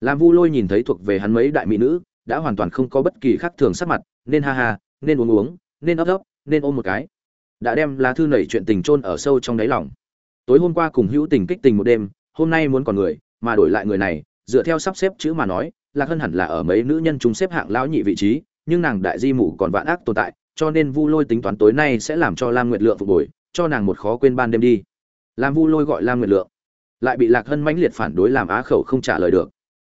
làm vu lôi nhìn thấy thuộc về hắn mấy đại mỹ nữ, đã hoàn toàn không có bất kỳ khác thường sắc mặt, nên ha ha, nên uống uống, nên ấp ấp, nên ôm một cái. Đã đem lá thư nảy chuyện tình chôn ở sâu trong đáy lòng. Tối hôm qua cùng hữu tình kích tình một đêm, hôm nay muốn còn người, mà đổi lại người này, dựa theo sắp xếp chữ mà nói, lạc hân hẳn là ở mấy nữ nhân chúng xếp hạng lão nhị vị trí, nhưng nàng đại di mụ còn vạn ác tồn tại, cho nên vu lôi tính toán tối nay sẽ làm cho lam nguyệt lượng phục hồi, cho nàng một khó quên ban đêm đi. Lam vu lôi gọi lam nguyệt lượng. Lại bị lạc hân mãnh liệt phản đối làm á khẩu không trả lời được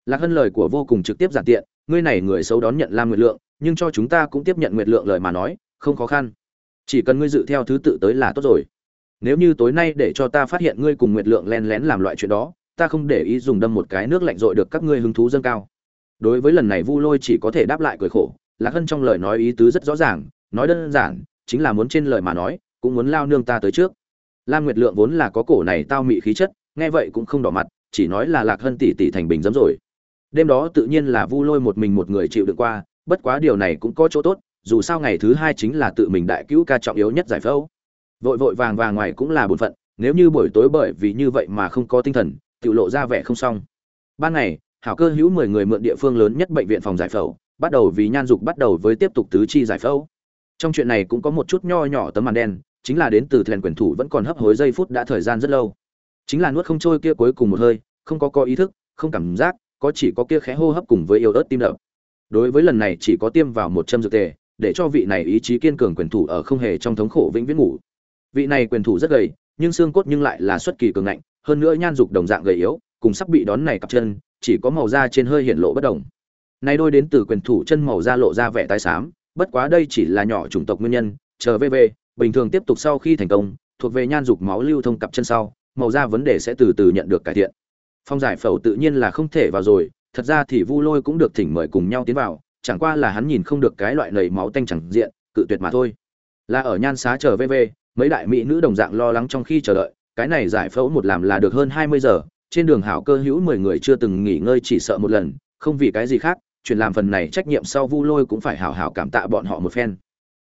lạc hân lời của vô cùng trực tiếp giản tiện, ngươi này người xấu đón nhận lam nguyệt lượng, nhưng cho chúng ta cũng tiếp nhận nguyệt lượng lời mà nói, không khó khăn. Chỉ cần ngươi dự theo thứ tự tới là tốt rồi. Nếu như tối nay để cho ta phát hiện ngươi cùng nguyệt lượng len lén làm loại chuyện đó, ta không để ý dùng đâm một cái nước lạnh dội được các ngươi hứng thú dâng cao. Đối với lần này vu lôi chỉ có thể đáp lại cười khổ, lạc hân trong lời nói ý tứ rất rõ ràng, nói đơn giản, chính là muốn trên lời mà nói, cũng muốn lao nương ta tới trước. Lam nguyệt lượng vốn là có cổ này tao mị khí chất, nghe vậy cũng không đỏ mặt, chỉ nói là lạc hân tỷ tỷ thành bình dấm rồi đêm đó tự nhiên là vu lôi một mình một người chịu được qua, bất quá điều này cũng có chỗ tốt, dù sao ngày thứ hai chính là tự mình đại cứu ca trọng yếu nhất giải phẫu. Vội vội vàng vàng ngoài cũng là bổn phận, nếu như buổi tối bởi vì như vậy mà không có tinh thần tự lộ ra vẻ không xong. Ban ngày, hảo cơ hữu mười người mượn địa phương lớn nhất bệnh viện phòng giải phẫu, bắt đầu vì nhan dục bắt đầu với tiếp tục tứ chi giải phẫu. Trong chuyện này cũng có một chút nho nhỏ tấm màn đen, chính là đến từ thuyền quyền thủ vẫn còn hấp hối giây phút đã thời gian rất lâu. Chính là nuốt không trôi kia cuối cùng một hơi, không có có ý thức, không cảm giác có chỉ có kia khẽ hô hấp cùng với yêu ớt tim đập. Đối với lần này chỉ có tiêm vào một châm dược tề, để cho vị này ý chí kiên cường quyền thủ ở không hề trong thống khổ vĩnh viễn ngủ. Vị này quyền thủ rất gầy, nhưng xương cốt nhưng lại là xuất kỳ cường ngạnh, hơn nữa nhan dục đồng dạng gầy yếu, cùng sắp bị đón này cặp chân, chỉ có màu da trên hơi hiện lộ bất đồng. Nay đôi đến từ quyền thủ chân màu da lộ ra vẻ tái xám, bất quá đây chỉ là nhỏ chủng tộc nguyên nhân, chờ vv bình thường tiếp tục sau khi thành công, thuộc về nhan dục máu lưu thông cặp chân sau, màu da vấn đề sẽ từ từ nhận được cải thiện phong giải phẫu tự nhiên là không thể vào rồi, thật ra thì vu lôi cũng được thỉnh mời cùng nhau tiến vào, chẳng qua là hắn nhìn không được cái loại lầy máu tanh chẳng diện, cự tuyệt mà thôi. Là ở nhan xá chờ vv, mấy đại mỹ nữ đồng dạng lo lắng trong khi chờ đợi, cái này giải phẫu một làm là được hơn hai mươi giờ, trên đường hảo cơ hữu mười người chưa từng nghỉ ngơi chỉ sợ một lần, không vì cái gì khác chuyển làm phần này trách nhiệm sau vu lôi cũng phải hảo hảo cảm tạ bọn họ một phen.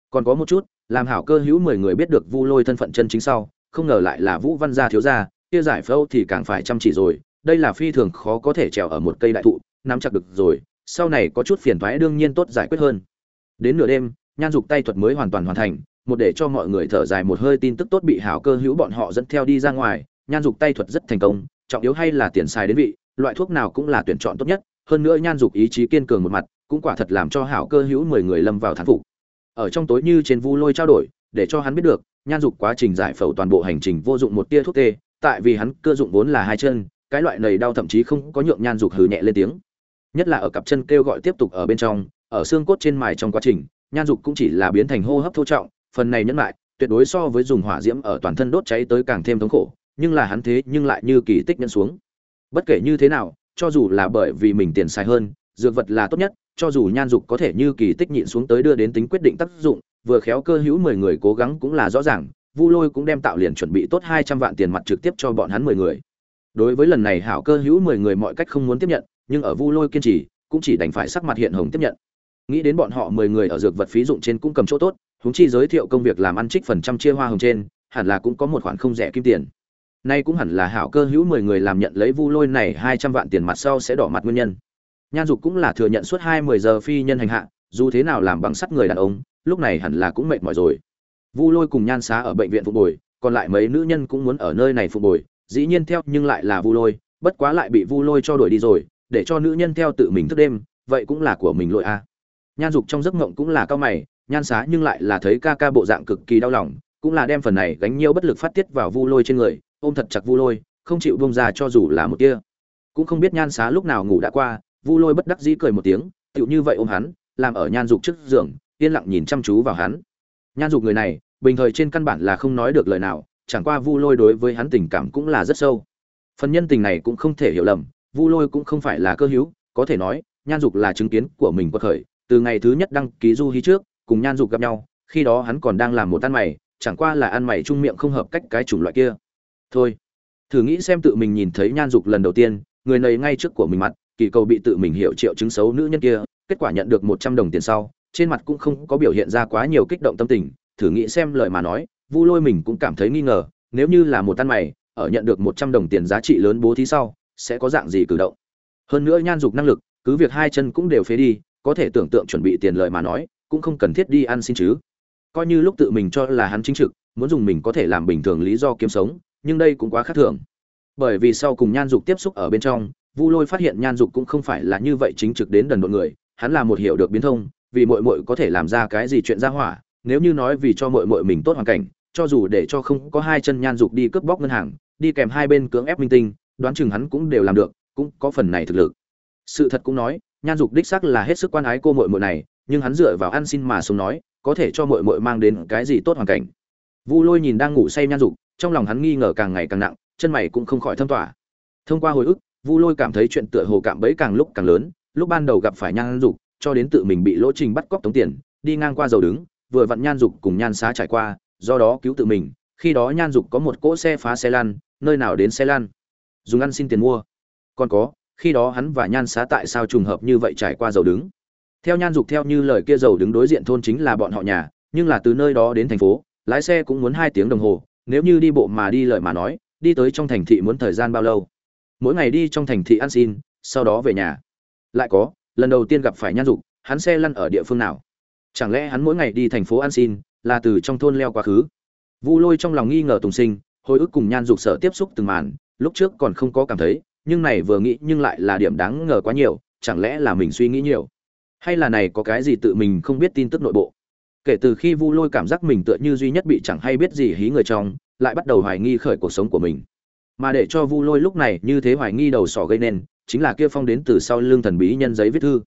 Còn có một chút, làm hảo cơ hữu mười người biết được vu lôi thân phận chân chính sau, không ngờ lại là vũ văn gia thiếu gia, kia giải phẫu thì càng phải chăm chỉ rồi đây là phi thường khó có thể trèo ở một cây đại thụ, nắm chặt được rồi, sau này có chút phiền thoái đương nhiên tốt giải quyết hơn. Đến nửa đêm, nhan dục tay thuật mới hoàn toàn hoàn thành, một để cho mọi người thở dài một hơi tin tức tốt bị hảo cơ hữu bọn họ dẫn theo đi ra ngoài, nhan dục tay thuật rất thành công, trọng yếu hay là tiền xài đến vị, loại thuốc nào cũng là tuyển chọn tốt nhất, hơn nữa nhan dục ý chí kiên cường một mặt, cũng quả thật làm cho hảo cơ hữu mười người lâm vào thán phục. Ở trong tối như trên vu lôi trao đổi, để cho hắn biết được, nhan dục quá trình giải phẫu toàn bộ hành trình vô dụng một tia thuốc tê, tại vì hắn cơ dụng vốn là hai chân cái loại này đau thậm chí không có nhượng nhan dục hừ nhẹ lên tiếng. Nhất là ở cặp chân kêu gọi tiếp tục ở bên trong, ở xương cốt trên mài trong quá trình, nhan dục cũng chỉ là biến thành hô hấp thô trọng, phần này nhẫn lại tuyệt đối so với dùng hỏa diễm ở toàn thân đốt cháy tới càng thêm thống khổ, nhưng là hắn thế nhưng lại như kỳ tích nhân xuống. Bất kể như thế nào, cho dù là bởi vì mình tiền xài hơn, dược vật là tốt nhất, cho dù nhan dục có thể như kỳ tích nhịn xuống tới đưa đến tính quyết định tác dụng, vừa khéo cơ hữu mười người cố gắng cũng là rõ ràng, vu lôi cũng đem tạo liền chuẩn bị tốt hai trăm vạn tiền mặt trực tiếp cho bọn hắn mười người đối với lần này hảo cơ hữu mười người mọi cách không muốn tiếp nhận, nhưng ở vu lôi kiên trì, cũng chỉ đành phải sắc mặt hiện hồng tiếp nhận. Nghĩ đến bọn họ mười người ở dược vật phí dụng trên cũng cầm chỗ tốt, huống chi giới thiệu công việc làm ăn trích phần trăm chia hoa hồng trên, hẳn là cũng có một khoản không rẻ kim tiền. Nay cũng hẳn là hảo cơ hữu mười người làm nhận lấy vu lôi này hai trăm vạn tiền mặt sau sẽ đỏ mặt nguyên nhân. Nhan dục cũng là thừa nhận suốt hai mười giờ phi nhân hành hạ, dù thế nào làm bằng sắt người đàn ông, lúc này hẳn là cũng mệt mỏi rồi. Vu lôi cùng nhan xá ở bệnh viện phục bồi còn lại mấy nữ nhân cũng muốn ở nơi này phục bồi dĩ nhiên theo nhưng lại là vu lôi, bất quá lại bị vu lôi cho đuổi đi rồi, để cho nữ nhân theo tự mình thức đêm, vậy cũng là của mình lỗi a. Nhan dục trong giấc mộng cũng là cao mày, nhan xá nhưng lại là thấy ca ca bộ dạng cực kỳ đau lòng, cũng là đem phần này gánh nhiều bất lực phát tiết vào vu lôi trên người, ôm thật chặt vu lôi, không chịu bông ra cho dù là một tia. Cũng không biết nhan xá lúc nào ngủ đã qua, vu lôi bất đắc dĩ cười một tiếng, tựu như vậy ôm hắn, làm ở nhan dục trước giường, yên lặng nhìn chăm chú vào hắn. Nhan dục người này, bình thời trên căn bản là không nói được lời nào chẳng qua vu lôi đối với hắn tình cảm cũng là rất sâu. Phần nhân tình này cũng không thể hiểu lầm, vu lôi cũng không phải là cơ hữu, có thể nói, nhan dục là chứng kiến của mình quật khởi, từ ngày thứ nhất đăng ký du hí trước, cùng nhan dục gặp nhau, khi đó hắn còn đang làm một ăn mày, chẳng qua là ăn mày trung miệng không hợp cách cái chủng loại kia. Thôi, thử nghĩ xem tự mình nhìn thấy nhan dục lần đầu tiên, người này ngay trước của mình mặt, kỳ cầu bị tự mình hiểu triệu chứng xấu nữ nhân kia, kết quả nhận được một trăm đồng tiền sau, trên mặt cũng không có biểu hiện ra quá nhiều kích động tâm tình, thử nghĩ xem lời mà nói vu lôi mình cũng cảm thấy nghi ngờ, nếu như là một tan mày, ở nhận được một trăm đồng tiền giá trị lớn bố thí sau, sẽ có dạng gì cử động? Hơn nữa nhan dục năng lực, cứ việc hai chân cũng đều phế đi, có thể tưởng tượng chuẩn bị tiền lợi mà nói, cũng không cần thiết đi ăn xin chứ. Coi như lúc tự mình cho là hắn chính trực, muốn dùng mình có thể làm bình thường lý do kiếm sống, nhưng đây cũng quá khác thường. Bởi vì sau cùng nhan dục tiếp xúc ở bên trong, vu lôi phát hiện nhan dục cũng không phải là như vậy chính trực đến đần độn người, hắn là một hiểu được biến thông, vì mội mội có thể làm ra cái gì chuyện ra hỏa, nếu như nói vì cho mội mội mình tốt hoàn cảnh cho dù để cho không có hai chân nhan dục đi cướp bóc ngân hàng, đi kèm hai bên cưỡng ép minh tinh, đoán chừng hắn cũng đều làm được, cũng có phần này thực lực. Sự thật cũng nói, nhan dục đích xác là hết sức quan ái cô muội muội này, nhưng hắn dựa vào ăn xin mà sống nói, có thể cho muội muội mang đến cái gì tốt hoàn cảnh. Vu lôi nhìn đang ngủ say nhan dục, trong lòng hắn nghi ngờ càng ngày càng nặng, chân mày cũng không khỏi thâm tỏa. Thông qua hồi ức, vu lôi cảm thấy chuyện tựa hồ cạm bẫy càng lúc càng lớn, lúc ban đầu gặp phải nhan dục, cho đến tự mình bị lỗ trình bắt cóc tống tiền, đi ngang qua dầu đứng, vừa vặn nhan dục cùng nhan xá trải qua do đó cứu tự mình, khi đó nhan dục có một cỗ xe phá xe lan nơi nào đến xe lan dùng ăn xin tiền mua. Còn có, khi đó hắn và nhan xá tại sao trùng hợp như vậy trải qua dầu đứng? Theo nhan dục theo như lời kia dầu đứng đối diện thôn chính là bọn họ nhà, nhưng là từ nơi đó đến thành phố, lái xe cũng muốn hai tiếng đồng hồ, nếu như đi bộ mà đi lời mà nói, đi tới trong thành thị muốn thời gian bao lâu? Mỗi ngày đi trong thành thị ăn xin, sau đó về nhà. Lại có, lần đầu tiên gặp phải nhan dục, hắn xe lăn ở địa phương nào? Chẳng lẽ hắn mỗi ngày đi thành phố ăn xin là từ trong thôn leo quá khứ. Vu lôi trong lòng nghi ngờ tùng sinh, hồi ức cùng nhan dục sở tiếp xúc từng màn, lúc trước còn không có cảm thấy, nhưng này vừa nghĩ nhưng lại là điểm đáng ngờ quá nhiều, chẳng lẽ là mình suy nghĩ nhiều? Hay là này có cái gì tự mình không biết tin tức nội bộ? Kể từ khi vu lôi cảm giác mình tựa như duy nhất bị chẳng hay biết gì hí người trong, lại bắt đầu hoài nghi khởi cuộc sống của mình. Mà để cho vu lôi lúc này như thế hoài nghi đầu sỏ gây nên, chính là kia phong đến từ sau lưng thần bí nhân giấy viết thư.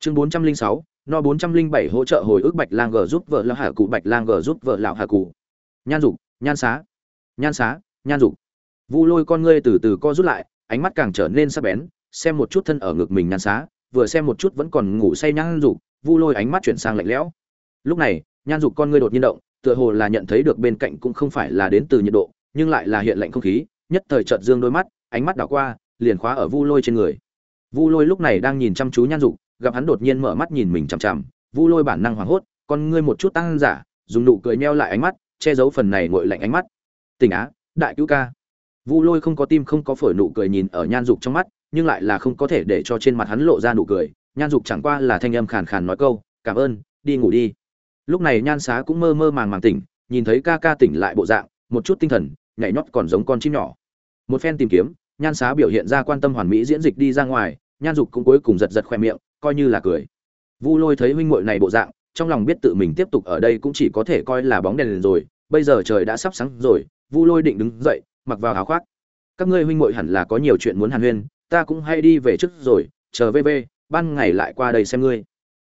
Chương bốn trăm linh sáu no bốn trăm linh bảy hỗ trợ hồi ức bạch lang g giúp vợ lão hạ cụ, bạch lang g giúp vợ lão hạ cụ. Nhan dục, nhan xá nhan xá, nhan dục. Vu lôi con ngươi từ từ co rút lại, ánh mắt càng trở nên sắc bén, xem một chút thân ở ngực mình nhan xá, vừa xem một chút vẫn còn ngủ say nhan dục, vu lôi ánh mắt chuyển sang lạnh lẽo. Lúc này, nhan dục con ngươi đột nhiên động, tựa hồ là nhận thấy được bên cạnh cũng không phải là đến từ nhiệt độ, nhưng lại là hiện lạnh không khí, nhất thời chợt dương đôi mắt, ánh mắt đảo qua, liền khóa ở vu lôi trên người. Vu lôi lúc này đang nhìn chăm chú nhan dục gặp hắn đột nhiên mở mắt nhìn mình chằm chằm, vu lôi bản năng hoảng hốt, con ngươi một chút tăng giả. Dùng nụ cười meo lại ánh mắt, che giấu phần này ngội lạnh ánh mắt. Tình á, đại cứu ca. Vu lôi không có tim không có phổi nụ cười nhìn ở nhan dục trong mắt, nhưng lại là không có thể để cho trên mặt hắn lộ ra nụ cười. Nhan dục chẳng qua là thanh âm khàn khàn nói câu, cảm ơn, đi ngủ đi. Lúc này nhan xá cũng mơ mơ màng màng tỉnh, nhìn thấy ca ca tỉnh lại bộ dạng, một chút tinh thần, nhảy nhót còn giống con chim nhỏ. Một phen tìm kiếm, nhan xá biểu hiện ra quan tâm hoàn mỹ diễn dịch đi ra ngoài, nhan dục cũng cuối cùng giật giật khoe miệng coi như là cười. Vu lôi thấy huynh muội này bộ dạng, trong lòng biết tự mình tiếp tục ở đây cũng chỉ có thể coi là bóng đèn rồi, bây giờ trời đã sắp sáng rồi, vu lôi định đứng dậy, mặc vào áo khoác. Các ngươi huynh muội hẳn là có nhiều chuyện muốn hàn huyên, ta cũng hay đi về trước rồi, chờ về, ban ngày lại qua đây xem ngươi.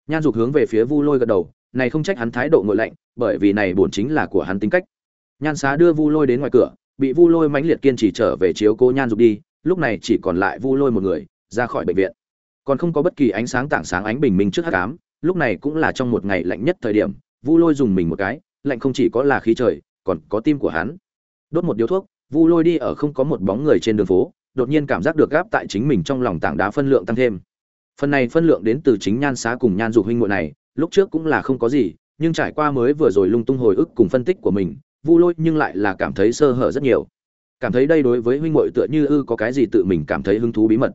Nhan dục hướng về phía vu lôi gật đầu, này không trách hắn thái độ ngội lạnh, bởi vì này bổn chính là của hắn tính cách. Nhan xá đưa vu lôi đến ngoài cửa, bị vu lôi mãnh liệt kiên trì trở về chiếu cố nhan dục đi, lúc này chỉ còn lại vu lôi một người, ra khỏi bệnh viện còn không có bất kỳ ánh sáng tảng sáng ánh bình minh trước hắc ám, lúc này cũng là trong một ngày lạnh nhất thời điểm, vu lôi dùng mình một cái, lạnh không chỉ có là khí trời, còn có tim của hắn. Đốt một điếu thuốc, vu lôi đi ở không có một bóng người trên đường phố, đột nhiên cảm giác được gáp tại chính mình trong lòng tảng đá phân lượng tăng thêm. Phần này phân lượng đến từ chính nhan xá cùng nhan dục huynh muội này, lúc trước cũng là không có gì, nhưng trải qua mới vừa rồi lung tung hồi ức cùng phân tích của mình, vu lôi nhưng lại là cảm thấy sơ hở rất nhiều. Cảm thấy đây đối với huynh muội tựa như ư có cái gì tự mình cảm thấy hứng thú bí mật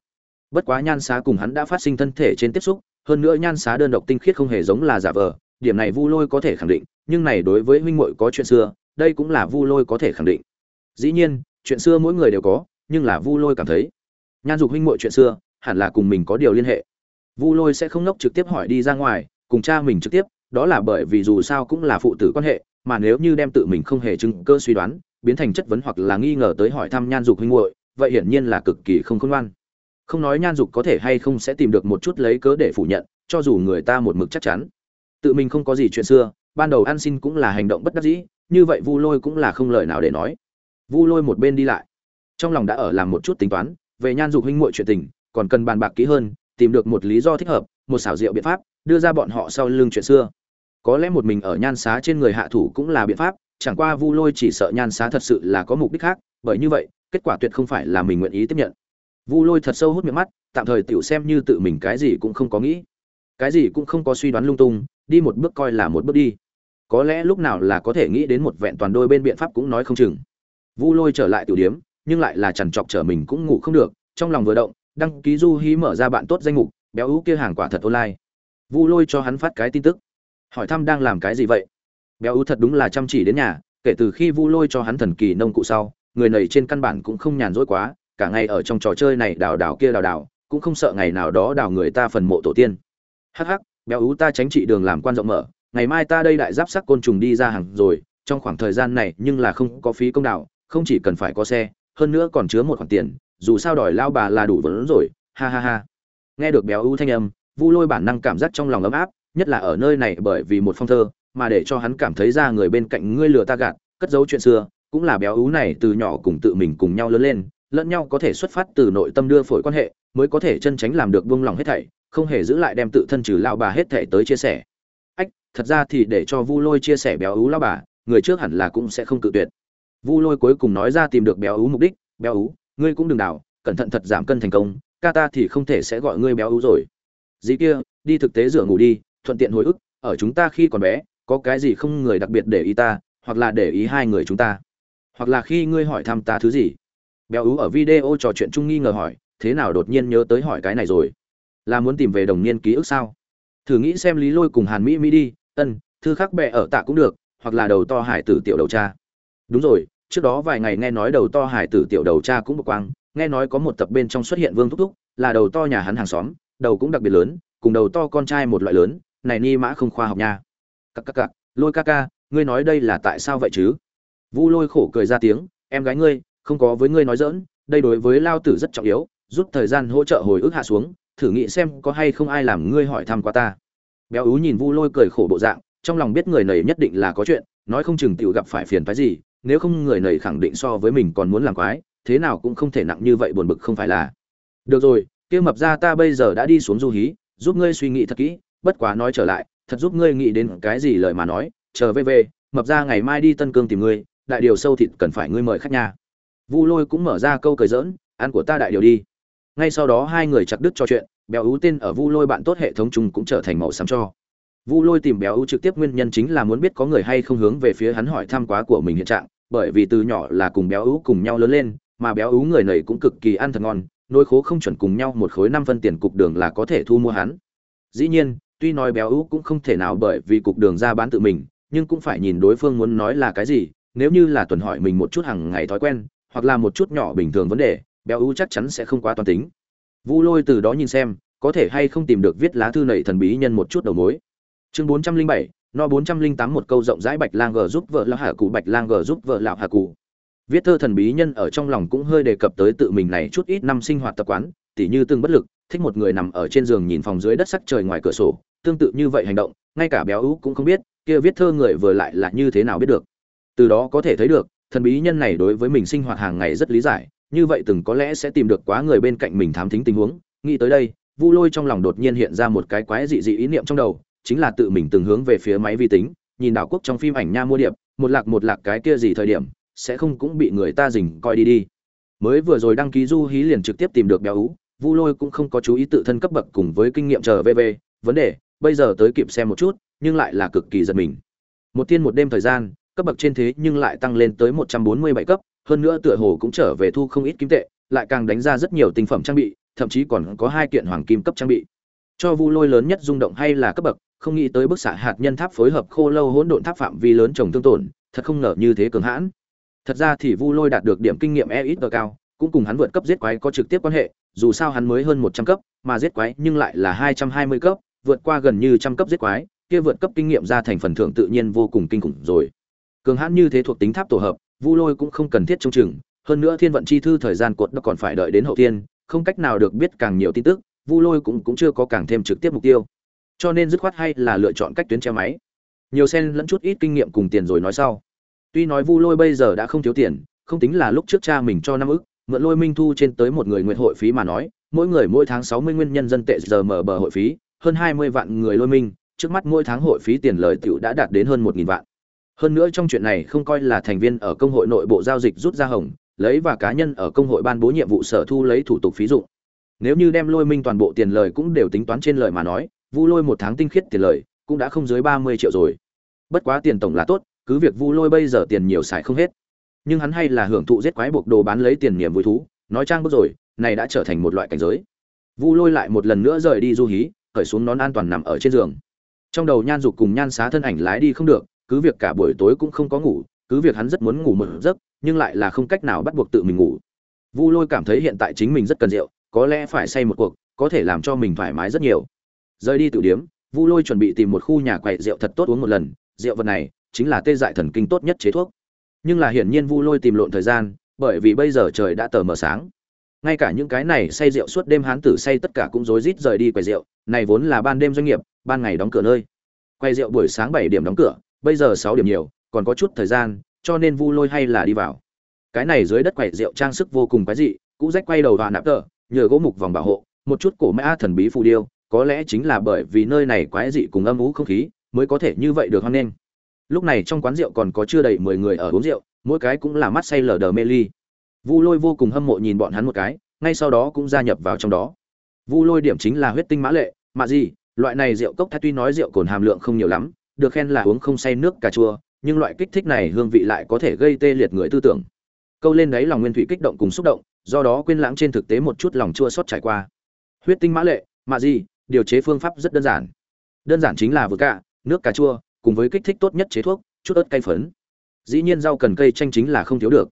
bất quá nhan xá cùng hắn đã phát sinh thân thể trên tiếp xúc, hơn nữa nhan xá đơn độc tinh khiết không hề giống là giả vờ, điểm này vu lôi có thể khẳng định, nhưng này đối với huynh muội có chuyện xưa, đây cũng là vu lôi có thể khẳng định. Dĩ nhiên, chuyện xưa mỗi người đều có, nhưng là vu lôi cảm thấy, nhan dục huynh muội chuyện xưa, hẳn là cùng mình có điều liên hệ. Vu lôi sẽ không nốc trực tiếp hỏi đi ra ngoài, cùng cha mình trực tiếp, đó là bởi vì dù sao cũng là phụ tử quan hệ, mà nếu như đem tự mình không hề chứng cơ suy đoán, biến thành chất vấn hoặc là nghi ngờ tới hỏi thăm nhan dục huynh muội, vậy hiển nhiên là cực kỳ không khôn ngoan không nói nhan dục có thể hay không sẽ tìm được một chút lấy cớ để phủ nhận, cho dù người ta một mực chắc chắn. Tự mình không có gì chuyện xưa, ban đầu ăn xin cũng là hành động bất đắc dĩ, như vậy vu lôi cũng là không lời nào để nói. Vu lôi một bên đi lại. Trong lòng đã ở làm một chút tính toán, về nhan dục huynh muội chuyện tình, còn cần bàn bạc kỹ hơn, tìm được một lý do thích hợp, một xảo diệu biện pháp, đưa ra bọn họ sau lưng chuyện xưa. Có lẽ một mình ở nhan xá trên người hạ thủ cũng là biện pháp, chẳng qua vu lôi chỉ sợ nhan xá thật sự là có mục đích khác, bởi như vậy, kết quả tuyệt không phải là mình nguyện ý tiếp nhận vu lôi thật sâu hút miệng mắt, tạm thời tiểu xem như tự mình cái gì cũng không có nghĩ. Cái gì cũng không có suy đoán lung tung, đi một bước coi là một bước đi. Có lẽ lúc nào là có thể nghĩ đến một vẹn toàn đôi bên biện pháp cũng nói không chừng. Vu lôi trở lại tiểu điếm, nhưng lại là chằn chọc trở mình cũng ngủ không được, trong lòng vừa động, đăng ký du hí mở ra bạn tốt danh mục, béo ú kia hàng quả thật online. Vu lôi cho hắn phát cái tin tức. Hỏi thăm đang làm cái gì vậy? Béo ú thật đúng là chăm chỉ đến nhà, kể từ khi vu lôi cho hắn thần kỳ nông cụ sau, người này trên căn bản cũng không nhàn rỗi quá cả ngày ở trong trò chơi này đào đào kia đào đào, cũng không sợ ngày nào đó đào người ta phần mộ tổ tiên. Hắc hắc, béo ú ta tránh trị đường làm quan rộng mở, ngày mai ta đây đại giáp sắc côn trùng đi ra hàng rồi, trong khoảng thời gian này nhưng là không có phí công đạo không chỉ cần phải có xe, hơn nữa còn chứa một khoản tiền, dù sao đòi lao bà là đủ vốn rồi, ha ha ha. Nghe được béo ú thanh âm, vu lôi bản năng cảm giác trong lòng ấm áp, nhất là ở nơi này bởi vì một phong thơ, mà để cho hắn cảm thấy ra người bên cạnh ngươi lừa ta gạt, cất giấu chuyện xưa, cũng là béo ú này từ nhỏ cùng tự mình cùng nhau lớn lên lẫn nhau có thể xuất phát từ nội tâm đưa phổi quan hệ, mới có thể chân tránh làm được buông lòng hết thảy, không hề giữ lại đem tự thân trừ lao bà hết thảy tới chia sẻ. Ách, thật ra thì để cho vu lôi chia sẻ béo ú lao bà, người trước hẳn là cũng sẽ không cự tuyệt. Vu lôi cuối cùng nói ra tìm được béo ú mục đích, béo ú, ngươi cũng đừng đảo, cẩn thận thật giảm cân thành công, ca ta thì không thể sẽ gọi ngươi béo ú rồi. Dĩ kia, đi thực tế rửa ngủ đi, thuận tiện hồi ức, ở chúng ta khi còn bé, có cái gì không người đặc biệt để ý ta, hoặc là để ý hai người chúng ta? Hoặc là khi ngươi hỏi thăm ta thứ gì? Béo ú ở video trò chuyện chung nghi ngờ hỏi, thế nào đột nhiên nhớ tới hỏi cái này rồi? Là muốn tìm về đồng niên ký ức sao? Thử nghĩ xem lý lôi cùng hàn mỹ mỹ đi, ân, thư khắc bệ ở tạ cũng được, hoặc là đầu to hải tử tiểu đầu cha. Đúng rồi, trước đó vài ngày nghe nói đầu to hải tử tiểu đầu cha cũng bực quang, nghe nói có một tập bên trong xuất hiện vương thúc thúc, là đầu to nhà hắn hàng xóm, đầu cũng đặc biệt lớn, cùng đầu to con trai một loại lớn, này ni mã không khoa học nha. Cắc cắc cắc lôi ca ca, ngươi nói đây là tại sao vậy chứ? Vu lôi khổ cười ra tiếng, em gái ngươi không có với ngươi nói dỡn đây đối với lao tử rất trọng yếu, rút thời gian hỗ trợ hồi ức hạ xuống, thử nghĩ xem có hay không ai làm ngươi hỏi thăm qua ta béo ú nhìn vu lôi cười khổ bộ dạng, trong lòng biết người này nhất định là có chuyện, nói không chừng tiểu gặp phải phiền phái gì, nếu không người này khẳng định so với mình còn muốn làm quái, thế nào cũng không thể nặng như vậy buồn bực không phải là được rồi, kia mập ra ta bây giờ đã đi xuống du hí, giúp ngươi suy nghĩ thật kỹ, bất quá nói trở lại, thật giúp ngươi nghĩ đến cái gì lời mà nói chờ về về, mập ra ngày mai đi tân cương tìm ngươi, đại điều sâu thịt cần phải ngươi mời khách nhà vu lôi cũng mở ra câu cười dỡn ăn của ta đại điều đi. Ngay sau đó hai người chặt đứt trò chuyện, béo ú tên ở vu lôi bạn tốt hệ thống chung cũng trở thành màu xám cho. Vu lôi tìm béo ú trực tiếp nguyên nhân chính là muốn biết có người hay không hướng về phía hắn hỏi thăm quá của mình hiện trạng, bởi vì từ nhỏ là cùng béo ú cùng nhau lớn lên, mà béo ú người này cũng cực kỳ ăn thật ngon, nỗi khố không chuẩn cùng nhau một khối năm phân tiền cục đường là có thể thu mua hắn. Dĩ nhiên, tuy nói béo ú cũng không thể nào bởi vì cục đường ra bán tự mình, nhưng cũng phải nhìn đối phương muốn nói là cái gì, nếu như là tuần hỏi mình một chút hàng ngày thói quen hoặc là một chút nhỏ bình thường vấn đề, béo ú chắc chắn sẽ không quá toàn tính. Vu lôi từ đó nhìn xem, có thể hay không tìm được viết lá thư này thần bí nhân một chút đầu mối. Chương bốn trăm linh bảy, no bốn trăm linh tám một câu rộng rãi bạch lang g giúp vợ lão hà cụ bạch lang g giúp vợ lão hà cụ viết thơ thần bí nhân ở trong lòng cũng hơi đề cập tới tự mình này chút ít năm sinh hoạt tập quán, tỉ như tương bất lực, thích một người nằm ở trên giường nhìn phòng dưới đất sắc trời ngoài cửa sổ, tương tự như vậy hành động, ngay cả béo ú cũng không biết, kia viết thơ người vừa lại là như thế nào biết được. Từ đó có thể thấy được thần bí nhân này đối với mình sinh hoạt hàng ngày rất lý giải, như vậy từng có lẽ sẽ tìm được quá người bên cạnh mình thám thính tình huống. Nghĩ tới đây, vu lôi trong lòng đột nhiên hiện ra một cái quái dị dị ý niệm trong đầu, chính là tự mình từng hướng về phía máy vi tính, nhìn đảo quốc trong phim ảnh nha mua điệp, một lạc một lạc cái kia gì thời điểm, sẽ không cũng bị người ta dình coi đi đi. Mới vừa rồi đăng ký du hí liền trực tiếp tìm được béo ú, vu lôi cũng không có chú ý tự thân cấp bậc cùng với kinh nghiệm chờ vv vấn đề, bây giờ tới kịp xem một chút, nhưng lại là cực kỳ giật mình. Một thiên một đêm thời gian cấp bậc trên thế nhưng lại tăng lên tới một trăm bốn mươi bảy cấp, hơn nữa tựa hồ cũng trở về thu không ít kim tệ, lại càng đánh ra rất nhiều tinh phẩm trang bị, thậm chí còn có hai kiện hoàng kim cấp trang bị. Cho vu lôi lớn nhất rung động hay là cấp bậc, không nghĩ tới bức xạ hạt nhân tháp phối hợp khô lâu hỗn độn tháp phạm vi lớn trồng tương tổn, thật không ngờ như thế cường hãn. Thật ra thì vu lôi đạt được điểm kinh nghiệm EXP cao, cũng cùng hắn vượt cấp giết quái có trực tiếp quan hệ, dù sao hắn mới hơn một trăm cấp, mà giết quái nhưng lại là hai trăm hai mươi cấp, vượt qua gần như trăm cấp giết quái, kia vượt cấp kinh nghiệm ra thành phần thưởng tự nhiên vô cùng kinh khủng rồi cường hãn như thế thuộc tính tháp tổ hợp, vu lôi cũng không cần thiết trông chừng, hơn nữa thiên vận chi thư thời gian cột nó còn phải đợi đến hậu tiên, không cách nào được biết càng nhiều tin tức, vu lôi cũng cũng chưa có càng thêm trực tiếp mục tiêu. Cho nên dứt khoát hay là lựa chọn cách tuyến che máy. Nhiều sen lẫn chút ít kinh nghiệm cùng tiền rồi nói sau. Tuy nói vu lôi bây giờ đã không thiếu tiền, không tính là lúc trước cha mình cho năm ức, mượn lôi minh thu trên tới một người nguyện hội phí mà nói, mỗi người mỗi tháng sáu mươi nguyên nhân dân tệ giờ mở bờ hội phí, hơn hai mươi vạn người lôi minh, trước mắt mỗi tháng hội phí tiền lời tiểu đã đạt đến hơn một nghìn vạn hơn nữa trong chuyện này không coi là thành viên ở công hội nội bộ giao dịch rút ra hồng, lấy và cá nhân ở công hội ban bố nhiệm vụ sở thu lấy thủ tục phí dụng. Nếu như đem lôi minh toàn bộ tiền lời cũng đều tính toán trên lời mà nói, vu lôi một tháng tinh khiết tiền lời cũng đã không dưới ba mươi triệu rồi. Bất quá tiền tổng là tốt, cứ việc vu lôi bây giờ tiền nhiều xài không hết. Nhưng hắn hay là hưởng thụ giết quái buộc đồ bán lấy tiền niềm vui thú, nói trang bước rồi, này đã trở thành một loại cảnh giới. Vu lôi lại một lần nữa rời đi du hí cởi xuống nón an toàn nằm ở trên giường. Trong đầu nhan dục cùng nhan xá thân ảnh lái đi không được cứ việc cả buổi tối cũng không có ngủ, cứ việc hắn rất muốn ngủ một giấc, nhưng lại là không cách nào bắt buộc tự mình ngủ. Vu lôi cảm thấy hiện tại chính mình rất cần rượu, có lẽ phải say một cuộc, có thể làm cho mình thoải mái rất nhiều. Rời đi tự điếm, vu lôi chuẩn bị tìm một khu nhà quậy rượu thật tốt uống một lần, rượu vật này chính là tê dại thần kinh tốt nhất chế thuốc. Nhưng là hiển nhiên vu lôi tìm lộn thời gian, bởi vì bây giờ trời đã tờ mờ sáng. Ngay cả những cái này say rượu suốt đêm hán tử say tất cả cũng rối rít rời đi quầy rượu, này vốn là ban đêm doanh nghiệp, ban ngày đóng cửa nơi. Quầy rượu buổi sáng bảy điểm đóng cửa bây giờ sáu điểm nhiều, còn có chút thời gian, cho nên vu lôi hay là đi vào. Cái này dưới đất quầy rượu trang sức vô cùng quái dị, cũ rách quay đầu và nạp tờ, nhờ gỗ mục vòng bảo hộ, một chút cổ mã thần bí phù điêu, có lẽ chính là bởi vì nơi này quái dị cùng âm ú không khí, mới có thể như vậy được hoan nghênh. Lúc này trong quán rượu còn có chưa đầy mười người ở uống rượu, mỗi cái cũng là mắt say lờ đờ mê ly. Vu lôi vô cùng hâm mộ nhìn bọn hắn một cái, ngay sau đó cũng gia nhập vào trong đó. Vu lôi điểm chính là huyết tinh mã lệ mà gì, loại này rượu cốc thái tuy nói rượu cồn hàm lượng không nhiều lắm được khen là uống không say nước cà chua, nhưng loại kích thích này hương vị lại có thể gây tê liệt người tư tưởng. Câu lên đấy lòng nguyên thủy kích động cùng xúc động, do đó quên lãng trên thực tế một chút lòng chua xót trải qua. Huyết tinh mã lệ mà gì điều chế phương pháp rất đơn giản. Đơn giản chính là vừa cả nước cà chua, cùng với kích thích tốt nhất chế thuốc, chút ớt cay phấn. Dĩ nhiên rau cần cây chanh chính là không thiếu được.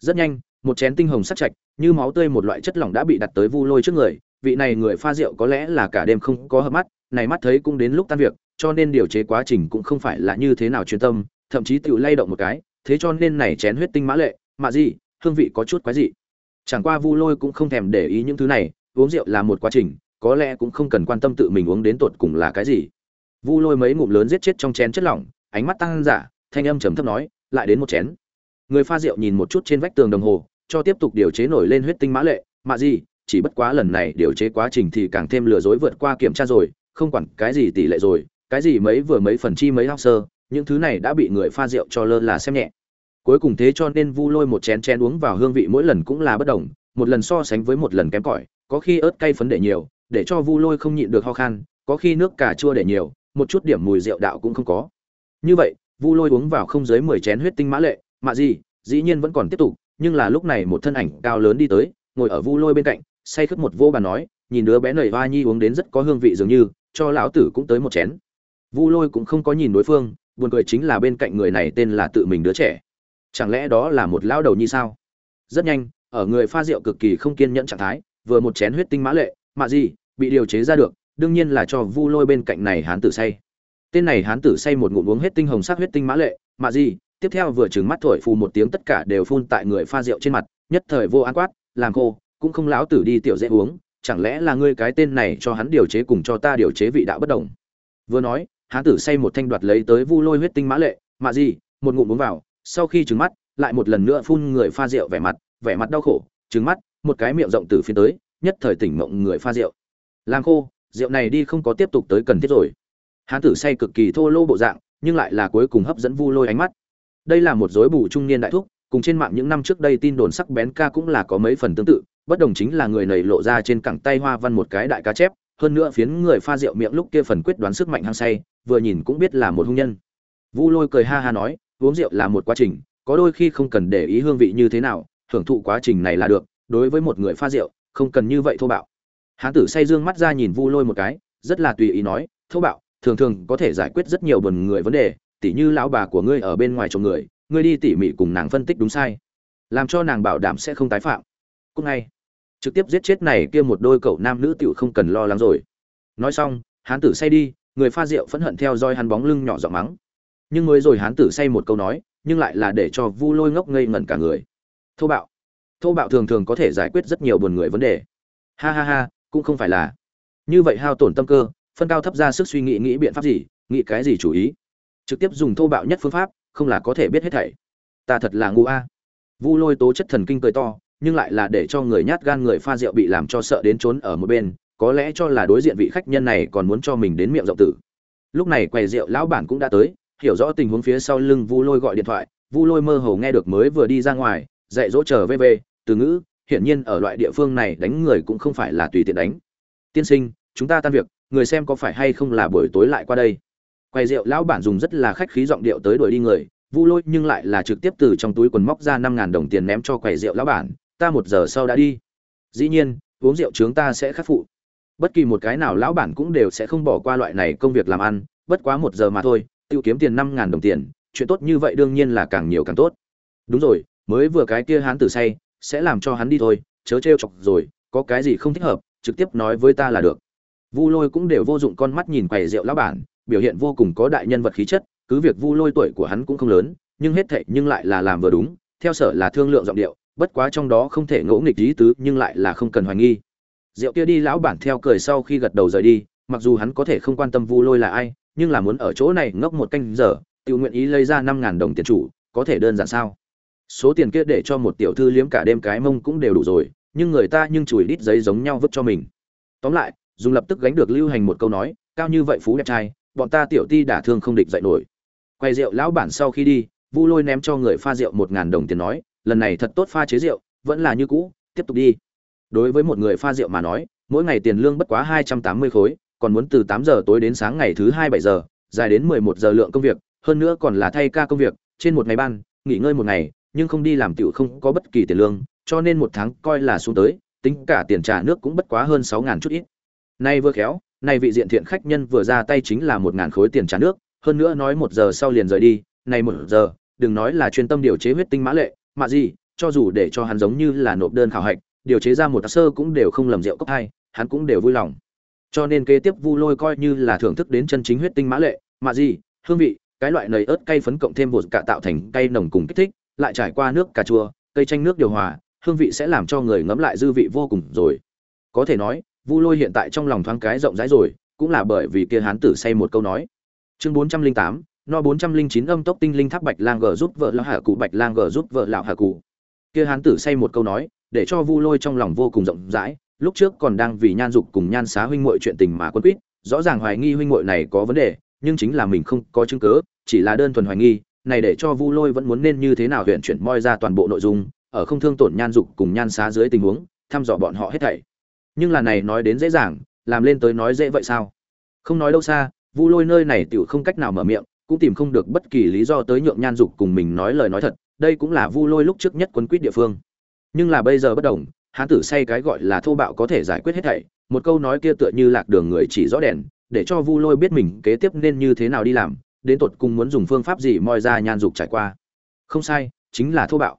Rất nhanh, một chén tinh hồng sắc chạch như máu tươi một loại chất lỏng đã bị đặt tới vu lôi trước người. Vị này người pha rượu có lẽ là cả đêm không có hợp mắt, này mắt thấy cũng đến lúc tan việc cho nên điều chế quá trình cũng không phải là như thế nào chuyên tâm, thậm chí tự lay động một cái, thế cho nên này chén huyết tinh mã lệ mà gì hương vị có chút quái dị. Chẳng qua vu lôi cũng không thèm để ý những thứ này, uống rượu là một quá trình, có lẽ cũng không cần quan tâm tự mình uống đến tột cùng là cái gì. Vu lôi mấy ngụm lớn giết chết trong chén chất lỏng, ánh mắt tăng giả, thanh âm trầm thấp nói, lại đến một chén. Người pha rượu nhìn một chút trên vách tường đồng hồ, cho tiếp tục điều chế nổi lên huyết tinh mã lệ, mạ gì chỉ bất quá lần này điều chế quá trình thì càng thêm lừa dối vượt qua kiểm tra rồi, không quản cái gì tỷ lệ rồi cái gì mấy vừa mấy phần chi mấy học sơ, những thứ này đã bị người pha rượu cho lơ là xem nhẹ. Cuối cùng thế cho nên vu lôi một chén chén uống vào hương vị mỗi lần cũng là bất đồng, một lần so sánh với một lần kém cỏi, có khi ớt cay phấn để nhiều, để cho vu lôi không nhịn được ho khan, có khi nước cà chua để nhiều, một chút điểm mùi rượu đạo cũng không có. Như vậy, vu lôi uống vào không dưới mười chén huyết tinh mã lệ mạ gì, dĩ nhiên vẫn còn tiếp tục, nhưng là lúc này một thân ảnh cao lớn đi tới, ngồi ở vu lôi bên cạnh, say khướt một vô bà nói, nhìn đứa bé nầy va nhi uống đến rất có hương vị dường như, cho lão tử cũng tới một chén vu lôi cũng không có nhìn đối phương, buồn cười chính là bên cạnh người này tên là tự mình đứa trẻ. Chẳng lẽ đó là một lão đầu nhi sao? Rất nhanh, ở người pha rượu cực kỳ không kiên nhẫn trạng thái, vừa một chén huyết tinh mã lệ, mạ gì, bị điều chế ra được, đương nhiên là cho vu lôi bên cạnh này hán tử say. Tên này hán tử say một ngụm uống hết tinh hồng sắc huyết tinh mã lệ, mạ gì, tiếp theo vừa trừng mắt thổi phù một tiếng tất cả đều phun tại người pha rượu trên mặt, nhất thời vô an quát, làm cô cũng không lão tử đi tiểu dễ uống, chẳng lẽ là ngươi cái tên này cho hắn điều chế cùng cho ta điều chế vị đạo bất đồng? Vừa nói hán tử say một thanh đoạt lấy tới vu lôi huyết tinh mã lệ, mạ gì, một ngụm uống vào, sau khi trứng mắt, lại một lần nữa phun người pha rượu vẻ mặt vẻ mặt đau khổ trứng mắt, một cái miệng rộng từ phía tới, nhất thời tỉnh mộng người pha rượu. Làm khô, rượu này đi không có tiếp tục tới cần thiết rồi. Hán tử say cực kỳ thô lô bộ dạng, nhưng lại là cuối cùng hấp dẫn vu lôi ánh mắt. Đây là một dối bù trung niên đại thúc, cùng trên mạng những năm trước đây tin đồn sắc bén ca cũng là có mấy phần tương tự, bất đồng chính là người này lộ ra trên cẳng tay hoa văn một cái đại cá chép hơn nữa phiến người pha rượu miệng lúc kia phần quyết đoán sức mạnh hăng say, vừa nhìn cũng biết là một hung nhân. Vu lôi cười ha ha nói, uống rượu là một quá trình, có đôi khi không cần để ý hương vị như thế nào hưởng thụ quá trình này là được, đối với một người pha rượu, không cần như vậy thô bạo. Hán tử say dương mắt ra nhìn vu lôi một cái, rất là tùy ý nói, thô bạo, thường thường có thể giải quyết rất nhiều buồn người vấn đề, tỉ như lão bà của ngươi ở bên ngoài chồng người, ngươi đi tỉ mỉ cùng nàng phân tích đúng sai, làm cho nàng bảo đảm sẽ không tái phạm. Cúc ngay trực tiếp giết chết này kia một đôi cậu nam nữ tiểu không cần lo lắng rồi. Nói xong, hán tử say đi, người pha rượu phẫn hận theo dõi hắn bóng lưng nhỏ giọng mắng. Nhưng mới rồi hán tử say một câu nói, nhưng lại là để cho vu lôi ngốc ngây ngẩn cả người. Thô bạo. Thô bạo thường thường có thể giải quyết rất nhiều buồn người vấn đề. Ha ha ha, cũng không phải là. Như vậy hao tổn tâm cơ, phân cao thấp ra sức suy nghĩ nghĩ biện pháp gì, nghĩ cái gì chủ ý. Trực tiếp dùng thô bạo nhất phương pháp, không là có thể biết hết thảy. Ta thật là ngu a. Vu lôi tố chất thần kinh cười to nhưng lại là để cho người nhát gan người pha rượu bị làm cho sợ đến trốn ở một bên, có lẽ cho là đối diện vị khách nhân này còn muốn cho mình đến miệng rộng tử. Lúc này quầy rượu lão bản cũng đã tới, hiểu rõ tình huống phía sau lưng vu lôi gọi điện thoại, vu lôi mơ hồ nghe được mới vừa đi ra ngoài, dạy dỗ chờ vv từ ngữ, hiển nhiên ở loại địa phương này đánh người cũng không phải là tùy tiện đánh. Tiên sinh, chúng ta tan việc, người xem có phải hay không là buổi tối lại qua đây? Quầy rượu lão bản dùng rất là khách khí giọng điệu tới đuổi đi người, vu lôi nhưng lại là trực tiếp từ trong túi quần móc ra năm ngàn đồng tiền ném cho quầy rượu lão bản ta một giờ sau đã đi. Dĩ nhiên, uống rượu trướng ta sẽ khắc phụ. Bất kỳ một cái nào lão bản cũng đều sẽ không bỏ qua loại này công việc làm ăn, bất quá một giờ mà thôi tiêu kiếm tiền năm ngàn đồng tiền, chuyện tốt như vậy đương nhiên là càng nhiều càng tốt. Đúng rồi, mới vừa cái kia hắn tử say, sẽ làm cho hắn đi thôi, chớ trêu chọc rồi, có cái gì không thích hợp, trực tiếp nói với ta là được. Vu lôi cũng đều vô dụng con mắt nhìn quầy rượu lão bản, biểu hiện vô cùng có đại nhân vật khí chất, cứ việc vu lôi tuổi của hắn cũng không lớn, nhưng hết thệ nhưng lại là làm vừa đúng, theo sở là thương lượng giọng điệu bất quá trong đó không thể ngỗ nghịch ý tứ, nhưng lại là không cần hoài nghi. Rượu kia đi, lão bản theo cười sau khi gật đầu rời đi, mặc dù hắn có thể không quan tâm vu lôi là ai, nhưng là muốn ở chỗ này ngốc một canh giờ tự nguyện ý lấy ra năm ngàn đồng tiền chủ, có thể đơn giản sao? Số tiền kia để cho một tiểu thư liếm cả đêm cái mông cũng đều đủ rồi, nhưng người ta nhưng chùi đít giấy giống nhau vứt cho mình. Tóm lại, dùng lập tức gánh được lưu hành một câu nói, cao như vậy phú đẹp trai, bọn ta tiểu ti đả thương không địch dậy nổi. Quay rượu, lão bản sau khi đi, vu lôi ném cho người pha rượu một ngàn đồng tiền nói lần này thật tốt pha chế rượu, vẫn là như cũ, tiếp tục đi. Đối với một người pha rượu mà nói, mỗi ngày tiền lương bất quá hai trăm tám mươi khối, còn muốn từ tám giờ tối đến sáng ngày thứ hai bảy giờ, dài đến mười một giờ lượng công việc, hơn nữa còn là thay ca công việc, trên một ngày ban, nghỉ ngơi một ngày, nhưng không đi làm tiểu không có bất kỳ tiền lương, cho nên một tháng coi là xuống tới, tính cả tiền trả nước cũng bất quá hơn sáu ngàn chút ít. Nay vừa khéo, nay vị diện thiện khách nhân vừa ra tay chính là một ngàn khối tiền trả nước, hơn nữa nói một giờ sau liền rời đi này một giờ, đừng nói là chuyên tâm điều chế huyết tinh mã lệ mà gì cho dù để cho hắn giống như là nộp đơn khảo hạch, điều chế ra một sơ cũng đều không lầm rượu cấp hai hắn cũng đều vui lòng. Cho nên kế tiếp vu lôi coi như là thưởng thức đến chân chính huyết tinh mã lệ mà gì hương vị, cái loại nầy ớt cay phấn cộng thêm bột cả tạo thành cay nồng cùng kích thích, lại trải qua nước cà chua, cây chanh nước điều hòa, hương vị sẽ làm cho người ngấm lại dư vị vô cùng rồi. Có thể nói, vu lôi hiện tại trong lòng thoáng cái rộng rãi rồi, cũng là bởi vì kia hán tử say một câu nói. Chương bốn trăm linh tám no bốn trăm linh chín âm tốc tinh linh tháp bạch lang gờ giúp vợ lão hạ cụ, bạch lang gờ giúp vợ lão hạ cụ. Kia hán tử say một câu nói, để cho vu lôi trong lòng vô cùng rộng rãi. Lúc trước còn đang vì nhan dục cùng nhan xá huynh muội chuyện tình mà quân quýt, rõ ràng hoài nghi huynh muội này có vấn đề, nhưng chính là mình không có chứng cứ, chỉ là đơn thuần hoài nghi, này để cho vu lôi vẫn muốn nên như thế nào huyện chuyển moi ra toàn bộ nội dung, ở không thương tổn nhan dục cùng nhan xá dưới tình huống, thăm dò bọn họ hết thảy. Nhưng là này nói đến dễ dàng, làm lên tới nói dễ vậy sao? Không nói đâu xa, vu lôi nơi này tiểu không cách nào mở miệng cũng tìm không được bất kỳ lý do tới nhượng nhan dục cùng mình nói lời nói thật, đây cũng là vu lôi lúc trước nhất quấn quyết địa phương. Nhưng là bây giờ bất đồng, hán tử say cái gọi là thô bạo có thể giải quyết hết thảy, một câu nói kia tựa như lạc đường người chỉ rõ đèn, để cho vu lôi biết mình kế tiếp nên như thế nào đi làm, đến tột cùng muốn dùng phương pháp gì moi ra nhan dục trải qua. Không sai, chính là thô bạo.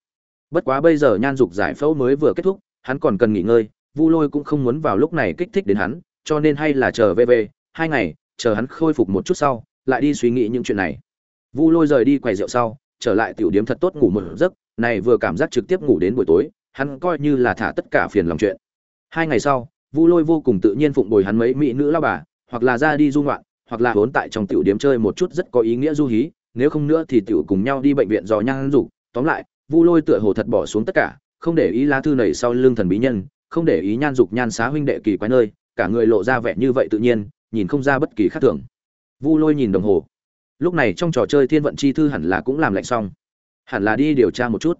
Bất quá bây giờ nhan dục giải phẫu mới vừa kết thúc, hắn còn cần nghỉ ngơi, vu lôi cũng không muốn vào lúc này kích thích đến hắn, cho nên hay là chờ về về hai ngày, chờ hắn khôi phục một chút sau lại đi suy nghĩ những chuyện này. Vu lôi rời đi quầy rượu sau, trở lại tiểu điếm thật tốt ngủ một giấc, này vừa cảm giác trực tiếp ngủ đến buổi tối, hắn coi như là thả tất cả phiền lòng chuyện. Hai ngày sau, vu lôi vô cùng tự nhiên phụng bồi hắn mấy mỹ nữ lao bà, hoặc là ra đi du ngoạn, hoặc là vốn tại trong tiểu điếm chơi một chút rất có ý nghĩa du hí, nếu không nữa thì tiểu cùng nhau đi bệnh viện dò nhang dục tóm lại, vu lôi tựa hồ thật bỏ xuống tất cả, không để ý lá thư này sau lưng thần bí nhân, không để ý nhan dục nhan xá huynh đệ kỳ quái nơi, cả người lộ ra vẻ như vậy tự nhiên, nhìn không ra bất kỳ khác thường vu lôi nhìn đồng hồ. Lúc này trong trò chơi thiên vận chi thư hẳn là cũng làm lạnh xong. Hẳn là đi điều tra một chút.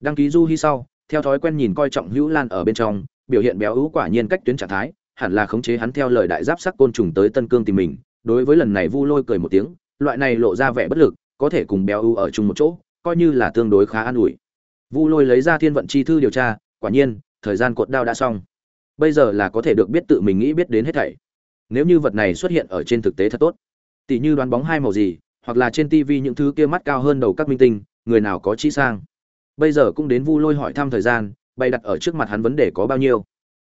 Đăng ký du hi sau, theo thói quen nhìn coi trọng hữu lan ở bên trong, biểu hiện béo ú quả nhiên cách tuyến trạng thái, hẳn là khống chế hắn theo lời đại giáp sắc côn trùng tới tân cương tìm mình. Đối với lần này vu lôi cười một tiếng, loại này lộ ra vẻ bất lực, có thể cùng béo ú ở chung một chỗ, coi như là tương đối khá an ủi. Vu lôi lấy ra thiên vận chi thư điều tra, quả nhiên, thời gian cột đao đã xong. Bây giờ là có thể được biết tự mình nghĩ biết đến hết thảy. Nếu như vật này xuất hiện ở trên thực tế thật tốt tỷ như đoán bóng hai màu gì, hoặc là trên TV những thứ kia mắt cao hơn đầu các minh tinh, người nào có trí sang. Bây giờ cũng đến vu lôi hỏi thăm thời gian, bày đặt ở trước mặt hắn vấn đề có bao nhiêu.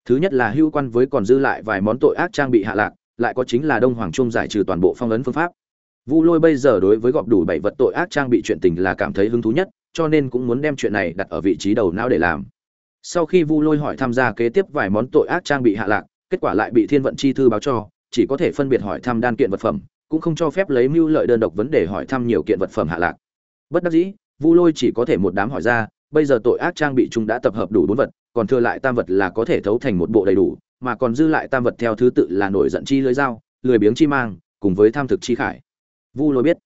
Thứ nhất là hưu quan với còn dư lại vài món tội ác trang bị hạ lạc, lại có chính là đông hoàng trung giải trừ toàn bộ phong ấn phương pháp. Vu lôi bây giờ đối với gọp đủ bảy vật tội ác trang bị chuyện tình là cảm thấy hứng thú nhất, cho nên cũng muốn đem chuyện này đặt ở vị trí đầu não để làm. Sau khi vu lôi hỏi tham gia kế tiếp vài món tội ác trang bị hạ lạc, kết quả lại bị thiên vận chi thư báo cho, chỉ có thể phân biệt hỏi thăm đan kiện vật phẩm cũng không cho phép lấy mưu lợi đơn độc vấn đề hỏi thăm nhiều kiện vật phẩm hạ lạc. Bất đắc dĩ, vu lôi chỉ có thể một đám hỏi ra, bây giờ tội ác trang bị chúng đã tập hợp đủ bốn vật, còn thừa lại tam vật là có thể thấu thành một bộ đầy đủ, mà còn dư lại tam vật theo thứ tự là nổi giận chi lưới dao, lười biếng chi mang, cùng với tham thực chi khải. Vu lôi biết,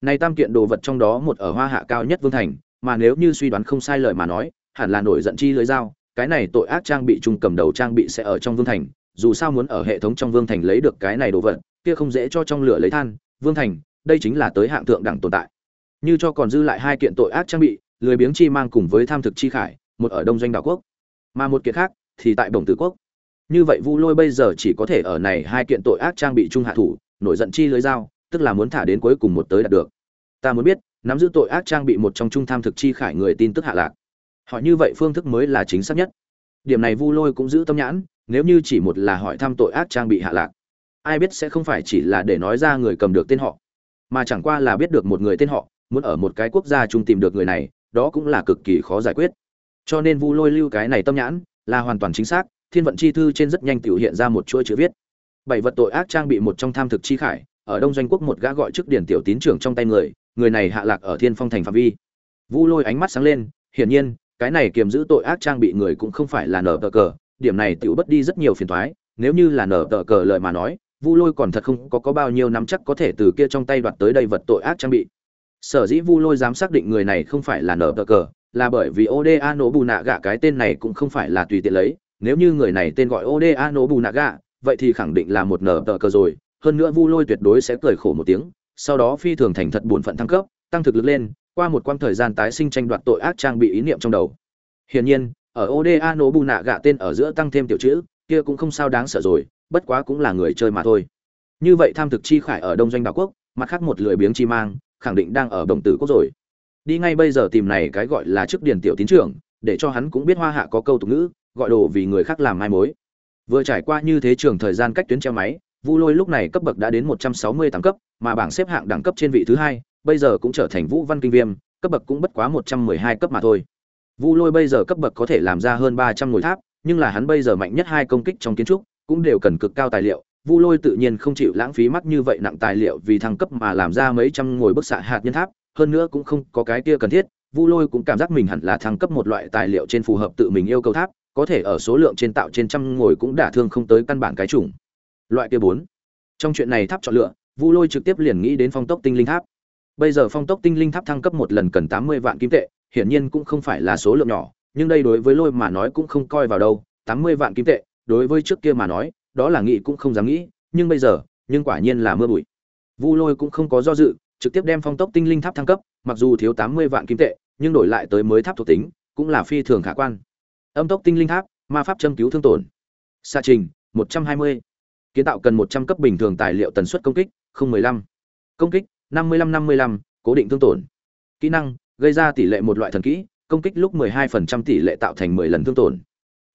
nay tam kiện đồ vật trong đó một ở hoa hạ cao nhất vương thành, mà nếu như suy đoán không sai lời mà nói, hẳn là nổi giận chi lưới dao, cái này tội ác trang bị trung cầm đầu trang bị sẽ ở trong vương thành, dù sao muốn ở hệ thống trong vương thành lấy được cái này đồ vật kia không dễ cho trong lửa lấy than, vương thành, đây chính là tới hạng thượng đẳng tồn tại. Như cho còn dư lại hai kiện tội ác trang bị, lười biếng chi mang cùng với tham thực chi khải, một ở đông doanh đảo quốc, mà một kiện khác thì tại đồng tử quốc. Như vậy vu lôi bây giờ chỉ có thể ở này hai kiện tội ác trang bị trung hạ thủ, nổi giận chi lưới dao, tức là muốn thả đến cuối cùng một tới đạt được. Ta muốn biết, nắm giữ tội ác trang bị một trong trung tham thực chi khải người tin tức hạ lạc. Hỏi như vậy phương thức mới là chính xác nhất. Điểm này vu lôi cũng giữ tâm nhãn, nếu như chỉ một là hỏi thăm tội ác trang bị hạ lạc ai biết sẽ không phải chỉ là để nói ra người cầm được tên họ, mà chẳng qua là biết được một người tên họ, muốn ở một cái quốc gia chung tìm được người này, đó cũng là cực kỳ khó giải quyết. Cho nên vu lôi lưu cái này tâm nhãn là hoàn toàn chính xác, thiên vận chi thư trên rất nhanh tiểu hiện ra một chuỗi chữ viết. Bảy vật tội ác trang bị một trong tham thực chi khải, ở đông doanh quốc một gã gọi trước điển tiểu tín trưởng trong tay người người này hạ lạc ở thiên phong thành phạm vi. Vu lôi ánh mắt sáng lên, hiển nhiên, cái này kiềm giữ tội ác trang bị người cũng không phải là nở tờ cờ, điểm này tiểu bất đi rất nhiều phiền toái, nếu như là nở tờ cờ lời mà nói vu lôi còn thật không có, có bao nhiêu nắm chắc có thể từ kia trong tay đoạt tới đây vật tội ác trang bị. Sở dĩ vu lôi dám xác định người này không phải là nở tờ cờ là bởi vì oda nổ bù nạ gạ cái tên này cũng không phải là tùy tiện lấy. Nếu như người này tên gọi oda nổ bù nạ gạ vậy thì khẳng định là một nở tờ cờ rồi. Hơn nữa vu lôi tuyệt đối sẽ cười khổ một tiếng sau đó phi thường thành thật buồn phận thăng cấp tăng thực lực lên qua một quãng thời gian tái sinh tranh đoạt tội ác trang bị ý niệm trong đầu. Hiển nhiên ở oda nổ bù nạ gạ tên ở giữa tăng thêm tiểu chữ kia cũng không sao đáng sợ rồi bất quá cũng là người chơi mà thôi. Như vậy tham thực chi khải ở đông doanh đảo quốc, mặt khác một lười biếng chi mang, khẳng định đang ở đồng tử quốc rồi. Đi ngay bây giờ tìm này cái gọi là chức điển tiểu tín trưởng, để cho hắn cũng biết hoa hạ có câu tục ngữ, gọi đồ vì người khác làm mai mối. Vừa trải qua như thế trường thời gian cách tuyến treo máy, vu lôi lúc này cấp bậc đã đến một trăm sáu mươi tám cấp, mà bảng xếp hạng đẳng cấp trên vị thứ hai, bây giờ cũng trở thành vũ văn kinh viêm, cấp bậc cũng bất quá một trăm mười hai cấp mà thôi. Vu lôi bây giờ cấp bậc có thể làm ra hơn ba trăm ngôi tháp, nhưng là hắn bây giờ mạnh nhất hai công kích trong kiến trúc cũng đều cần cực cao tài liệu, vu lôi tự nhiên không chịu lãng phí mắc như vậy nặng tài liệu vì thăng cấp mà làm ra mấy trăm ngồi bức xạ hạt nhân tháp, hơn nữa cũng không có cái kia cần thiết, vu lôi cũng cảm giác mình hẳn là thăng cấp một loại tài liệu trên phù hợp tự mình yêu cầu tháp, có thể ở số lượng trên tạo trên trăm ngồi cũng đả thương không tới căn bản cái chủng. Loại kia bốn. Trong chuyện này tháp chọn lựa, vu lôi trực tiếp liền nghĩ đến phong tốc tinh linh tháp. Bây giờ phong tốc tinh linh tháp thăng cấp một lần cần tám mươi vạn kim tệ, hiển nhiên cũng không phải là số lượng nhỏ, nhưng đây đối với lôi mà nói cũng không coi vào đâu, tám mươi vạn kim tệ đối với trước kia mà nói, đó là nghĩ cũng không dám nghĩ, nhưng bây giờ, nhưng quả nhiên là mưa bụi. Vu lôi cũng không có do dự, trực tiếp đem phong tốc tinh linh tháp thăng cấp, mặc dù thiếu tám mươi vạn kim tệ, nhưng đổi lại tới mới tháp thuộc tính, cũng là phi thường khả quan. Âm tốc tinh linh tháp, ma pháp châm cứu thương tổn. Xa trình, một trăm hai mươi. Kiến tạo cần một trăm cấp bình thường tài liệu tần suất công kích, không mười lăm. Công kích, năm mươi lăm năm mươi lăm, cố định thương tổn. Kỹ năng, gây ra tỷ lệ một loại thần kỹ, công kích lúc mười hai phần trăm tỷ lệ tạo thành mười lần thương tổn.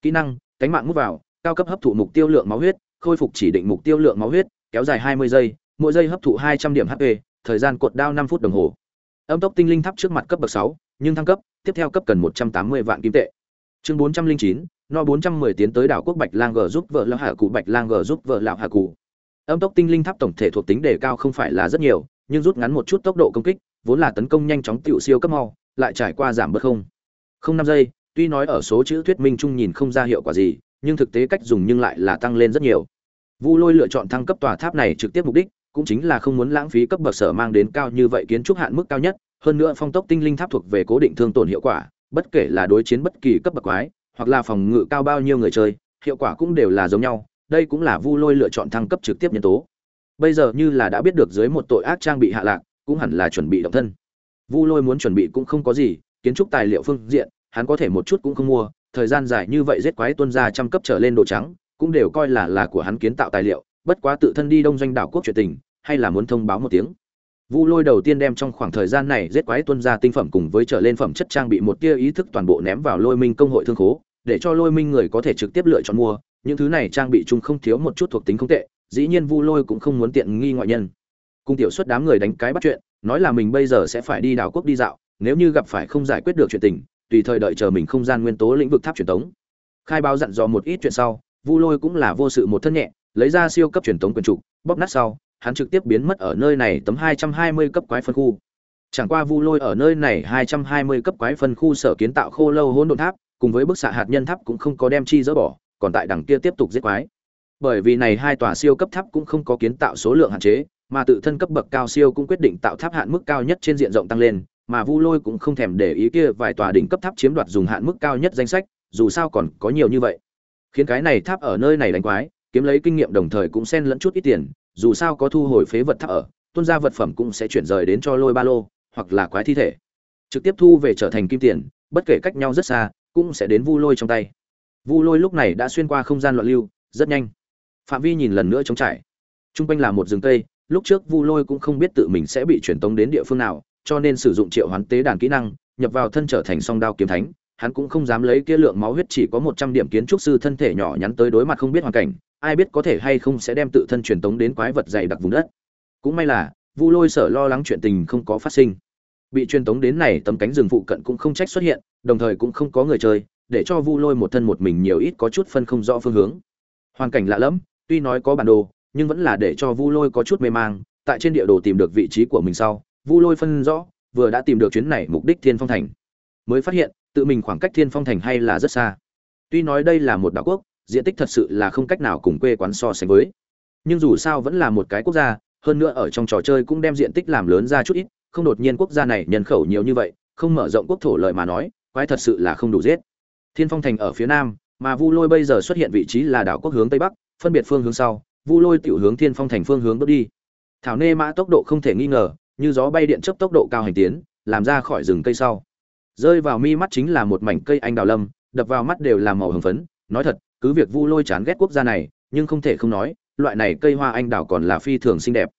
Kỹ năng, cánh mạng mút vào cao cấp hấp thụ mục tiêu lượng máu huyết khôi phục chỉ định mục tiêu lượng máu huyết kéo dài hai mươi giây mỗi giây hấp thụ hai trăm điểm hp thời gian cột đao 5 phút đồng hồ. Âm tốc tinh linh tháp trước mặt cấp bậc 6, nhưng thăng cấp tiếp theo cấp cần một trăm tám mươi vạn kim tệ. Chương bốn trăm linh chín no bốn trăm mười tiến tới đảo quốc bạch lang g giúp vợ lão hạ cụ bạch lang g giúp vợ lão hạ cụ. Âm tốc tinh linh tháp tổng thể thuộc tính đề cao không phải là rất nhiều nhưng rút ngắn một chút tốc độ công kích vốn là tấn công nhanh chóng tiểu siêu cấp mau lại trải qua giảm bớt không. Không năm giây tuy nói ở số chữ thuyết minh chung nhìn không ra hiệu quả gì nhưng thực tế cách dùng nhưng lại là tăng lên rất nhiều. Vu lôi lựa chọn thăng cấp tòa tháp này trực tiếp mục đích cũng chính là không muốn lãng phí cấp bậc sở mang đến cao như vậy kiến trúc hạn mức cao nhất, hơn nữa phong tốc tinh linh tháp thuộc về cố định thương tổn hiệu quả, bất kể là đối chiến bất kỳ cấp bậc quái, hoặc là phòng ngự cao bao nhiêu người chơi, hiệu quả cũng đều là giống nhau, đây cũng là vu lôi lựa chọn thăng cấp trực tiếp nhân tố. Bây giờ như là đã biết được dưới một tội ác trang bị hạ lạc, cũng hẳn là chuẩn bị động thân. Vu lôi muốn chuẩn bị cũng không có gì, kiến trúc tài liệu phương diện, hắn có thể một chút cũng không mua thời gian dài như vậy giết quái tuân ra trăm cấp trở lên đồ trắng, cũng đều coi là là của hắn kiến tạo tài liệu, bất quá tự thân đi đông doanh đảo quốc chuyện tình, hay là muốn thông báo một tiếng. Vu lôi đầu tiên đem trong khoảng thời gian này giết quái tuân ra tinh phẩm cùng với trở lên phẩm chất trang bị một tia ý thức toàn bộ ném vào lôi minh công hội thương khố, để cho lôi minh người có thể trực tiếp lựa chọn mua, những thứ này trang bị chung không thiếu một chút thuộc tính không tệ, dĩ nhiên vu lôi cũng không muốn tiện nghi ngoại nhân. Cung tiểu suất đám người đánh cái bắt chuyện, nói là mình bây giờ sẽ phải đi đảo quốc đi dạo, nếu như gặp phải không giải quyết được chuyện tình tùy thời đợi chờ mình không gian nguyên tố lĩnh vực tháp truyền tống. Khai báo dặn dò một ít chuyện sau, vu lôi cũng là vô sự một thân nhẹ, lấy ra siêu cấp truyền tống quyền trục, bóp nát sau, hắn trực tiếp biến mất ở nơi này tấm 220 cấp quái phân khu. Chẳng qua vu lôi ở nơi này 220 cấp quái phân khu sở kiến tạo khô lâu hỗn độn tháp, cùng với bức xạ hạt nhân tháp cũng không có đem chi dỡ bỏ, còn tại đằng kia tiếp tục giết quái. Bởi vì này hai tòa siêu cấp tháp cũng không có kiến tạo số lượng hạn chế, mà tự thân cấp bậc cao siêu cũng quyết định tạo tháp hạn mức cao nhất trên diện rộng tăng lên mà Vu Lôi cũng không thèm để ý kia vài tòa đỉnh cấp tháp chiếm đoạt dùng hạn mức cao nhất danh sách, dù sao còn có nhiều như vậy. Khiến cái này tháp ở nơi này đánh quái, kiếm lấy kinh nghiệm đồng thời cũng xen lẫn chút ít tiền, dù sao có thu hồi phế vật tháp ở, tuân ra vật phẩm cũng sẽ chuyển rời đến cho Lôi Ba Lô, hoặc là quái thi thể. Trực tiếp thu về trở thành kim tiền, bất kể cách nhau rất xa, cũng sẽ đến Vu Lôi trong tay. Vu Lôi lúc này đã xuyên qua không gian loạn lưu, rất nhanh phạm vi nhìn lần nữa trống trải Trung quanh là một rừng cây lúc trước vu lôi cũng không biết tự mình sẽ bị truyền tống đến địa phương nào cho nên sử dụng triệu hoán tế đàn kỹ năng, nhập vào thân trở thành song đao kiếm thánh. Hắn cũng không dám lấy kia lượng máu huyết chỉ có một trăm điểm kiến trúc sư thân thể nhỏ nhắn tới đối mặt không biết hoàn cảnh, ai biết có thể hay không sẽ đem tự thân truyền tống đến quái vật dày đặc vùng đất. Cũng may là, vu lôi sở lo lắng chuyện tình không có phát sinh. Bị truyền tống đến này, tấm cánh rừng phụ cận cũng không trách xuất hiện, đồng thời cũng không có người chơi, để cho vu lôi một thân một mình nhiều ít có chút phân không rõ phương hướng. Hoàn cảnh lạ lẫm, tuy nói có bản đồ, nhưng vẫn là để cho vu lôi có chút mê mang, tại trên địa đồ tìm được vị trí của mình sau vu lôi phân rõ, vừa đã tìm được chuyến này mục đích thiên phong thành. Mới phát hiện, tự mình khoảng cách thiên phong thành hay là rất xa. Tuy nói đây là một đảo quốc, diện tích thật sự là không cách nào cùng quê quán so sánh với. Nhưng dù sao vẫn là một cái quốc gia, hơn nữa ở trong trò chơi cũng đem diện tích làm lớn ra chút ít, không đột nhiên quốc gia này nhân khẩu nhiều như vậy, không mở rộng quốc thổ lợi mà nói, quái thật sự là không đủ giết. Thiên phong thành ở phía nam, mà vu lôi bây giờ xuất hiện vị trí là đảo quốc hướng tây bắc, phân biệt phương hướng sau, vu lôi tiểu hướng thiên phong thành phương hướng bước đi. Thảo nê mã tốc độ không thể nghi ngờ như gió bay điện chớp tốc độ cao hành tiến, làm ra khỏi rừng cây sau. Rơi vào mi mắt chính là một mảnh cây anh đào lâm, đập vào mắt đều là màu hồng phấn. Nói thật, cứ việc vu lôi chán ghét quốc gia này, nhưng không thể không nói, loại này cây hoa anh đào còn là phi thường xinh đẹp.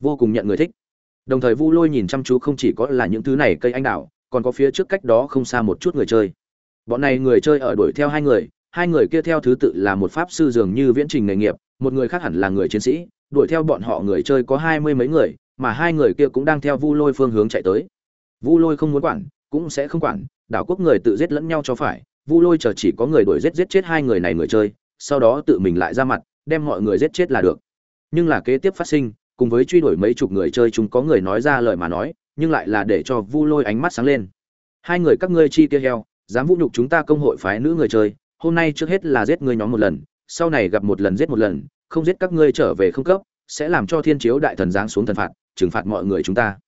Vô cùng nhận người thích. Đồng thời vu lôi nhìn chăm chú không chỉ có là những thứ này cây anh đào, còn có phía trước cách đó không xa một chút người chơi. Bọn này người chơi ở đuổi theo hai người hai người kia theo thứ tự là một pháp sư dường như viễn trình nghề nghiệp, một người khác hẳn là người chiến sĩ. Đuổi theo bọn họ người chơi có hai mươi mấy người mà hai người kia cũng đang theo vu lôi phương hướng chạy tới. Vu lôi không muốn quản, cũng sẽ không quản, đảo quốc người tự giết lẫn nhau cho phải, vu lôi chờ chỉ có người đuổi giết giết chết hai người này người chơi, sau đó tự mình lại ra mặt, đem mọi người giết chết là được. Nhưng là kế tiếp phát sinh, cùng với truy đuổi mấy chục người chơi chúng có người nói ra lời mà nói, nhưng lại là để cho vu lôi ánh mắt sáng lên. Hai người các ngươi chi tiêu heo, dám vũ nhục chúng ta công hội phái nữ người chơi, hôm nay trước hết là giết ngươi nhóm một lần, sau này gặp một lần giết một lần, không giết các ngươi trở về không cấp, sẽ làm cho thiên chiếu đại thần giáng xuống thần phạt trừng phạt mọi người chúng ta.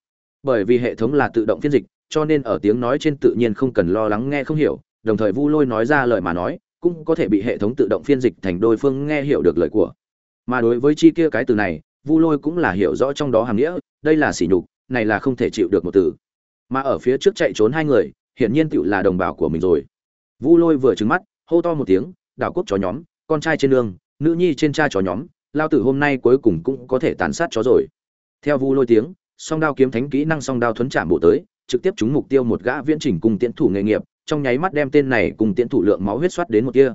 Bởi vì hệ thống là tự động phiên dịch, cho nên ở tiếng nói trên tự nhiên không cần lo lắng nghe không hiểu, đồng thời vu lôi nói ra lời mà nói, cũng có thể bị hệ thống tự động phiên dịch thành đôi phương nghe hiểu được lời của. Mà đối với chi kia cái từ này, vu lôi cũng là hiểu rõ trong đó hàm nghĩa, đây là sỉ nhục, này là không thể chịu được một từ. Mà ở phía trước chạy trốn hai người, hiển nhiên tựu là đồng bào của mình rồi. Vu lôi vừa trừng mắt, hô to một tiếng, đảo quốc chó nhóm, con trai trên đường, nữ nhi trên cha chó nhóm, lao tử hôm nay cuối cùng cũng có thể tàn sát chó rồi theo vu lôi tiếng, song đao kiếm thánh kỹ năng song đao thuấn chạm bộ tới, trực tiếp trúng mục tiêu một gã viễn trình cùng tiễn thủ nghề nghiệp, trong nháy mắt đem tên này cùng tiễn thủ lượng máu huyết soát đến một kia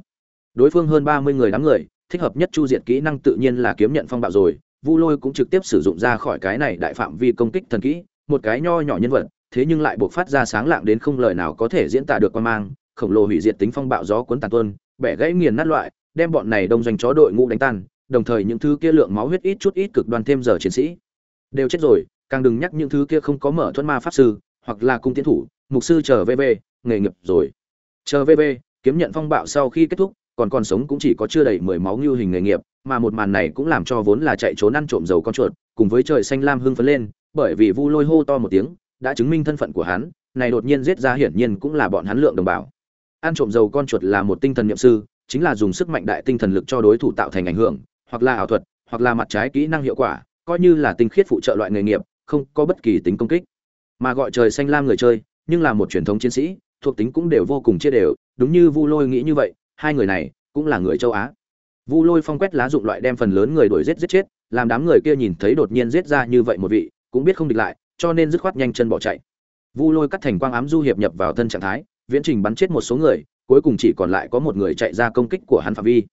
đối phương hơn ba mươi người đám người, thích hợp nhất chu diệt kỹ năng tự nhiên là kiếm nhận phong bạo rồi, vu lôi cũng trực tiếp sử dụng ra khỏi cái này đại phạm vi công kích thần kỹ, một cái nho nhỏ nhân vật, thế nhưng lại buộc phát ra sáng lạng đến không lời nào có thể diễn tả được quan mang, khổng lồ hủy diệt tính phong bạo gió cuốn tàn tuôn, bẻ gãy nghiền nát loại, đem bọn này đông doanh chó đội ngũ đánh tan, đồng thời những thứ kia lượng máu huyết ít chút ít cực đoan thêm giờ chiến sĩ đều chết rồi, càng đừng nhắc những thứ kia không có mở thuẫn ma pháp sư, hoặc là cung tiến thủ, mục sư chờ vv, nghề nghiệp rồi. Chờ vv, kiếm nhận phong bạo sau khi kết thúc, còn còn sống cũng chỉ có chưa đầy mười máu như hình nghề nghiệp, mà một màn này cũng làm cho vốn là chạy trốn ăn trộm dầu con chuột, cùng với trời xanh lam hưng phấn lên, bởi vì vu lôi hô to một tiếng, đã chứng minh thân phận của hắn, này đột nhiên giết ra hiển nhiên cũng là bọn hắn lượng đồng bào. Ăn trộm dầu con chuột là một tinh thần nhậm sư, chính là dùng sức mạnh đại tinh thần lực cho đối thủ tạo thành ảnh hưởng, hoặc là ảo thuật, hoặc là mặt trái kỹ năng hiệu quả coi như là tinh khiết phụ trợ loại nghề nghiệp, không có bất kỳ tính công kích. Mà gọi trời xanh lam người chơi, nhưng là một truyền thống chiến sĩ, thuộc tính cũng đều vô cùng chia đều, đúng như vu lôi nghĩ như vậy, hai người này cũng là người châu á. Vu lôi phong quét lá dụng loại đem phần lớn người đuổi giết giết chết, làm đám người kia nhìn thấy đột nhiên giết ra như vậy một vị, cũng biết không địch lại, cho nên dứt khoát nhanh chân bỏ chạy. Vu lôi cắt thành quang ám du hiệp nhập vào thân trạng thái, viễn trình bắn chết một số người, cuối cùng chỉ còn lại có một người chạy ra công kích của hắn phạm vi.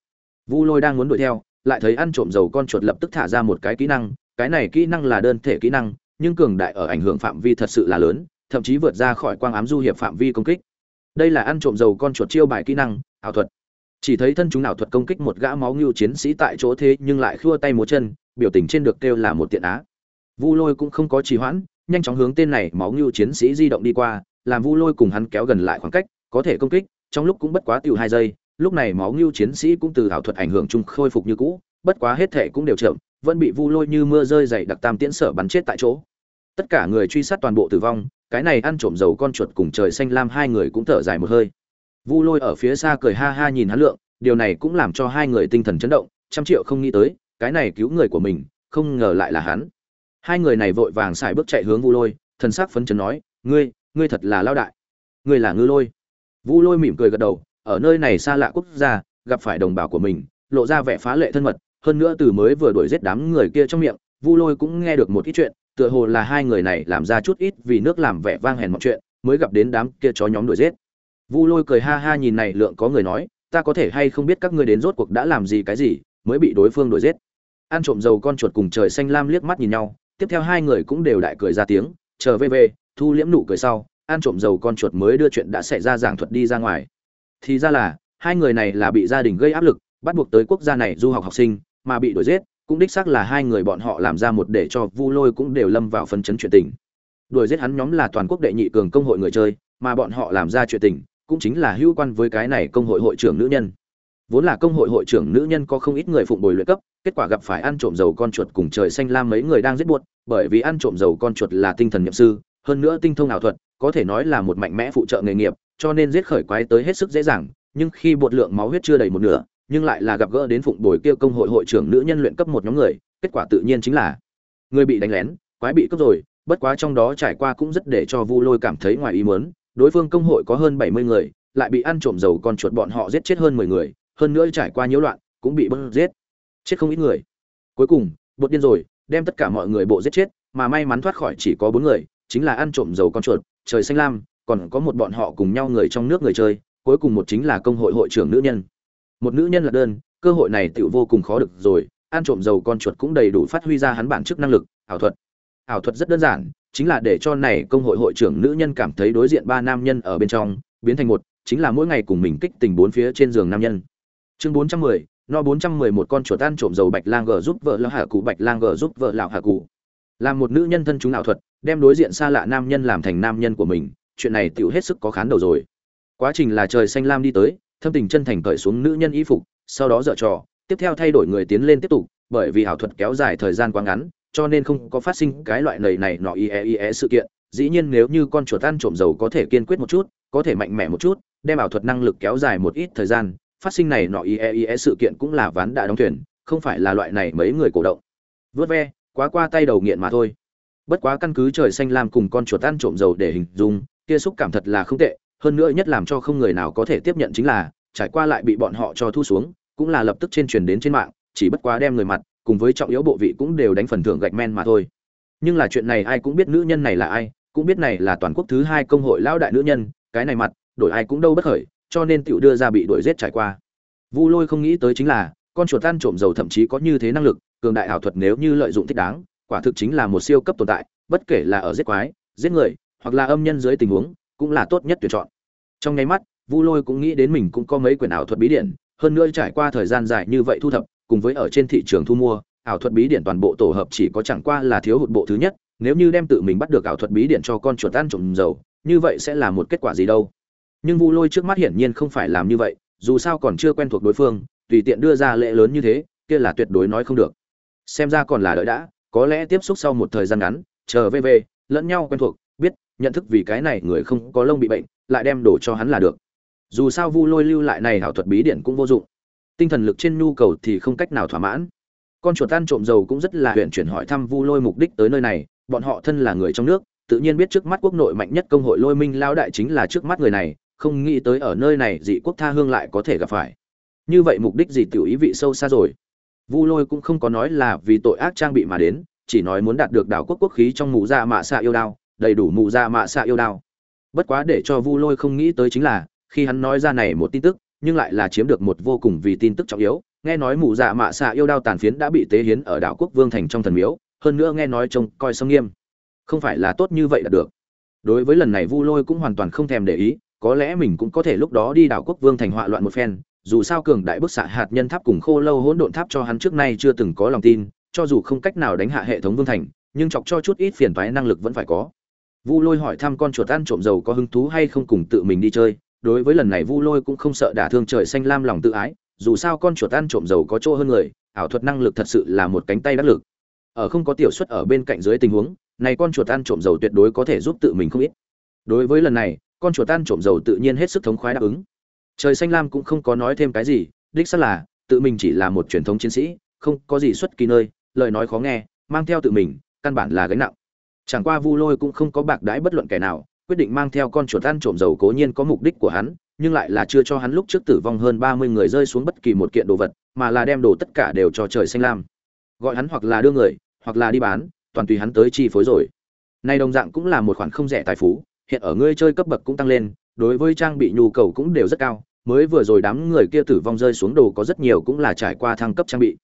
Vu lôi đang muốn đuổi theo, lại thấy ăn trộm dầu con chuột lập tức thả ra một cái kỹ năng cái này kỹ năng là đơn thể kỹ năng, nhưng cường đại ở ảnh hưởng phạm vi thật sự là lớn, thậm chí vượt ra khỏi quang ám du hiệp phạm vi công kích. Đây là ăn trộm dầu con chuột chiêu bài kỹ năng, ảo thuật. Chỉ thấy thân chúng ảo thuật công kích một gã máu ngưu chiến sĩ tại chỗ thế nhưng lại khua tay múa chân, biểu tình trên được kêu là một tiện á. Vu lôi cũng không có trì hoãn, nhanh chóng hướng tên này máu ngưu chiến sĩ di động đi qua, làm vu lôi cùng hắn kéo gần lại khoảng cách, có thể công kích, trong lúc cũng bất quá tiểu hai giây, lúc này máu ngưu chiến sĩ cũng từ ảo thuật ảnh hưởng chung khôi phục như cũ, bất quá hết thể cũng đều chậm vẫn bị vu lôi như mưa rơi dày đặc tam tiễn sở bắn chết tại chỗ. Tất cả người truy sát toàn bộ tử vong, cái này ăn trộm dầu con chuột cùng trời xanh lam hai người cũng thở dài một hơi. Vu lôi ở phía xa cười ha ha nhìn hắn lượng, điều này cũng làm cho hai người tinh thần chấn động, trăm triệu không nghĩ tới, cái này cứu người của mình, không ngờ lại là hắn. Hai người này vội vàng xài bước chạy hướng vu lôi, thần sắc phấn chấn nói, ngươi ngươi thật là lao đại. Ngươi là ngư lôi. Vu lôi mỉm cười gật đầu, ở nơi này xa lạ quốc gia, gặp phải đồng bào của mình, lộ ra vẻ phá lệ thân mật hơn nữa từ mới vừa đuổi giết đám người kia trong miệng, vu lôi cũng nghe được một ít chuyện, tựa hồ là hai người này làm ra chút ít vì nước làm vẻ vang hèn mọi chuyện, mới gặp đến đám kia chó nhóm đuổi giết. Vu lôi cười ha ha nhìn này lượng có người nói, ta có thể hay không biết các ngươi đến rốt cuộc đã làm gì cái gì, mới bị đối phương đuổi giết? Ăn trộm dầu con chuột cùng trời xanh lam liếc mắt nhìn nhau, tiếp theo hai người cũng đều đại cười ra tiếng, chờ về về, thu liễm nụ cười sau, ăn trộm dầu con chuột mới đưa chuyện đã xảy ra giảng thuật đi ra ngoài. Thì ra là, hai người này là bị gia đình gây áp lực, bắt buộc tới quốc gia này du học học sinh mà bị đuổi giết cũng đích xác là hai người bọn họ làm ra một để cho vu lôi cũng đều lâm vào phân chấn chuyện tình. Đuổi giết hắn nhóm là toàn quốc đệ nhị cường công hội người chơi mà bọn họ làm ra chuyện tình cũng chính là hữu quan với cái này công hội hội trưởng nữ nhân. Vốn là công hội hội trưởng nữ nhân có không ít người phụng bồi luyện cấp kết quả gặp phải ăn trộm dầu con chuột cùng trời xanh lam mấy người đang giết buột, bởi vì ăn trộm dầu con chuột là tinh thần nhậm sư hơn nữa tinh thông ảo thuật có thể nói là một mạnh mẽ phụ trợ nghề nghiệp cho nên giết khởi quái tới hết sức dễ dàng nhưng khi bột lượng máu huyết chưa đầy một nửa nhưng lại là gặp gỡ đến phụng bồi kia công hội hội trưởng nữ nhân luyện cấp một nhóm người, kết quả tự nhiên chính là người bị đánh lén, quái bị cướp rồi, bất quá trong đó trải qua cũng rất để cho vu lôi cảm thấy ngoài ý muốn, đối phương công hội có hơn bảy mươi người, lại bị ăn trộm dầu con chuột bọn họ giết chết hơn mười người, hơn nữa trải qua nhiễu loạn, cũng bị bớt giết, chết không ít người. Cuối cùng, bột điên rồi, đem tất cả mọi người bộ giết chết, mà may mắn thoát khỏi chỉ có bốn người, chính là ăn trộm dầu con chuột, trời xanh lam, còn có một bọn họ cùng nhau người trong nước người chơi, cuối cùng một chính là công hội hội trưởng nữ nhân một nữ nhân là đơn, cơ hội này tựu vô cùng khó được rồi, ăn trộm dầu con chuột cũng đầy đủ phát huy ra hắn bản chức năng lực, ảo thuật. Ảo thuật rất đơn giản, chính là để cho này công hội hội trưởng nữ nhân cảm thấy đối diện ba nam nhân ở bên trong, biến thành một, chính là mỗi ngày cùng mình kích tình bốn phía trên giường nam nhân. Chương bốn trăm mười, no bốn trăm mười một con chuột ăn trộm dầu bạch lang g giúp vợ lão hạ cụ, bạch lang g giúp vợ lão hạ cụ. Làm một nữ nhân thân chúng ảo thuật, đem đối diện xa lạ nam nhân làm thành nam nhân của mình, chuyện này tựu hết sức có khán đầu rồi. Quá trình là trời xanh lam đi tới thâm tình chân thành cởi xuống nữ nhân y phục, sau đó dở trò, tiếp theo thay đổi người tiến lên tiếp tục, bởi vì ảo thuật kéo dài thời gian quá ngắn, cho nên không có phát sinh cái loại nầy này nọ ie ie sự kiện. Dĩ nhiên nếu như con chuột ăn trộm dầu có thể kiên quyết một chút, có thể mạnh mẽ một chút, đem ảo thuật năng lực kéo dài một ít thời gian, phát sinh này nọ ie ie sự kiện cũng là ván đã đóng thuyền, không phải là loại này mấy người cổ động. Vớt ve, quá qua tay đầu nghiện mà thôi. Bất quá căn cứ trời xanh lam cùng con chuột ăn trộm dầu để hình dung, kia xúc cảm thật là không tệ hơn nữa nhất làm cho không người nào có thể tiếp nhận chính là, trải qua lại bị bọn họ cho thu xuống, cũng là lập tức trên truyền đến trên mạng, chỉ bất quá đem người mặt, cùng với trọng yếu bộ vị cũng đều đánh phần thưởng gạch men mà thôi. Nhưng là chuyện này ai cũng biết nữ nhân này là ai, cũng biết này là toàn quốc thứ hai công hội lão đại nữ nhân, cái này mặt, đổi ai cũng đâu bất khởi, cho nên tiểu đưa ra bị đuổi giết trải qua. Vu lôi không nghĩ tới chính là, con chuột tan trộm dầu thậm chí có như thế năng lực, cường đại ảo thuật nếu như lợi dụng thích đáng, quả thực chính là một siêu cấp tồn tại, bất kể là ở giết quái, giết người, hoặc là âm nhân dưới tình huống cũng là tốt nhất tuyển chọn. Trong nháy mắt, vu lôi cũng nghĩ đến mình cũng có mấy quyển ảo thuật bí điển, hơn nữa trải qua thời gian dài như vậy thu thập, cùng với ở trên thị trường thu mua, ảo thuật bí điển toàn bộ tổ hợp chỉ có chẳng qua là thiếu hụt bộ thứ nhất, nếu như đem tự mình bắt được ảo thuật bí điển cho con chuột ăn trộm dầu, như vậy sẽ là một kết quả gì đâu. Nhưng vu lôi trước mắt hiển nhiên không phải làm như vậy, dù sao còn chưa quen thuộc đối phương, tùy tiện đưa ra lễ lớn như thế, kia là tuyệt đối nói không được. Xem ra còn là đợi đã, có lẽ tiếp xúc sau một thời gian ngắn, chờ về về lẫn nhau quen thuộc nhận thức vì cái này người không có lông bị bệnh, lại đem đổ cho hắn là được. Dù sao vu lôi lưu lại này hảo thuật bí điển cũng vô dụng. Tinh thần lực trên nhu cầu thì không cách nào thỏa mãn. Con chuột tan trộm dầu cũng rất là huyện chuyển hỏi thăm vu lôi mục đích tới nơi này, bọn họ thân là người trong nước, tự nhiên biết trước mắt quốc nội mạnh nhất công hội lôi minh lao đại chính là trước mắt người này, không nghĩ tới ở nơi này dị quốc tha hương lại có thể gặp phải. Như vậy mục đích gì tiểu ý vị sâu xa rồi. Vu lôi cũng không có nói là vì tội ác trang bị mà đến, chỉ nói muốn đạt được đảo quốc quốc khí trong mù dạ mạ xạ yêu đao đầy đủ mù dạ mạ xạ yêu đao. Bất quá để cho vu lôi không nghĩ tới chính là, khi hắn nói ra này một tin tức, nhưng lại là chiếm được một vô cùng vì tin tức trọng yếu. Nghe nói mù dạ mạ xạ yêu đao tàn phiến đã bị tế hiến ở đảo quốc vương thành trong thần miếu, hơn nữa nghe nói trông coi sông nghiêm. Không phải là tốt như vậy là được. Đối với lần này vu lôi cũng hoàn toàn không thèm để ý, có lẽ mình cũng có thể lúc đó đi đảo quốc vương thành họa loạn một phen, dù sao cường đại bức xạ hạt nhân tháp cùng khô lâu hỗn độn tháp cho hắn trước nay chưa từng có lòng tin, cho dù không cách nào đánh hạ hệ thống vương thành, nhưng chọc cho chút ít phiền toái năng lực vẫn phải có vu lôi hỏi thăm con chuột ăn trộm dầu có hứng thú hay không cùng tự mình đi chơi. Đối với lần này vu lôi cũng không sợ đả thương trời xanh lam lòng tự ái. Dù sao con chuột ăn trộm dầu có chỗ hơn người, ảo thuật năng lực thật sự là một cánh tay đắc lực. Ở không có tiểu suất ở bên cạnh dưới tình huống, này con chuột ăn trộm dầu tuyệt đối có thể giúp tự mình không ít. Đối với lần này, con chuột ăn trộm dầu tự nhiên hết sức thống khoái đáp ứng. Trời xanh lam cũng không có nói thêm cái gì, đích xác là, tự mình chỉ là một truyền thống chiến sĩ, không có gì xuất kỳ nơi, lời nói khó nghe, mang theo tự mình, căn bản là gánh nặng chẳng qua vu lôi cũng không có bạc đãi bất luận kẻ nào quyết định mang theo con chuột ăn trộm dầu cố nhiên có mục đích của hắn nhưng lại là chưa cho hắn lúc trước tử vong hơn ba mươi người rơi xuống bất kỳ một kiện đồ vật, mà là đem đồ tất cả đều cho trời xanh lam. Gọi hắn hoặc là đưa người, hoặc là đi bán, toàn tùy hắn tới chi phối rồi. nay đồng dạng cũng là một khoản không rẻ tài phú, hiện ở ngươi chơi cấp bậc cũng tăng lên, đối với trang bị nhu cầu cũng đều rất cao, mới vừa rồi đám người kia tử vong rơi xuống đồ có rất nhiều cũng là trải qua thăng cấp trang bị.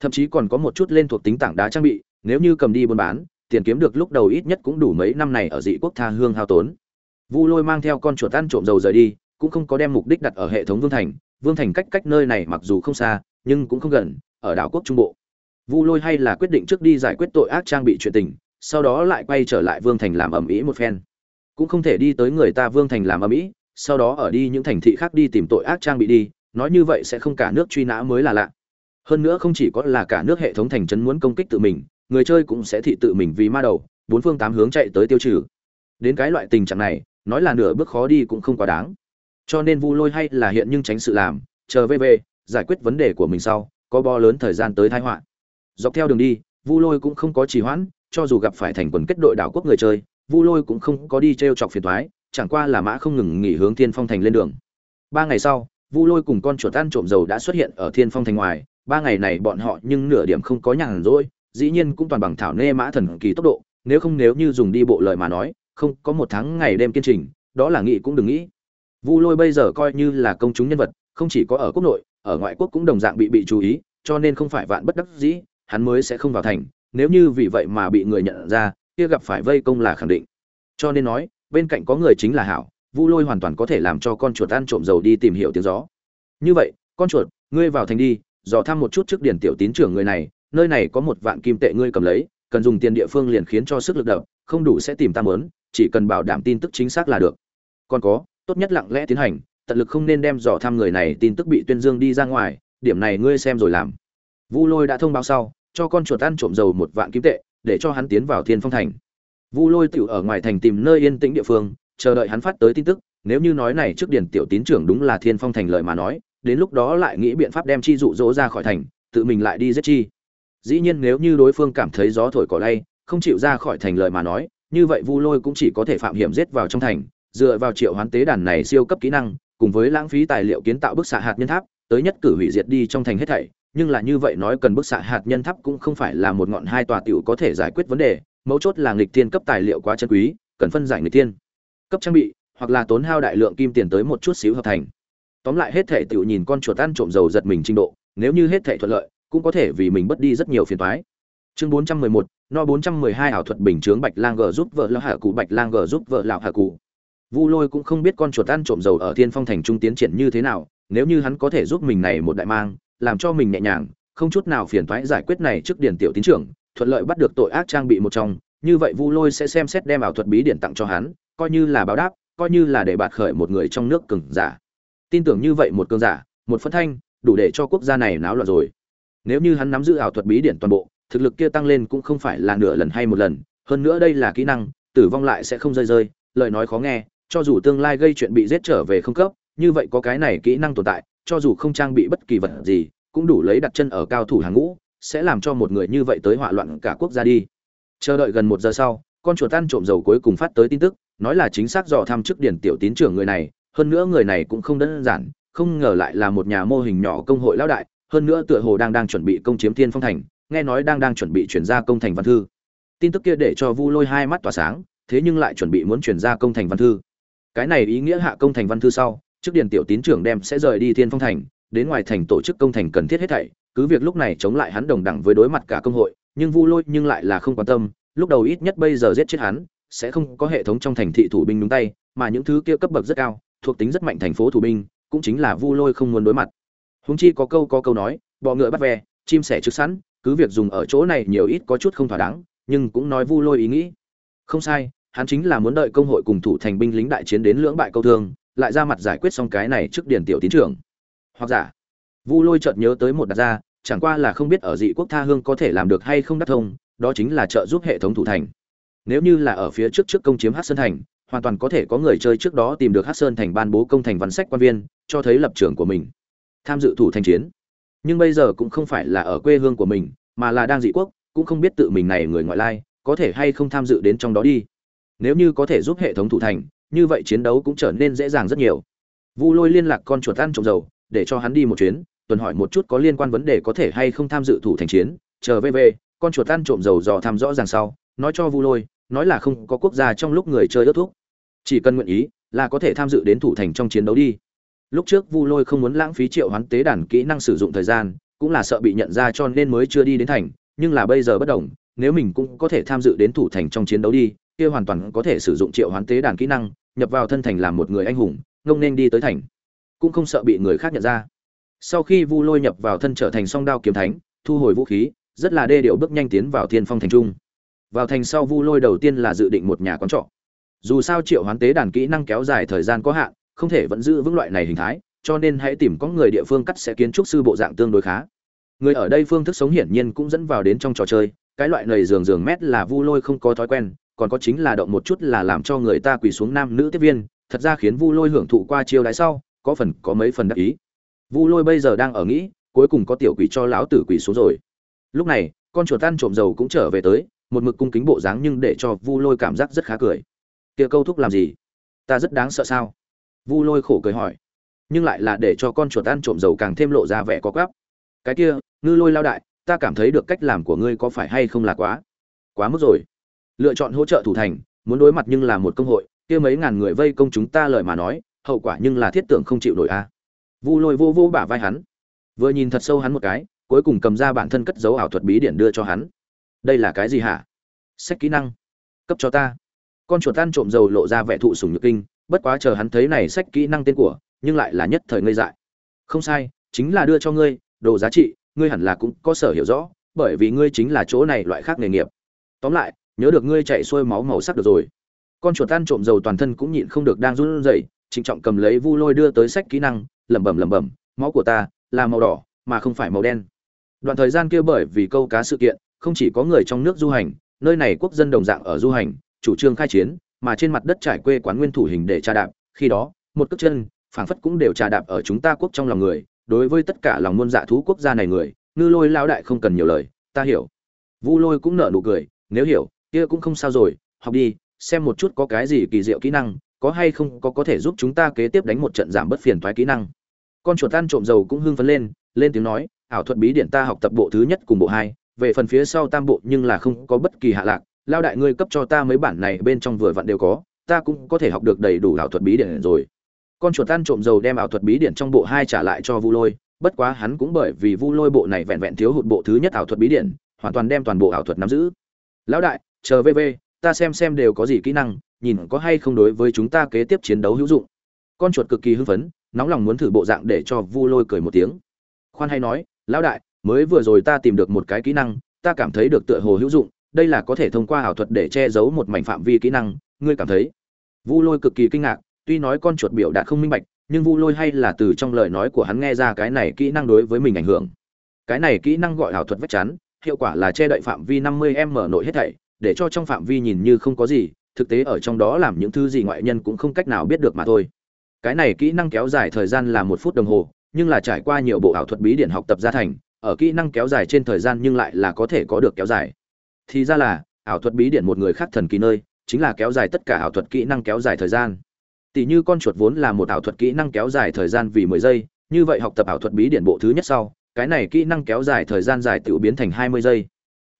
Thậm chí còn có một chút lên thuộc tính tảng đá trang bị, nếu như cầm đi buôn bán, tiền kiếm được lúc đầu ít nhất cũng đủ mấy năm này ở dị quốc tha hương hao tốn. Vu Lôi mang theo con chuột ăn trộm dầu rời đi, cũng không có đem mục đích đặt ở hệ thống Vương Thành, Vương Thành cách cách nơi này mặc dù không xa, nhưng cũng không gần, ở đảo quốc trung bộ. Vu Lôi hay là quyết định trước đi giải quyết tội ác trang bị chuyện tình, sau đó lại quay trở lại Vương Thành làm ẩm ĩ một phen. Cũng không thể đi tới người ta Vương Thành làm ẩm ĩ, sau đó ở đi những thành thị khác đi tìm tội ác trang bị đi, nói như vậy sẽ không cả nước truy nã mới là lạ. Hơn nữa không chỉ có là cả nước hệ thống thành trấn muốn công kích tự mình, người chơi cũng sẽ thị tự mình vì ma đầu, bốn phương tám hướng chạy tới tiêu trừ. Đến cái loại tình trạng này, nói là nửa bước khó đi cũng không quá đáng. Cho nên Vu Lôi hay là hiện nhưng tránh sự làm, chờ về về, giải quyết vấn đề của mình sau, có bo lớn thời gian tới thái họa. Dọc theo đường đi, Vu Lôi cũng không có trì hoãn, cho dù gặp phải thành quần kết đội đảo quốc người chơi, Vu Lôi cũng không có đi trêu chọc phiền toái, chẳng qua là mã không ngừng nghỉ hướng Thiên Phong thành lên đường. Ba ngày sau, Vu Lôi cùng con chuột ăn trộm dầu đã xuất hiện ở Thiên Phong thành ngoài, ba ngày này bọn họ nhưng nửa điểm không có nhàn rỗi, dĩ nhiên cũng toàn bằng thảo nê mã thần kỳ tốc độ, nếu không nếu như dùng đi bộ lời mà nói, không, có một tháng ngày đêm kiên trình, đó là nghĩ cũng đừng nghĩ. Vu Lôi bây giờ coi như là công chúng nhân vật, không chỉ có ở quốc nội, ở ngoại quốc cũng đồng dạng bị bị chú ý, cho nên không phải vạn bất đắc dĩ, hắn mới sẽ không vào thành, nếu như vì vậy mà bị người nhận ra, kia gặp phải vây công là khẳng định. Cho nên nói, bên cạnh có người chính là hảo, Vu Lôi hoàn toàn có thể làm cho con chuột ăn trộm dầu đi tìm hiểu tiếng gió. Như vậy, con chuột, ngươi vào thành đi, dò thăm một chút trước điển tiểu tín trưởng người này, nơi này có một vạn kim tệ ngươi cầm lấy, cần dùng tiền địa phương liền khiến cho sức lực đập, không đủ sẽ tìm ta muốn, chỉ cần bảo đảm tin tức chính xác là được. Còn có, tốt nhất lặng lẽ tiến hành, tận lực không nên đem dò thăm người này tin tức bị tuyên dương đi ra ngoài, điểm này ngươi xem rồi làm. Vu Lôi đã thông báo sau, cho con chuột ăn trộm dầu một vạn kim tệ, để cho hắn tiến vào Thiên Phong thành. Vu Lôi tựu ở ngoài thành tìm nơi yên tĩnh địa phương, chờ đợi hắn phát tới tin tức, nếu như nói này trước điển tiểu tín trưởng đúng là Thiên Phong thành lời mà nói, đến lúc đó lại nghĩ biện pháp đem chi dụ dỗ ra khỏi thành, tự mình lại đi giết chi. Dĩ nhiên nếu như đối phương cảm thấy gió thổi cỏ lay, không chịu ra khỏi thành lời mà nói, như vậy Vu Lôi cũng chỉ có thể phạm hiểm giết vào trong thành, dựa vào triệu hoán tế đàn này siêu cấp kỹ năng, cùng với lãng phí tài liệu kiến tạo bức xạ hạt nhân tháp, tới nhất cử hủy diệt đi trong thành hết thảy, nhưng là như vậy nói cần bức xạ hạt nhân tháp cũng không phải là một ngọn hai tòa tiểu có thể giải quyết vấn đề, mấu chốt là nghịch thiên cấp tài liệu quá chân quý, cần phân giải nghịch thiên cấp trang bị, hoặc là tốn hao đại lượng kim tiền tới một chút xíu hợp thành. Tóm lại hết thảy tiểu nhìn con chuột ăn trộm dầu giật mình trình độ, nếu như hết thảy thuận lợi, cũng có thể vì mình bất đi rất nhiều phiền toái. Chương 411, no 412 ảo thuật bình chướng Bạch Lang G giúp vợ lão hạ cụ Bạch Lang G giúp vợ lão hạ cụ. Vu Lôi cũng không biết con chuột ăn trộm dầu ở Thiên Phong thành trung tiến triển như thế nào, nếu như hắn có thể giúp mình này một đại mang, làm cho mình nhẹ nhàng, không chút nào phiền toái giải quyết này trước điển tiểu tín trưởng, thuận lợi bắt được tội ác trang bị một trong, như vậy Vu Lôi sẽ xem xét đem ảo thuật bí điển tặng cho hắn, coi như là báo đáp, coi như là để bạt khởi một người trong nước cường giả. Tin tưởng như vậy một cường giả, một phân thanh, đủ để cho quốc gia này náo loạn rồi. Nếu như hắn nắm giữ ảo thuật bí điển toàn bộ, thực lực kia tăng lên cũng không phải là nửa lần hay một lần, hơn nữa đây là kỹ năng, tử vong lại sẽ không rơi rơi, lời nói khó nghe, cho dù tương lai gây chuyện bị giết trở về không cấp, như vậy có cái này kỹ năng tồn tại, cho dù không trang bị bất kỳ vật gì, cũng đủ lấy đặt chân ở cao thủ hàng ngũ, sẽ làm cho một người như vậy tới hỏa loạn cả quốc gia đi. Chờ đợi gần một giờ sau, con chuột ăn trộm dầu cuối cùng phát tới tin tức, nói là chính xác dò thăm trước điển tiểu tín trưởng người này, hơn nữa người này cũng không đơn giản, không ngờ lại là một nhà mô hình nhỏ công hội lão đại, hơn nữa tựa hồ đang đang chuẩn bị công chiếm Thiên Phong thành, nghe nói đang đang chuẩn bị chuyển ra công thành văn thư. Tin tức kia để cho Vu Lôi hai mắt tỏa sáng, thế nhưng lại chuẩn bị muốn chuyển ra công thành văn thư. Cái này ý nghĩa hạ công thành văn thư sau, trước Điền tiểu tín trưởng đem sẽ rời đi Thiên Phong thành, đến ngoài thành tổ chức công thành cần thiết hết thảy, cứ việc lúc này chống lại hắn đồng đẳng với đối mặt cả công hội, nhưng Vu Lôi nhưng lại là không quan tâm, lúc đầu ít nhất bây giờ giết chết hắn, sẽ không có hệ thống trong thành thị thủ binh đúng tay, mà những thứ kia cấp bậc rất cao, thuộc tính rất mạnh thành phố thủ binh, cũng chính là Vu Lôi không muốn đối mặt. Huống chi có câu có câu nói, bọ ngựa bắt ve, chim sẻ trước sẵn, cứ việc dùng ở chỗ này nhiều ít có chút không thỏa đáng, nhưng cũng nói Vu Lôi ý nghĩ. Không sai, hắn chính là muốn đợi công hội cùng thủ thành binh lính đại chiến đến lưỡng bại câu thương, lại ra mặt giải quyết xong cái này trước điển tiểu tín trưởng. Hoặc giả, Vu Lôi chợt nhớ tới một đặt ra, chẳng qua là không biết ở dị quốc tha hương có thể làm được hay không đắc thông, đó chính là trợ giúp hệ thống thủ thành. Nếu như là ở phía trước trước công chiếm Hát Sơn thành, hoàn toàn có thể có người chơi trước đó tìm được Hát Sơn thành ban bố công thành văn sách quan viên, cho thấy lập trường của mình, tham dự thủ thành chiến. Nhưng bây giờ cũng không phải là ở quê hương của mình, mà là đang dị quốc, cũng không biết tự mình này người ngoại lai, có thể hay không tham dự đến trong đó đi. Nếu như có thể giúp hệ thống thủ thành, như vậy chiến đấu cũng trở nên dễ dàng rất nhiều. vu lôi liên lạc con chuột ăn trộm dầu để cho hắn đi một chuyến tuần hỏi một chút có liên quan vấn đề có thể hay không tham dự thủ thành chiến chờ về về con chuột ăn trộm dầu dò thăm rõ ràng sau nói cho vu lôi nói là không có quốc gia trong lúc người chơi ớt thuốc chỉ cần nguyện ý là có thể tham dự đến thủ thành trong chiến đấu đi lúc trước vu lôi không muốn lãng phí triệu hoán tế đàn kỹ năng sử dụng thời gian, cũng là sợ bị nhận ra cho nên mới chưa đi đến thành, nhưng là bây giờ bất đồng, nếu mình cũng có thể tham dự đến thủ thành trong chiến đấu đi, kia hoàn toàn có thể sử dụng triệu hoán tế đàn kỹ năng, nhập vào thân thành làm một người anh hùng, ngông nên đi tới thành. Cũng không sợ bị người khác nhận ra. Sau khi vu lôi nhập vào thân trở thành song đao kiếm thánh, thu hồi vũ khí, rất là đê điệu bước nhanh tiến vào thiên phong thành trung. Vào thành sau vu lôi đầu tiên là dự định một nhà quán trọ. Dù sao triệu hoán tế đàn kỹ năng kéo dài thời gian có hạn không thể vẫn giữ vững loại này hình thái, cho nên hãy tìm có người địa phương cắt sẽ kiến trúc sư bộ dạng tương đối khá. Người ở đây phương thức sống hiển nhiên cũng dẫn vào đến trong trò chơi, cái loại nầy giường giường mét là vu lôi không có thói quen, còn có chính là động một chút là làm cho người ta quỳ xuống nam nữ tiếp viên, thật ra khiến vu lôi hưởng thụ qua chiêu đãi sau, có phần, có mấy phần đắc ý. Vu lôi bây giờ đang ở nghĩ, cuối cùng có tiểu quỷ cho lão tử quỷ xuống rồi. Lúc này, con chuột tan trộm dầu cũng trở về tới, một mực cung kính bộ dáng nhưng để cho vu lôi cảm giác rất khá cười. Kia câu thúc làm gì? Ta rất đáng sợ sao? Vu lôi khổ cười hỏi. Nhưng lại là để cho con chuột ăn trộm dầu càng thêm lộ ra vẻ có gắp cái kia, ngư lôi lao đại, ta cảm thấy được cách làm của ngươi có phải hay không là quá quá mức rồi. Lựa chọn hỗ trợ thủ thành, muốn đối mặt nhưng là một công hội, kia mấy ngàn người vây công chúng ta lời mà nói, hậu quả nhưng là thiết tưởng không chịu nổi a. Vu lôi vô vô bả vai hắn. Vừa nhìn thật sâu hắn một cái, cuối cùng cầm ra bản thân cất dấu ảo thuật bí điển đưa cho hắn. Đây là cái gì hả? Sách kỹ năng. Cấp cho ta. Con chuột tan trộm dầu lộ ra vẻ thụ sùng nhược kinh bất quá chờ hắn thấy này sách kỹ năng tên của, nhưng lại là nhất thời ngây dại. Không sai, chính là đưa cho ngươi, đồ giá trị, ngươi hẳn là cũng có sở hiểu rõ, bởi vì ngươi chính là chỗ này loại khác nghề nghiệp. Tóm lại, nhớ được ngươi chạy xuôi máu màu sắc được rồi. Con chuột tan trộm dầu toàn thân cũng nhịn không được đang run rẩy, trịnh trọng cầm lấy vu lôi đưa tới sách kỹ năng, lẩm bẩm lẩm bẩm, máu của ta là màu đỏ, mà không phải màu đen. Đoạn thời gian kia bởi vì câu cá sự kiện, không chỉ có người trong nước du hành, nơi này quốc dân đồng dạng ở du hành, chủ trương khai chiến mà trên mặt đất trải quê quán nguyên thủ hình để trà đạp, khi đó, một cước chân, phảng phất cũng đều trà đạp ở chúng ta quốc trong lòng người, đối với tất cả lòng muôn dạ thú quốc gia này người, ngư lôi lao đại không cần nhiều lời, ta hiểu. Vu lôi cũng nở nụ cười, nếu hiểu, kia cũng không sao rồi, học đi, xem một chút có cái gì kỳ diệu kỹ năng, có hay không có có thể giúp chúng ta kế tiếp đánh một trận giảm bớt phiền thoái kỹ năng. Con chuột tan trộm dầu cũng hưng phấn lên lên tiếng nói, ảo thuật bí điện ta học tập bộ thứ nhất cùng bộ hai, về phần phía sau tam bộ nhưng là không có bất kỳ hạ lạc lao đại ngươi cấp cho ta mấy bản này bên trong vừa vặn đều có ta cũng có thể học được đầy đủ ảo thuật bí điển rồi. Con chuột tan trộm dầu đem ảo thuật bí điển trong bộ hai trả lại cho vu lôi bất quá hắn cũng bởi vì vu lôi bộ này vẹn vẹn thiếu hụt bộ thứ nhất ảo thuật bí điển, hoàn toàn đem toàn bộ ảo thuật nắm giữ. Lão đại chờ vv ta xem xem đều có gì kỹ năng nhìn có hay không đối với chúng ta kế tiếp chiến đấu hữu dụng. Con chuột cực kỳ hưng phấn nóng lòng muốn thử bộ dạng để cho vu lôi cười một tiếng. Khoan hay nói lão đại mới vừa rồi ta tìm được một cái kỹ năng ta cảm thấy được tựa hồ hữu dụng đây là có thể thông qua ảo thuật để che giấu một mảnh phạm vi kỹ năng, ngươi cảm thấy? Vu lôi cực kỳ kinh ngạc, tuy nói con chuột biểu đạt không minh bạch, nhưng vu lôi hay là từ trong lời nói của hắn nghe ra cái này kỹ năng đối với mình ảnh hưởng. Cái này kỹ năng gọi ảo thuật vách chắn, hiệu quả là che đậy phạm vi 50 m nội hết thảy, để cho trong phạm vi nhìn như không có gì, thực tế ở trong đó làm những thứ gì ngoại nhân cũng không cách nào biết được mà thôi. Cái này kỹ năng kéo dài thời gian là một phút đồng hồ, nhưng là trải qua nhiều bộ ảo thuật bí điển học tập ra thành, ở kỹ năng kéo dài trên thời gian nhưng lại là có thể có được kéo dài thì ra là, ảo thuật bí điển một người khác thần kỳ nơi, chính là kéo dài tất cả ảo thuật kỹ năng kéo dài thời gian. Tỷ như con chuột vốn là một ảo thuật kỹ năng kéo dài thời gian vì mười giây, như vậy học tập ảo thuật bí điển bộ thứ nhất sau, cái này kỹ năng kéo dài thời gian dài tự biến thành hai mươi giây.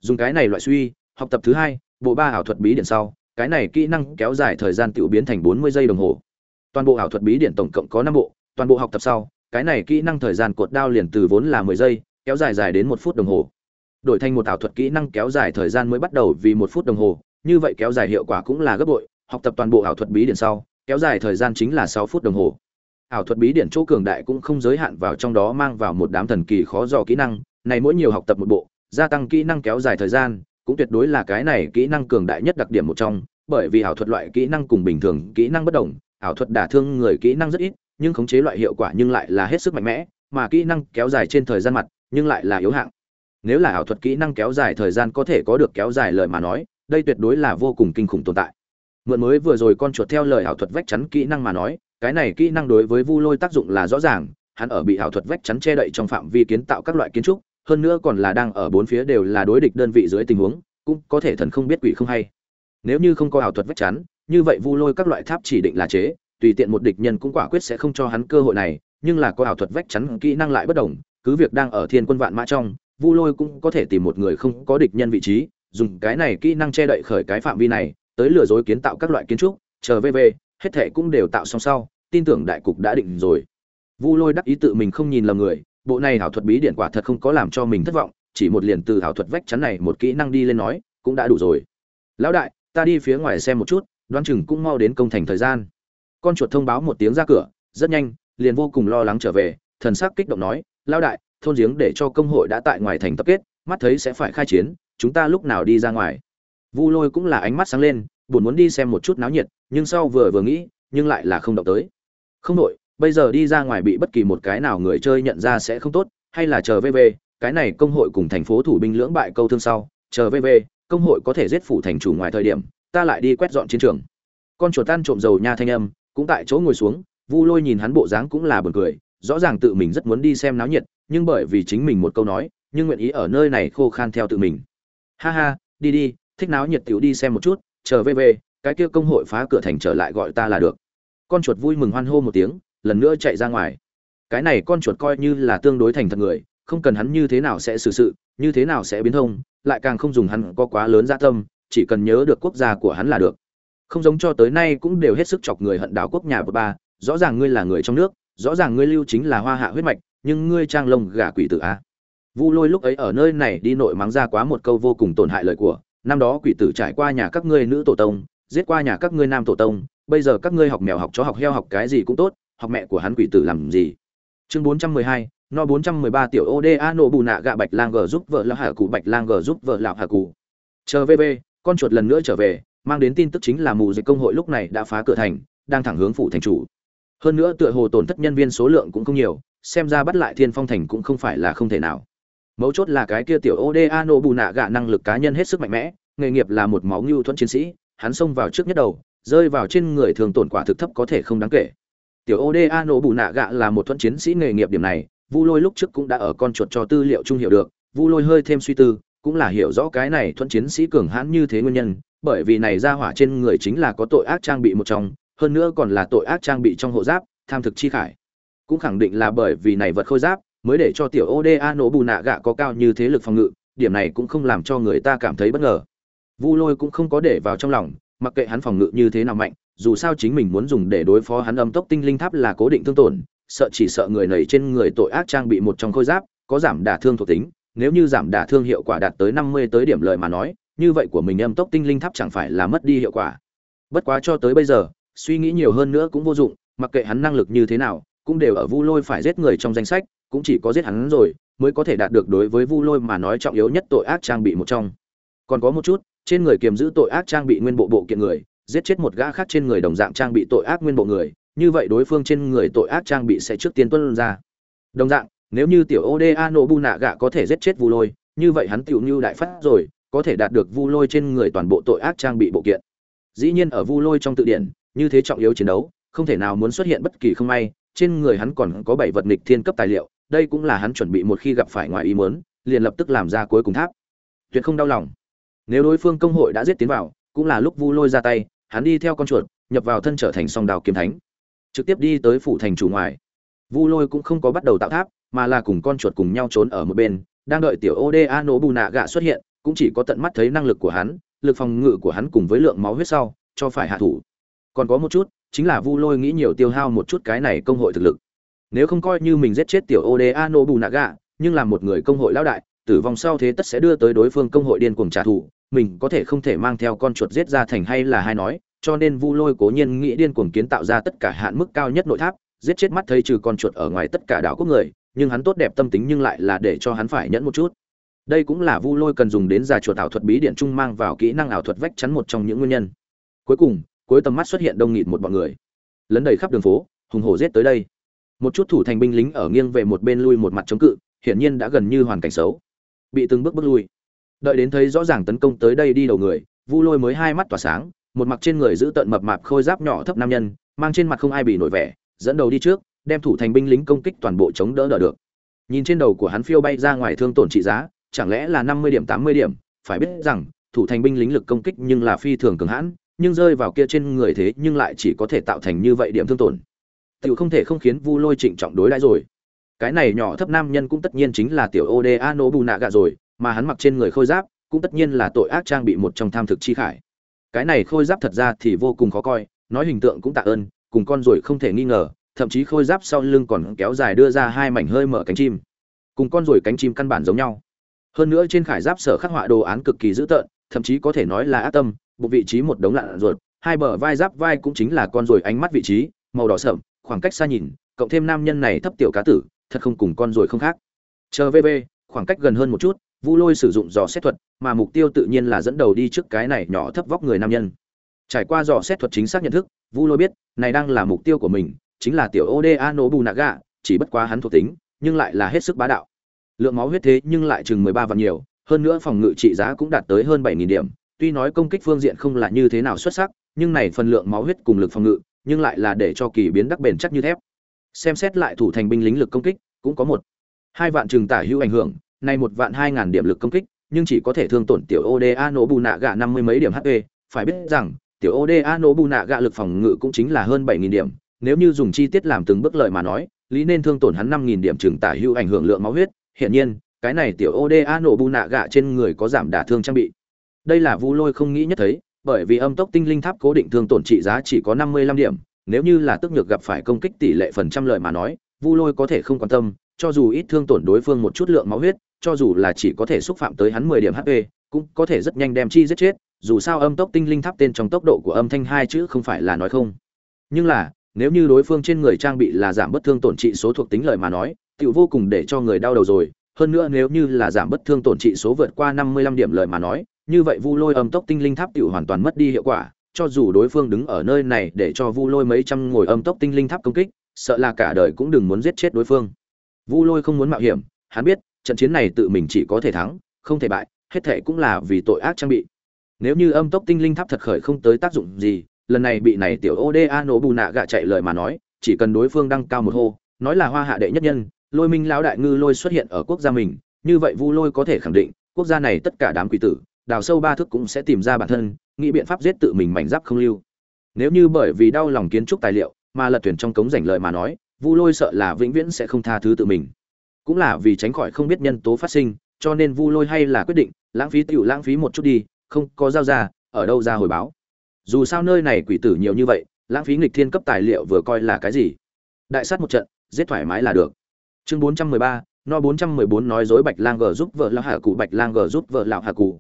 Dùng cái này loại suy, học tập thứ hai, bộ ba ảo thuật bí điển sau, cái này kỹ năng kéo dài thời gian tự biến thành bốn mươi giây đồng hồ. Toàn bộ ảo thuật bí điển tổng cộng có năm bộ, toàn bộ học tập sau, cái này kỹ năng thời gian cột đao liền từ vốn là mười giây, kéo dài dài đến một phút đồng hồ đổi thành một ảo thuật kỹ năng kéo dài thời gian mới bắt đầu vì một phút đồng hồ, như vậy kéo dài hiệu quả cũng là gấp bội, học tập toàn bộ ảo thuật bí điển sau, kéo dài thời gian chính là sáu phút đồng hồ. Ảo thuật bí điển chỗ cường đại cũng không giới hạn vào trong đó mang vào một đám thần kỳ khó dò kỹ năng, này mỗi nhiều học tập một bộ, gia tăng kỹ năng kéo dài thời gian, cũng tuyệt đối là cái này kỹ năng cường đại nhất đặc điểm một trong, bởi vì ảo thuật loại kỹ năng cùng bình thường kỹ năng bất đồng, ảo thuật đả thương người kỹ năng rất ít, nhưng khống chế loại hiệu quả nhưng lại là hết sức mạnh mẽ, mà kỹ năng kéo dài trên thời gian mặt nhưng lại là yếu hạng nếu là ảo thuật kỹ năng kéo dài thời gian có thể có được kéo dài lời mà nói, đây tuyệt đối là vô cùng kinh khủng tồn tại. Mượn mới vừa rồi con chuột theo lời ảo thuật vách chắn kỹ năng mà nói, cái này kỹ năng đối với vu lôi tác dụng là rõ ràng, hắn ở bị ảo thuật vách chắn che đậy trong phạm vi kiến tạo các loại kiến trúc, hơn nữa còn là đang ở bốn phía đều là đối địch đơn vị dưới tình huống, cũng có thể thần không biết quỷ không hay. Nếu như không có ảo thuật vách chắn, như vậy vu lôi các loại tháp chỉ định là chế, tùy tiện một địch nhân cũng quả quyết sẽ không cho hắn cơ hội này, nhưng là có ảo thuật vách chắn kỹ năng lại bất đồng, cứ việc đang ở thiên quân vạn mã trong vu lôi cũng có thể tìm một người không có địch nhân vị trí, dùng cái này kỹ năng che đậy khởi cái phạm vi này, tới lừa dối kiến tạo các loại kiến trúc, chờ vv hết thệ cũng đều tạo xong sau, tin tưởng đại cục đã định rồi. Vu lôi đắc ý tự mình không nhìn lầm người, bộ này hảo thuật bí điển quả thật không có làm cho mình thất vọng, chỉ một liền từ hảo thuật vách chắn này một kỹ năng đi lên nói, cũng đã đủ rồi. Lão đại, ta đi phía ngoài xem một chút, đoán chừng cũng mau đến công thành thời gian. Con chuột thông báo một tiếng ra cửa, rất nhanh, liền vô cùng lo lắng trở về, thần sắc kích động nói, lão đại thôn giếng để cho công hội đã tại ngoài thành tập kết, mắt thấy sẽ phải khai chiến, chúng ta lúc nào đi ra ngoài. Vu lôi cũng là ánh mắt sáng lên, buồn muốn đi xem một chút náo nhiệt, nhưng sau vừa vừa nghĩ, nhưng lại là không động tới. Không đội bây giờ đi ra ngoài bị bất kỳ một cái nào người chơi nhận ra sẽ không tốt, hay là chờ vv, cái này công hội cùng thành phố thủ binh lưỡng bại câu thương sau, chờ vv, công hội có thể giết phủ thành chủ ngoài thời điểm, ta lại đi quét dọn chiến trường. Con chuột tan trộm dầu nha thanh âm, cũng tại chỗ ngồi xuống, vu lôi nhìn hắn bộ dáng cũng là buồn cười, rõ ràng tự mình rất muốn đi xem náo nhiệt nhưng bởi vì chính mình một câu nói, nhưng nguyện ý ở nơi này khô khan theo tự mình. Ha ha, đi đi, thích náo nhiệt tiểu đi xem một chút, chờ về về, cái kia công hội phá cửa thành trở lại gọi ta là được. Con chuột vui mừng hoan hô một tiếng, lần nữa chạy ra ngoài. Cái này con chuột coi như là tương đối thành thật người, không cần hắn như thế nào sẽ xử sự, như thế nào sẽ biến thông, lại càng không dùng hắn có quá lớn dạ tâm, chỉ cần nhớ được quốc gia của hắn là được. Không giống cho tới nay cũng đều hết sức chọc người hận đảo quốc nhà bờ ba, rõ ràng ngươi là người trong nước, rõ ràng ngươi lưu chính là hoa hạ huyết mạch nhưng ngươi trang lông gà quỷ tử a vu lôi lúc ấy ở nơi này đi nội mắng ra quá một câu vô cùng tổn hại lời của, năm đó quỷ tử trải qua nhà các ngươi nữ tổ tông, giết qua nhà các ngươi nam tổ tông, bây giờ các ngươi học mèo học chó học heo học cái gì cũng tốt, học mẹ của hắn quỷ tử làm gì? Chương bốn trăm mười hai, no bốn trăm mười ba tiểu oda nổ bù nạ gạ bạch lang g giúp vợ lão hà cụ, bạch lang g giúp vợ lão hà cụ. Chờ vv con chuột lần nữa trở về, mang đến tin tức chính là mù dịch công hội lúc này đã phá cửa thành, đang thẳng hướng phủ thành chủ. Hơn nữa tựa hồ tổn thất nhân viên số lượng cũng không nhiều xem ra bắt lại thiên phong thành cũng không phải là không thể nào. Mấu chốt là cái kia tiểu oda nổ bù nạ gạ năng lực cá nhân hết sức mạnh mẽ, nghề nghiệp là một máu ngưu thuẫn chiến sĩ, hắn xông vào trước nhất đầu, rơi vào trên người thường tổn quả thực thấp có thể không đáng kể. Tiểu oda nổ bù nạ gạ là một thuẫn chiến sĩ nghề nghiệp điểm này, vu lôi lúc trước cũng đã ở con chuột cho tư liệu trung hiểu được, vu lôi hơi thêm suy tư, cũng là hiểu rõ cái này thuẫn chiến sĩ cường hãn như thế nguyên nhân, bởi vì này ra hỏa trên người chính là có tội ác trang bị một trong, hơn nữa còn là tội ác trang bị trong hộ giáp, tham thực chi khải cũng khẳng định là bởi vì này vật khôi giáp mới để cho tiểu oda nổ bù nạ gạ có cao như thế lực phòng ngự, điểm này cũng không làm cho người ta cảm thấy bất ngờ. Vu lôi cũng không có để vào trong lòng, mặc kệ hắn phòng ngự như thế nào mạnh, dù sao chính mình muốn dùng để đối phó hắn âm tốc tinh linh tháp là cố định thương tổn, sợ chỉ sợ người nầy trên người tội ác trang bị một trong khôi giáp, có giảm đả thương thuộc tính, nếu như giảm đả thương hiệu quả đạt tới năm mươi tới điểm lợi mà nói, như vậy của mình âm tốc tinh linh tháp chẳng phải là mất đi hiệu quả. Bất quá cho tới bây giờ, suy nghĩ nhiều hơn nữa cũng vô dụng, mặc kệ hắn năng lực như thế nào cũng đều ở vu lôi phải giết người trong danh sách, cũng chỉ có giết hắn rồi, mới có thể đạt được đối với vu lôi mà nói trọng yếu nhất tội ác trang bị một trong. Còn có một chút, trên người kiềm giữ tội ác trang bị nguyên bộ bộ kiện người, giết chết một gã khác trên người đồng dạng trang bị tội ác nguyên bộ người, như vậy đối phương trên người tội ác trang bị sẽ trước tiên tuân ra. Đồng dạng, nếu như tiểu oda nổ nạ gạ có thể giết chết vu lôi, như vậy hắn tiểu như đại phát rồi, có thể đạt được vu lôi trên người toàn bộ tội ác trang bị bộ kiện. Dĩ nhiên ở vu lôi trong tự điển, như thế trọng yếu chiến đấu, không thể nào muốn xuất hiện bất kỳ không may trên người hắn còn có bảy vật nghịch thiên cấp tài liệu, đây cũng là hắn chuẩn bị một khi gặp phải ngoài ý muốn, liền lập tức làm ra cuối cùng tháp. Tuyệt không đau lòng. Nếu đối phương công hội đã giết tiến vào, cũng là lúc vu lôi ra tay, hắn đi theo con chuột, nhập vào thân trở thành song đào kiếm thánh. Trực tiếp đi tới phủ thành chủ ngoài. Vu lôi cũng không có bắt đầu tạo tháp, mà là cùng con chuột cùng nhau trốn ở một bên, đang đợi tiểu oda nổ bù nạ gạ xuất hiện, cũng chỉ có tận mắt thấy năng lực của hắn, lực phòng ngự của hắn cùng với lượng máu huyết sau, cho phải hạ thủ. Còn có một chút chính là vu lôi nghĩ nhiều tiêu hao một chút cái này công hội thực lực. Nếu không coi như mình giết chết tiểu oda Nobunaga nhưng làm một người công hội lão đại, tử vong sau thế tất sẽ đưa tới đối phương công hội điên cuồng trả thù, mình có thể không thể mang theo con chuột giết ra thành hay là hai nói, cho nên vu lôi cố nhiên nghĩ điên cuồng kiến tạo ra tất cả hạn mức cao nhất nội tháp, giết chết mắt thấy trừ con chuột ở ngoài tất cả đảo quốc người, nhưng hắn tốt đẹp tâm tính nhưng lại là để cho hắn phải nhẫn một chút. Đây cũng là vu lôi cần dùng đến giả chuột ảo thuật bí điện trung mang vào kỹ năng ảo thuật vách chắn một trong những nguyên nhân. Cuối cùng cuối tầm mắt xuất hiện đông nghịt một bọn người. Lấn đầy khắp đường phố, hùng hổ giết tới đây. Một chút thủ thành binh lính ở nghiêng về một bên lui một mặt chống cự, hiển nhiên đã gần như hoàn cảnh xấu. Bị từng bước bước lui. Đợi đến thấy rõ ràng tấn công tới đây đi đầu người, vu lôi mới hai mắt tỏa sáng, một mặc trên người giữ tận mập mạp khôi giáp nhỏ thấp nam nhân, mang trên mặt không ai bị nổi vẻ, dẫn đầu đi trước, đem thủ thành binh lính công kích toàn bộ chống đỡ đỡ được. Nhìn trên đầu của hắn phiêu bay ra ngoài thương tổn trị giá, chẳng lẽ là năm mươi điểm, tám mươi điểm? Phải biết rằng, thủ thành binh lính lực công kích nhưng là phi thường cường hãn nhưng rơi vào kia trên người thế nhưng lại chỉ có thể tạo thành như vậy điểm thương tổn. Tiểu không thể không khiến vu lôi trịnh trọng đối đãi rồi. Cái này nhỏ thấp nam nhân cũng tất nhiên chính là tiểu oda nobunaga rồi, mà hắn mặc trên người khôi giáp, cũng tất nhiên là tội ác trang bị một trong tham thực chi khải. Cái này khôi giáp thật ra thì vô cùng khó coi, nói hình tượng cũng tạ ơn, cùng con rồi không thể nghi ngờ, thậm chí khôi giáp sau lưng còn kéo dài đưa ra hai mảnh hơi mở cánh chim. Cùng con rồi cánh chim căn bản giống nhau. Hơn nữa trên khải giáp sở khắc họa đồ án cực kỳ dữ tợn, thậm chí có thể nói là ác tâm bụng vị trí một đống lạn ruột, hai bờ vai giáp vai cũng chính là con rồi ánh mắt vị trí, màu đỏ sậm, khoảng cách xa nhìn, cộng thêm nam nhân này thấp tiểu cá tử, thật không cùng con rồi không khác. Chờ vv, khoảng cách gần hơn một chút, vu lôi sử dụng dò xét thuật, mà mục tiêu tự nhiên là dẫn đầu đi trước cái này nhỏ thấp vóc người nam nhân. Trải qua dò xét thuật chính xác nhận thức, vu lôi biết, này đang là mục tiêu của mình, chính là tiểu oda nobunaga chỉ bất quá hắn thuộc tính, nhưng lại là hết sức bá đạo. Lượng máu huyết thế nhưng lại chừng mười ba vạn nhiều, hơn nữa phòng ngự trị giá cũng đạt tới hơn bảy nghìn điểm tuy nói công kích phương diện không là như thế nào xuất sắc, nhưng này phần lượng máu huyết cùng lực phòng ngự, nhưng lại là để cho kỳ biến đắc bền chắc như thép. Xem xét lại thủ thành binh lính lực công kích, cũng có một. Hai vạn trường tả hữu ảnh hưởng, nay một vạn hai ngàn điểm lực công kích, nhưng chỉ có thể thương tổn tiểu oda nổ bù nạ gạ năm mươi mấy điểm hp phải biết rằng, tiểu oda nổ bù nạ gạ lực phòng ngự cũng chính là hơn bảy nghìn điểm, nếu như dùng chi tiết làm từng bước lợi mà nói, lý nên thương tổn hắn năm nghìn điểm trường tả hữu ảnh hưởng lượng máu huyết. Hiện nhiên, cái này tiểu oda nổ bù nạ gạ trên người có giảm đả thương trang bị đây là vu lôi không nghĩ nhất thấy, bởi vì âm tốc tinh linh tháp cố định thương tổn trị giá chỉ có năm mươi lăm điểm, nếu như là tức nhược gặp phải công kích tỷ lệ phần trăm lợi mà nói, vu lôi có thể không quan tâm, cho dù ít thương tổn đối phương một chút lượng máu huyết, cho dù là chỉ có thể xúc phạm tới hắn mười điểm hp cũng có thể rất nhanh đem chi giết chết, dù sao âm tốc tinh linh tháp tên trong tốc độ của âm thanh hai chữ không phải là nói không. Nhưng là, nếu như đối phương trên người trang bị là giảm bất thương tổn trị số thuộc tính lợi mà nói, tiểu vô cùng để cho người đau đầu rồi. Hơn nữa nếu như là giảm bất thương tổn trị số vượt qua năm mươi lăm điểm lợi mà nói như vậy vu lôi âm tốc tinh linh tháp tựu hoàn toàn mất đi hiệu quả, cho dù đối phương đứng ở nơi này để cho vu lôi mấy trăm ngồi âm tốc tinh linh tháp công kích, sợ là cả đời cũng đừng muốn giết chết đối phương. Vu lôi không muốn mạo hiểm, hắn biết, trận chiến này tự mình chỉ có thể thắng, không thể bại, hết thệ cũng là vì tội ác trang bị. Nếu như âm tốc tinh linh tháp thật khởi không tới tác dụng gì, lần này bị này tiểu oda nổ bù nạ gạ chạy lời mà nói, chỉ cần đối phương đăng cao một hô, nói là hoa hạ đệ nhất nhân, lôi minh lão đại ngư lôi xuất hiện ở quốc gia mình, như vậy vu lôi có thể khẳng định, quốc gia này tất cả đám quỷ tử đào sâu ba thước cũng sẽ tìm ra bản thân, nghĩ biện pháp giết tự mình mảnh giáp không lưu. Nếu như bởi vì đau lòng kiến trúc tài liệu mà lật thuyền trong cống rảnh lợi mà nói, vu lôi sợ là vĩnh viễn sẽ không tha thứ tự mình. Cũng là vì tránh khỏi không biết nhân tố phát sinh, cho nên vu lôi hay là quyết định lãng phí tựu lãng phí một chút đi, không có giao ra, ở đâu ra hồi báo. Dù sao nơi này quỷ tử nhiều như vậy, lãng phí nghịch thiên cấp tài liệu vừa coi là cái gì? Đại sát một trận, giết thoải mái là được. Chương bốn trăm mười ba, no bốn trăm mười bốn nói dối bạch lang g giúp vợ lão hạ cụ, bạch lang g giúp vợ lão hạ cụ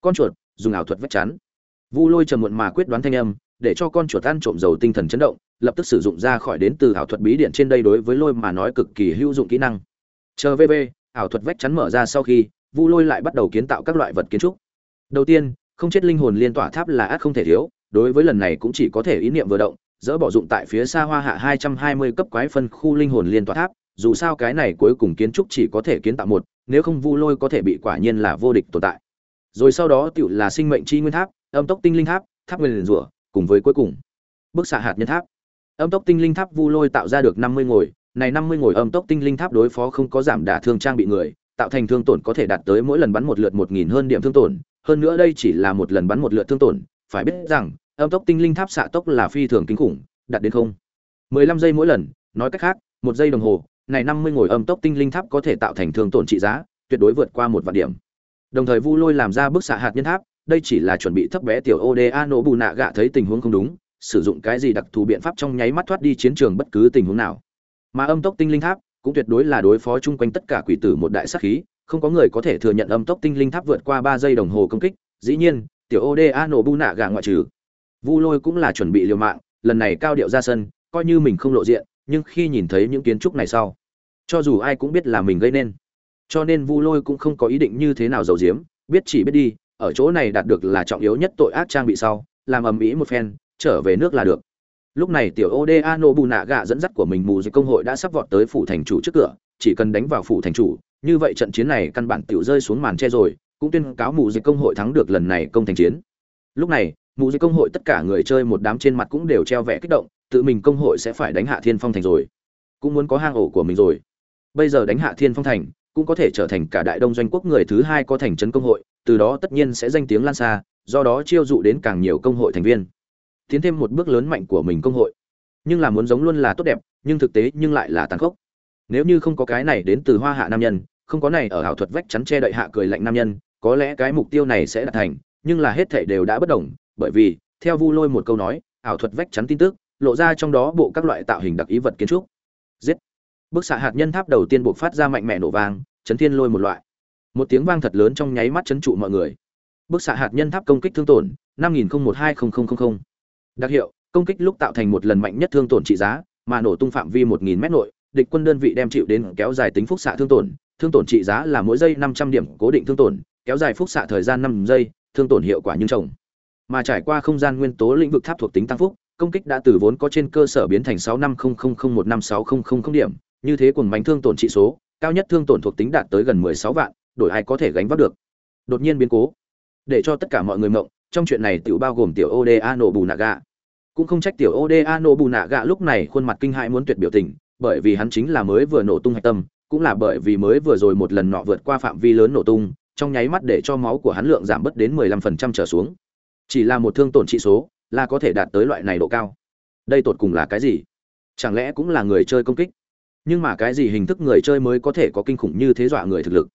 con chuột, dùng ảo thuật vách chắn. Vu lôi trầm muộn mà quyết đoán thanh âm, để cho con chuột ăn trộm dầu tinh thần chấn động, lập tức sử dụng ra khỏi đến từ ảo thuật bí điện trên đây đối với lôi mà nói cực kỳ hữu dụng kỹ năng. Chờ vv ảo thuật vách chắn mở ra sau khi, vu lôi lại bắt đầu kiến tạo các loại vật kiến trúc. Đầu tiên, không chết linh hồn liên tỏa tháp là át không thể thiếu, đối với lần này cũng chỉ có thể ý niệm vừa động, dỡ bỏ dụng tại phía xa hoa hạ 220 cấp quái phân khu linh hồn liên tỏa tháp, dù sao cái này cuối cùng kiến trúc chỉ có thể kiến tạo một, nếu không vu lôi có thể bị quả nhiên là vô địch tồn tại rồi sau đó tựu là sinh mệnh chi nguyên tháp, âm tốc tinh linh tháp tháp nguyên rủa, cùng với cuối cùng. Bức xạ hạt nhân tháp. Âm tốc tinh linh tháp vu lôi tạo ra được 50 ngồi, này 50 ngồi âm tốc tinh linh tháp đối phó không có giảm đả thương trang bị người, tạo thành thương tổn có thể đạt tới mỗi lần bắn một lượt một nghìn hơn điểm thương tổn, hơn nữa đây chỉ là một lần bắn một lượt thương tổn, phải biết rằng, âm tốc tinh linh tháp xạ tốc là phi thường kinh khủng, đạt đến không. 15 giây mỗi lần, nói cách khác, một giây đồng hồ, này 50 ngồi âm tốc tinh linh tháp có thể tạo thành thương tổn trị giá, tuyệt đối vượt qua một vạn điểm đồng thời vu lôi làm ra bức xạ hạt nhân tháp, đây chỉ là chuẩn bị thấp bé tiểu oda nổ bù nạ gạ thấy tình huống không đúng, sử dụng cái gì đặc thù biện pháp trong nháy mắt thoát đi chiến trường bất cứ tình huống nào. Mà âm tốc tinh linh tháp cũng tuyệt đối là đối phó chung quanh tất cả quỷ tử một đại sát khí, không có người có thể thừa nhận âm tốc tinh linh tháp vượt qua ba giây đồng hồ công kích, dĩ nhiên, tiểu oda nổ bù nạ gạ ngoại trừ vu lôi cũng là chuẩn bị liều mạng, lần này cao điệu ra sân, coi như mình không lộ diện, nhưng khi nhìn thấy những kiến trúc này sau, cho dù ai cũng biết là mình gây nên cho nên vu lôi cũng không có ý định như thế nào giấu giếm, biết chỉ biết đi, ở chỗ này đạt được là trọng yếu nhất tội ác trang bị sau, làm ầm ĩ một phen, trở về nước là được. Lúc này tiểu oda nô bù nạ gạ dẫn dắt của mình mù dịch công hội đã sắp vọt tới phủ thành chủ trước cửa, chỉ cần đánh vào phủ thành chủ, như vậy trận chiến này căn bản tiểu rơi xuống màn che rồi, cũng tuyên cáo mù dịch công hội thắng được lần này công thành chiến. Lúc này, mù dịch công hội tất cả người chơi một đám trên mặt cũng đều treo vẻ kích động, tự mình công hội sẽ phải đánh hạ thiên phong thành rồi. Cũng muốn có hang ổ của mình rồi. Bây giờ đánh hạ thiên phong thành cũng có thể trở thành cả đại đông doanh quốc người thứ hai có thành trấn công hội, từ đó tất nhiên sẽ danh tiếng lan xa, do đó chiêu dụ đến càng nhiều công hội thành viên, tiến thêm một bước lớn mạnh của mình công hội. Nhưng là muốn giống luôn là tốt đẹp, nhưng thực tế nhưng lại là tàn khốc. Nếu như không có cái này đến từ hoa hạ nam nhân, không có này ở ảo thuật vách chắn che đậy hạ cười lạnh nam nhân, có lẽ cái mục tiêu này sẽ đạt thành, nhưng là hết thảy đều đã bất đồng, bởi vì, theo vu lôi một câu nói, ảo thuật vách chắn tin tức, lộ ra trong đó bộ các loại tạo hình đặc ý vật kiến trúc. Giết! Bức xạ hạt nhân tháp đầu tiên buộc phát ra mạnh mẽ nổ vang, chấn thiên lôi một loại. Một tiếng vang thật lớn trong nháy mắt chấn trụ mọi người. Bức xạ hạt nhân tháp công kích thương tổn, năm nghìn một hai đặc hiệu, công kích lúc tạo thành một lần mạnh nhất thương tổn trị giá, mà nổ tung phạm vi một nghìn mét nội, địch quân đơn vị đem chịu đến kéo dài tính phúc xạ thương tổn. Thương tổn trị giá là mỗi giây năm trăm điểm cố định thương tổn, kéo dài phúc xạ thời gian năm giây, thương tổn hiệu quả nhưng trồng mà trải qua không gian nguyên tố lĩnh vực tháp thuộc tính tăng phúc, công kích đã từ vốn có trên cơ sở biến thành sáu năm không không không một năm sáu không không không điểm như thế cùng bánh thương tổn trị số, cao nhất thương tổn thuộc tính đạt tới gần mười sáu vạn, đổi ai có thể gánh vác được? Đột nhiên biến cố. Để cho tất cả mọi người mộng, trong chuyện này tiểu bao gồm tiểu oda nổ bù nạ gạ cũng không trách tiểu oda nổ bù nạ gạ lúc này khuôn mặt kinh hãi muốn tuyệt biểu tình, bởi vì hắn chính là mới vừa nổ tung hạch tâm, cũng là bởi vì mới vừa rồi một lần nọ vượt qua phạm vi lớn nổ tung, trong nháy mắt để cho máu của hắn lượng giảm bớt đến 15% trở xuống. Chỉ là một thương tổn trị số, là có thể đạt tới loại này độ cao. Đây tột cùng là cái gì? Chẳng lẽ cũng là người chơi công kích? Nhưng mà cái gì hình thức người chơi mới có thể có kinh khủng như thế dọa người thực lực?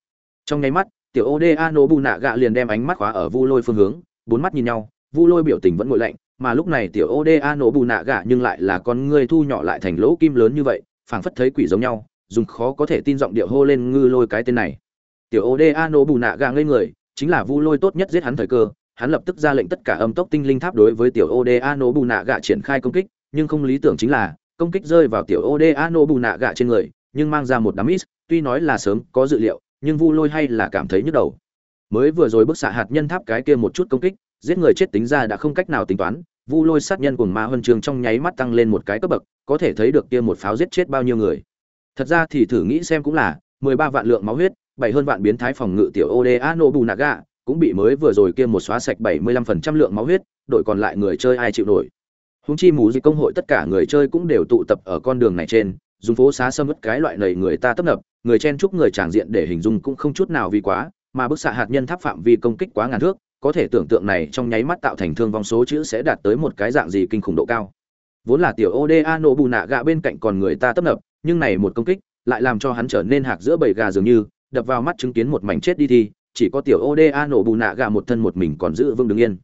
Trong nháy mắt, tiểu oda nobu nạ gạ liền đem ánh mắt khóa ở vu lôi phương hướng, bốn mắt nhìn nhau, vu lôi biểu tình vẫn ngồi lạnh, mà lúc này tiểu oda nobu nạ gạ nhưng lại là con ngươi thu nhỏ lại thành lỗ kim lớn như vậy, phảng phất thấy quỷ giống nhau, dùng khó có thể tin giọng điệu hô lên ngư lôi cái tên này. Tiểu oda nobu nạ gạ ngây người, chính là vu lôi tốt nhất giết hắn thời cơ, hắn lập tức ra lệnh tất cả âm tốc tinh linh tháp đối với tiểu oda nobu nạ gạ triển khai công kích, nhưng không lý tưởng chính là công kích rơi vào tiểu oda Nobunaga gạ trên người, nhưng mang ra một đám ít tuy nói là sớm có dự liệu, nhưng vu lôi hay là cảm thấy nhức đầu. Mới vừa rồi bức xạ hạt nhân tháp cái kia một chút công kích, giết người chết tính ra đã không cách nào tính toán, vu lôi sát nhân cuồng ma huân trường trong nháy mắt tăng lên một cái cấp bậc, có thể thấy được kia một pháo giết chết bao nhiêu người. Thật ra thì thử nghĩ xem cũng là, mười ba vạn lượng máu huyết, bảy hơn vạn biến thái phòng ngự tiểu oda Nobunaga cũng bị mới vừa rồi kia một xóa sạch bảy mươi lăm phần trăm lượng máu huyết, đội còn lại người chơi ai chịu nổi húng chi mù dịch công hội tất cả người chơi cũng đều tụ tập ở con đường này trên, dùng phố xá sâm mất cái loại nầy người ta tấp nập, người chen chúc người tràng diện để hình dung cũng không chút nào vì quá, mà bức xạ hạt nhân tháp phạm vi công kích quá ngàn thước, có thể tưởng tượng này trong nháy mắt tạo thành thương vong số chữ sẽ đạt tới một cái dạng gì kinh khủng độ cao. Vốn là tiểu oda nổ bù nạ gạ bên cạnh còn người ta tấp nập, nhưng này một công kích lại làm cho hắn trở nên hạc giữa bầy gà dường như, đập vào mắt chứng kiến một mảnh chết đi thì, chỉ có tiểu oda nổ bù nạ gạ một thân một mình còn giữ vững đứng yên.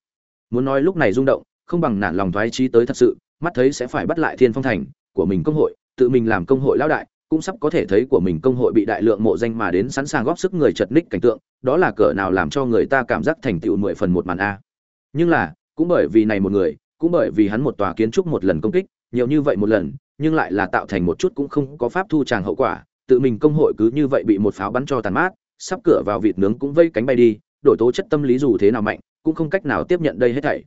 Muốn nói lúc này rung động không bằng nản lòng thoái trí tới thật sự, mắt thấy sẽ phải bắt lại thiên phong thành, của mình công hội, tự mình làm công hội lão đại, cũng sắp có thể thấy của mình công hội bị đại lượng mộ danh mà đến sẵn sàng góp sức người chật ních cảnh tượng, đó là cỡ nào làm cho người ta cảm giác thành tựu mười phần một màn a. Nhưng là, cũng bởi vì này một người, cũng bởi vì hắn một tòa kiến trúc một lần công kích, nhiều như vậy một lần, nhưng lại là tạo thành một chút cũng không có pháp thu tràng hậu quả, tự mình công hội cứ như vậy bị một pháo bắn cho tàn mát, sắp cửa vào vịt nướng cũng vây cánh bay đi, đổi tố chất tâm lý dù thế nào mạnh, cũng không cách nào tiếp nhận đây hết thảy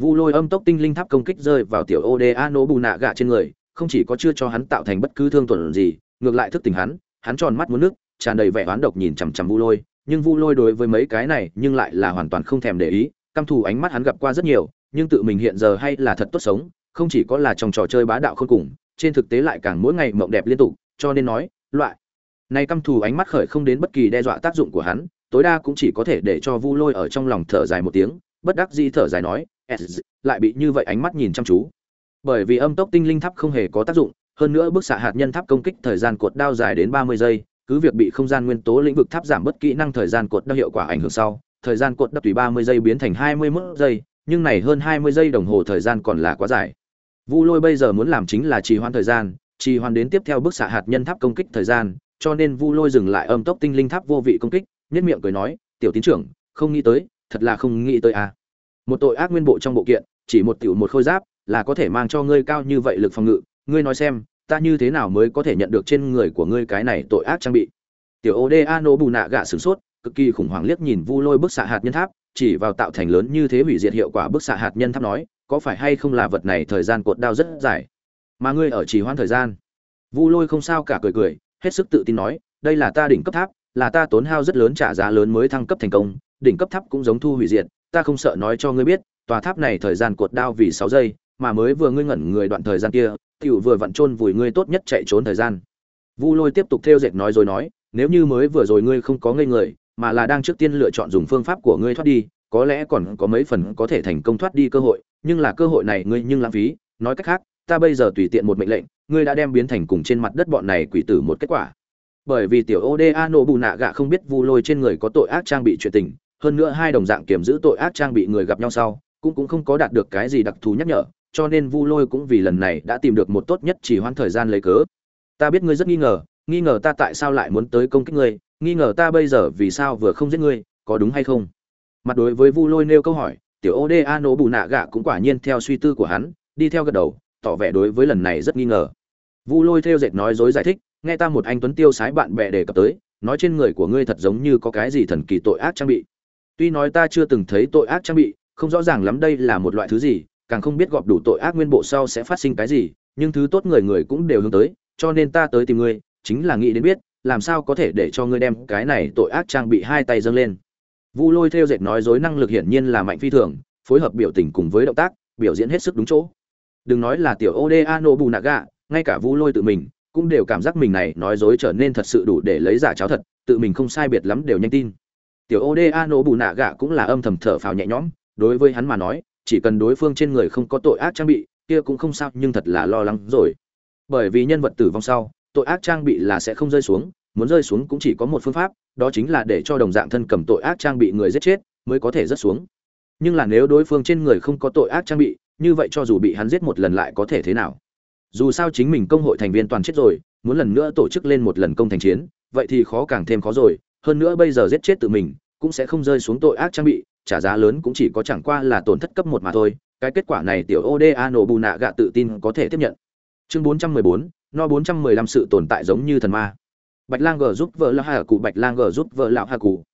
vu lôi âm tốc tinh linh tháp công kích rơi vào tiểu oda nổ bù nạ gạ trên người, không chỉ có chưa cho hắn tạo thành bất cứ thương tổn gì, ngược lại thức tỉnh hắn hắn tròn mắt muốn nước, tràn đầy vẻ oán độc nhìn chằm chằm vu lôi, nhưng vu lôi đối với mấy cái này nhưng lại là hoàn toàn không thèm để ý, căm thù ánh mắt hắn gặp qua rất nhiều, nhưng tự mình hiện giờ hay là thật tốt sống, không chỉ có là trong trò chơi bá đạo khôn cùng, trên thực tế lại càng mỗi ngày mộng đẹp liên tục, cho nên nói, loại này căm thù ánh mắt khởi không đến bất kỳ đe dọa tác dụng của hắn, tối đa cũng chỉ có thể để cho vu lôi ở trong lòng thở dài một tiếng, bất đắc dĩ thở dài nói lại bị như vậy ánh mắt nhìn chăm chú. Bởi vì âm tốc tinh linh tháp không hề có tác dụng, hơn nữa bức xạ hạt nhân tháp công kích thời gian cột đao dài đến ba mươi giây, cứ việc bị không gian nguyên tố lĩnh vực tháp giảm bất kỹ năng thời gian cột đao hiệu quả ảnh hưởng sau, thời gian cột đao tùy ba mươi giây biến thành hai mươi 21 giây, nhưng này hơn hai mươi giây đồng hồ thời gian còn là quá dài. Vu lôi bây giờ muốn làm chính là trì hoãn thời gian, trì hoãn đến tiếp theo bức xạ hạt nhân tháp công kích thời gian, cho nên vu lôi dừng lại âm tốc tinh linh tháp vô vị công kích nhất miệng cười nói, tiểu tín trưởng, không nghĩ tới, thật là không nghĩ tới à một tội ác nguyên bộ trong bộ kiện, chỉ một tiểu một khôi giáp, là có thể mang cho ngươi cao như vậy lực phòng ngự. Ngươi nói xem, ta như thế nào mới có thể nhận được trên người của ngươi cái này tội ác trang bị? Tiểu oda nô bù nạ gạ sửng sốt, cực kỳ khủng hoảng liếc nhìn vu lôi bức xạ hạt nhân tháp, chỉ vào tạo thành lớn như thế hủy diệt hiệu quả bức xạ hạt nhân tháp nói, có phải hay không là vật này thời gian cột đao rất dài? Mà ngươi ở chỉ hoãn thời gian. Vu lôi không sao cả cười cười, hết sức tự tin nói, đây là ta đỉnh cấp tháp, là ta tốn hao rất lớn trả giá lớn mới thăng cấp thành công, đỉnh cấp tháp cũng giống thu hủy diệt ta không sợ nói cho ngươi biết tòa tháp này thời gian cột đao vì sáu giây mà mới vừa ngươi ngẩn người đoạn thời gian kia tiểu vừa vặn chôn vùi ngươi tốt nhất chạy trốn thời gian. Vu Lôi tiếp tục theo dệt nói rồi nói, nếu như mới vừa rồi ngươi không có ngây người, mà là đang trước tiên lựa chọn dùng phương pháp của ngươi thoát đi, có lẽ còn có mấy phần có thể thành công thoát đi cơ hội, nhưng là cơ hội này ngươi nhưng lãng phí nói cách khác ta bây giờ tùy tiện một mệnh lệnh ngươi đã đem biến thành cùng trên mặt đất bọn này quỷ tử một kết quả bởi vì tiểu oda nổ bù nạ gạ không biết vu lôi trên người có tội ác trang bị chuyện tình hơn nữa hai đồng dạng kiểm giữ tội ác trang bị người gặp nhau sau, cũng cũng không có đạt được cái gì đặc thù nhắc nhở, cho nên vu lôi cũng vì lần này đã tìm được một tốt nhất chỉ hoãn thời gian lấy cớ. Ta biết ngươi rất nghi ngờ nghi ngờ ta tại sao lại muốn tới công kích ngươi, nghi ngờ ta bây giờ vì sao vừa không giết ngươi, có đúng hay không? Mặt đối với vu lôi nêu câu hỏi, tiểu oda nỗ bù nạ gạ cũng quả nhiên theo suy tư của hắn, đi theo gật đầu, tỏ vẻ đối với lần này rất nghi ngờ. Vu lôi theo dệt nói dối giải thích, nghe ta một anh tuấn tiêu sái bạn bè đề cập tới, nói trên người của ngươi thật giống như có cái gì thần kỳ tội ác trang bị tuy nói ta chưa từng thấy tội ác trang bị, không rõ ràng lắm đây là một loại thứ gì, càng không biết gọp đủ tội ác nguyên bộ sau sẽ phát sinh cái gì, nhưng thứ tốt người người cũng đều hướng tới, cho nên ta tới tìm ngươi, chính là nghĩ đến biết, làm sao có thể để cho ngươi đem cái này tội ác trang bị hai tay dâng lên. Vu lôi theo dệt nói dối năng lực hiển nhiên là mạnh phi thường, phối hợp biểu tình cùng với động tác, biểu diễn hết sức đúng chỗ. Đừng nói là tiểu oda nô bù ngay cả vu lôi tự mình, cũng đều cảm giác mình này nói dối trở nên thật sự đủ để lấy giả cháo thật, tự mình không sai biệt lắm đều nhanh tin tiểu oda nô bù nạ gạ cũng là âm thầm thở phào nhẹ nhõm, đối với hắn mà nói, chỉ cần đối phương trên người không có tội ác trang bị, kia cũng không sao, nhưng thật là lo lắng rồi. Bởi vì nhân vật tử vong sau, tội ác trang bị là sẽ không rơi xuống, muốn rơi xuống cũng chỉ có một phương pháp, đó chính là để cho đồng dạng thân cầm tội ác trang bị người giết chết, mới có thể rớt xuống. Nhưng là nếu đối phương trên người không có tội ác trang bị, như vậy cho dù bị hắn giết một lần lại có thể thế nào? Dù sao chính mình công hội thành viên toàn chết rồi, muốn lần nữa tổ chức lên một lần công thành chiến, vậy thì khó càng thêm khó rồi hơn nữa bây giờ giết chết tự mình cũng sẽ không rơi xuống tội ác trang bị trả giá lớn cũng chỉ có chẳng qua là tổn thất cấp một mà thôi. Cái kết quả này tiểu oda nổ bù nạ gạ tự tin có thể tiếp nhận. Chương 414, no 415 sự tồn tại giống như thần ma. Bạch lang g giúp vợ lão hà cụ bạch lang g giúp vợ lão hà cụ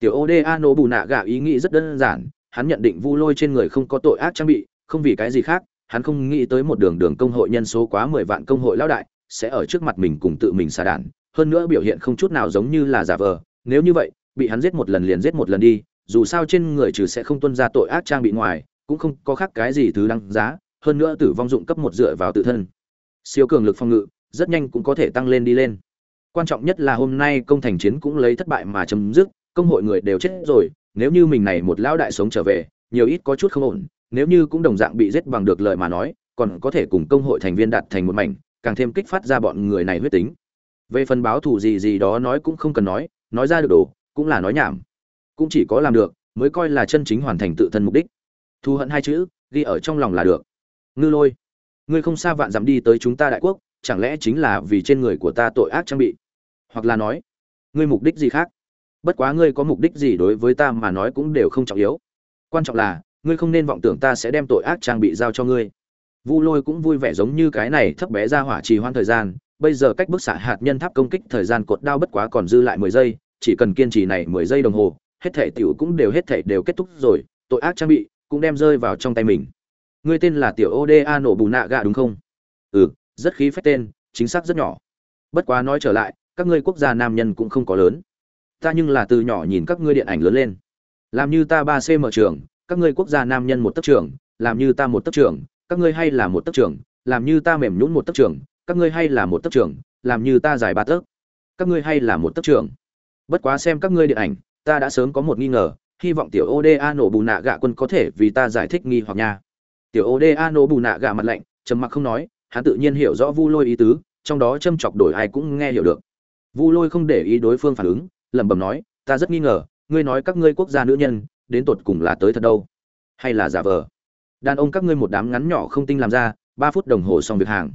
tiểu oda nổ bù nạ gạ ý nghĩ rất đơn giản hắn nhận định vu lôi trên người không có tội ác trang bị không vì cái gì khác hắn không nghĩ tới một đường đường công hội nhân số quá mười vạn công hội lão đại sẽ ở trước mặt mình cùng tự mình xà đạn. Hơn nữa biểu hiện không chút nào giống như là giả vờ nếu như vậy, bị hắn giết một lần liền giết một lần đi, dù sao trên người trừ sẽ không tuân ra tội ác trang bị ngoài, cũng không có khác cái gì thứ đăng giá, hơn nữa tử vong dụng cấp một dựa vào tự thân. Siêu cường lực phòng ngự, rất nhanh cũng có thể tăng lên đi lên. Quan trọng nhất là hôm nay công thành chiến cũng lấy thất bại mà chấm dứt, công hội người đều chết rồi, nếu như mình này một lão đại sống trở về, nhiều ít có chút không ổn, nếu như cũng đồng dạng bị giết bằng được lời mà nói, còn có thể cùng công hội thành viên đạt thành một mảnh, càng thêm kích phát ra bọn người này huyết tính. Về phần báo thù gì gì đó nói cũng không cần nói nói ra được đồ, cũng là nói nhảm. Cũng chỉ có làm được, mới coi là chân chính hoàn thành tự thân mục đích. Thu hận hai chữ, ghi ở trong lòng là được. Ngư lôi, ngươi không xa vạn dặm đi tới chúng ta đại quốc, chẳng lẽ chính là vì trên người của ta tội ác trang bị? Hoặc là nói, ngươi mục đích gì khác? Bất quá ngươi có mục đích gì đối với ta mà nói cũng đều không trọng yếu. Quan trọng là, ngươi không nên vọng tưởng ta sẽ đem tội ác trang bị giao cho ngươi. Vu lôi cũng vui vẻ giống như cái này thấp bé ra hỏa trì hoãn thời gian, bây giờ cách bức xạ hạt nhân tháp công kích thời gian cột đao bất quá còn dư lại mười giây chỉ cần kiên trì này mười giây đồng hồ, hết thảy tiểu cũng đều hết thảy đều kết thúc rồi, tội ác trang bị cũng đem rơi vào trong tay mình. Ngươi tên là tiểu oda nổ bù nạ gạ đúng không? Ừ rất khí phách tên, chính xác rất nhỏ. Bất quá nói trở lại, các ngươi quốc gia nam nhân cũng không có lớn. Ta nhưng là từ nhỏ nhìn các ngươi điện ảnh lớn lên. Làm như ta ba cm trường, các ngươi quốc gia nam nhân một tấc trường, làm như ta một tấc trường, các ngươi hay là một tấc trường, làm như ta mềm nhũn một tấc trường, các ngươi hay là một tấc trường, làm như ta dài ba tấc, các ngươi hay là một tấc trường bất quá xem các ngươi điện ảnh, ta đã sớm có một nghi ngờ, hy vọng tiểu oda nổ bù nạ gạ quân có thể vì ta giải thích nghi hoặc nha. Tiểu oda nổ bù nạ gạ mặt lạnh, trầm mặc không nói, hắn tự nhiên hiểu rõ vu lôi ý tứ, trong đó châm chọc đổi ai cũng nghe hiểu được. Vu lôi không để ý đối phương phản ứng, lẩm bẩm nói, ta rất nghi ngờ, ngươi nói các ngươi quốc gia nữ nhân, đến tột cùng là tới thật đâu? Hay là giả vờ? Đàn ông các ngươi một đám ngắn nhỏ không tinh làm ra, ba phút đồng hồ xong việc hàng.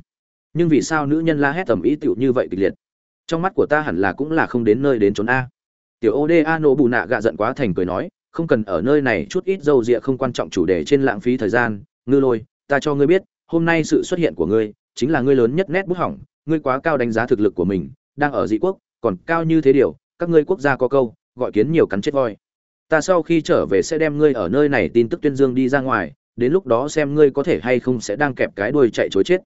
Nhưng vì sao nữ nhân la hét tầm ý tựu như vậy kịch liệt? Trong mắt của ta hẳn là cũng là không đến nơi đến trốn a. Tiểu oda nổ bù nạ gạ giận quá thành cười nói, không cần ở nơi này, chút ít dâu rịa không quan trọng chủ đề trên lãng phí thời gian. Ngư lôi, ta cho ngươi biết, hôm nay sự xuất hiện của ngươi chính là ngươi lớn nhất nét bút hỏng, ngươi quá cao đánh giá thực lực của mình, đang ở dị quốc, còn cao như thế điều, các ngươi quốc gia có câu, gọi kiến nhiều cắn chết voi. Ta sau khi trở về sẽ đem ngươi ở nơi này tin tức tuyên dương đi ra ngoài, đến lúc đó xem ngươi có thể hay không sẽ đang kẹp cái đuôi chạy chối chết.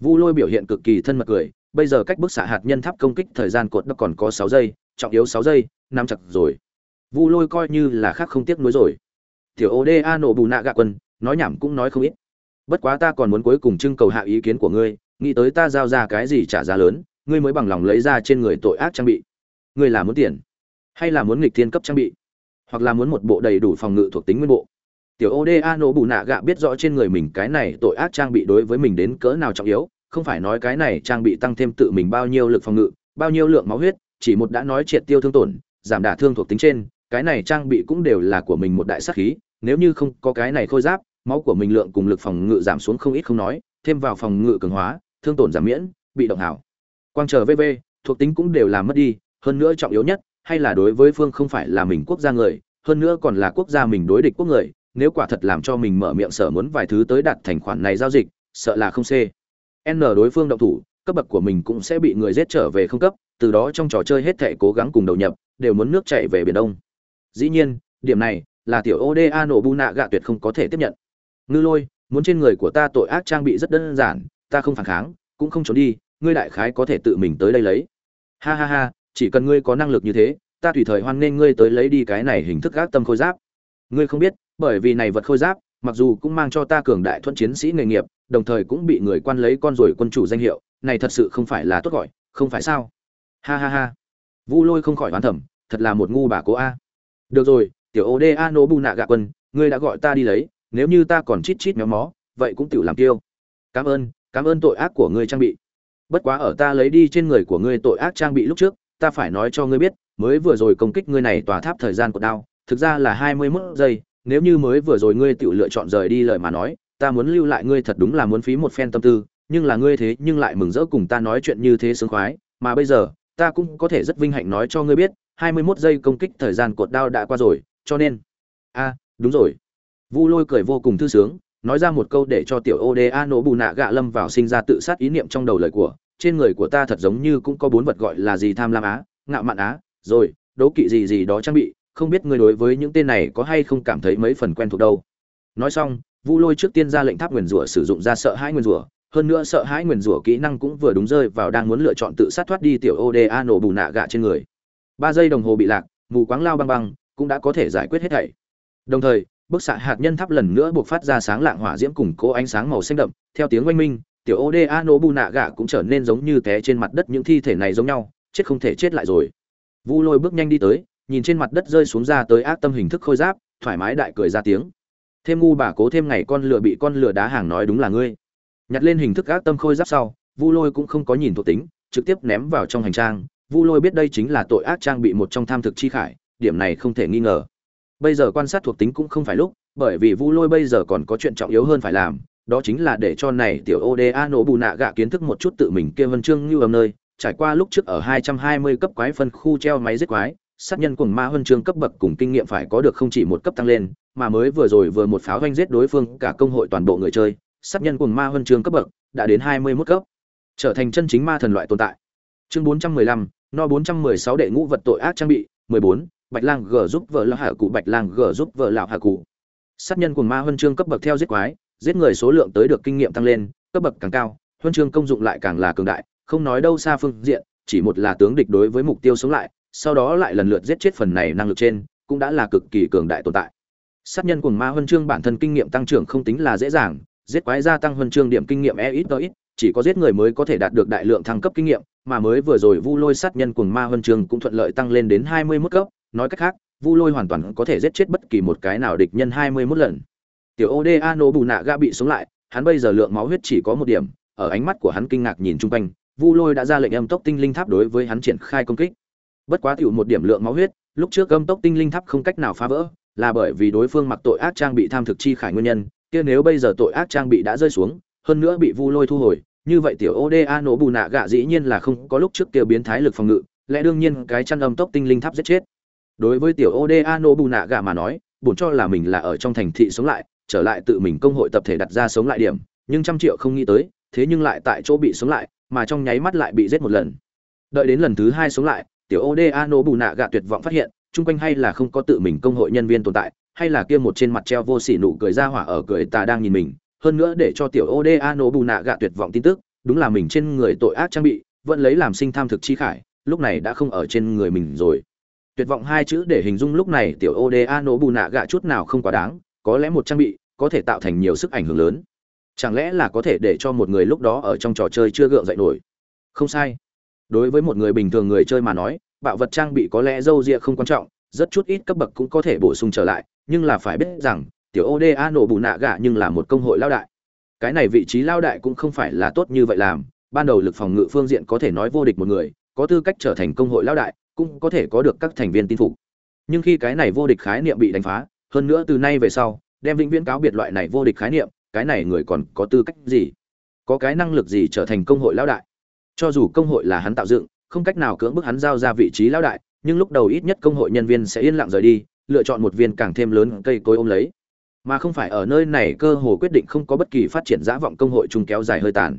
Vu lôi biểu hiện cực kỳ thân mật cười bây giờ cách bức xạ hạt nhân tháp công kích thời gian cột nó còn có sáu giây, trọng yếu sáu giây, nắm chặt rồi. Vu lôi coi như là khác không tiếc nuối rồi. Tiểu oda nổ bù nạ gạ quân nói nhảm cũng nói không ít. Bất quá ta còn muốn cuối cùng trưng cầu hạ ý kiến của ngươi, nghĩ tới ta giao ra cái gì trả giá lớn, ngươi mới bằng lòng lấy ra trên người tội ác trang bị. Ngươi là muốn tiền, hay là muốn nghịch thiên cấp trang bị? Hoặc là muốn một bộ đầy đủ phòng ngự thuộc tính nguyên bộ? Tiểu oda nổ bù nạ gạ biết rõ trên người mình cái này tội ác trang bị đối với mình đến cỡ nào trọng yếu không phải nói cái này trang bị tăng thêm tự mình bao nhiêu lực phòng ngự, bao nhiêu lượng máu huyết, chỉ một đã nói triệt tiêu thương tổn, giảm đả thương thuộc tính trên, cái này trang bị cũng đều là của mình một đại sát khí, nếu như không có cái này khôi giáp, máu của mình lượng cùng lực phòng ngự giảm xuống không ít không nói, thêm vào phòng ngự cường hóa, thương tổn giảm miễn, bị động hảo. Quang chờ vv thuộc tính cũng đều làm mất đi, hơn nữa trọng yếu nhất, hay là đối với phương không phải là mình quốc gia người, hơn nữa còn là quốc gia mình đối địch quốc người, nếu quả thật làm cho mình mở miệng sở muốn vài thứ tới đặt thành khoản này giao dịch, sợ là không c n đối phương động thủ, cấp bậc của mình cũng sẽ bị người giết trở về không cấp, từ đó trong trò chơi hết thể cố gắng cùng đầu nhập, đều muốn nước chạy về biển đông. Dĩ nhiên, điểm này là tiểu oda nổ bu nạ gạ tuyệt không có thể tiếp nhận. Ngư lôi, muốn trên người của ta tội ác trang bị rất đơn giản, ta không phản kháng, cũng không trốn đi, ngươi đại khái có thể tự mình tới đây lấy. Ha ha ha, chỉ cần ngươi có năng lực như thế, ta tùy thời hoan nghênh ngươi tới lấy đi cái này hình thức gác tâm khôi giáp. Ngươi không biết, bởi vì này vật khôi giáp, mặc dù cũng mang cho ta cường đại thuận chiến sĩ nghề nghiệp đồng thời cũng bị người quan lấy con rồi quân chủ danh hiệu, này thật sự không phải là tốt gọi, không phải sao? Ha ha ha. Vu lôi không khỏi oán thẩm thật là một ngu bà cố a. Được rồi, tiểu Ô De nô bu nạ gạ quân, ngươi đã gọi ta đi lấy, nếu như ta còn chít chít méo mó, vậy cũng tự làm tiêu cảm ơn cảm ơn tội ác của ngươi trang bị. Bất quá ở ta lấy đi trên người của ngươi tội ác trang bị lúc trước, ta phải nói cho ngươi biết, mới vừa rồi công kích ngươi này tòa tháp thời gian của đao thực ra là hai mươi mốt giây, nếu như mới vừa rồi ngươi tự lựa chọn rời đi lời mà nói ta muốn lưu lại ngươi thật đúng là muốn phí một phen tâm tư, nhưng là ngươi thế nhưng lại mừng rỡ cùng ta nói chuyện như thế sướng khoái, mà bây giờ, ta cũng có thể rất vinh hạnh nói cho ngươi biết, hai mươi 21 giây công kích thời gian cột đao đã qua rồi, cho nên, a, đúng rồi. Vu lôi cười vô cùng thư sướng, nói ra một câu để cho tiểu oda nổ bù nạ gạ lâm vào sinh ra tự sát ý niệm trong đầu lời của, trên người của ta thật giống như cũng có bốn vật gọi là gì tham lam á, ngạo mạn á, rồi, đố kỵ gì gì đó trang bị, không biết ngươi đối với những tên này có hay không cảm thấy mấy phần quen thuộc đâu. Nói xong vu lôi trước tiên ra lệnh tháp nguyền rủa sử dụng ra sợ hãi nguyền rủa, hơn nữa sợ hãi nguyền rủa kỹ năng cũng vừa đúng rơi vào đang muốn lựa chọn tự sát thoát đi tiểu oda nổ bù nạ gạ trên người. Ba giây đồng hồ bị lạc, mù quáng lao băng băng, cũng đã có thể giải quyết hết thảy. Đồng thời, bức xạ hạt nhân tháp lần nữa buộc phát ra sáng lạng hỏa diễm cùng cố ánh sáng màu xanh đậm, theo tiếng oanh minh, tiểu oda nổ bù nạ gạ cũng trở nên giống như té trên mặt đất những thi thể này giống nhau, chết không thể chết lại rồi. Vu lôi bước nhanh đi tới, nhìn trên mặt đất rơi xuống ra tới ác tâm hình thức khôi giáp, thoải mái đại cười ra tiếng thêm ngu bà cố thêm ngày con lừa bị con lừa đá hàng nói đúng là ngươi. Nhặt lên hình thức gác tâm khôi giáp sau, vu lôi cũng không có nhìn thuộc tính, trực tiếp ném vào trong hành trang. Vu lôi biết đây chính là tội ác trang bị một trong tham thực chi khải, điểm này không thể nghi ngờ. Bây giờ quan sát thuộc tính cũng không phải lúc, bởi vì vu lôi bây giờ còn có chuyện trọng yếu hơn phải làm, đó chính là để cho này tiểu oda nổ bù nạ gạ kiến thức một chút tự mình kia vân chương như âm nơi. Trải qua lúc trước ở 220 cấp quái phân khu treo máy giết quái, sát nhân cùng ma huân chương cấp bậc cùng kinh nghiệm phải có được không chỉ một cấp tăng lên mà mới vừa rồi vừa một pháo doanh giết đối phương cả công hội toàn bộ người chơi sát nhân cùng ma huân chương cấp bậc đã đến 21 cấp trở thành chân chính ma thần loại tồn tại. Chương 415, no 416 đệ ngũ vật tội ác trang bị 14, bạch lang g giúp vợ lão hạ cụ bạch lang g giúp vợ lão hạ cụ. Sát nhân cùng ma huân chương cấp bậc theo giết quái giết người số lượng tới được kinh nghiệm tăng lên cấp bậc càng cao huân chương công dụng lại càng là cường đại không nói đâu xa phương diện chỉ một là tướng địch đối với mục tiêu sống lại sau đó lại lần lượt giết chết phần này năng lực trên cũng đã là cực kỳ cường đại tồn tại sát nhân cùng ma huân chương bản thân kinh nghiệm tăng trưởng không tính là dễ dàng, giết quái gia tăng huân chương điểm kinh nghiệm e ít ít chỉ có giết người mới có thể đạt được đại lượng thăng cấp kinh nghiệm, mà mới vừa rồi vu lôi sát nhân cùng ma huân chương cũng thuận lợi tăng lên đến hai mươi 21 cấp. Nói cách khác, vu lôi hoàn toàn có thể giết chết bất kỳ một cái nào địch nhân hai mươi 21 lần. Tiểu oda nổ bù nạ ga bị sống lại, hắn bây giờ lượng máu huyết chỉ có một điểm, ở ánh mắt của hắn kinh ngạc nhìn chung quanh, vu lôi đã ra lệnh âm tốc tinh linh tháp đối với hắn triển khai công kích. Bất quá tiểu một điểm lượng máu huyết, lúc trước âm tốc tinh linh tháp không cách nào phá vỡ là bởi vì đối phương mặc tội ác trang bị tham thực chi khải nguyên nhân, kia nếu bây giờ tội ác trang bị đã rơi xuống, hơn nữa bị vu lôi thu hồi, như vậy tiểu oda nổ bù nạ gạ dĩ nhiên là không có lúc trước kia biến thái lực phòng ngự, lẽ đương nhiên cái chăn âm tốc tinh linh tháp giết chết. Đối với tiểu oda nổ bù nạ gạ mà nói, bổn cho là mình là ở trong thành thị sống lại, trở lại tự mình công hội tập thể đặt ra sống lại điểm, nhưng trăm triệu không nghĩ tới, thế nhưng lại tại chỗ bị sống lại, mà trong nháy mắt lại bị giết một lần. Đợi đến lần thứ hai sống lại, tiểu oda nổ bù nạ gạ tuyệt vọng phát hiện chung quanh hay là không có tự mình công hội nhân viên tồn tại, hay là kia một trên mặt treo vô sỉ nụ cười ra hỏa ở cười ta đang nhìn mình, hơn nữa để cho tiểu oda nổ bù nạ gạ tuyệt vọng tin tức, đúng là mình trên người tội ác trang bị, vẫn lấy làm sinh tham thực chi khải, lúc này đã không ở trên người mình rồi. Tuyệt vọng hai chữ để hình dung lúc này tiểu oda nổ bù nạ gạ chút nào không quá đáng, có lẽ một trang bị có thể tạo thành nhiều sức ảnh hưởng lớn. Chẳng lẽ là có thể để cho một người lúc đó ở trong trò chơi chưa gượng dậy nổi? Không sai. Đối với một người bình thường người chơi mà nói bạo vật trang bị có lẽ dâu ria không quan trọng, rất chút ít cấp bậc cũng có thể bổ sung trở lại, nhưng là phải biết rằng, tiểu oda nổ bù nạ gạ nhưng là một công hội lao đại. Cái này vị trí lao đại cũng không phải là tốt như vậy làm, ban đầu lực phòng ngự phương diện có thể nói vô địch một người, có tư cách trở thành công hội lao đại, cũng có thể có được các thành viên tin phục. Nhưng khi cái này vô địch khái niệm bị đánh phá, hơn nữa từ nay về sau, đem vĩnh viễn cáo biệt loại này vô địch khái niệm, cái này người còn có tư cách gì? Có cái năng lực gì trở thành công hội lao đại? Cho dù công hội là hắn tạo dựng không cách nào cưỡng bức hắn giao ra vị trí lão đại, nhưng lúc đầu ít nhất công hội nhân viên sẽ yên lặng rời đi, lựa chọn một viên càng thêm lớn cây cối ôm lấy. Mà không phải ở nơi này cơ hồ quyết định không có bất kỳ phát triển dã vọng công hội chung kéo dài hơi tàn.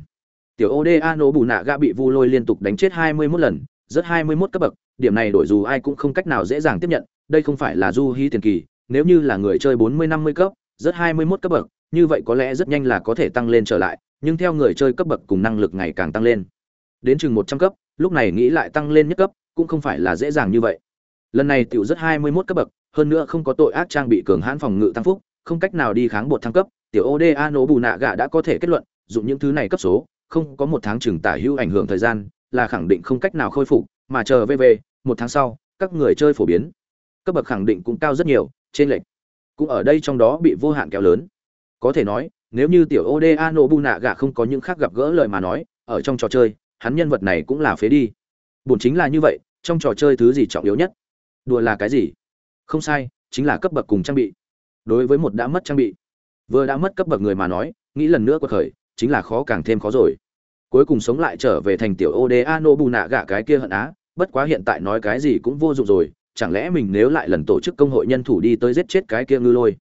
Tiểu oda nổ bù nạ gã bị vu lôi liên tục đánh chết hai mươi 21 lần rất hai mươi 21 cấp bậc, điểm này đổi dù ai cũng không cách nào dễ dàng tiếp nhận, đây không phải là du hí tiền kỳ, nếu như là người chơi bốn mươi năm mươi cấp rất hai mươi 21 cấp bậc, như vậy có lẽ rất nhanh là có thể tăng lên trở lại, nhưng theo người chơi cấp bậc cùng năng lực ngày càng tăng lên. Đến chừng một trăm cấp lúc này nghĩ lại tăng lên nhất cấp, cũng không phải là dễ dàng như vậy. Lần này tiểu rất 21 cấp bậc, hơn nữa không có tội ác trang bị cường hãn phòng ngự tăng phúc, không cách nào đi kháng bột thăng cấp, tiểu oda nổ bù nạ gạ đã có thể kết luận, dụng những thứ này cấp số, không có một tháng chừng tả hữu ảnh hưởng thời gian, là khẳng định không cách nào khôi phục, mà chờ về về một tháng sau, các người chơi phổ biến. Cấp bậc khẳng định cũng cao rất nhiều, trên lệch cũng ở đây trong đó bị vô hạn kéo lớn. Có thể nói, nếu như tiểu oda nổ bù nạ gạ không có những khác gặp gỡ lời mà nói, ở trong trò chơi hắn nhân vật này cũng là phế đi. Bổn chính là như vậy, trong trò chơi thứ gì trọng yếu nhất? Đùa là cái gì? Không sai, chính là cấp bậc cùng trang bị. Đối với một đã mất trang bị, vừa đã mất cấp bậc người mà nói, nghĩ lần nữa quật khởi, chính là khó càng thêm khó rồi. Cuối cùng sống lại trở về thành tiểu oda nô bù nạ gạ cái kia hận á, bất quá hiện tại nói cái gì cũng vô dụng rồi, chẳng lẽ mình nếu lại lần tổ chức công hội nhân thủ đi tới giết chết cái kia ngư lôi?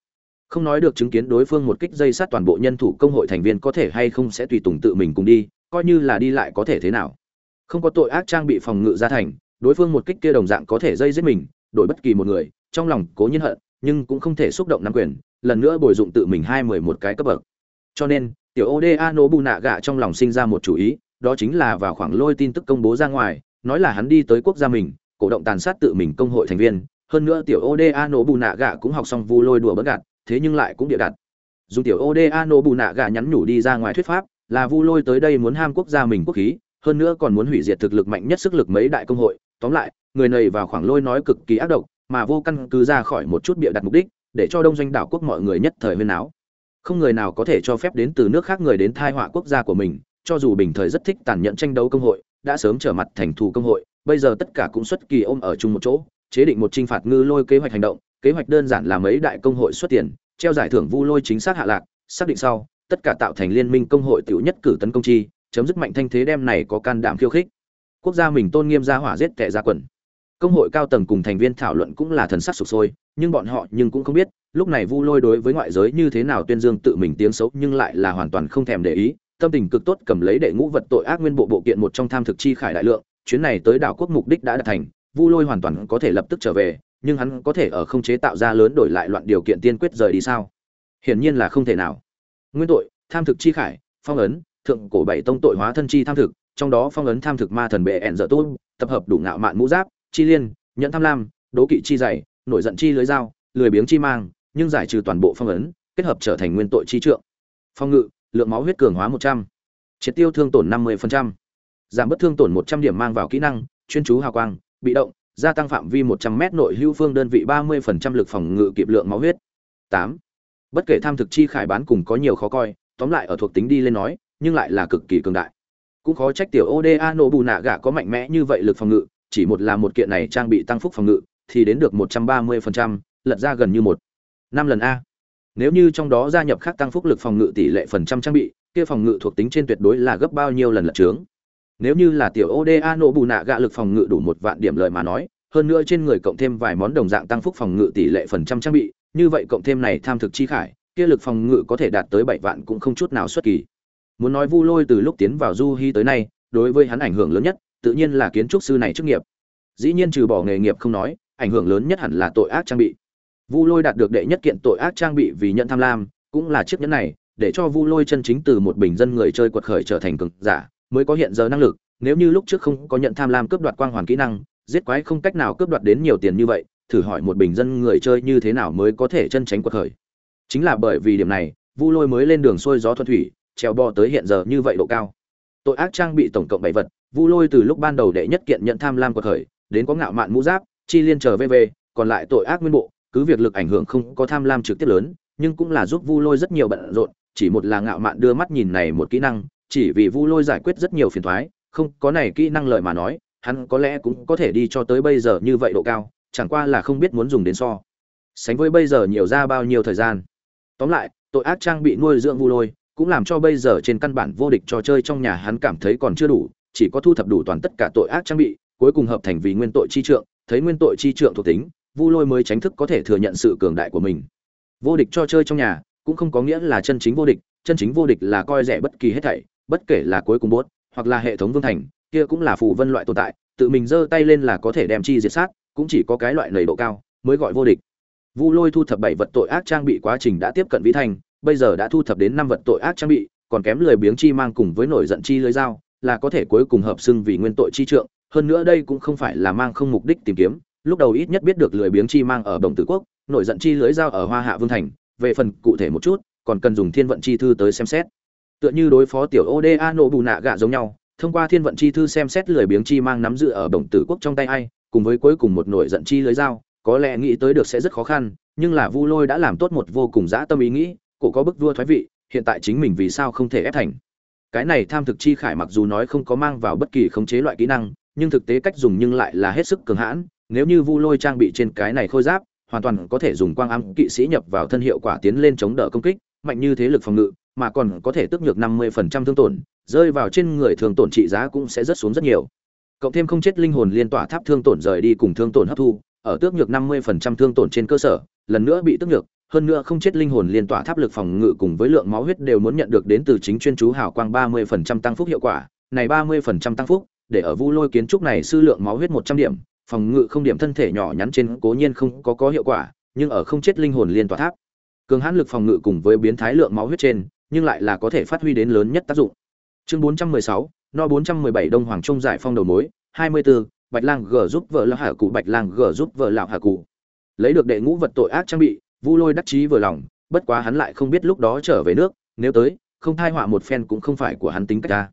Không nói được chứng kiến đối phương một kích dây sát toàn bộ nhân thủ công hội thành viên có thể hay không sẽ tùy tùng tự mình cùng đi coi như là đi lại có thể thế nào. Không có tội ác trang bị phòng ngự ra thành, đối phương một kích kia đồng dạng có thể dây giết mình, đổi bất kỳ một người, trong lòng cố nhiên hận, nhưng cũng không thể xúc động nắm quyền, lần nữa bồi dụng tự mình hai mười một cái cấp bậc. Cho nên, tiểu oda nổ bù nạ gạ trong lòng sinh ra một chủ ý, đó chính là vào khoảng lôi tin tức công bố ra ngoài, nói là hắn đi tới quốc gia mình, cổ động tàn sát tự mình công hội thành viên, hơn nữa tiểu oda nổ bù nạ gạ cũng học xong vu lôi đùa bớt gạt, thế nhưng lại cũng địa đặt dùng tiểu oda nổ bù nạ gạ nhắn nhủ đi ra ngoài thuyết pháp là vu lôi tới đây muốn ham quốc gia mình quốc khí, hơn nữa còn muốn hủy diệt thực lực mạnh nhất sức lực mấy đại công hội. Tóm lại, người này vào khoảng lôi nói cực kỳ ác độc, mà vô căn cứ ra khỏi một chút bịa đặt mục đích, để cho đông doanh đảo quốc mọi người nhất thời huyên áo không người nào có thể cho phép đến từ nước khác người đến thai họa quốc gia của mình, cho dù bình thời rất thích tàn nhẫn tranh đấu công hội, đã sớm trở mặt thành thù công hội, bây giờ tất cả cũng xuất kỳ ôm ở chung một chỗ, chế định một t r i n h phạt ngư lôi kế hoạch hành động, kế hoạch đơn giản là mấy đại công hội xuất tiền, treo giải thưởng vu lôi chính xác hạ lạc, xác định sau tất cả tạo thành liên minh công hội tiểu nhất cử tấn công chi, chấm dứt mạnh thanh thế đem này có can đảm khiêu khích. Quốc gia mình tôn nghiêm ra hỏa giết kẻ ra quần. Công hội cao tầng cùng thành viên thảo luận cũng là thần sắc sụp sôi, nhưng bọn họ nhưng cũng không biết, lúc này vu lôi đối với ngoại giới như thế nào tuyên dương tự mình tiếng xấu nhưng lại là hoàn toàn không thèm để ý, tâm tình cực tốt cầm lấy đệ ngũ vật tội ác nguyên bộ bộ kiện một trong tham thực chi khải đại lượng, chuyến này tới đảo quốc mục đích đã đạt thành, vu lôi hoàn toàn có thể lập tức trở về, nhưng hắn có thể ở không chế tạo ra lớn đổi lại loạn điều kiện tiên quyết rời đi sao? Hiển nhiên là không thể nào nguyên tội, tham thực chi khải, phong ấn, thượng cổ bảy tông tội hóa thân chi tham thực, trong đó phong ấn tham thực ma thần bệ ẻn dở tôn, tập hợp đủ ngạo mạn mũ giáp, chi liên, nhẫn tham lam, đố kỵ chi dày, nổi giận chi lưới dao, lười biếng chi mang, nhưng giải trừ toàn bộ phong ấn, kết hợp trở thành nguyên tội chi trượng. Phong ngự, lượng máu huyết cường hóa một trăm. Triệt tiêu thương tổn năm mươi giảm bất thương tổn một trăm điểm mang vào kỹ năng, chuyên chú hào quang, bị động, gia tăng phạm vi một trăm m nội hữu phương đơn vị ba mươi lực phòng ngự kịp lượng máu huyết. Tám bất kể tham thực chi khải bán cùng có nhiều khó coi, tóm lại ở thuộc tính đi lên nói, nhưng lại là cực kỳ cường đại. Cũng khó trách tiểu oda nổ bù nạ gạ có mạnh mẽ như vậy lực phòng ngự, chỉ một là một kiện này trang bị tăng phúc phòng ngự, thì đến được một trăm ba mươi phần trăm, lật ra gần như một năm lần a. Nếu như trong đó gia nhập khác tăng phúc lực phòng ngự tỷ lệ phần trăm trang bị, kia phòng ngự thuộc tính trên tuyệt đối là gấp bao nhiêu lần lật trướng nếu như là tiểu oda nổ bù nạ gạ lực phòng ngự đủ một vạn điểm lợi mà nói, hơn nữa trên người cộng thêm vài món đồng dạng tăng phúc phòng ngự tỷ lệ phần trăm trang bị như vậy cộng thêm này tham thực chi khải, kia lực phòng ngự có thể đạt tới bảy vạn cũng không chút nào xuất kỳ. Muốn nói vu lôi từ lúc tiến vào du hi tới nay, đối với hắn ảnh hưởng lớn nhất, tự nhiên là kiến trúc sư này chức nghiệp. Dĩ nhiên trừ bỏ nghề nghiệp không nói, ảnh hưởng lớn nhất hẳn là tội ác trang bị. Vu lôi đạt được đệ nhất kiện tội ác trang bị vì nhận tham lam, cũng là chiếc nhẫn này, để cho vu lôi chân chính từ một bình dân người chơi quật khởi trở thành cường giả, mới có hiện giờ năng lực. Nếu như lúc trước không có nhận tham lam cướp đoạt quang hoàn kỹ năng, giết quái không cách nào cướp đoạt đến nhiều tiền như vậy thử hỏi một bình dân người chơi như thế nào mới có thể chân tránh quật khởi. Chính là bởi vì điểm này, vu lôi mới lên đường xuôi gió thuận thủy, treo bò tới hiện giờ như vậy độ cao. Tội ác trang bị tổng cộng bảy vật, vu lôi từ lúc ban đầu đệ nhất kiện nhận tham lam quật khởi, đến có ngạo mạn mũ giáp, chi liên chờ về còn lại tội ác nguyên bộ, cứ việc lực ảnh hưởng không có tham lam trực tiếp lớn, nhưng cũng là giúp vu lôi rất nhiều bận rộn, chỉ một là ngạo mạn đưa mắt nhìn này một kỹ năng, chỉ vì vu lôi giải quyết rất nhiều phiền thoái, không có này kỹ năng lợi mà nói, hắn có lẽ cũng có thể đi cho tới bây giờ như vậy độ cao chẳng qua là không biết muốn dùng đến so. Sánh với bây giờ nhiều ra bao nhiêu thời gian. Tóm lại, tội ác trang bị nuôi dưỡng vu lôi, cũng làm cho bây giờ trên căn bản vô địch trò chơi trong nhà hắn cảm thấy còn chưa đủ, chỉ có thu thập đủ toàn tất cả tội ác trang bị, cuối cùng hợp thành vì nguyên tội chi trượng, thấy nguyên tội chi trượng thuộc tính, vu lôi mới tránh thức có thể thừa nhận sự cường đại của mình. Vô địch trò chơi trong nhà, cũng không có nghĩa là chân chính vô địch, chân chính vô địch là coi rẻ bất kỳ hết thảy, bất kể là cuối cùng bốt, hoặc là hệ thống vương thành, kia cũng là phù vân loại tồn tại, tự mình giơ tay lên là có thể đem chi diệt sát cũng chỉ có cái loại nầy độ cao, mới gọi vô địch. Vu lôi thu thập bảy vật tội ác trang bị quá trình đã tiếp cận vĩ thành, bây giờ đã thu thập đến năm vật tội ác trang bị, còn kém lười biếng chi mang cùng với nổi giận chi lưới dao, là có thể cuối cùng hợp xưng vì nguyên tội chi trượng. Hơn nữa đây cũng không phải là mang không mục đích tìm kiếm, lúc đầu ít nhất biết được lười biếng chi mang ở đồng tử quốc, nổi giận chi lưới dao ở hoa hạ vương thành, về phần cụ thể một chút, còn cần dùng thiên vận chi thư tới xem xét. Tựa như đối phó tiểu oda nộ bù nạ gạ giống nhau, thông qua thiên vận chi thư xem xét lười biếng chi mang nắm giữ ở đồng tử quốc trong tay ai cùng với cuối cùng một nổi giận chi lưới dao, có lẽ nghĩ tới được sẽ rất khó khăn, nhưng là vu lôi đã làm tốt một vô cùng dã tâm ý nghĩ, cổ có bức vua thoái vị, hiện tại chính mình vì sao không thể ép thành. Cái này tham thực chi khải mặc dù nói không có mang vào bất kỳ khống chế loại kỹ năng, nhưng thực tế cách dùng nhưng lại là hết sức cường hãn, nếu như vu lôi trang bị trên cái này khôi giáp, hoàn toàn có thể dùng quang ám kỵ sĩ nhập vào thân hiệu quả tiến lên chống đỡ công kích, mạnh như thế lực phòng ngự, mà còn có thể tức nhược 50% thương tổn, rơi vào trên người thường tổn trị giá cũng sẽ rất xuống rất nhiều cộng thêm không chết linh hồn liên tỏa tháp thương tổn rời đi cùng thương tổn hấp thu ở tước nhược 50% thương tổn trên cơ sở lần nữa bị tước nhược hơn nữa không chết linh hồn liên tỏa tháp lực phòng ngự cùng với lượng máu huyết đều muốn nhận được đến từ chính chuyên chú hào quang 30% tăng phúc hiệu quả. Này 30% tăng phúc để ở vu lôi kiến trúc này sư lượng máu huyết 100 điểm phòng ngự không điểm thân thể nhỏ nhắn trên cố nhiên không có có hiệu quả nhưng ở không chết linh hồn liên tỏa tháp cường hãn lực phòng ngự cùng với biến thái lượng máu huyết trên nhưng lại là có thể phát huy đến lớn nhất tác dụng. Chương 416, no 417 đông hoàng trung giải phong đầu mối 24, bạch lang g giúp vợ lão hạ cụ bạch lang g giúp vợ lão hạ cụ. Lấy được đệ ngũ vật tội ác trang bị vu lôi đắc chí vừa lòng bất quá hắn lại không biết lúc đó trở về nước nếu tới không thai họa một phen cũng không phải của hắn tính cách ta.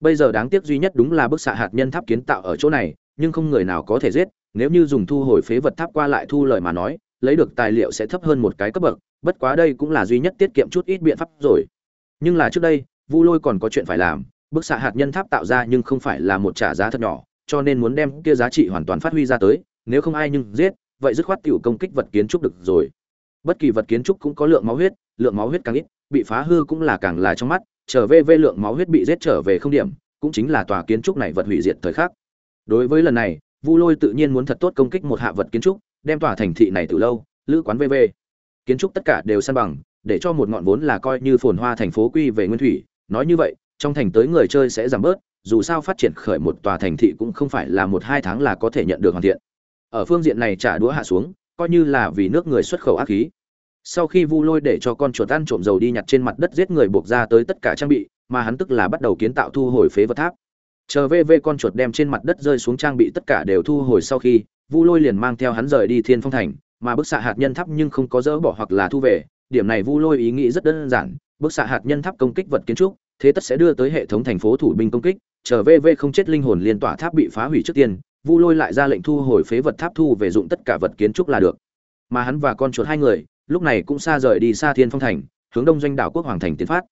Bây giờ đáng tiếc duy nhất đúng là bức xạ hạt nhân tháp kiến tạo ở chỗ này nhưng không người nào có thể giết nếu như dùng thu hồi phế vật tháp qua lại thu lời mà nói lấy được tài liệu sẽ thấp hơn một cái cấp bậc bất quá đây cũng là duy nhất tiết kiệm chút ít biện pháp rồi. Nhưng là trước đây vu lôi còn có chuyện phải làm bức xạ hạt nhân tháp tạo ra nhưng không phải là một trả giá thật nhỏ, cho nên muốn đem kia giá trị hoàn toàn phát huy ra tới, nếu không ai nhưng giết, vậy dứt khoát tiểu công kích vật kiến trúc được rồi. Bất kỳ vật kiến trúc cũng có lượng máu huyết, lượng máu huyết càng ít, bị phá hư cũng là càng là trong mắt, trở về về lượng máu huyết bị giết trở về không điểm, cũng chính là tòa kiến trúc này vật hủy diệt thời khắc. Đối với lần này, vu lôi tự nhiên muốn thật tốt công kích một hạ vật kiến trúc, đem tòa thành thị này từ lâu, lữ quán vv kiến trúc tất cả đều san bằng, để cho một ngọn vốn là coi như phồn hoa thành phố quy về nguyên thủy, nói như vậy trong thành tới người chơi sẽ giảm bớt, dù sao phát triển khởi một tòa thành thị cũng không phải là một hai tháng là có thể nhận được hoàn thiện. Ở phương diện này trả đũa hạ xuống, coi như là vì nước người xuất khẩu ác khí. Sau khi vu lôi để cho con chuột ăn trộm dầu đi nhặt trên mặt đất giết người buộc ra tới tất cả trang bị, mà hắn tức là bắt đầu kiến tạo thu hồi phế vật tháp. Chờ vv con chuột đem trên mặt đất rơi xuống trang bị tất cả đều thu hồi sau khi, vu lôi liền mang theo hắn rời đi thiên phong thành, mà bức xạ hạt nhân tháp nhưng không có dỡ bỏ hoặc là thu về. Điểm này vu lôi ý nghĩ rất đơn giản, bức xạ hạt nhân tháp công kích vật kiến trúc thế tất sẽ đưa tới hệ thống thành phố thủ binh công kích, chờ vv không chết linh hồn liên tỏa tháp bị phá hủy trước tiên, vu lôi lại ra lệnh thu hồi phế vật tháp thu về dụng tất cả vật kiến trúc là được. Mà hắn và con chuột hai người, lúc này cũng xa rời đi xa thiên phong thành, hướng đông doanh đảo quốc hoàng thành tiến phát.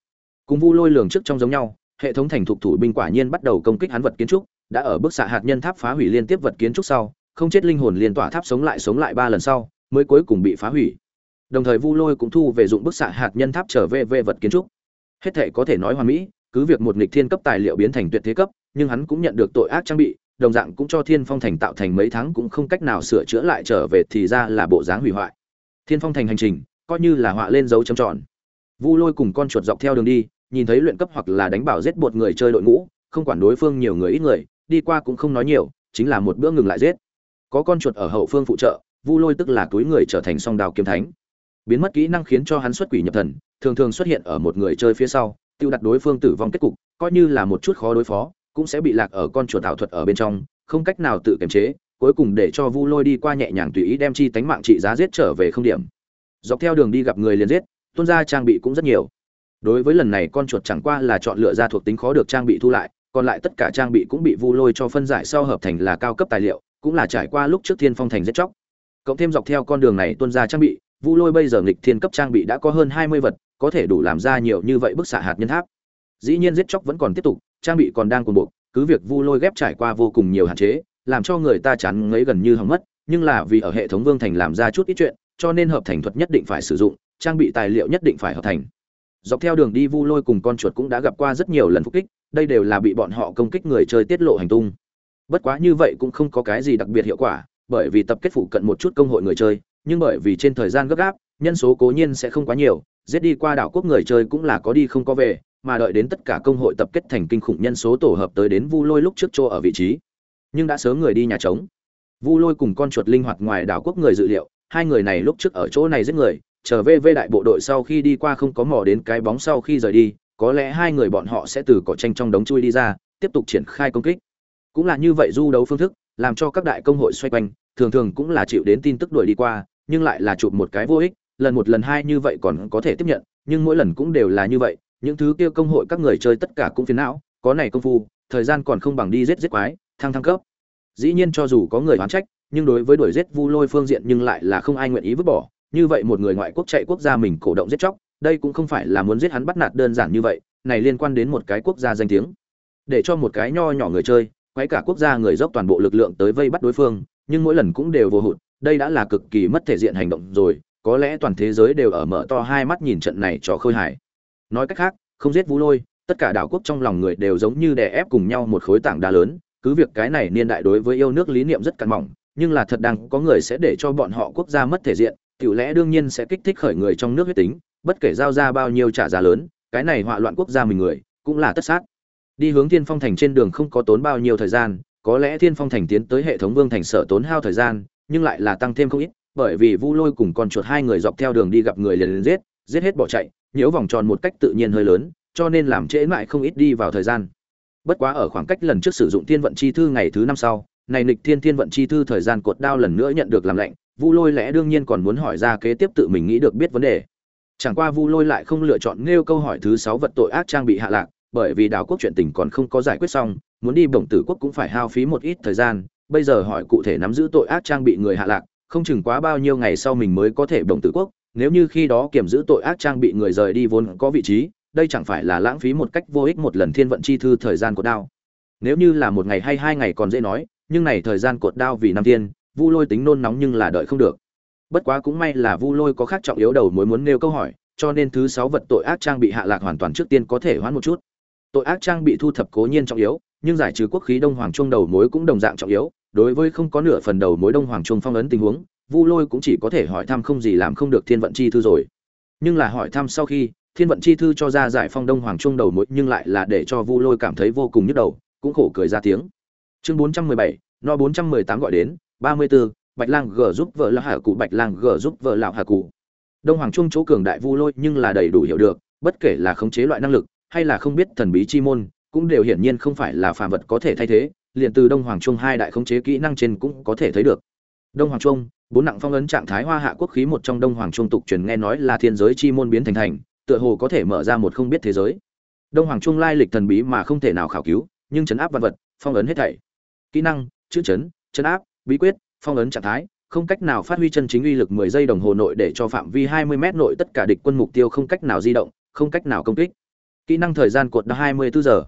Cùng vu lôi lường trước trong giống nhau, hệ thống thành thuộc thủ binh quả nhiên bắt đầu công kích hắn vật kiến trúc, đã ở bức xạ hạt nhân tháp phá hủy liên tiếp vật kiến trúc sau, không chết linh hồn liên tỏa tháp sống lại sống lại ba lần sau, mới cuối cùng bị phá hủy. Đồng thời vu lôi cũng thu về dụng bức xạ hạt nhân tháp trở về về vật kiến trúc hết thể có thể nói hoàn mỹ, cứ việc một nghịch thiên cấp tài liệu biến thành tuyệt thế cấp, nhưng hắn cũng nhận được tội ác trang bị, đồng dạng cũng cho thiên phong thành tạo thành mấy tháng cũng không cách nào sửa chữa lại trở về thì ra là bộ dáng hủy hoại. Thiên phong thành hành trình, coi như là họa lên dấu chấm tròn. Vu lôi cùng con chuột dọc theo đường đi, nhìn thấy luyện cấp hoặc là đánh bảo giết bột người chơi đội ngũ, không quản đối phương nhiều người ít người, đi qua cũng không nói nhiều, chính là một bữa ngừng lại giết. Có con chuột ở hậu phương phụ trợ, vu lôi tức là túi người trở thành song đào kiếm thánh. Biến mất kỹ năng khiến cho hắn xuất quỷ nhập thần thường thường xuất hiện ở một người chơi phía sau, tiêu đặt đối phương tử vong kết cục, coi như là một chút khó đối phó, cũng sẽ bị lạc ở con chuột ảo thuật ở bên trong, không cách nào tự kiềm chế, cuối cùng để cho vu lôi đi qua nhẹ nhàng tùy ý đem chi tánh mạng trị giá giết trở về không điểm. Dọc theo đường đi gặp người liền giết, tuôn ra trang bị cũng rất nhiều. Đối với lần này con chuột chẳng qua là chọn lựa ra thuộc tính khó được trang bị thu lại, còn lại tất cả trang bị cũng bị vu lôi cho phân giải sau hợp thành là cao cấp tài liệu, cũng là trải qua lúc trước thiên phong thành giết chóc. Cộng thêm dọc theo con đường này tuân ra trang bị vu lôi bây giờ nghịch thiên cấp trang bị đã có hơn hai mươi vật, có thể đủ làm ra nhiều như vậy bức xạ hạt nhân tháp. Dĩ nhiên giết chóc vẫn còn tiếp tục, trang bị còn đang cuồng bộ cứ việc vu lôi ghép trải qua vô cùng nhiều hạn chế, làm cho người ta chán ngấy gần như hỏng mất, nhưng là vì ở hệ thống vương thành làm ra chút ít chuyện, cho nên hợp thành thuật nhất định phải sử dụng, trang bị tài liệu nhất định phải hợp thành. Dọc theo đường đi vu lôi cùng con chuột cũng đã gặp qua rất nhiều lần phục kích, đây đều là bị bọn họ công kích người chơi tiết lộ hành tung. Bất quá như vậy cũng không có cái gì đặc biệt hiệu quả, bởi vì tập kết phụ cận một chút công hội người chơi nhưng bởi vì trên thời gian gấp gáp, nhân số cố nhiên sẽ không quá nhiều, giết đi qua đảo quốc người chơi cũng là có đi không có về, mà đợi đến tất cả công hội tập kết thành kinh khủng nhân số tổ hợp tới đến vu lôi lúc trước chỗ ở vị trí. Nhưng đã sớm người đi nhà trống. Vu lôi cùng con chuột linh hoạt ngoài đảo quốc người dự liệu, hai người này lúc trước ở chỗ này giết người trở về về đại bộ đội sau khi đi qua không có mò đến cái bóng sau khi rời đi, có lẽ hai người bọn họ sẽ từ cỏ tranh trong đống chui đi ra, tiếp tục triển khai công kích. Cũng là như vậy du đấu phương thức, làm cho các đại công hội xoay quanh, thường thường cũng là chịu đến tin tức đuổi đi qua nhưng lại là chụp một cái vô ích, lần một lần hai như vậy còn có thể tiếp nhận, nhưng mỗi lần cũng đều là như vậy, những thứ kia công hội các người chơi tất cả cũng phiền não, có này công phu, thời gian còn không bằng đi giết giết quái, thăng thăng cấp. Dĩ nhiên cho dù có người oán trách, nhưng đối với đuổi giết vu lôi phương diện nhưng lại là không ai nguyện ý vứt bỏ, như vậy một người ngoại quốc chạy quốc gia mình cổ động giết chóc, đây cũng không phải là muốn giết hắn bắt nạt đơn giản như vậy, này liên quan đến một cái quốc gia danh tiếng. Để cho một cái nho nhỏ người chơi quấy cả quốc gia người dốc toàn bộ lực lượng tới vây bắt đối phương, nhưng mỗi lần cũng đều vô hụt đây đã là cực kỳ mất thể diện hành động rồi, có lẽ toàn thế giới đều ở mở to hai mắt nhìn trận này cho khơi hải nói cách khác, không giết vũ lôi, tất cả đảo quốc trong lòng người đều giống như đè ép cùng nhau một khối tảng đá lớn, cứ việc cái này niên đại đối với yêu nước lý niệm rất cằn mỏng, nhưng là thật đang có người sẽ để cho bọn họ quốc gia mất thể diện, tiểu lẽ đương nhiên sẽ kích thích khởi người trong nước huyết tính, bất kể giao ra bao nhiêu trả giá lớn, cái này họa loạn quốc gia mình người, cũng là tất sát. Đi hướng thiên phong thành trên đường không có tốn bao nhiêu thời gian, có lẽ thiên phong thành tiến tới hệ thống vương thành sở tốn hao thời gian nhưng lại là tăng thêm không ít, bởi vì vu lôi cùng con chuột hai người dọc theo đường đi gặp người liền liền giết giết hết bỏ chạy, nhiễu vòng tròn một cách tự nhiên hơi lớn, cho nên làm trễ mãi không ít đi vào thời gian. Bất quá ở khoảng cách lần trước sử dụng thiên vận chi thư ngày thứ năm sau, này nịch thiên thiên vận chi thư thời gian cột đao lần nữa nhận được làm lệnh vu lôi lẽ đương nhiên còn muốn hỏi ra kế tiếp tự mình nghĩ được biết vấn đề. Chẳng qua vu lôi lại không lựa chọn nêu câu hỏi thứ sáu vật tội ác trang bị hạ lạc, bởi vì đảo quốc chuyện tình còn không có giải quyết xong, muốn đi bổng tử quốc cũng phải hao phí một ít thời gian bây giờ hỏi cụ thể nắm giữ tội ác trang bị người hạ lạc không chừng quá bao nhiêu ngày sau mình mới có thể đồng tử quốc nếu như khi đó kiểm giữ tội ác trang bị người rời đi vốn có vị trí đây chẳng phải là lãng phí một cách vô ích một lần thiên vận chi thư thời gian của đao. Nếu như là một ngày hay hai ngày còn dễ nói nhưng này thời gian cột đao vì năm tiên, vu lôi tính nôn nóng nhưng là đợi không được. Bất quá cũng may là vu lôi có khác trọng yếu đầu mối muốn nêu câu hỏi cho nên thứ sáu vật tội ác trang bị hạ lạc hoàn toàn trước tiên có thể hoãn một chút. Tội ác trang bị thu thập cố nhiên trọng yếu nhưng giải trừ quốc khí đông hoàng trung đầu mối cũng đồng dạng trọng yếu đối với không có nửa phần đầu mối đông hoàng trung phong ấn tình huống vu lôi cũng chỉ có thể hỏi thăm không gì làm không được thiên vận chi thư rồi. Nhưng là hỏi thăm sau khi thiên vận chi thư cho ra giải phong đông hoàng trung đầu mối nhưng lại là để cho vu lôi cảm thấy vô cùng nhức đầu cũng khổ cười ra tiếng. Chương bốn trăm mười bảy no bốn trăm mười tám gọi đến ba mươi 34, bạch lang g giúp vợ lão hà cụ bạch lang g giúp vợ lão hà cụ. Đông hoàng trung chỗ cường đại vu lôi nhưng là đầy đủ hiểu được bất kể là khống chế loại năng lực hay là không biết thần bí chi môn cũng đều hiển nhiên không phải là phàm vật có thể thay thế liền từ đông hoàng trung hai đại khống chế kỹ năng trên cũng có thể thấy được. Đông hoàng trung, bốn nặng phong ấn trạng thái hoa hạ quốc khí một trong đông hoàng trung tục truyền nghe nói là thiên giới chi môn biến thành thành, tựa hồ có thể mở ra một không biết thế giới. Đông hoàng trung lai lịch thần bí mà không thể nào khảo cứu, nhưng chấn áp văn vật, phong ấn hết thảy. Kỹ năng, chữ chấn chấn áp, bí quyết, phong ấn trạng thái, không cách nào phát huy chân chính uy lực 10 giây đồng hồ nội để cho phạm vi 20 mét nội tất cả địch quân mục tiêu không cách nào di động, không cách nào công kích. Kỹ năng thời gian cột đã 24 giờ.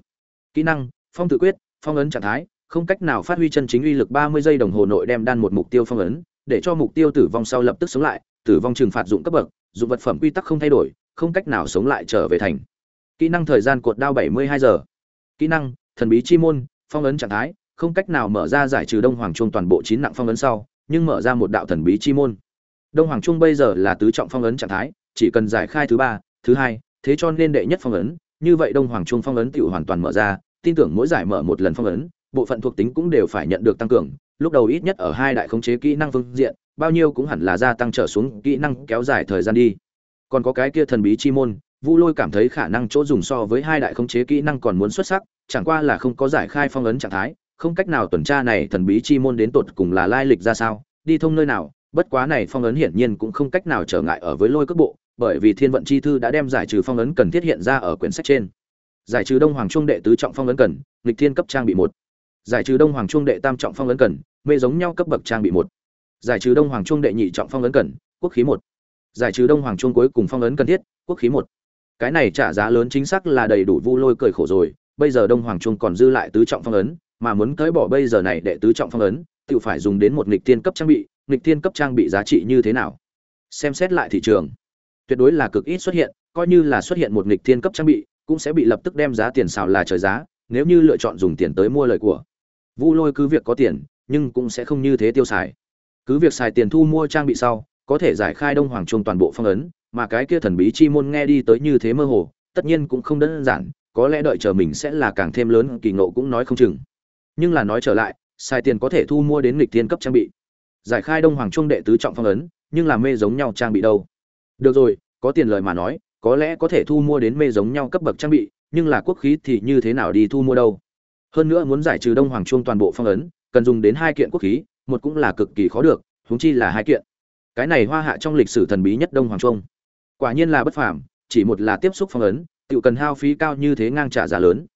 Kỹ năng, phong tự quyết phong ấn trạng thái, không cách nào phát huy chân chính uy lực 30 giây đồng hồ nội đem đan một mục tiêu phong ấn, để cho mục tiêu tử vong sau lập tức sống lại, tử vong trừng phạt dụng cấp bậc, dụng vật phẩm quy tắc không thay đổi, không cách nào sống lại trở về thành. Kỹ năng thời gian cột đao 72 giờ. Kỹ năng, thần bí chi môn, phong ấn trạng thái, không cách nào mở ra giải trừ đông hoàng trung toàn bộ chín nặng phong ấn sau, nhưng mở ra một đạo thần bí chi môn. Đông hoàng trung bây giờ là tứ trọng phong ấn trạng thái, chỉ cần giải khai thứ ba, thứ hai, thế cho nên đệ nhất phong ấn, như vậy đông hoàng trung phong ấn tiểu hoàn toàn mở ra tin tưởng mỗi giải mở một lần phong ấn, bộ phận thuộc tính cũng đều phải nhận được tăng cường, lúc đầu ít nhất ở hai đại khống chế kỹ năng phương diện, bao nhiêu cũng hẳn là gia tăng trở xuống kỹ năng kéo dài thời gian đi. Còn có cái kia thần bí chi môn, vu lôi cảm thấy khả năng chỗ dùng so với hai đại khống chế kỹ năng còn muốn xuất sắc, chẳng qua là không có giải khai phong ấn trạng thái, không cách nào tuần tra này thần bí chi môn đến tột cùng là lai lịch ra sao, đi thông nơi nào, bất quá này phong ấn hiển nhiên cũng không cách nào trở ngại ở với lôi cước bộ, bởi vì thiên vận chi thư đã đem giải trừ phong ấn cần thiết hiện ra ở quyển sách trên giải trừ đông hoàng trung đệ tứ trọng phong ấn cần, nghịch thiên cấp trang bị một. Giải trừ đông hoàng trung đệ tam trọng phong ấn cần, mê giống nhau cấp bậc trang bị một. Giải trừ đông hoàng trung đệ nhị trọng phong ấn cần, quốc khí một. Giải trừ đông hoàng trung cuối cùng phong ấn cần thiết, quốc khí một. Cái này trả giá lớn chính xác là đầy đủ vu lôi cười khổ rồi, bây giờ đông hoàng trung còn dư lại tứ trọng phong ấn, mà muốn cởi bỏ bây giờ này đệ tứ trọng phong ấn, tự phải dùng đến một nghịch thiên cấp trang bị, nghịch thiên cấp trang bị giá trị như thế nào? Xem xét lại thị trường, tuyệt đối là cực ít xuất hiện, coi như là xuất hiện một nghịch thiên cấp trang bị cũng sẽ bị lập tức đem giá tiền xào là trời giá, nếu như lựa chọn dùng tiền tới mua lời của. Vu lôi cứ việc có tiền, nhưng cũng sẽ không như thế tiêu xài. Cứ việc xài tiền thu mua trang bị sau, có thể giải khai đông hoàng trung toàn bộ phong ấn, mà cái kia thần bí chi môn nghe đi tới như thế mơ hồ, tất nhiên cũng không đơn giản, có lẽ đợi chờ mình sẽ là càng thêm lớn, kỳ ngộ cũng nói không chừng. Nhưng là nói trở lại, xài tiền có thể thu mua đến nghịch thiên cấp trang bị. Giải khai đông hoàng trung đệ tứ trọng phong ấn, nhưng là mê giống nhau trang bị đâu. Được rồi, có tiền lời mà nói có lẽ có thể thu mua đến mê giống nhau cấp bậc trang bị, nhưng là quốc khí thì như thế nào đi thu mua đâu? Hơn nữa muốn giải trừ đông hoàng trung toàn bộ phong ấn, cần dùng đến hai kiện quốc khí, một cũng là cực kỳ khó được, huống chi là hai kiện. Cái này hoa hạ trong lịch sử thần bí nhất đông hoàng trung quả nhiên là bất phàm, chỉ một là tiếp xúc phong ấn tự cần hao phí cao như thế ngang trả giá lớn.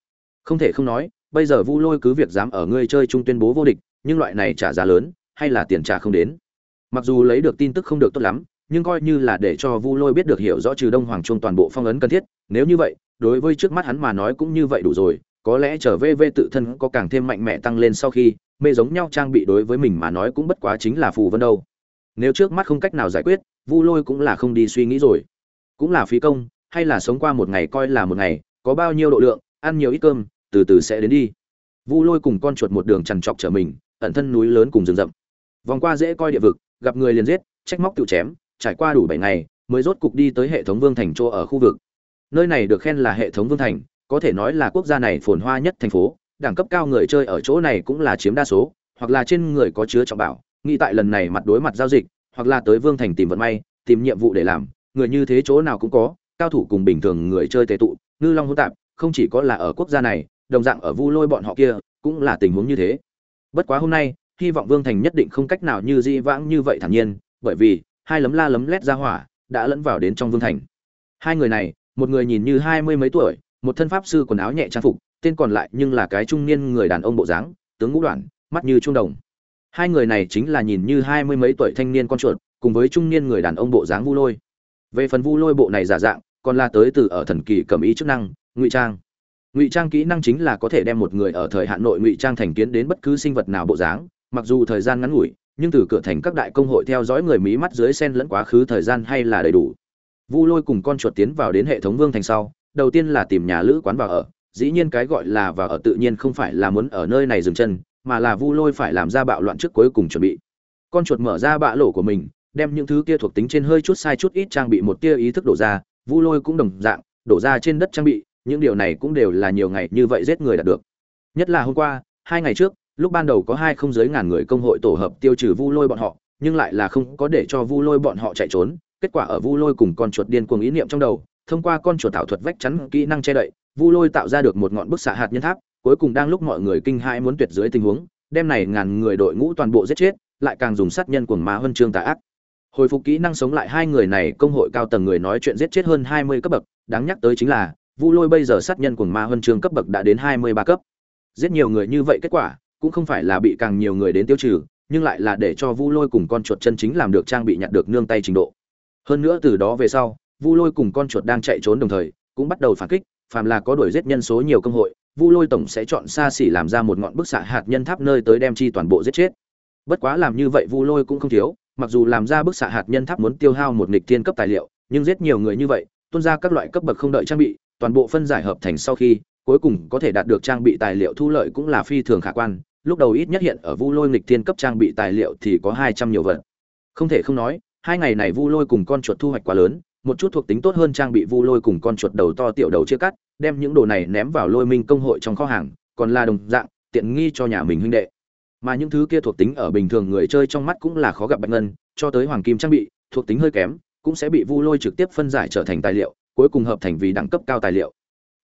Không thể không nói, bây giờ vu lôi cứ việc dám ở ngươi chơi chung tuyên bố vô địch, nhưng loại này trả giá lớn, hay là tiền trả không đến. Mặc dù lấy được tin tức không được tốt lắm nhưng coi như là để cho vu lôi biết được hiểu rõ trừ đông hoàng trung toàn bộ phong ấn cần thiết, nếu như vậy, đối với trước mắt hắn mà nói cũng như vậy đủ rồi, có lẽ trở về về tự thân có càng thêm mạnh mẽ tăng lên sau khi, mê giống nhau trang bị đối với mình mà nói cũng bất quá chính là phù vân đâu. Nếu trước mắt không cách nào giải quyết, vu lôi cũng là không đi suy nghĩ rồi. Cũng là phí công, hay là sống qua một ngày coi là một ngày, có bao nhiêu độ lượng, ăn nhiều ít cơm, từ từ sẽ đến đi. Vu lôi cùng con chuột một đường chằn trọc trở mình, ẩn thân núi lớn cùng rừng rậm. Vòng qua dễ coi địa vực, gặp người liền giết, trách móc tự chém trải qua đủ bảy ngày, mới rốt cục đi tới hệ thống vương thành chỗ ở khu vực. Nơi này được khen là hệ thống vương thành, có thể nói là quốc gia này phồn hoa nhất thành phố, đẳng cấp cao người chơi ở chỗ này cũng là chiếm đa số, hoặc là trên người có chứa trọng bảo, nghĩ tại lần này mặt đối mặt giao dịch, hoặc là tới vương thành tìm vận may, tìm nhiệm vụ để làm, người như thế chỗ nào cũng có, cao thủ cùng bình thường người chơi tệ tụ, ngư long hỗn tạp, không chỉ có là ở quốc gia này, đồng dạng ở vu lôi bọn họ kia, cũng là tình huống như thế. Bất quá hôm nay, hy vọng vương thành nhất định không cách nào như di vãng như vậy thản nhiên, bởi vì hai lấm la lấm lét ra hỏa, đã lẫn vào đến trong vương thành. Hai người này, một người nhìn như hai mươi mấy tuổi, một thân pháp sư quần áo nhẹ trang phục, tên còn lại nhưng là cái trung niên người đàn ông bộ dáng, tướng ngũ đoạn, mắt như trung đồng. Hai người này chính là nhìn như hai mươi mấy tuổi thanh niên con chuột, cùng với trung niên người đàn ông bộ dáng vu lôi. Về phần vu lôi bộ này giả dạng, còn là tới từ ở thần kỳ cầm ý chức năng, ngụy trang. Ngụy trang kỹ năng chính là có thể đem một người ở thời hạn nội ngụy trang thành kiến đến bất cứ sinh vật nào bộ dáng, mặc dù thời gian ngắn ngủi nhưng từ cửa thành các đại công hội theo dõi người mí mắt dưới sen lẫn quá khứ thời gian hay là đầy đủ. Vu lôi cùng con chuột tiến vào đến hệ thống vương thành sau, đầu tiên là tìm nhà lữ quán vào ở. Dĩ nhiên cái gọi là vào ở tự nhiên không phải là muốn ở nơi này dừng chân, mà là vu lôi phải làm ra bạo loạn trước cuối cùng chuẩn bị. Con chuột mở ra bạ lỗ của mình, đem những thứ kia thuộc tính trên hơi chút sai chút ít trang bị một tia ý thức đổ ra, vu lôi cũng đồng dạng, đổ ra trên đất trang bị, những điều này cũng đều là nhiều ngày như vậy giết người đạt được. Nhất là hôm qua, hai ngày trước lúc ban đầu có hai không dưới ngàn người công hội tổ hợp tiêu trừ vu lôi bọn họ, nhưng lại là không có để cho vu lôi bọn họ chạy trốn. Kết quả ở vu lôi cùng con chuột điên cuồng ý niệm trong đầu, thông qua con chuột thảo thuật vách chắn kỹ năng che đậy, vu lôi tạo ra được một ngọn bức xạ hạt nhân tháp, cuối cùng đang lúc mọi người kinh hãi muốn tuyệt dưới tình huống, đem này ngàn người đội ngũ toàn bộ giết chết, lại càng dùng sát nhân cuồng ma huân chương tà ác. Hồi phục kỹ năng sống lại hai người này, công hội cao tầng người nói chuyện giết chết hơn hai mươi cấp bậc, đáng nhắc tới chính là, vu lôi bây giờ sát nhân cuồng ma huân chương cấp bậc đã đến hai mươi ba cấp. Giết nhiều người như vậy kết quả cũng không phải là bị càng nhiều người đến tiêu trừ, nhưng lại là để cho vu lôi cùng con chuột chân chính làm được trang bị nhặt được nương tay trình độ. Hơn nữa từ đó về sau, vu lôi cùng con chuột đang chạy trốn đồng thời, cũng bắt đầu phản kích, phàm là có đuổi giết nhân số nhiều công hội, vu lôi tổng sẽ chọn xa xỉ làm ra một ngọn bức xạ hạt nhân tháp nơi tới đem chi toàn bộ giết chết. Bất quá làm như vậy vu lôi cũng không thiếu, mặc dù làm ra bức xạ hạt nhân tháp muốn tiêu hao một nghịch thiên cấp tài liệu, nhưng giết nhiều người như vậy tuôn ra các loại cấp bậc không đợi trang bị, toàn bộ phân giải hợp thành sau khi, cuối cùng có thể đạt được trang bị tài liệu thu lợi cũng là phi thường khả quan lúc đầu ít nhất hiện ở vu lôi nghịch thiên cấp trang bị tài liệu thì có hai trăm nhiều vật. Không thể không nói, hai ngày này vu lôi cùng con chuột thu hoạch quá lớn, một chút thuộc tính tốt hơn trang bị vu lôi cùng con chuột đầu to tiểu đầu chia cắt, đem những đồ này ném vào lôi minh công hội trong kho hàng, còn là đồng dạng, tiện nghi cho nhà mình huynh đệ. Mà những thứ kia thuộc tính ở bình thường người chơi trong mắt cũng là khó gặp bạch ngân, cho tới hoàng kim trang bị, thuộc tính hơi kém, cũng sẽ bị vu lôi trực tiếp phân giải trở thành tài liệu, cuối cùng hợp thành vì đẳng cấp cao tài liệu.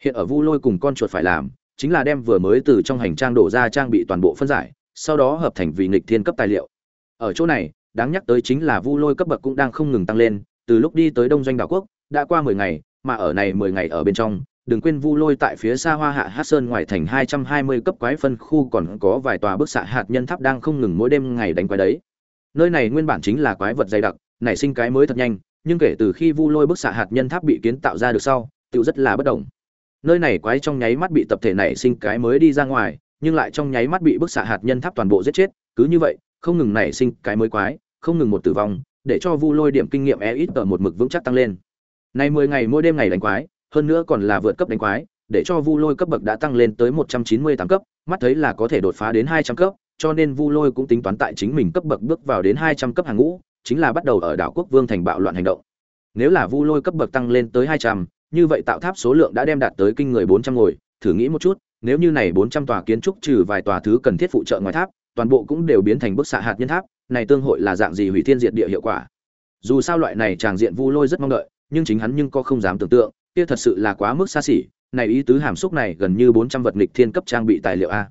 Hiện ở vu lôi cùng con chuột phải làm chính là đem vừa mới từ trong hành trang đổ ra trang bị toàn bộ phân giải, sau đó hợp thành vì nghịch thiên cấp tài liệu. Ở chỗ này, đáng nhắc tới chính là vu lôi cấp bậc cũng đang không ngừng tăng lên, từ lúc đi tới đông doanh đảo quốc, đã qua mười ngày, mà ở này mười ngày ở bên trong, đừng quên vu lôi tại phía xa hoa hạ hát sơn ngoài thành hai trăm hai mươi cấp quái phân khu còn có vài tòa bức xạ hạt nhân tháp đang không ngừng mỗi đêm ngày đánh quái đấy. Nơi này nguyên bản chính là quái vật dày đặc, nảy sinh cái mới thật nhanh, nhưng kể từ khi vu lôi bức xạ hạt nhân tháp bị kiến tạo ra được sau tựu rất là bất động nơi này quái trong nháy mắt bị tập thể này sinh cái mới đi ra ngoài, nhưng lại trong nháy mắt bị bức xạ hạt nhân tháp toàn bộ giết chết, cứ như vậy, không ngừng nảy sinh cái mới quái, không ngừng một tử vong, để cho vu lôi điểm kinh nghiệm e ít ở một mực vững chắc tăng lên. Nay mười ngày mỗi đêm ngày đánh quái, hơn nữa còn là vượt cấp đánh quái, để cho vu lôi cấp bậc đã tăng lên tới một trăm chín mươi tám cấp, mắt thấy là có thể đột phá đến hai trăm cấp, cho nên vu lôi cũng tính toán tại chính mình cấp bậc bước vào đến hai trăm cấp hàng ngũ, chính là bắt đầu ở đảo quốc vương thành bạo loạn hành động. Nếu là vu lôi cấp bậc tăng lên tới hai trăm như vậy tạo tháp số lượng đã đem đạt tới kinh người bốn trăm ngồi, thử nghĩ một chút, nếu như này bốn trăm tòa kiến trúc trừ vài tòa thứ cần thiết phụ trợ ngoài tháp, toàn bộ cũng đều biến thành bức xạ hạt nhân tháp, này tương hội là dạng gì hủy thiên diệt địa hiệu quả? Dù sao loại này chàng diện vu lôi rất mong đợi, nhưng chính hắn nhưng có không dám tưởng tượng, kia thật sự là quá mức xa xỉ, này ý tứ hàm xúc này gần như bốn trăm vật nghịch thiên cấp trang bị tài liệu a.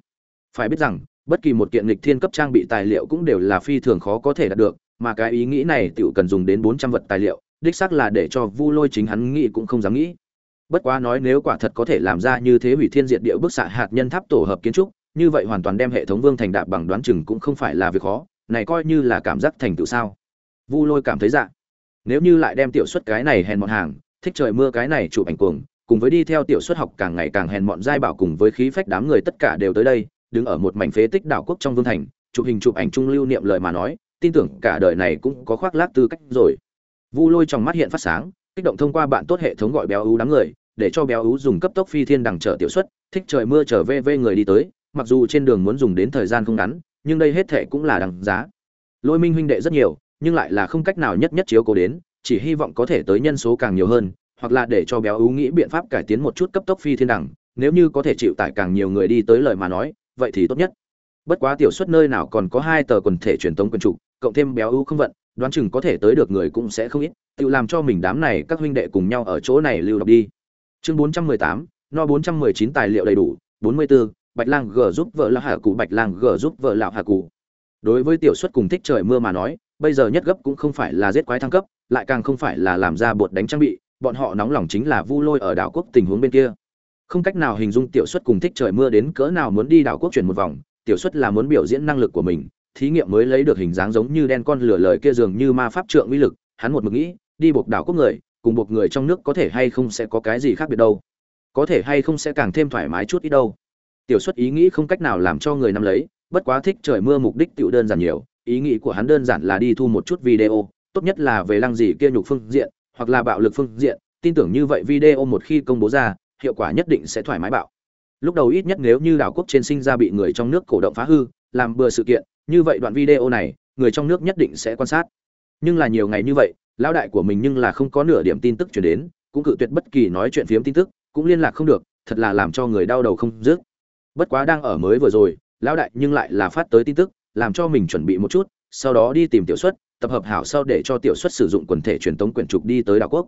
Phải biết rằng, bất kỳ một kiện nghịch thiên cấp trang bị tài liệu cũng đều là phi thường khó có thể đạt được, mà cái ý nghĩ này tiểu cần dùng đến bốn trăm vật tài liệu đích xác là để cho vu lôi chính hắn nghĩ cũng không dám nghĩ. Bất quá nói nếu quả thật có thể làm ra như thế hủy thiên diệt địa bức xạ hạt nhân tháp tổ hợp kiến trúc, như vậy hoàn toàn đem hệ thống vương thành đạp bằng đoán chừng cũng không phải là việc khó, này coi như là cảm giác thành tựu sao. Vu lôi cảm thấy dạ. Nếu như lại đem tiểu xuất cái này hèn mọn hàng, thích trời mưa cái này chụp ảnh cuồng, cùng với đi theo tiểu xuất học càng ngày càng hèn mọn giai bảo cùng với khí phách đám người tất cả đều tới đây, đứng ở một mảnh phế tích đảo quốc trong vương thành, chụp hình chụp ảnh trung lưu niệm lời mà nói, tin tưởng cả đời này cũng có khoác lác tư cách rồi vu lôi trong mắt hiện phát sáng, kích động thông qua bạn tốt hệ thống gọi béo ú đám người, để cho béo ú dùng cấp tốc phi thiên đằng trở tiểu xuất, thích trời mưa trở về vê người đi tới, mặc dù trên đường muốn dùng đến thời gian không ngắn, nhưng đây hết thệ cũng là đằng giá. Lôi minh huynh đệ rất nhiều, nhưng lại là không cách nào nhất nhất chiếu cố đến, chỉ hy vọng có thể tới nhân số càng nhiều hơn, hoặc là để cho béo ú nghĩ biện pháp cải tiến một chút cấp tốc phi thiên đẳng nếu như có thể chịu tải càng nhiều người đi tới lời mà nói, vậy thì tốt nhất. Bất quá tiểu xuất nơi nào còn có hai tờ quần thể truyền tống quân chủ, cộng thêm béo ú không vận đoán chừng có thể tới được người cũng sẽ không ít tự làm cho mình đám này các huynh đệ cùng nhau ở chỗ này lưu đọc đi. Chương bốn trăm mười tám no bốn trăm mười chín tài liệu đầy đủ 44, bạch lang g giúp vợ lão hà cụ bạch lang g giúp vợ lão hà cụ. Đối với tiểu suất cùng thích trời mưa mà nói bây giờ nhất gấp cũng không phải là giết quái thăng cấp lại càng không phải là làm ra bột đánh trang bị bọn họ nóng lòng chính là vu lôi ở đảo quốc tình huống bên kia. Không cách nào hình dung tiểu suất cùng thích trời mưa đến cỡ nào muốn đi đảo quốc chuyển một vòng tiểu suất là muốn biểu diễn năng lực của mình thí nghiệm mới lấy được hình dáng giống như đen con lửa lời kia dường như ma pháp trượng uy lực, hắn một mực nghĩ, đi buộc đảo quốc người, cùng buộc người trong nước có thể hay không sẽ có cái gì khác biệt đâu. Có thể hay không sẽ càng thêm thoải mái chút ít đâu. Tiểu xuất ý nghĩ không cách nào làm cho người nắm lấy, bất quá thích trời mưa mục đích tiểu đơn giản nhiều, ý nghĩ của hắn đơn giản là đi thu một chút video, tốt nhất là về lăng gì kia nhục phương diện, hoặc là bạo lực phương diện, tin tưởng như vậy video một khi công bố ra, hiệu quả nhất định sẽ thoải mái bạo. Lúc đầu ít nhất nếu như đảo quốc trên sinh ra bị người trong nước cổ động phá hư làm bừa sự kiện, như vậy đoạn video này, người trong nước nhất định sẽ quan sát. Nhưng là nhiều ngày như vậy, lão đại của mình nhưng là không có nửa điểm tin tức chuyển đến, cũng cự tuyệt bất kỳ nói chuyện phiếm tin tức, cũng liên lạc không được, thật là làm cho người đau đầu không dứt. Bất quá đang ở mới vừa rồi, lão đại nhưng lại là phát tới tin tức, làm cho mình chuẩn bị một chút, sau đó đi tìm tiểu xuất, tập hợp hảo sau để cho tiểu xuất sử dụng quần thể truyền thống quyển trục đi tới đảo quốc.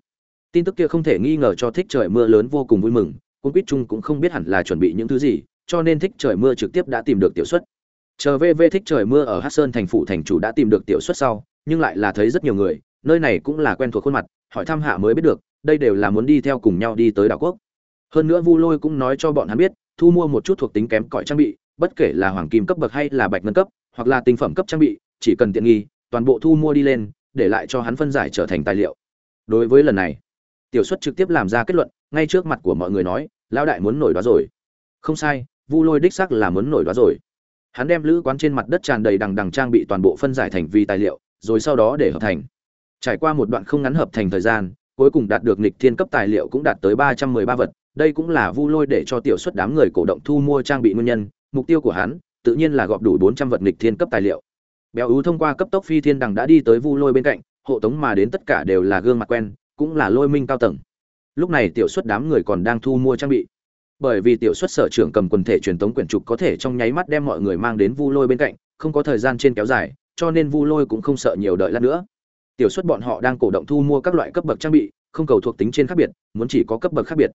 Tin tức kia không thể nghi ngờ cho thích trời mưa lớn vô cùng vui mừng cung quýt trung cũng không biết hẳn là chuẩn bị những thứ gì, cho nên thích trời mưa trực tiếp đã tìm được tiểu xuất chờ vv thích trời mưa ở hát sơn thành phủ thành chủ đã tìm được tiểu xuất sau, nhưng lại là thấy rất nhiều người, nơi này cũng là quen thuộc khuôn mặt, hỏi thăm hạ mới biết được, đây đều là muốn đi theo cùng nhau đi tới đảo quốc. Hơn nữa vu lôi cũng nói cho bọn hắn biết, thu mua một chút thuộc tính kém cỏi trang bị, bất kể là hoàng kim cấp bậc hay là bạch ngân cấp, hoặc là tinh phẩm cấp trang bị, chỉ cần tiện nghi, toàn bộ thu mua đi lên, để lại cho hắn phân giải trở thành tài liệu. Đối với lần này, tiểu xuất trực tiếp làm ra kết luận, ngay trước mặt của mọi người nói, lão đại muốn nổi đó rồi. Không sai, vu lôi đích xác là muốn nổi đó rồi hắn đem lữ quán trên mặt đất tràn đầy đằng đằng trang bị toàn bộ phân giải thành vì tài liệu, rồi sau đó để hợp thành. Trải qua một đoạn không ngắn hợp thành thời gian, cuối cùng đạt được nịch thiên cấp tài liệu cũng đạt tới ba trăm mười ba vật. Đây cũng là vu lôi để cho tiểu xuất đám người cổ động thu mua trang bị nguyên nhân. Mục tiêu của hắn, tự nhiên là gọp đủ bốn trăm vật nịch thiên cấp tài liệu. Béo ú thông qua cấp tốc phi thiên đằng đã đi tới vu lôi bên cạnh, hộ tống mà đến tất cả đều là gương mặt quen, cũng là lôi minh cao tầng. Lúc này tiểu xuất đám người còn đang thu mua trang bị bởi vì tiểu xuất sở trưởng cầm quần thể truyền tống quyển trục có thể trong nháy mắt đem mọi người mang đến vu lôi bên cạnh, không có thời gian trên kéo dài, cho nên vu lôi cũng không sợ nhiều đợi lát nữa. Tiểu xuất bọn họ đang cổ động thu mua các loại cấp bậc trang bị, không cầu thuộc tính trên khác biệt, muốn chỉ có cấp bậc khác biệt.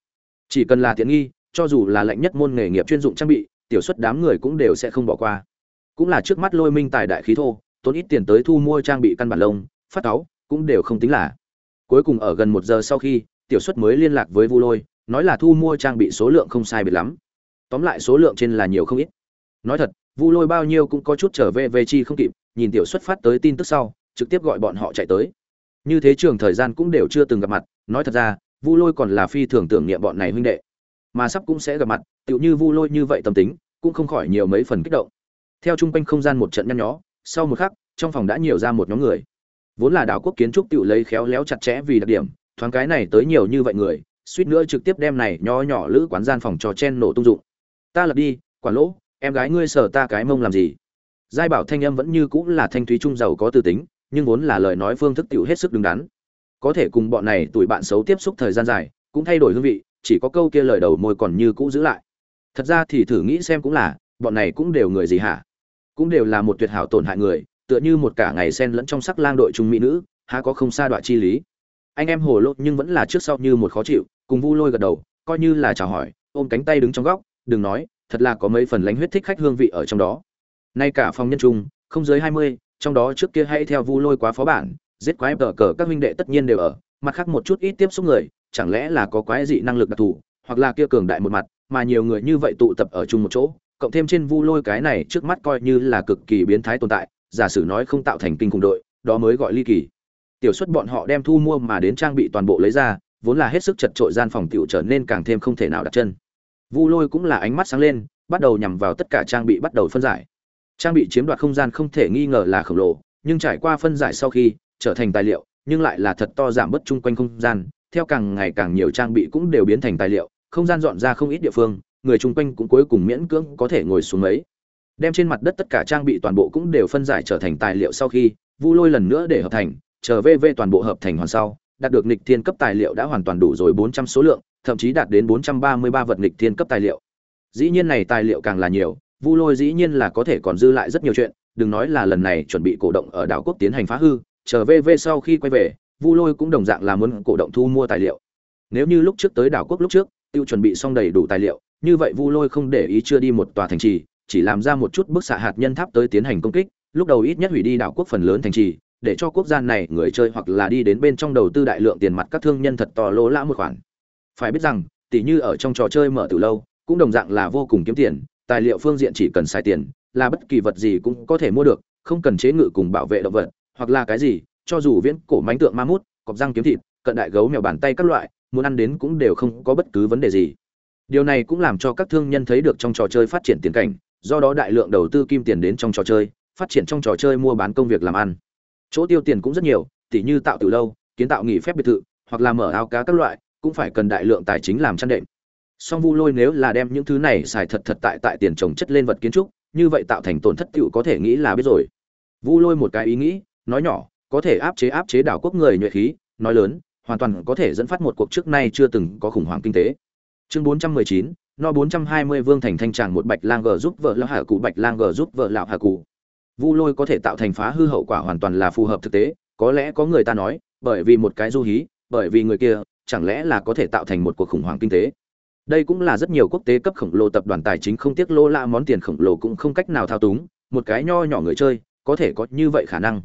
Chỉ cần là tiện nghi, cho dù là lệnh nhất môn nghề nghiệp chuyên dụng trang bị, tiểu xuất đám người cũng đều sẽ không bỏ qua. Cũng là trước mắt lôi minh tài đại khí thô, tốn ít tiền tới thu mua trang bị căn bản lông, phát táo cũng đều không tính là. Cuối cùng ở gần một giờ sau khi, tiểu xuất mới liên lạc với vu lôi nói là thu mua trang bị số lượng không sai biệt lắm. Tóm lại số lượng trên là nhiều không ít. Nói thật, vu lôi bao nhiêu cũng có chút trở về về chi không kịp, nhìn tiểu xuất phát tới tin tức sau, trực tiếp gọi bọn họ chạy tới. Như thế trường thời gian cũng đều chưa từng gặp mặt, nói thật ra, vu lôi còn là phi thường tưởng niệm bọn này huynh đệ. Mà sắp cũng sẽ gặp mặt, tựu như vu lôi như vậy tâm tính, cũng không khỏi nhiều mấy phần kích động. Theo chung quanh không gian một trận nhăn nhó, sau một khắc, trong phòng đã nhiều ra một nhóm người. Vốn là đảo quốc kiến trúc tựu lấy khéo léo chặt chẽ vì đặc điểm, thoáng cái này tới nhiều như vậy người suýt nữa trực tiếp đem này nho nhỏ lữ quán gian phòng cho chen nổ tung dụng. Ta lật đi, quản lỗ, em gái ngươi sờ ta cái mông làm gì? Giai bảo thanh âm vẫn như cũng là thanh thúy trung giàu có tư tính, nhưng vốn là lời nói phương thức tiểu hết sức đứng đắn. Có thể cùng bọn này tuổi bạn xấu tiếp xúc thời gian dài, cũng thay đổi hương vị, chỉ có câu kia lời đầu môi còn như cũ giữ lại. Thật ra thì thử nghĩ xem cũng là, bọn này cũng đều người gì hả? Cũng đều là một tuyệt hảo tổn hại người, tựa như một cả ngày sen lẫn trong sắc lang đội trung mỹ nữ, há có không xa đoạn chi lý anh em hồ lốt nhưng vẫn là trước sau như một khó chịu, cùng vu lôi gật đầu, coi như là chào hỏi, ôm cánh tay đứng trong góc, đừng nói, thật là có mấy phần lánh huyết thích khách hương vị ở trong đó. Nay cả phòng nhân trung, không dưới hai mươi, trong đó trước kia hay theo vu lôi quá phó bản, giết quái tờ cờ các huynh đệ tất nhiên đều ở, mặt khác một chút ít tiếp xúc người, chẳng lẽ là có quái dị năng lực đặc thù, hoặc là kia cường đại một mặt, mà nhiều người như vậy tụ tập ở chung một chỗ, cộng thêm trên vu lôi cái này trước mắt coi như là cực kỳ biến thái tồn tại, giả sử nói không tạo thành kinh cùng đội, đó mới gọi ly kỳ tiểu xuất bọn họ đem thu mua mà đến trang bị toàn bộ lấy ra, vốn là hết sức chật trội gian phòng tiểu trở nên càng thêm không thể nào đặt chân. Vu lôi cũng là ánh mắt sáng lên, bắt đầu nhằm vào tất cả trang bị bắt đầu phân giải. Trang bị chiếm đoạt không gian không thể nghi ngờ là khổng lồ, nhưng trải qua phân giải sau khi, trở thành tài liệu, nhưng lại là thật to giảm bớt chung quanh không gian, theo càng ngày càng nhiều trang bị cũng đều biến thành tài liệu, không gian dọn ra không ít địa phương, người chung quanh cũng cuối cùng miễn cưỡng có thể ngồi xuống mấy. Đem trên mặt đất tất cả trang bị toàn bộ cũng đều phân giải trở thành tài liệu sau khi, vu lôi lần nữa để hợp thành chờ vv toàn bộ hợp thành hoàn sau, đạt được nghịch thiên cấp tài liệu đã hoàn toàn đủ rồi 400 số lượng, thậm chí đạt đến 433 vật nghịch thiên cấp tài liệu. Dĩ nhiên này tài liệu càng là nhiều, vu lôi dĩ nhiên là có thể còn dư lại rất nhiều chuyện, đừng nói là lần này chuẩn bị cổ động ở đảo quốc tiến hành phá hư, chờ vv sau khi quay về, vu lôi cũng đồng dạng là muốn cổ động thu mua tài liệu. Nếu như lúc trước tới đảo quốc lúc trước, tiêu chuẩn bị xong đầy đủ tài liệu, như vậy vu lôi không để ý chưa đi một tòa thành trì, chỉ làm ra một chút bức xạ hạt nhân tháp tới tiến hành công kích, lúc đầu ít nhất hủy đi đảo quốc phần lớn thành trì để cho quốc gia này người chơi hoặc là đi đến bên trong đầu tư đại lượng tiền mặt các thương nhân thật to lỗ lã một khoản. Phải biết rằng tỷ như ở trong trò chơi mở từ lâu, cũng đồng dạng là vô cùng kiếm tiền, tài liệu phương diện chỉ cần xài tiền, là bất kỳ vật gì cũng có thể mua được, không cần chế ngự cùng bảo vệ động vật, hoặc là cái gì, cho dù viễn cổ mánh tượng ma mút cọp răng kiếm thịt, cận đại gấu mèo bàn tay các loại, muốn ăn đến cũng đều không có bất cứ vấn đề gì. Điều này cũng làm cho các thương nhân thấy được trong trò chơi phát triển tiền cảnh, do đó đại lượng đầu tư kim tiền đến trong trò chơi, phát triển trong trò chơi mua bán công việc làm ăn chỗ tiêu tiền cũng rất nhiều tỉ như tạo từ lâu kiến tạo nghỉ phép biệt thự hoặc là mở ao cá các loại cũng phải cần đại lượng tài chính làm chăn đệm. Song vu lôi nếu là đem những thứ này xài thật thật tại tại tiền trồng chất lên vật kiến trúc như vậy tạo thành tổn thất tựu có thể nghĩ là biết rồi. Vu lôi một cái ý nghĩ nói nhỏ có thể áp chế áp chế đảo quốc người nhuệ khí nói lớn hoàn toàn có thể dẫn phát một cuộc trước nay chưa từng có khủng hoảng kinh tế. Chương 419, no 420 vương thành thanh tràng một bạch lang g giúp vợ lão hạ cụ bạch lang g giúp vợ lão hạ cụ vu lôi có thể tạo thành phá hư hậu quả hoàn toàn là phù hợp thực tế, có lẽ có người ta nói, bởi vì một cái du hí, bởi vì người kia, chẳng lẽ là có thể tạo thành một cuộc khủng hoảng kinh tế? Đây cũng là rất nhiều quốc tế cấp khổng lồ tập đoàn tài chính không tiếc lô la món tiền khổng lồ cũng không cách nào thao túng, một cái nho nhỏ người chơi, có thể có như vậy khả năng.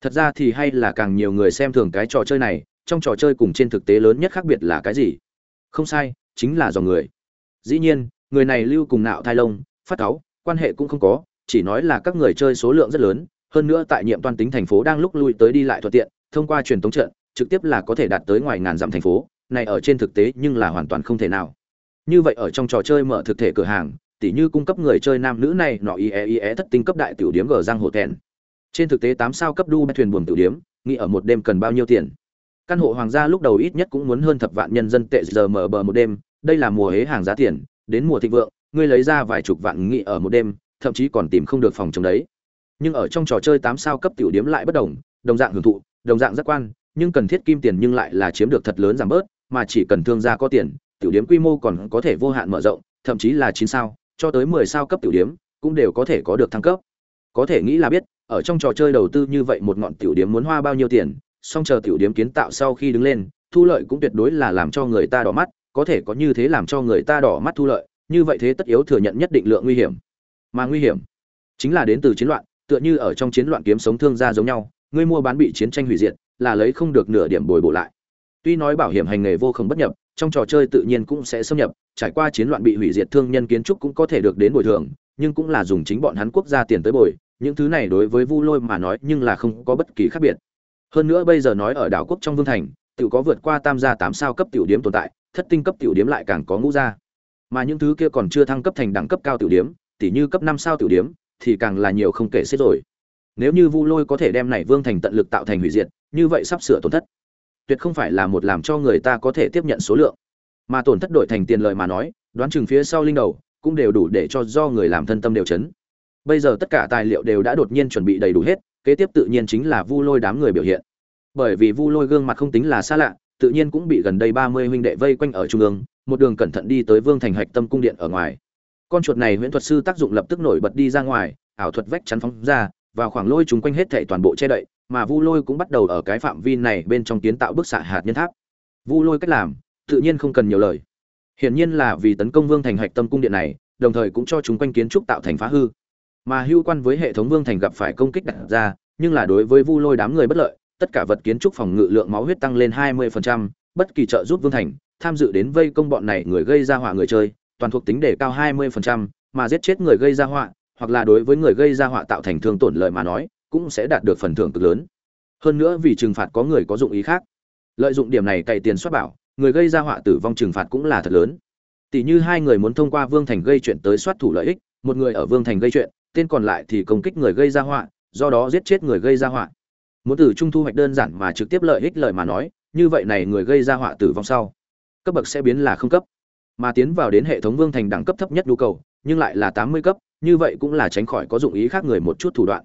Thật ra thì hay là càng nhiều người xem thường cái trò chơi này, trong trò chơi cùng trên thực tế lớn nhất khác biệt là cái gì? Không sai, chính là dòng người. Dĩ nhiên, người này lưu cùng nạo thai lông phát cáu quan hệ cũng không có chỉ nói là các người chơi số lượng rất lớn hơn nữa tại nhiệm toàn tính thành phố đang lúc lui tới đi lại thuận tiện thông qua truyền tống trận trực tiếp là có thể đạt tới ngoài ngàn dặm thành phố này ở trên thực tế nhưng là hoàn toàn không thể nào. Như vậy ở trong trò chơi mở thực thể cửa hàng tỉ như cung cấp người chơi nam nữ này nọ ie ie thất tinh cấp đại tiểu điểm gờ giang hồ thẹn. Trên thực tế tám sao cấp đu thuyền buồm tiểu điểm, nghĩ ở một đêm cần bao nhiêu tiền? Căn hộ hoàng gia lúc đầu ít nhất cũng muốn hơn thập vạn nhân dân tệ giờ mở bờ một đêm đây là mùa hế hàng giá tiền đến mùa thịnh vượng ngươi lấy ra vài chục vạn nghị ở một đêm thậm chí còn tìm không được phòng chống đấy. Nhưng ở trong trò chơi tám sao cấp tiểu điếm lại bất đồng đồng dạng hưởng thụ, đồng dạng giác quan, nhưng cần thiết kim tiền nhưng lại là chiếm được thật lớn giảm bớt, mà chỉ cần thương gia có tiền, tiểu điếm quy mô còn có thể vô hạn mở rộng, thậm chí là chín sao, cho tới mười sao cấp tiểu điếm, cũng đều có thể có được thăng cấp. Có thể nghĩ là biết, ở trong trò chơi đầu tư như vậy một ngọn tiểu điếm muốn hoa bao nhiêu tiền, song chờ tiểu điếm kiến tạo sau khi đứng lên, thu lợi cũng tuyệt đối là làm cho người ta đỏ mắt, có thể có như thế làm cho người ta đỏ mắt thu lợi, như vậy thế tất yếu thừa nhận nhất định lượng nguy hiểm mà nguy hiểm. Chính là đến từ chiến loạn, tựa như ở trong chiến loạn kiếm sống thương gia giống nhau ngươi mua bán bị chiến tranh hủy diệt, là lấy không được nửa điểm bồi bổ lại. Tuy nói bảo hiểm hành nghề vô không bất nhập, trong trò chơi tự nhiên cũng sẽ xâm nhập, trải qua chiến loạn bị hủy diệt thương nhân kiến trúc cũng có thể được đến bồi thường, nhưng cũng là dùng chính bọn hắn quốc gia tiền tới bồi, những thứ này đối với vu lôi mà nói nhưng là không có bất kỳ khác biệt. Hơn nữa bây giờ nói ở đảo quốc trong vương thành tự có vượt qua tam gia tám sao cấp tiểu điếm tồn tại, thất tinh cấp tiểu điếm lại càng có ngũ gia. Mà những thứ kia còn chưa thăng cấp thành đẳng cấp cao tiểu điếm tỉ như cấp năm sao tiểu điểm, thì càng là nhiều không kể xiết rồi. Nếu như vu lôi có thể đem này vương thành tận lực tạo thành hủy diệt như vậy sắp sửa tổn thất. Tuyệt không phải là một làm cho người ta có thể tiếp nhận số lượng. Mà tổn thất đổi thành tiền lợi mà nói đoán chừng phía sau linh đầu cũng đều đủ để cho do người làm thân tâm đều chấn. Bây giờ tất cả tài liệu đều đã đột nhiên chuẩn bị đầy đủ hết kế tiếp tự nhiên chính là vu lôi đám người biểu hiện. Bởi vì vu lôi gương mặt không tính là xa lạ tự nhiên cũng bị gần đây ba mươi huynh đệ vây quanh ở trung ương một đường cẩn thận đi tới vương thành hạch tâm cung điện ở ngoài con chuột này huyễn thuật sư tác dụng lập tức nổi bật đi ra ngoài ảo thuật vách chắn phóng ra và khoảng lôi chúng quanh hết thảy toàn bộ che đậy mà vu lôi cũng bắt đầu ở cái phạm vi này bên trong kiến tạo bức xạ hạt nhân tháp. Vu lôi cách làm tự nhiên không cần nhiều lời. Hiển nhiên là vì tấn công vương thành hạch tâm cung điện này đồng thời cũng cho chúng quanh kiến trúc tạo thành phá hư. Mà hưu quan với hệ thống vương thành gặp phải công kích đặt ra nhưng là đối với vu lôi đám người bất lợi tất cả vật kiến trúc phòng ngự lượng máu huyết tăng lên 20%, bất kỳ trợ giúp vương thành tham dự đến vây công bọn này người gây ra hỏa người chơi toàn thuộc tính đề cao 20%, mà giết chết người gây ra họa hoặc là đối với người gây ra họa tạo thành thương tổn lợi mà nói cũng sẽ đạt được phần thưởng cực lớn. Hơn nữa vì trừng phạt có người có dụng ý khác. Lợi dụng điểm này cày tiền xuất bảo người gây ra họa tử vong trừng phạt cũng là thật lớn. Tỷ như hai người muốn thông qua vương thành gây chuyện tới soát thủ lợi ích một người ở vương thành gây chuyện tên còn lại thì công kích người gây ra họa do đó giết chết người gây ra họa. Muốn từ trung thu hoạch đơn giản mà trực tiếp lợi ích lợi mà nói như vậy này người gây ra họa tử vong sau cấp bậc sẽ biến là không cấp mà tiến vào đến hệ thống vương thành đẳng cấp thấp nhất nhu cầu, nhưng lại là tám mươi cấp, như vậy cũng là tránh khỏi có dụng ý khác người một chút thủ đoạn.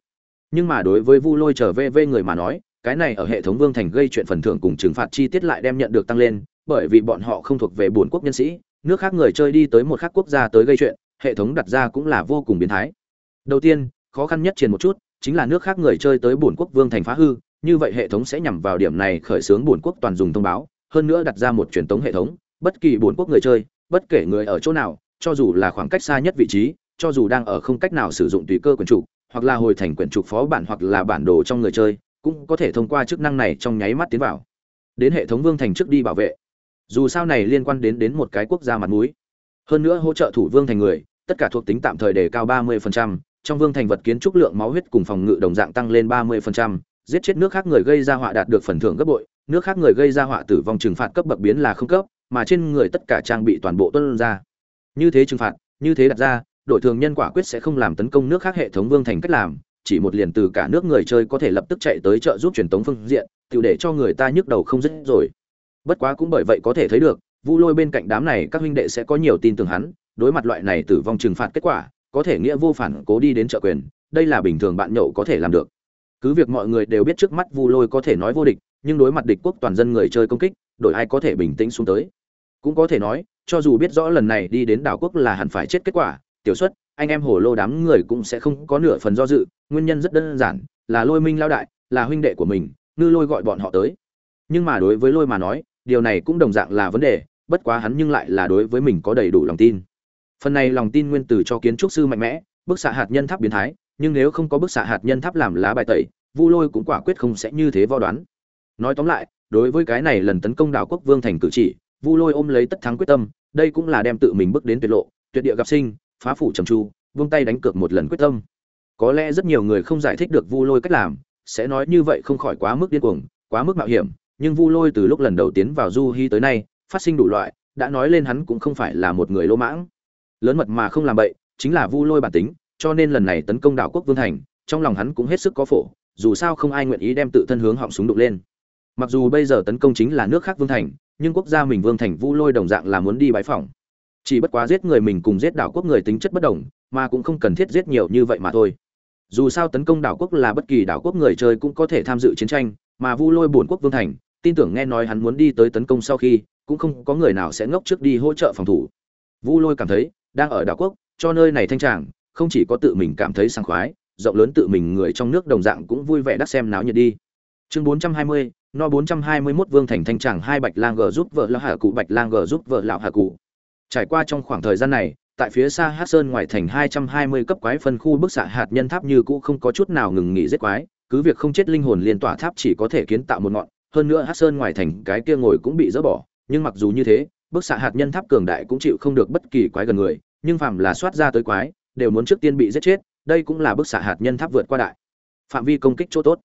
Nhưng mà đối với vu lôi trở về vê người mà nói, cái này ở hệ thống vương thành gây chuyện phần thưởng cùng trừng phạt chi tiết lại đem nhận được tăng lên, bởi vì bọn họ không thuộc về bốn quốc nhân sĩ, nước khác người chơi đi tới một khác quốc gia tới gây chuyện, hệ thống đặt ra cũng là vô cùng biến thái. Đầu tiên, khó khăn nhất triền một chút, chính là nước khác người chơi tới bổn quốc vương thành phá hư, như vậy hệ thống sẽ nhằm vào điểm này khởi xướng bổn quốc toàn dùng thông báo, hơn nữa đặt ra một truyền thống hệ thống, bất kỳ bổn quốc người chơi bất kể người ở chỗ nào cho dù là khoảng cách xa nhất vị trí cho dù đang ở không cách nào sử dụng tùy cơ quyền trục hoặc là hồi thành quyển trục phó bản hoặc là bản đồ trong người chơi cũng có thể thông qua chức năng này trong nháy mắt tiến vào. Đến hệ thống vương thành trước đi bảo vệ. Dù sao này liên quan đến đến một cái quốc gia mặt mũi. Hơn nữa hỗ trợ thủ vương thành người tất cả thuộc tính tạm thời đề cao 30%, trong vương thành vật kiến trúc lượng máu huyết cùng phòng ngự đồng dạng tăng lên 30%, giết chết nước khác người gây ra họa đạt được phần thưởng gấp bội nước khác người gây ra họa tử vong trừng phạt cấp bậc biến là không cấp mà trên người tất cả trang bị toàn bộ tuân ra. Như thế trừng phạt, như thế đặt ra, đội thường nhân quả quyết sẽ không làm tấn công nước khác hệ thống vương thành cách làm, chỉ một liền từ cả nước người chơi có thể lập tức chạy tới trợ giúp truyền tống phương diện, tự để cho người ta nhức đầu không dứt rồi. Bất quá cũng bởi vậy có thể thấy được, vu lôi bên cạnh đám này các huynh đệ sẽ có nhiều tin tưởng hắn, đối mặt loại này tử vong trừng phạt kết quả, có thể nghĩa vô phản cố đi đến trợ quyền, đây là bình thường bạn nhậu có thể làm được. Cứ việc mọi người đều biết trước mắt vu lôi có thể nói vô địch, nhưng đối mặt địch quốc toàn dân người chơi công kích đổi ai có thể bình tĩnh xuống tới. Cũng có thể nói, cho dù biết rõ lần này đi đến đảo quốc là hẳn phải chết kết quả, tiểu xuất, anh em hổ lô đám người cũng sẽ không có nửa phần do dự, nguyên nhân rất đơn giản, là lôi minh lao đại, là huynh đệ của mình, ngư lôi gọi bọn họ tới. Nhưng mà đối với lôi mà nói, điều này cũng đồng dạng là vấn đề, bất quá hắn nhưng lại là đối với mình có đầy đủ lòng tin. Phần này lòng tin nguyên từ cho kiến trúc sư mạnh mẽ, bức xạ hạt nhân tháp biến thái, nhưng nếu không có bức xạ hạt nhân tháp làm lá bài tẩy, vu lôi cũng quả quyết không sẽ như thế vo đoán. Nói tóm lại đối với cái này lần tấn công đảo quốc vương thành cử chỉ, vu lôi ôm lấy tất thắng quyết tâm, đây cũng là đem tự mình bước đến tuyệt lộ, tuyệt địa gặp sinh, phá phủ trầm tru, vung tay đánh cược một lần quyết tâm. Có lẽ rất nhiều người không giải thích được vu lôi cách làm, sẽ nói như vậy không khỏi quá mức điên cuồng, quá mức mạo hiểm, nhưng vu lôi từ lúc lần đầu tiến vào du hy tới nay, phát sinh đủ loại, đã nói lên hắn cũng không phải là một người lỗ mãng. Lớn mật mà không làm bậy, chính là vu lôi bản tính, cho nên lần này tấn công đảo quốc vương thành, trong lòng hắn cũng hết sức có phổ, dù sao không ai nguyện ý đem tự thân hướng họng súng đục lên mặc dù bây giờ tấn công chính là nước khác vương thành nhưng quốc gia mình vương thành vu lôi đồng dạng là muốn đi bãi phòng chỉ bất quá giết người mình cùng giết đảo quốc người tính chất bất đồng mà cũng không cần thiết giết nhiều như vậy mà thôi. Dù sao tấn công đảo quốc là bất kỳ đảo quốc người chơi cũng có thể tham dự chiến tranh mà vu lôi bổn quốc vương thành tin tưởng nghe nói hắn muốn đi tới tấn công sau khi cũng không có người nào sẽ ngốc trước đi hỗ trợ phòng thủ. Vu lôi cảm thấy đang ở đảo quốc cho nơi này thanh tràng không chỉ có tự mình cảm thấy sảng khoái rộng lớn tự mình người trong nước đồng dạng cũng vui vẻ đắc xem náo nhiệt đi. Chương 420, no 421 vương thành thanh tràng hai bạch lang g giúp vợ lão hà cụ, bạch lang g giúp vợ lão hà cụ. Trải qua trong khoảng thời gian này, tại phía xa hát sơn ngoài thành 220 cấp quái phân khu bức xạ hạt nhân tháp như cũ không có chút nào ngừng nghỉ giết quái, cứ việc không chết linh hồn liên tỏa tháp chỉ có thể kiến tạo một ngọn, hơn nữa hát sơn ngoài thành cái kia ngồi cũng bị dỡ bỏ, nhưng mặc dù như thế, bức xạ hạt nhân tháp cường đại cũng chịu không được bất kỳ quái gần người, nhưng phàm là soát ra tới quái, đều muốn trước tiên bị giết chết, đây cũng là bức xạ hạt nhân tháp vượt qua đại. Phạm vi công kích chỗ tốt.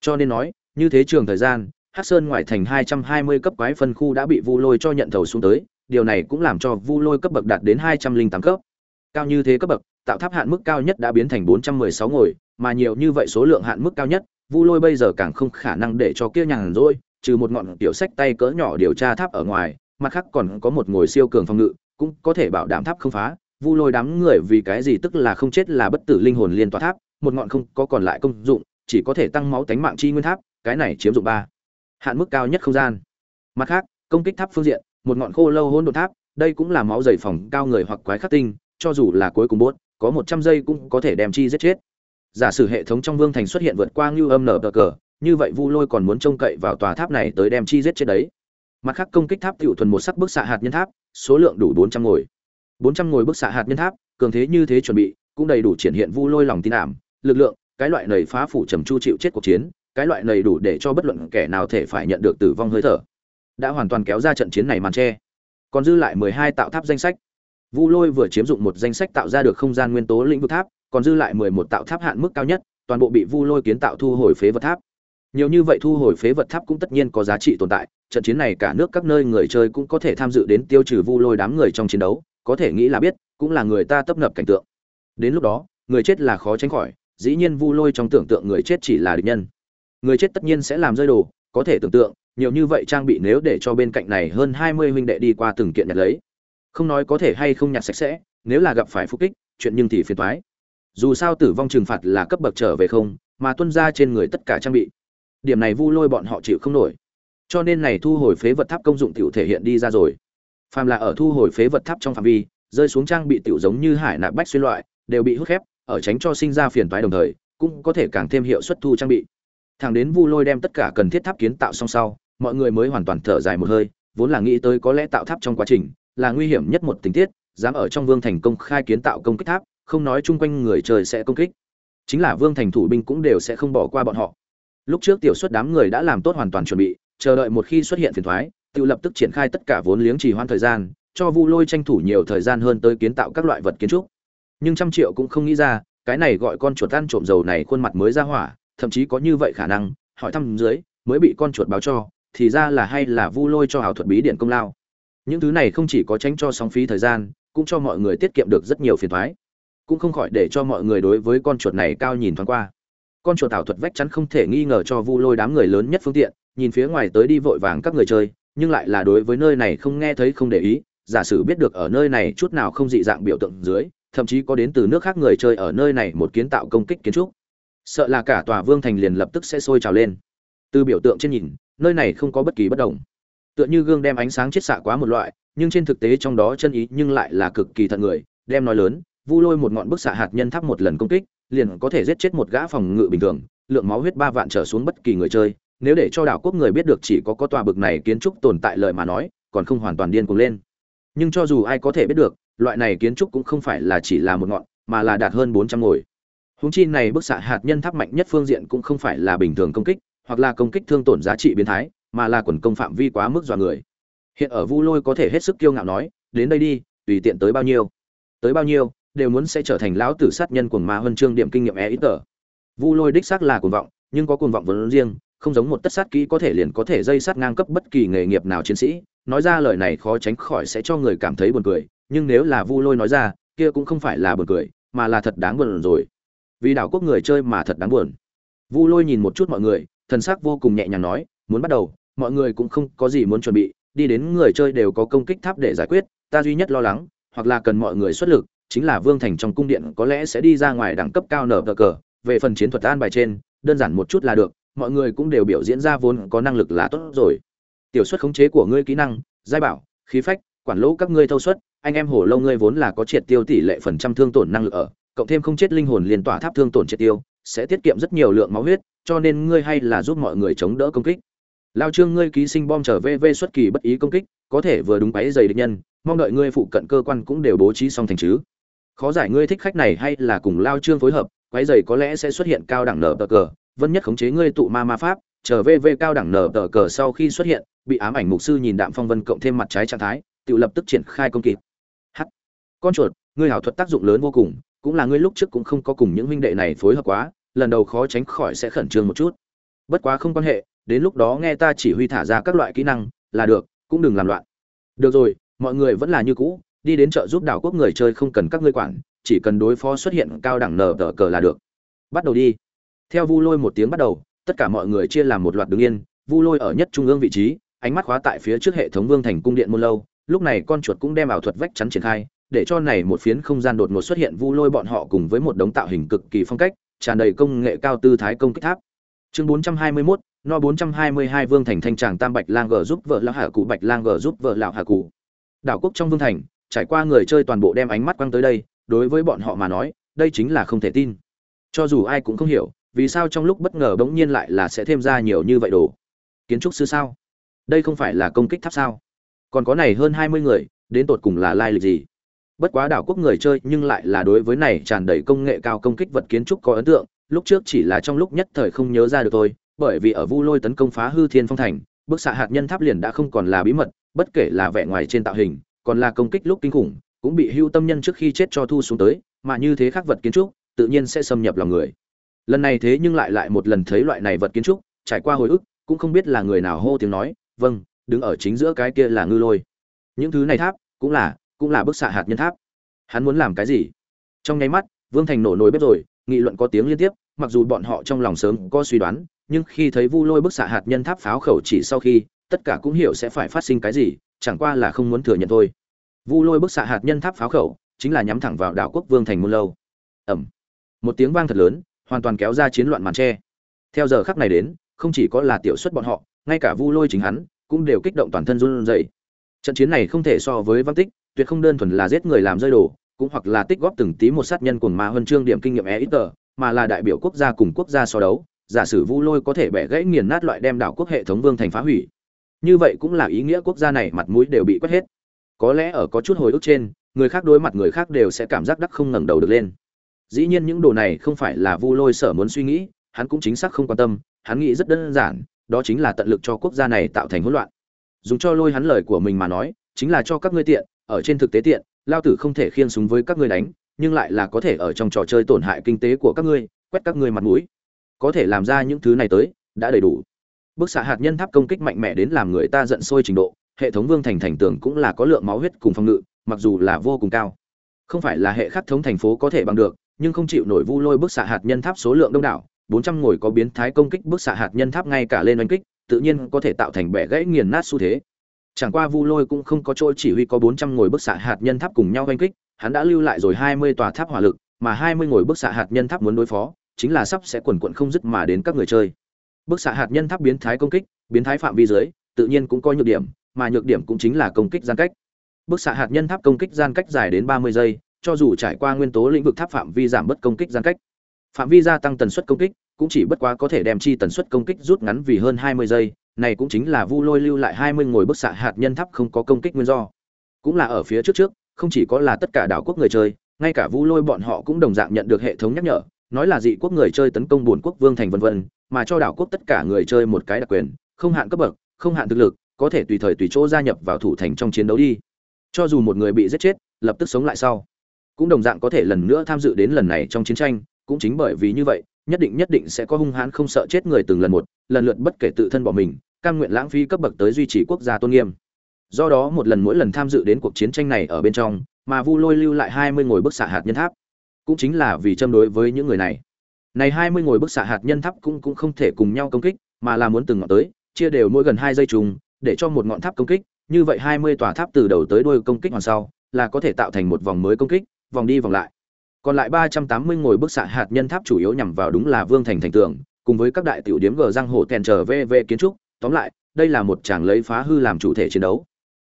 Cho nên nói như thế trường thời gian, hắc sơn ngoại thành 220 cấp quái phân khu đã bị vu lôi cho nhận thầu xuống tới, điều này cũng làm cho vu lôi cấp bậc đạt đến 208 cấp. Cao như thế cấp bậc, tạo tháp hạn mức cao nhất đã biến thành 416 ngồi, mà nhiều như vậy số lượng hạn mức cao nhất, vu lôi bây giờ càng không khả năng để cho kia nhàn rỗi, trừ một ngọn tiểu sách tay cỡ nhỏ điều tra tháp ở ngoài, mặt khác còn có một ngồi siêu cường phòng ngự, cũng có thể bảo đảm tháp không phá. Vu lôi đám người vì cái gì tức là không chết là bất tử linh hồn liên tòa tháp, một ngọn không có còn lại công dụng, chỉ có thể tăng máu tánh mạng chi nguyên tháp cái này chiếm dụng ba. Hạn mức cao nhất không gian. Mặt khác, công kích tháp phương diện, một ngọn khô lâu hôn đột tháp, đây cũng là máu dày phòng cao người hoặc quái khắc tinh, cho dù là cuối cùng bốt, có một trăm giây cũng có thể đem chi giết chết. Giả sử hệ thống trong vương thành xuất hiện vượt qua ngưu âm nở cờ, như vậy vu lôi còn muốn trông cậy vào tòa tháp này tới đem chi giết chết đấy. Mặt khác, công kích tháp tiểu thuần một sắc bức xạ hạt nhân tháp, số lượng đủ bốn trăm ngồi. Bốn trăm ngồi bức xạ hạt nhân tháp, cường thế như thế chuẩn bị, cũng đầy đủ triển hiện vu lôi lòng tin ảm, lực lượng, cái loại nầy phá phủ trầm chu chịu chết cuộc chiến cái loại này đủ để cho bất luận kẻ nào thể phải nhận được tử vong hơi thở. Đã hoàn toàn kéo ra trận chiến này màn che. Còn dư lại mười hai tạo tháp danh sách. Vu lôi vừa chiếm dụng một danh sách tạo ra được không gian nguyên tố lĩnh vực tháp, còn dư lại mười một tạo tháp hạn mức cao nhất, toàn bộ bị vu lôi kiến tạo thu hồi phế vật tháp. Nhiều như vậy thu hồi phế vật tháp cũng tất nhiên có giá trị tồn tại, trận chiến này cả nước các nơi người chơi cũng có thể tham dự đến tiêu trừ vu lôi đám người trong chiến đấu, có thể nghĩ là biết, cũng là người ta tấp nập cảnh tượng. Đến lúc đó, người chết là khó tránh khỏi, dĩ nhiên vu lôi trong tưởng tượng người chết chỉ là địch nhân người chết tất nhiên sẽ làm rơi đồ, có thể tưởng tượng, nhiều như vậy trang bị nếu để cho bên cạnh này hơn hai mươi huynh đệ đi qua từng kiện nhặt lấy. Không nói có thể hay không nhặt sạch sẽ, nếu là gặp phải phục kích, chuyện nhưng thì phiền toái. Dù sao tử vong trừng phạt là cấp bậc trở về không, mà tuân ra trên người tất cả trang bị. Điểm này vu lôi bọn họ chịu không nổi. Cho nên này thu hồi phế vật tháp công dụng tiểu thể hiện đi ra rồi. Phàm là ở thu hồi phế vật tháp trong phạm vi, rơi xuống trang bị tiểu giống như hải nạp bách xuyên loại, đều bị hút khép, ở tránh cho sinh ra phiền toái đồng thời, cũng có thể càng thêm hiệu suất thu trang bị thẳng đến vu lôi đem tất cả cần thiết tháp kiến tạo xong sau mọi người mới hoàn toàn thở dài một hơi vốn là nghĩ tới có lẽ tạo tháp trong quá trình là nguy hiểm nhất một tình tiết dám ở trong vương thành công khai kiến tạo công kích tháp không nói chung quanh người trời sẽ công kích. Chính là vương thành thủ binh cũng đều sẽ không bỏ qua bọn họ. Lúc trước tiểu suất đám người đã làm tốt hoàn toàn chuẩn bị chờ đợi một khi xuất hiện phiền toái, tự lập tức triển khai tất cả vốn liếng trì hoãn thời gian cho vu lôi tranh thủ nhiều thời gian hơn tới kiến tạo các loại vật kiến trúc. Nhưng trăm triệu cũng không nghĩ ra cái này gọi con chuột ăn trộm dầu này khuôn mặt mới ra hỏa thậm chí có như vậy khả năng, hỏi thăm dưới, mới bị con chuột báo cho, thì ra là hay là vu lôi cho ảo thuật bí điện công lao. Những thứ này không chỉ có tránh cho sóng phí thời gian, cũng cho mọi người tiết kiệm được rất nhiều phiền thoái cũng không khỏi để cho mọi người đối với con chuột này cao nhìn thoáng qua. Con chuột ảo thuật vách chắn không thể nghi ngờ cho vu lôi đám người lớn nhất phương tiện, nhìn phía ngoài tới đi vội vàng các người chơi, nhưng lại là đối với nơi này không nghe thấy không để ý, giả sử biết được ở nơi này chút nào không dị dạng biểu tượng dưới, thậm chí có đến từ nước khác người chơi ở nơi này một kiến tạo công kích kiến trúc sợ là cả tòa vương thành liền lập tức sẽ sôi trào lên. Từ biểu tượng trên nhìn, nơi này không có bất kỳ bất đồng. Tựa như gương đem ánh sáng chiết xạ quá một loại, nhưng trên thực tế trong đó chân ý nhưng lại là cực kỳ thận người, đem nói lớn, vu lôi một ngọn bức xạ hạt nhân tháp một lần công kích, liền có thể giết chết một gã phòng ngự bình thường, lượng máu huyết ba vạn trở xuống bất kỳ người chơi, nếu để cho đảo quốc người biết được chỉ có có tòa bực này kiến trúc tồn tại lời mà nói, còn không hoàn toàn điên cuồng lên. Nhưng cho dù ai có thể biết được, loại này kiến trúc cũng không phải là chỉ là một ngọn, mà là đạt hơn bốn trăm ngồi húng chi này bức xạ hạt nhân tháp mạnh nhất phương diện cũng không phải là bình thường công kích, hoặc là công kích thương tổn giá trị biến thái, mà là quần công phạm vi quá mức dọa người. Hiện ở vu lôi có thể hết sức kiêu ngạo nói, đến đây đi, tùy tiện tới bao nhiêu, tới bao nhiêu, đều muốn sẽ trở thành lão tử sát nhân cuồng ma huân chương điểm kinh nghiệm e ít tờ vu lôi đích xác là cuồng vọng, nhưng có cuồng vọng vốn riêng, không giống một tất sát kỹ có thể liền có thể dây sát ngang cấp bất kỳ nghề nghiệp nào chiến sĩ. Nói ra lời này khó tránh khỏi sẽ cho người cảm thấy buồn cười, nhưng nếu là vu lôi nói ra, kia cũng không phải là buồn cười, mà là thật đáng buồn rồi vì đảo quốc người chơi mà thật đáng buồn. Vu lôi nhìn một chút mọi người, thần sắc vô cùng nhẹ nhàng nói, muốn bắt đầu, mọi người cũng không có gì muốn chuẩn bị, đi đến người chơi đều có công kích tháp để giải quyết, ta duy nhất lo lắng, hoặc là cần mọi người xuất lực, chính là vương thành trong cung điện có lẽ sẽ đi ra ngoài đẳng cấp cao nở cờ cờ, về phần chiến thuật an bài trên, đơn giản một chút là được, mọi người cũng đều biểu diễn ra vốn có năng lực là tốt rồi. Tiểu suất khống chế của ngươi kỹ năng, giai bảo, khí phách, quản lỗ các ngươi thâu suất, anh em hổ lâu ngươi vốn là có triệt tiêu tỷ lệ phần trăm thương tổn năng lực ở cộng thêm không chết linh hồn liên tỏa tháp thương tổn triệt tiêu, sẽ tiết kiệm rất nhiều lượng máu huyết, cho nên ngươi hay là giúp mọi người chống đỡ công kích. Lao trương ngươi ký sinh bom trở về vv xuất kỳ bất ý công kích, có thể vừa đúng bẫy dày địch nhân, mong đợi ngươi phụ cận cơ quan cũng đều bố trí xong thành chứ. Khó giải ngươi thích khách này hay là cùng lao trương phối hợp, quấy giày có lẽ sẽ xuất hiện cao đẳng nở tờ cờ, vân nhất khống chế ngươi tụ ma ma pháp trở về về cao đẳng nở tờ cờ sau khi xuất hiện, bị ám ảnh mục sư nhìn đạm phong vân cộng thêm mặt trái trạng thái, tự lập tức triển khai công kịp h con chuột, ngươi hảo thuật tác dụng lớn vô cùng cũng là ngươi lúc trước cũng không có cùng những huynh đệ này phối hợp quá, lần đầu khó tránh khỏi sẽ khẩn trương một chút. Bất quá không quan hệ, đến lúc đó nghe ta chỉ huy thả ra các loại kỹ năng, là được, cũng đừng làm loạn. Được rồi, mọi người vẫn là như cũ, đi đến chợ giúp đảo quốc người chơi không cần các ngươi quản, chỉ cần đối phó xuất hiện cao đẳng nở tở cờ là được. Bắt đầu đi. Theo vu lôi một tiếng bắt đầu, tất cả mọi người chia làm một loạt đứng yên. Vu lôi ở nhất trung ương vị trí, ánh mắt khóa tại phía trước hệ thống vương thành cung điện môn lâu, lúc này con chuột cũng đem ảo thuật vách chắn triển khai để cho này một phiến không gian đột ngột xuất hiện vu lôi bọn họ cùng với một đống tạo hình cực kỳ phong cách tràn đầy công nghệ cao tư thái công kích tháp. Chương 421, no 422 vương thành thanh tràng tam bạch lang gờ giúp vợ lão hạ cụ bạch lang gờ giúp vợ lão hạ cụ. Đảo quốc trong vương thành trải qua người chơi toàn bộ đem ánh mắt quăng tới đây đối với bọn họ mà nói đây chính là không thể tin. Cho dù ai cũng không hiểu vì sao trong lúc bất ngờ bỗng nhiên lại là sẽ thêm ra nhiều như vậy đồ. Kiến trúc sư sao? Đây không phải là công kích tháp sao? Còn có này hơn hai mươi người đến tột cùng là lai lịch gì? Bất quá đảo quốc người chơi nhưng lại là đối với này tràn đầy công nghệ cao công kích vật kiến trúc có ấn tượng, lúc trước chỉ là trong lúc nhất thời không nhớ ra được thôi, bởi vì ở vu lôi tấn công phá hư thiên phong thành bức xạ hạt nhân tháp liền đã không còn là bí mật, bất kể là vẻ ngoài trên tạo hình, còn là công kích lúc kinh khủng, cũng bị hưu tâm nhân trước khi chết cho thu xuống tới, mà như thế khác vật kiến trúc, tự nhiên sẽ xâm nhập lòng người. Lần này thế nhưng lại lại một lần thấy loại này vật kiến trúc, trải qua hồi ức, cũng không biết là người nào hô tiếng nói vâng đứng ở chính giữa cái kia là ngư lôi. Những thứ này tháp, cũng là cũng là bức xạ hạt nhân tháp. Hắn muốn làm cái gì? Trong nháy mắt, vương thành nổ nổi bếp rồi, nghị luận có tiếng liên tiếp, mặc dù bọn họ trong lòng sớm có suy đoán, nhưng khi thấy vu lôi bức xạ hạt nhân tháp pháo khẩu chỉ sau khi, tất cả cũng hiểu sẽ phải phát sinh cái gì, chẳng qua là không muốn thừa nhận thôi. Vu lôi bức xạ hạt nhân tháp pháo khẩu chính là nhắm thẳng vào đảo quốc vương thành môn lâu. Ẩm một tiếng vang thật lớn, hoàn toàn kéo ra chiến loạn màn tre theo giờ khắc này đến, không chỉ có là tiểu xuất bọn họ, ngay cả vu lôi chính hắn, cũng đều kích động toàn thân run rẩy. Trận chiến này không thể so với văn tích tuyệt không đơn thuần là giết người làm rơi đồ, cũng hoặc là tích góp từng tí một sát nhân cuồng ma huân chương điểm kinh nghiệm e ít tờ, mà là đại biểu quốc gia cùng quốc gia so đấu, giả sử vu lôi có thể bẻ gãy nghiền nát loại đem đảo quốc hệ thống vương thành phá hủy. Như vậy cũng là ý nghĩa quốc gia này mặt mũi đều bị quét hết. Có lẽ ở có chút hồi ức trên, người khác đối mặt người khác đều sẽ cảm giác đắc không ngẩng đầu được lên. Dĩ nhiên những đồ này không phải là vu lôi sở muốn suy nghĩ, hắn cũng chính xác không quan tâm, hắn nghĩ rất đơn giản, đó chính là tận lực cho quốc gia này tạo thành hỗn loạn. Dùng cho lôi hắn lời của mình mà nói, chính là cho các ngươi tiện ở trên thực tế tiện, lao tử không thể khiên súng với các ngươi đánh, nhưng lại là có thể ở trong trò chơi tổn hại kinh tế của các ngươi, quét các ngươi mặt mũi. Có thể làm ra những thứ này tới, đã đầy đủ. Bức xạ hạt nhân tháp công kích mạnh mẽ đến làm người ta giận sôi trình độ, hệ thống vương thành thành tường cũng là có lượng máu huyết cùng phòng ngự, mặc dù là vô cùng cao. Không phải là hệ khắc thống thành phố có thể bằng được, nhưng không chịu nổi vu lôi bức xạ hạt nhân tháp số lượng đông đảo 400 ngồi có biến thái công kích bức xạ hạt nhân tháp ngay cả lên oanh kích, tự nhiên có thể tạo thành bẻ gãy nghiền nát xu thế chẳng qua vu lôi cũng không có chỗ chỉ huy có 400 ngồi bức xạ hạt nhân tháp cùng nhau oanh kích, hắn đã lưu lại rồi 20 tòa tháp hỏa lực, mà 20 ngồi bức xạ hạt nhân tháp muốn đối phó, chính là sắp sẽ quần quận không dứt mà đến các người chơi. Bức xạ hạt nhân tháp biến thái công kích, biến thái phạm vi dưới, tự nhiên cũng có nhược điểm, mà nhược điểm cũng chính là công kích gian cách. Bức xạ hạt nhân tháp công kích gian cách dài đến 30 giây, cho dù trải qua nguyên tố lĩnh vực tháp phạm vi giảm bất công kích gian cách. Phạm vi gia tăng tần suất công kích, cũng chỉ bất quá có thể đem chi tần suất công kích rút ngắn vì hơn 20 giây này cũng chính là vu lôi lưu lại 20 ngồi bức xạ hạt nhân thấp không có công kích nguyên do. Cũng là ở phía trước trước, không chỉ có là tất cả đảo quốc người chơi, ngay cả vu lôi bọn họ cũng đồng dạng nhận được hệ thống nhắc nhở, nói là dị quốc người chơi tấn công buồn quốc vương thành vân vân, mà cho đảo quốc tất cả người chơi một cái đặc quyền, không hạn cấp bậc, không hạn thực lực, có thể tùy thời tùy chỗ gia nhập vào thủ thành trong chiến đấu đi. Cho dù một người bị giết chết, lập tức sống lại sau. Cũng đồng dạng có thể lần nữa tham dự đến lần này trong chiến tranh, cũng chính bởi vì như vậy nhất định nhất định sẽ có hung hãn không sợ chết người từng lần một, lần lượt bất kể tự thân bỏ mình, cam nguyện lãng phí cấp bậc tới duy trì quốc gia tôn nghiêm. Do đó một lần mỗi lần tham dự đến cuộc chiến tranh này ở bên trong, mà vu lôi lưu lại hai mươi ngồi bức xạ hạt nhân tháp. Cũng chính là vì châm đối với những người này. Này hai mươi ngồi bức xạ hạt nhân tháp cũng cũng không thể cùng nhau công kích, mà là muốn từng ngọn tới, chia đều mỗi gần hai giây trùng, để cho một ngọn tháp công kích, như vậy hai mươi tòa tháp từ đầu tới đuôi công kích hoàn sau, là có thể tạo thành một vòng mới công kích, vòng đi vòng lại còn lại ba trăm tám mươi ngồi bức xạ hạt nhân tháp chủ yếu nhằm vào đúng là vương thành thành tường, cùng với các đại tiểu điếm gờ răng hổ kèn trở về về kiến trúc. Tóm lại, đây là một tràng lấy phá hư làm chủ thể chiến đấu.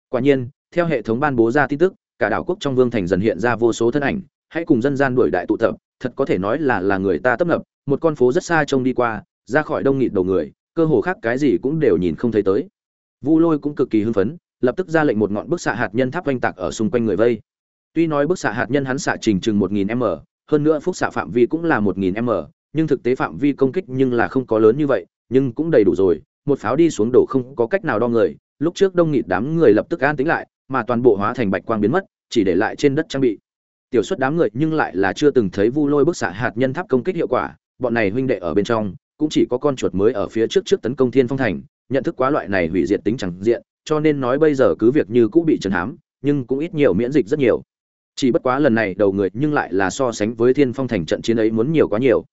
Quả nhiên, theo hệ thống ban bố ra tin tức, cả đảo quốc trong vương thành dần hiện ra vô số thân ảnh, hãy cùng dân gian đuổi đại tụ tập, thật có thể nói là là người ta tấp nập, một con phố rất xa trông đi qua, ra khỏi đông nghịt đầu người, cơ hồ khác cái gì cũng đều nhìn không thấy tới. Vu lôi cũng cực kỳ hưng phấn, lập tức ra lệnh một ngọn bức xạ hạt nhân tháp oanh tạc ở xung quanh người vây tuy nói bức xạ hạt nhân hắn xạ trình chừng một nghìn m, hơn nữa phúc xạ phạm vi cũng là một nghìn m, nhưng thực tế phạm vi công kích nhưng là không có lớn như vậy, nhưng cũng đầy đủ rồi. Một pháo đi xuống đổ không có cách nào đo người, lúc trước đông nghịt đám người lập tức an tính lại, mà toàn bộ hóa thành bạch quang biến mất, chỉ để lại trên đất trang bị. Tiểu suất đám người nhưng lại là chưa từng thấy vu lôi bức xạ hạt nhân tháp công kích hiệu quả, bọn này huynh đệ ở bên trong, cũng chỉ có con chuột mới ở phía trước trước tấn công thiên phong thành, nhận thức quá loại này hủy diệt tính chẳng diện, cho nên nói bây giờ cứ việc như cũ bị trấn hám nhưng cũng ít nhiều miễn dịch rất nhiều chỉ bất quá lần này đầu người nhưng lại là so sánh với thiên phong thành trận chiến ấy muốn nhiều quá nhiều.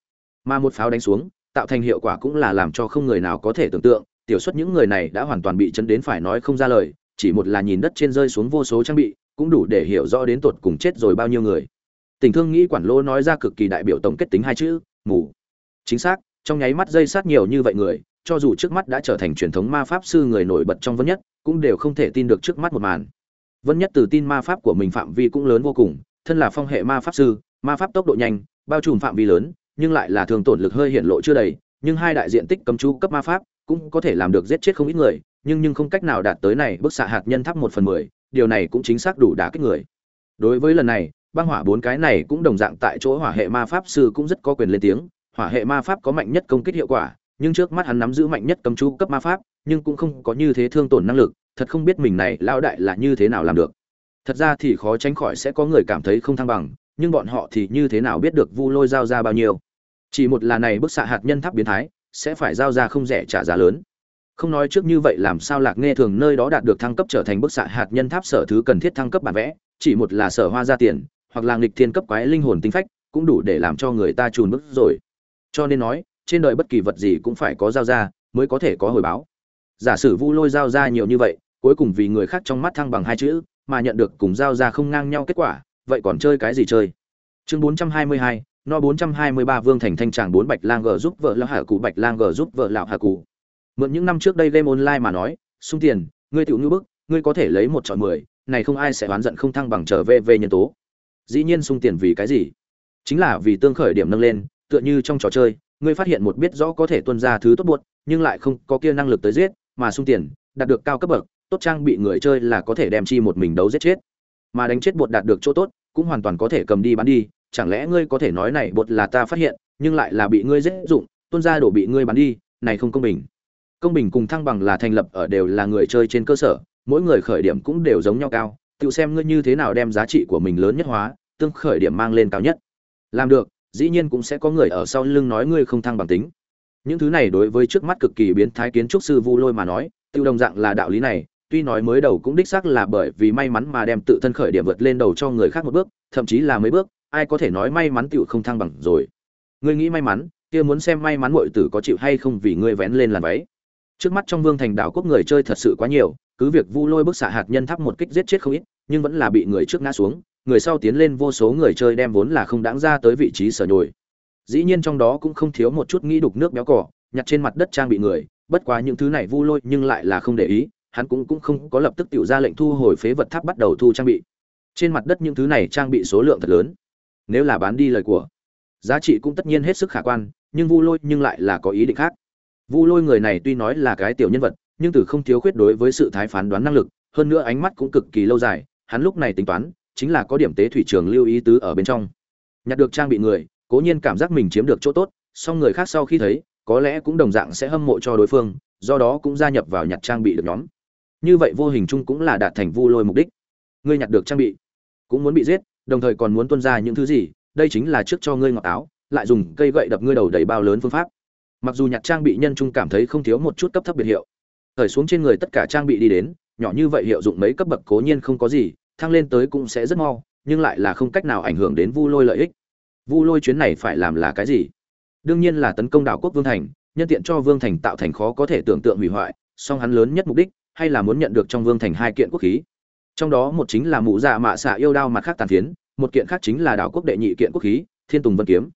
Mà một pháo đánh xuống, tạo thành hiệu quả cũng là làm cho không người nào có thể tưởng tượng, tiểu xuất những người này đã hoàn toàn bị chấn đến phải nói không ra lời, chỉ một là nhìn đất trên rơi xuống vô số trang bị, cũng đủ để hiểu rõ đến tột cùng chết rồi bao nhiêu người. Tình thương nghĩ quản lô nói ra cực kỳ đại biểu tổng kết tính hai chữ, mù. Chính xác, trong nháy mắt dây sát nhiều như vậy người, cho dù trước mắt đã trở thành truyền thống ma pháp sư người nổi bật trong vân nhất, cũng đều không thể tin được trước mắt một màn vân nhất từ tin ma pháp của mình phạm vi cũng lớn vô cùng, thân là phong hệ ma pháp sư, ma pháp tốc độ nhanh, bao trùm phạm vi lớn, nhưng lại là thường tổn lực hơi hiện lộ chưa đầy, nhưng hai đại diện tích cấm chú cấp ma pháp cũng có thể làm được giết chết không ít người, nhưng nhưng không cách nào đạt tới này, bức xạ hạt nhân thấp một phần mười, điều này cũng chính xác đủ đả kích người. Đối với lần này, băng hỏa bốn cái này cũng đồng dạng tại chỗ hỏa hệ ma pháp sư cũng rất có quyền lên tiếng, hỏa hệ ma pháp có mạnh nhất công kích hiệu quả, nhưng trước mắt hắn nắm giữ mạnh nhất cấm chú cấp ma pháp, nhưng cũng không có như thế thương tổn năng lực thật không biết mình này lao đại là như thế nào làm được. Thật ra thì khó tránh khỏi sẽ có người cảm thấy không thăng bằng, nhưng bọn họ thì như thế nào biết được vu lôi giao ra bao nhiêu. Chỉ một là này bức xạ hạt nhân tháp biến thái, sẽ phải giao ra không rẻ trả giá lớn. Không nói trước như vậy làm sao lạc nghe thường nơi đó đạt được thăng cấp trở thành bức xạ hạt nhân tháp sở thứ cần thiết thăng cấp bản vẽ, chỉ một là sở hoa ra tiền, hoặc là nghịch thiên cấp quái linh hồn tính phách, cũng đủ để làm cho người ta trùn bức rồi. Cho nên nói, trên đời bất kỳ vật gì cũng phải có giao ra, mới có thể có hồi báo giả sử vu lôi giao ra nhiều như vậy cuối cùng vì người khác trong mắt thăng bằng hai chữ mà nhận được cùng giao ra không ngang nhau kết quả vậy còn chơi cái gì chơi? Chương 422, no 423 vương thành thanh tràng bốn bạch lang g giúp vợ lão hà cụ bạch lang g giúp vợ lão hà cụ. Mượn những năm trước đây game online mà nói sung tiền ngươi tiểu như bức ngươi có thể lấy một chọn mười này không ai sẽ oán giận không thăng bằng trở về về nhân tố. Dĩ nhiên sung tiền vì cái gì? Chính là vì tương khởi điểm nâng lên tựa như trong trò chơi ngươi phát hiện một biết rõ có thể tuân ra thứ tốt buốt nhưng lại không có kia năng lực tới giết mà sung tiền, đạt được cao cấp bậc, tốt trang bị người chơi là có thể đem chi một mình đấu giết chết. Mà đánh chết bột đạt được chỗ tốt, cũng hoàn toàn có thể cầm đi bán đi, chẳng lẽ ngươi có thể nói này bột là ta phát hiện, nhưng lại là bị ngươi giết dụng tuân ra đổ bị ngươi bán đi, này không công bình. Công bình cùng thăng bằng là thành lập ở đều là người chơi trên cơ sở, mỗi người khởi điểm cũng đều giống nhau cao, tự xem ngươi như thế nào đem giá trị của mình lớn nhất hóa, tương khởi điểm mang lên cao nhất. Làm được, dĩ nhiên cũng sẽ có người ở sau lưng nói ngươi không thăng bằng tính những thứ này đối với trước mắt cực kỳ biến thái kiến trúc sư vu lôi mà nói, tiêu đồng dạng là đạo lý này, tuy nói mới đầu cũng đích xác là bởi vì may mắn mà đem tự thân khởi điểm vượt lên đầu cho người khác một bước, thậm chí là mấy bước, ai có thể nói may mắn tựu không thăng bằng rồi. Ngươi nghĩ may mắn, kia muốn xem may mắn muội tử có chịu hay không vì ngươi vén lên làn váy. Trước mắt trong vương thành đảo quốc người chơi thật sự quá nhiều, cứ việc vu lôi bức xạ hạt nhân thắp một kích giết chết không ít, nhưng vẫn là bị người trước ngã xuống, người sau tiến lên vô số người chơi đem vốn là không đáng ra tới vị trí sở nhồi dĩ nhiên trong đó cũng không thiếu một chút nghĩ đục nước béo cỏ nhặt trên mặt đất trang bị người, bất quá những thứ này vu lôi nhưng lại là không để ý, hắn cũng cũng không có lập tức tự ra lệnh thu hồi phế vật tháp bắt đầu thu trang bị. Trên mặt đất những thứ này trang bị số lượng thật lớn. Nếu là bán đi lời của, giá trị cũng tất nhiên hết sức khả quan, nhưng vu lôi nhưng lại là có ý định khác. Vu lôi người này tuy nói là cái tiểu nhân vật, nhưng từ không thiếu khuyết đối với sự thái phán đoán năng lực, hơn nữa ánh mắt cũng cực kỳ lâu dài, hắn lúc này tính toán, chính là có điểm tế thủy trường lưu ý tứ ở bên trong. Nhặt được trang bị người cố nhiên cảm giác mình chiếm được chỗ tốt, song người khác sau khi thấy, có lẽ cũng đồng dạng sẽ hâm mộ cho đối phương, do đó cũng gia nhập vào nhặt trang bị được nhóm. Như vậy vô hình chung cũng là đạt thành vu lôi mục đích. Ngươi nhặt được trang bị, cũng muốn bị giết, đồng thời còn muốn tuân ra những thứ gì, đây chính là trước cho ngươi ngọt áo, lại dùng cây gậy đập ngươi đầu đầy bao lớn phương pháp. Mặc dù nhặt trang bị nhân trung cảm thấy không thiếu một chút cấp thấp biệt hiệu, thời xuống trên người tất cả trang bị đi đến, nhỏ như vậy hiệu dụng mấy cấp bậc cố nhiên không có gì, thăng lên tới cũng sẽ rất mau, nhưng lại là không cách nào ảnh hưởng đến vu lôi lợi ích vu lôi chuyến này phải làm là cái gì? Đương nhiên là tấn công đảo quốc vương thành, nhân tiện cho vương thành tạo thành khó có thể tưởng tượng hủy hoại, song hắn lớn nhất mục đích, hay là muốn nhận được trong vương thành hai kiện quốc khí. Trong đó một chính là mụ dạ mạ xạ yêu đao mặt khác tàn phiến, một kiện khác chính là đảo quốc đệ nhị kiện quốc khí, thiên tùng vân kiếm.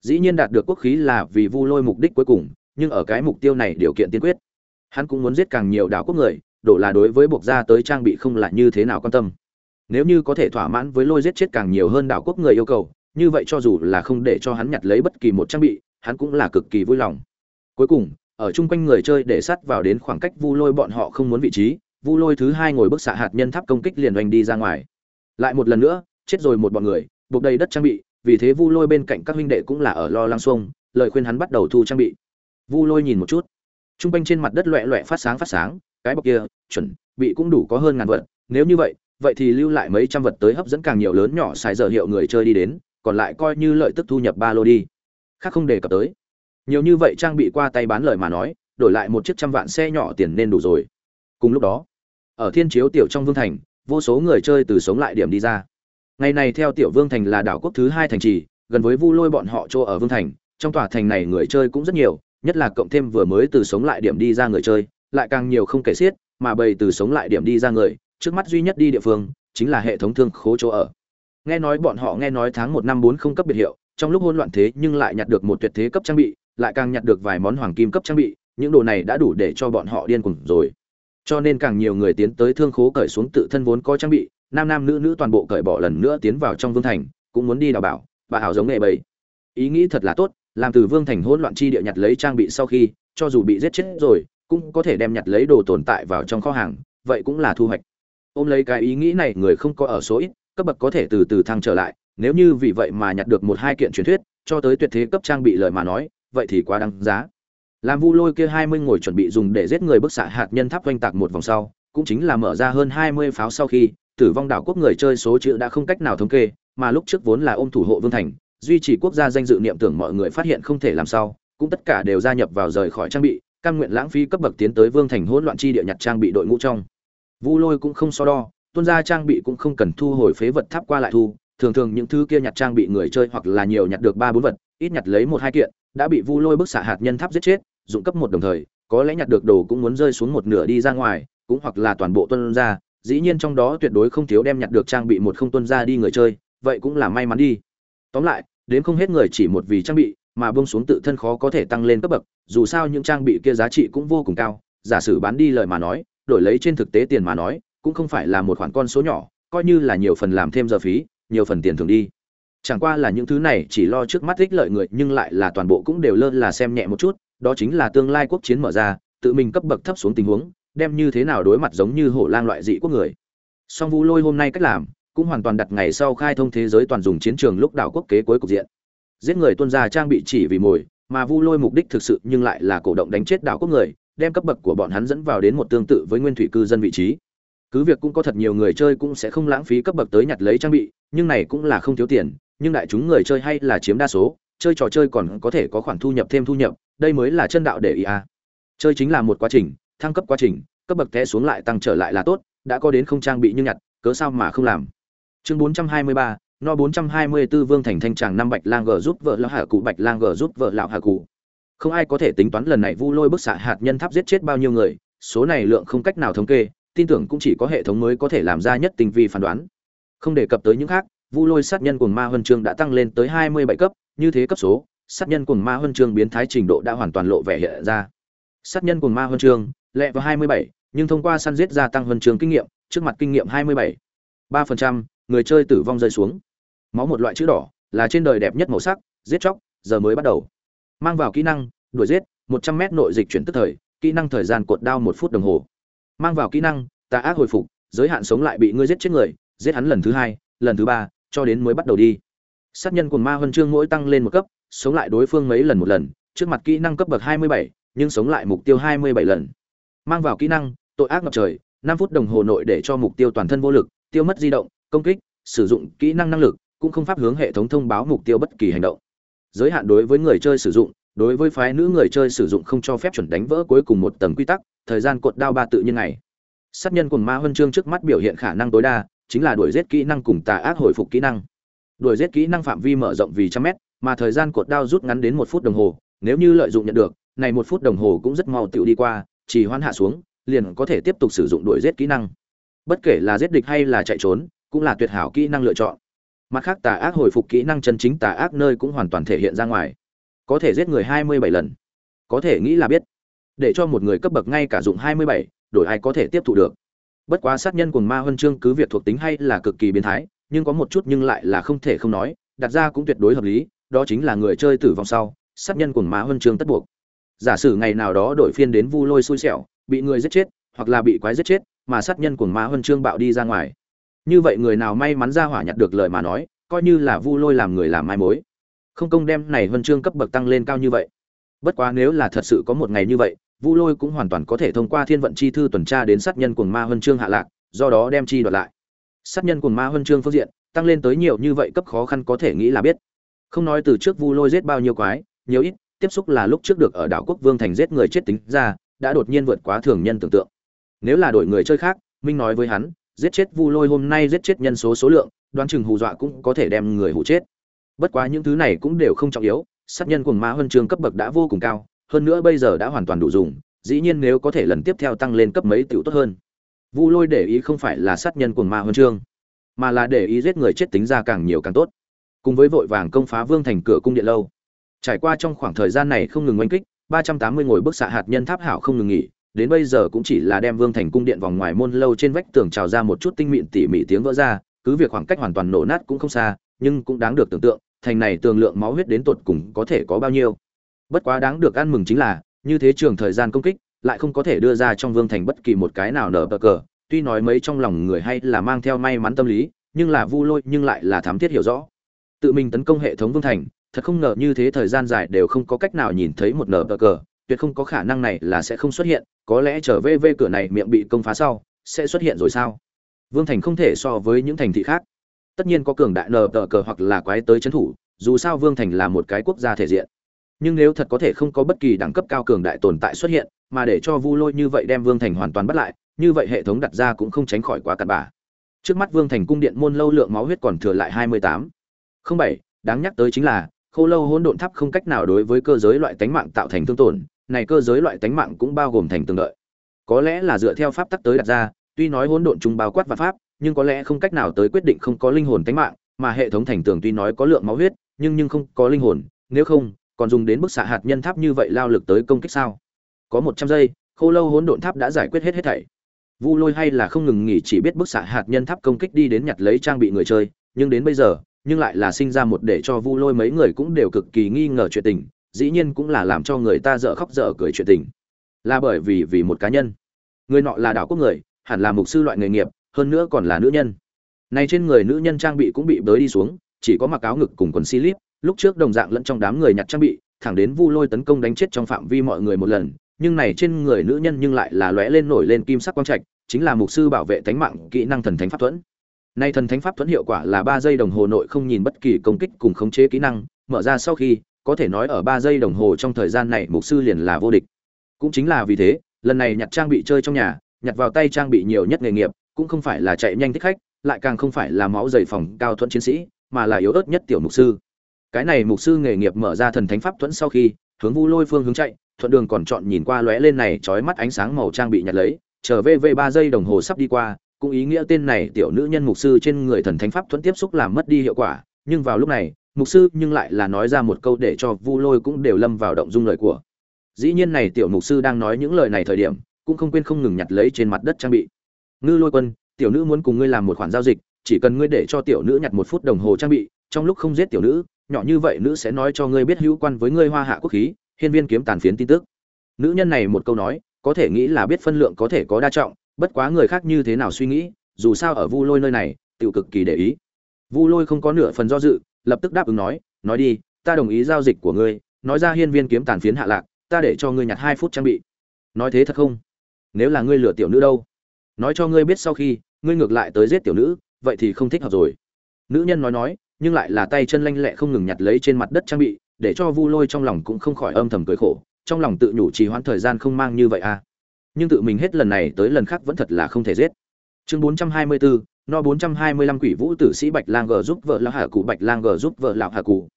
Dĩ nhiên đạt được quốc khí là vì vu lôi mục đích cuối cùng, nhưng ở cái mục tiêu này điều kiện tiên quyết. Hắn cũng muốn giết càng nhiều đảo quốc người, đổ là đối với buộc ra tới trang bị không là như thế nào quan tâm. Nếu như có thể thỏa mãn với lôi giết chết càng nhiều hơn đảo quốc người yêu cầu như vậy cho dù là không để cho hắn nhặt lấy bất kỳ một trang bị, hắn cũng là cực kỳ vui lòng. Cuối cùng, ở chung quanh người chơi để sát vào đến khoảng cách vu lôi bọn họ không muốn vị trí, vu lôi thứ hai ngồi bức xạ hạt nhân tháp công kích liền oanh đi ra ngoài. Lại một lần nữa, chết rồi một bọn người, buộc đầy đất trang bị, vì thế vu lôi bên cạnh các huynh đệ cũng là ở lo lắng xuông, lời khuyên hắn bắt đầu thu trang bị. Vu lôi nhìn một chút, chung quanh trên mặt đất loẹ loẹ phát sáng phát sáng, cái bọc kia, chuẩn, bị cũng đủ có hơn ngàn vật, nếu như vậy vậy thì lưu lại mấy trăm vật tới hấp dẫn càng nhiều lớn nhỏ xài giờ hiệu người chơi đi đến còn lại coi như lợi tức thu nhập ba lô đi. Khác không đề cập tới. Nhiều như vậy trang bị qua tay bán lời mà nói, đổi lại một chiếc trăm vạn xe nhỏ tiền nên đủ rồi. Cùng lúc đó, ở thiên chiếu tiểu trong vương thành, vô số người chơi từ sống lại điểm đi ra. Ngày này theo tiểu vương thành là đảo quốc thứ hai thành trì, gần với vu lôi bọn họ chỗ ở vương thành, trong tòa thành này người chơi cũng rất nhiều, nhất là cộng thêm vừa mới từ sống lại điểm đi ra người chơi, lại càng nhiều không kể xiết, mà bầy từ sống lại điểm đi ra người, trước mắt duy nhất đi địa phương, chính là hệ thống thương khố chỗ ở nghe nói bọn họ nghe nói tháng một năm bốn không cấp biệt hiệu, trong lúc hỗn loạn thế nhưng lại nhặt được một tuyệt thế cấp trang bị, lại càng nhặt được vài món hoàng kim cấp trang bị, những đồ này đã đủ để cho bọn họ điên cuồng rồi. Cho nên càng nhiều người tiến tới thương khố cởi xuống tự thân vốn có trang bị, nam nam nữ nữ toàn bộ cởi bỏ lần nữa tiến vào trong vương thành, cũng muốn đi đào bảo, bà hảo giống nghề bầy. Ý nghĩ thật là tốt, làm từ vương thành hỗn loạn chi địa nhặt lấy trang bị sau khi, cho dù bị giết chết rồi, cũng có thể đem nhặt lấy đồ tồn tại vào trong kho hàng, vậy cũng là thu hoạch. Ôm lấy cái ý nghĩ này, người không có ở số ít cấp bậc có thể từ từ thăng trở lại, nếu như vì vậy mà nhặt được một hai kiện truyền thuyết, cho tới tuyệt thế cấp trang bị lời mà nói, vậy thì quá đáng giá. Làm vu lôi kia hai mươi ngồi chuẩn bị dùng để giết người bức xạ hạt nhân tháp oanh tạc một vòng sau, cũng chính là mở ra hơn hai mươi pháo sau khi, tử vong đảo quốc người chơi số chữ đã không cách nào thống kê, mà lúc trước vốn là ôm thủ hộ vương thành, duy trì quốc gia danh dự niệm tưởng mọi người phát hiện không thể làm sao, cũng tất cả đều gia nhập vào rời khỏi trang bị, căn nguyện lãng phí cấp bậc tiến tới vương thành hỗn loạn chi địa nhặt trang bị đội ngũ trong. Vu lôi cũng không so đo tuân ra trang bị cũng không cần thu hồi phế vật tháp qua lại thu, thường thường những thứ kia nhặt trang bị người chơi hoặc là nhiều nhặt được ba bốn vật, ít nhặt lấy một hai kiện, đã bị vu lôi bức xạ hạt nhân tháp giết chết, dụng cấp một đồng thời, có lẽ nhặt được đồ cũng muốn rơi xuống một nửa đi ra ngoài, cũng hoặc là toàn bộ tuân ra dĩ nhiên trong đó tuyệt đối không thiếu đem nhặt được trang bị một không tuân ra đi người chơi, vậy cũng là may mắn đi. Tóm lại, đến không hết người chỉ một vì trang bị, mà bông xuống tự thân khó có thể tăng lên cấp bậc, dù sao những trang bị kia giá trị cũng vô cùng cao, giả sử bán đi lời mà nói, đổi lấy trên thực tế tiền mà nói cũng không phải là một khoản con số nhỏ, coi như là nhiều phần làm thêm giờ phí, nhiều phần tiền thường đi. Chẳng qua là những thứ này chỉ lo trước mắt ích lợi người, nhưng lại là toàn bộ cũng đều lơ là xem nhẹ một chút, đó chính là tương lai quốc chiến mở ra, tự mình cấp bậc thấp xuống tình huống, đem như thế nào đối mặt giống như hổ lang loại dị quốc người. Song vũ lôi hôm nay cách làm, cũng hoàn toàn đặt ngày sau khai thông thế giới toàn dùng chiến trường lúc đảo quốc kế cuối cục diện. Giết người tuân ra trang bị chỉ vì mồi, mà vu lôi mục đích thực sự nhưng lại là cổ động đánh chết đảo quốc người, đem cấp bậc của bọn hắn dẫn vào đến một tương tự với nguyên thủy cư dân vị trí cứ việc cũng có thật nhiều người chơi cũng sẽ không lãng phí cấp bậc tới nhặt lấy trang bị nhưng này cũng là không thiếu tiền nhưng đại chúng người chơi hay là chiếm đa số chơi trò chơi còn có thể có khoản thu nhập thêm thu nhập đây mới là chân đạo để ý à. chơi chính là một quá trình thăng cấp quá trình cấp bậc té xuống lại tăng trở lại là tốt đã có đến không trang bị như nhặt cớ sao mà không làm chương 423, no 424 vương thành thanh tràng năm bạch lang g giúp vợ lão hạ cụ bạch lang g giúp vợ lão hạ cụ không ai có thể tính toán lần này vu lôi bức xạ hạt nhân tháp giết chết bao nhiêu người số này lượng không cách nào thống kê tin tưởng cũng chỉ có hệ thống mới có thể làm ra nhất tinh vi phán đoán. Không đề cập tới những khác, vu lôi sát nhân cùng ma huân chương đã tăng lên tới hai mươi bảy cấp, như thế cấp số, sát nhân cùng ma huân chương biến thái trình độ đã hoàn toàn lộ vẻ hiện ra. Sát nhân cùng ma huân chương, lẹ vào hai mươi bảy, nhưng thông qua săn giết gia tăng huân chương kinh nghiệm, trước mặt kinh nghiệm hai mươi bảy. ba phần trăm, người chơi tử vong rơi xuống. Máu một loại chữ đỏ, là trên đời đẹp nhất màu sắc, giết chóc, giờ mới bắt đầu. Mang vào kỹ năng, đuổi giết, một trăm mét nội dịch chuyển tức thời, kỹ năng thời gian cột đao một phút đồng hồ mang vào kỹ năng, tà ác hồi phục, giới hạn sống lại bị ngươi giết chết người, giết hắn lần thứ hai, lần thứ ba, cho đến mới bắt đầu đi. Sát nhân của ma huân chương mỗi tăng lên một cấp, sống lại đối phương mấy lần một lần, trước mặt kỹ năng cấp bậc hai mươi bảy, nhưng sống lại mục tiêu hai mươi bảy lần. Mang vào kỹ năng, tội ác ngập trời, năm phút đồng hồ nội để cho mục tiêu toàn thân vô lực, tiêu mất di động, công kích, sử dụng kỹ năng năng lực, cũng không pháp hướng hệ thống thông báo mục tiêu bất kỳ hành động. Giới hạn đối với người chơi sử dụng đối với phái nữ người chơi sử dụng không cho phép chuẩn đánh vỡ cuối cùng một tầng quy tắc, thời gian cột đao ba tự nhiên này sát nhân cùng ma huân chương trước mắt biểu hiện khả năng tối đa chính là đuổi giết kỹ năng cùng tà ác hồi phục kỹ năng. Đuổi giết kỹ năng phạm vi mở rộng vì trăm mét, mà thời gian cột đao rút ngắn đến một phút đồng hồ, nếu như lợi dụng nhận được, này một phút đồng hồ cũng rất mau tự đi qua, chỉ hoãn hạ xuống, liền có thể tiếp tục sử dụng đuổi giết kỹ năng. Bất kể là giết địch hay là chạy trốn, cũng là tuyệt hảo kỹ năng lựa chọn. Mặt khác tà ác hồi phục kỹ năng chân chính tà ác nơi cũng hoàn toàn thể hiện ra ngoài có thể giết người hai mươi bảy lần. Có thể nghĩ là biết. Để cho một người cấp bậc ngay cả dụng hai mươi bảy, đổi ai có thể tiếp thụ được. Bất quá sát nhân cùng ma huân chương cứ việc thuộc tính hay là cực kỳ biến thái, nhưng có một chút nhưng lại là không thể không nói, đặt ra cũng tuyệt đối hợp lý, đó chính là người chơi tử vong sau, sát nhân cùng ma huân chương tất buộc. Giả sử ngày nào đó đổi phiên đến vu lôi xui xẻo, bị người giết chết, hoặc là bị quái giết chết, mà sát nhân cùng ma huân chương bạo đi ra ngoài. Như vậy người nào may mắn ra hỏa nhặt được lời mà nói, coi như là vu lôi làm người làm mai mối không công đem này huân chương cấp bậc tăng lên cao như vậy. Bất quá nếu là thật sự có một ngày như vậy, vu lôi cũng hoàn toàn có thể thông qua thiên vận chi thư tuần tra đến sát nhân cùng ma huân chương hạ lạc, do đó đem chi đoạt lại. Sát nhân cùng ma huân chương phương diện, tăng lên tới nhiều như vậy cấp khó khăn có thể nghĩ là biết. Không nói từ trước vu lôi giết bao nhiêu quái, nhiều ít, tiếp xúc là lúc trước được ở đảo quốc vương thành giết người chết tính ra, đã đột nhiên vượt quá thường nhân tưởng tượng. Nếu là đổi người chơi khác, minh nói với hắn, giết chết vu lôi hôm nay giết chết nhân số số lượng, đoán chừng hù dọa cũng có thể đem người hù chết bất quá những thứ này cũng đều không trọng yếu, sát nhân cuồng ma huân chương cấp bậc đã vô cùng cao, hơn nữa bây giờ đã hoàn toàn đủ dùng, dĩ nhiên nếu có thể lần tiếp theo tăng lên cấp mấy tiểu tốt hơn. Vu lôi để ý không phải là sát nhân cuồng ma huân chương, mà là để ý giết người chết tính ra càng nhiều càng tốt. Cùng với vội vàng công phá vương thành cửa cung điện lâu. Trải qua trong khoảng thời gian này không ngừng oanh kích, ba trăm tám mươi ngồi bức xạ hạt nhân tháp hảo không ngừng nghỉ, đến bây giờ cũng chỉ là đem vương thành cung điện vòng ngoài môn lâu trên vách tường trào ra một chút tinh mịn tỉ mỉ tiếng vỡ ra, cứ việc khoảng cách hoàn toàn nổ nát cũng không xa, nhưng cũng đáng được tưởng tượng thành này tường lượng máu huyết đến tột cùng có thể có bao nhiêu. Bất quá đáng được ăn mừng chính là, như thế trường thời gian công kích, lại không có thể đưa ra trong vương thành bất kỳ một cái nào nở bờ cờ. Tuy nói mấy trong lòng người hay là mang theo may mắn tâm lý, nhưng là vu lôi nhưng lại là thám thiết hiểu rõ. Tự mình tấn công hệ thống vương thành, thật không ngờ như thế thời gian dài đều không có cách nào nhìn thấy một nở bờ cờ, tuyệt không có khả năng này là sẽ không xuất hiện, có lẽ trở về về cửa này miệng bị công phá sau, sẽ xuất hiện rồi sao? Vương thành không thể so với những thành thị khác tất nhiên có cường đại nờ tờ cờ hoặc là quái tới trấn thủ, dù sao vương thành là một cái quốc gia thể diện. Nhưng nếu thật có thể không có bất kỳ đẳng cấp cao cường đại tồn tại xuất hiện, mà để cho vu lôi như vậy đem vương thành hoàn toàn bắt lại, như vậy hệ thống đặt ra cũng không tránh khỏi quá cặn bà trước mắt vương thành cung điện môn lâu lượng máu huyết còn thừa lại hai mươi tám. Không bảy, đáng nhắc tới chính là, khô lâu hỗn độn tháp không cách nào đối với cơ giới loại tánh mạng tạo thành thương tổn, này cơ giới loại tánh mạng cũng bao gồm thành tương lợi có lẽ là dựa theo pháp tắc tới đặt ra, tuy nói hỗn độn chung bao quát và pháp nhưng có lẽ không cách nào tới quyết định không có linh hồn tánh mạng, mà hệ thống thành tường tuy nói có lượng máu huyết, nhưng nhưng không có linh hồn, nếu không, còn dùng đến bức xạ hạt nhân tháp như vậy lao lực tới công kích sao? Có một trăm giây, khô lâu hỗn độn tháp đã giải quyết hết hết thảy. Vu lôi hay là không ngừng nghỉ chỉ biết bức xạ hạt nhân tháp công kích đi đến nhặt lấy trang bị người chơi, nhưng đến bây giờ, nhưng lại là sinh ra một để cho vu lôi mấy người cũng đều cực kỳ nghi ngờ chuyện tình, dĩ nhiên cũng là làm cho người ta dở khóc dở cười chuyện tình. Là bởi vì vì một cá nhân. Người nọ là đảo quốc người, hẳn là mục sư loại nghề nghiệp hơn nữa còn là nữ nhân. Này trên người nữ nhân trang bị cũng bị bới đi xuống, chỉ có mặc áo ngực cùng quần slip lúc trước đồng dạng lẫn trong đám người nhặt trang bị, thẳng đến vu lôi tấn công đánh chết trong phạm vi mọi người một lần, nhưng này trên người nữ nhân nhưng lại là lóe lên nổi lên kim sắc quang trạch, chính là mục sư bảo vệ tánh mạng kỹ năng thần thánh pháp thuẫn. Nay thần thánh pháp thuẫn hiệu quả là ba giây đồng hồ nội không nhìn bất kỳ công kích cùng khống chế kỹ năng, mở ra sau khi, có thể nói ở ba giây đồng hồ trong thời gian này mục sư liền là vô địch. Cũng chính là vì thế, lần này nhặt trang bị chơi trong nhà, nhặt vào tay trang bị nhiều nhất nghề nghiệp cũng không phải là chạy nhanh thích khách, lại càng không phải là máu dày phòng cao thuẫn chiến sĩ, mà là yếu ớt nhất tiểu mục sư. Cái này mục sư nghề nghiệp mở ra thần thánh pháp thuẫn sau khi, hướng vu lôi phương hướng chạy, thuận đường còn chọn nhìn qua lóe lên này trói mắt ánh sáng màu trang bị nhặt lấy trở về về ba giây đồng hồ sắp đi qua, cũng ý nghĩa tên này tiểu nữ nhân mục sư trên người thần thánh pháp thuẫn tiếp xúc làm mất đi hiệu quả, nhưng vào lúc này, mục sư nhưng lại là nói ra một câu để cho vu lôi cũng đều lâm vào động dung lời của. Dĩ nhiên này tiểu mục sư đang nói những lời này thời điểm, cũng không quên không ngừng nhặt lấy trên mặt đất trang bị ngư lôi quân, tiểu nữ muốn cùng ngươi làm một khoản giao dịch, chỉ cần ngươi để cho tiểu nữ nhặt một phút đồng hồ trang bị, trong lúc không giết tiểu nữ, nhỏ như vậy nữ sẽ nói cho ngươi biết hữu quan với ngươi hoa hạ quốc khí, hiên viên kiếm tàn phiến tin tức. Nữ nhân này một câu nói, có thể nghĩ là biết phân lượng có thể có đa trọng, bất quá người khác như thế nào suy nghĩ, dù sao ở vu lôi nơi này tự cực kỳ để ý. Vu lôi không có nửa phần do dự, lập tức đáp ứng nói nói đi, ta đồng ý giao dịch của ngươi, nói ra hiên viên kiếm tàn phiến hạ lạc, ta để cho ngươi nhặt hai phút trang bị. Nói thế thật không? Nếu là ngươi lừa tiểu nữ đâu? Nói cho ngươi biết sau khi ngươi ngược lại tới giết tiểu nữ vậy thì không thích hợp rồi. Nữ nhân nói nói nhưng lại là tay chân lanh lẹ không ngừng nhặt lấy trên mặt đất trang bị để cho vu lôi trong lòng cũng không khỏi âm thầm cười khổ trong lòng tự nhủ trì hoãn thời gian không mang như vậy à. Nhưng tự mình hết lần này tới lần khác vẫn thật là không thể giết. Chương 424, no 425 quỷ vũ tử sĩ bạch lang g giúp vợ lão hà cụ bạch lang g giúp vợ lão hà cụ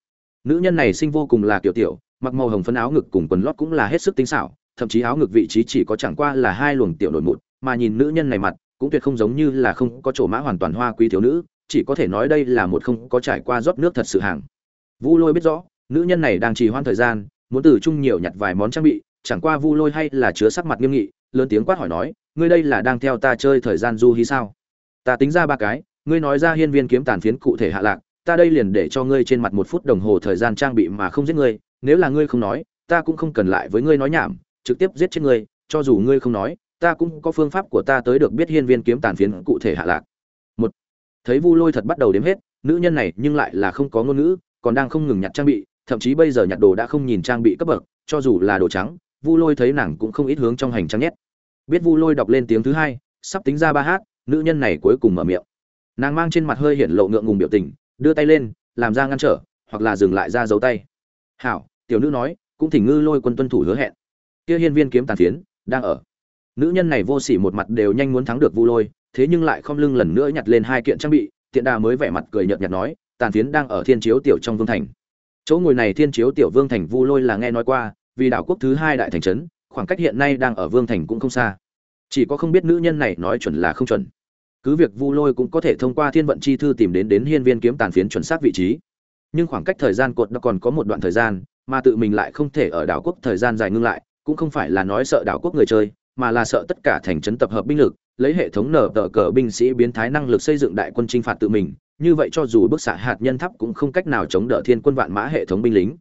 nữ nhân này sinh vô cùng là kiểu tiểu mặc màu hồng phấn áo ngực cùng quần lót cũng là hết sức tinh xảo thậm chí áo ngực vị trí chỉ có chẳng qua là hai luồng tiểu nổi mụn mà nhìn nữ nhân này mặt, cũng tuyệt không giống như là không có chỗ mã hoàn toàn hoa quý thiếu nữ, chỉ có thể nói đây là một không có trải qua rót nước thật sự hàng. Vu lôi biết rõ, nữ nhân này đang trì hoãn thời gian, muốn từ chung nhiều nhặt vài món trang bị, chẳng qua vu lôi hay là chứa sắc mặt nghiêm nghị, lớn tiếng quát hỏi nói, ngươi đây là đang theo ta chơi thời gian du hí sao? Ta tính ra ba cái, ngươi nói ra hiên viên kiếm tàn phiến cụ thể hạ lạc, ta đây liền để cho ngươi trên mặt một phút đồng hồ thời gian trang bị mà không giết ngươi, nếu là ngươi không nói, ta cũng không cần lại với ngươi nói nhảm, trực tiếp giết chết ngươi, cho dù ngươi không nói ta cũng có phương pháp của ta tới được biết hiên viên kiếm tàn phiến cụ thể hạ lạc. Một, thấy vu lôi thật bắt đầu đếm hết, nữ nhân này nhưng lại là không có ngôn ngữ, còn đang không ngừng nhặt trang bị, thậm chí bây giờ nhặt đồ đã không nhìn trang bị cấp bậc, cho dù là đồ trắng, vu lôi thấy nàng cũng không ít hướng trong hành trang nhét. Biết vu lôi đọc lên tiếng thứ hai, sắp tính ra ba hát, nữ nhân này cuối cùng mở miệng. Nàng mang trên mặt hơi hiện lộ ngượng ngùng biểu tình, đưa tay lên, làm ra ngăn trở, hoặc là dừng lại ra dấu tay. Hảo, tiểu nữ nói, cũng thỉnh ngư lôi quân tuân thủ hứa hẹn. Kia hiên viên kiếm tàn phiến, đang ở nữ nhân này vô sỉ một mặt đều nhanh muốn thắng được vu lôi, thế nhưng lại không lưng lần nữa nhặt lên hai kiện trang bị, tiện đà mới vẻ mặt cười nhợt nhạt nói, tàn phiến đang ở thiên chiếu tiểu trong vương thành. Chỗ ngồi này thiên chiếu tiểu vương thành vu lôi là nghe nói qua, vì đảo quốc thứ hai đại thành trấn, khoảng cách hiện nay đang ở vương thành cũng không xa. Chỉ có không biết nữ nhân này nói chuẩn là không chuẩn. Cứ việc vu lôi cũng có thể thông qua thiên vận chi thư tìm đến đến hiên viên kiếm tàn phiến chuẩn xác vị trí. Nhưng khoảng cách thời gian cột đã còn có một đoạn thời gian, mà tự mình lại không thể ở đảo quốc thời gian dài ngưng lại, cũng không phải là nói sợ đảo quốc người chơi mà là sợ tất cả thành trấn tập hợp binh lực, lấy hệ thống nở tờ cờ binh sĩ biến thái năng lực xây dựng đại quân chinh phạt tự mình, như vậy cho dù bức xạ hạt nhân thắp cũng không cách nào chống đỡ thiên quân vạn mã hệ thống binh lính.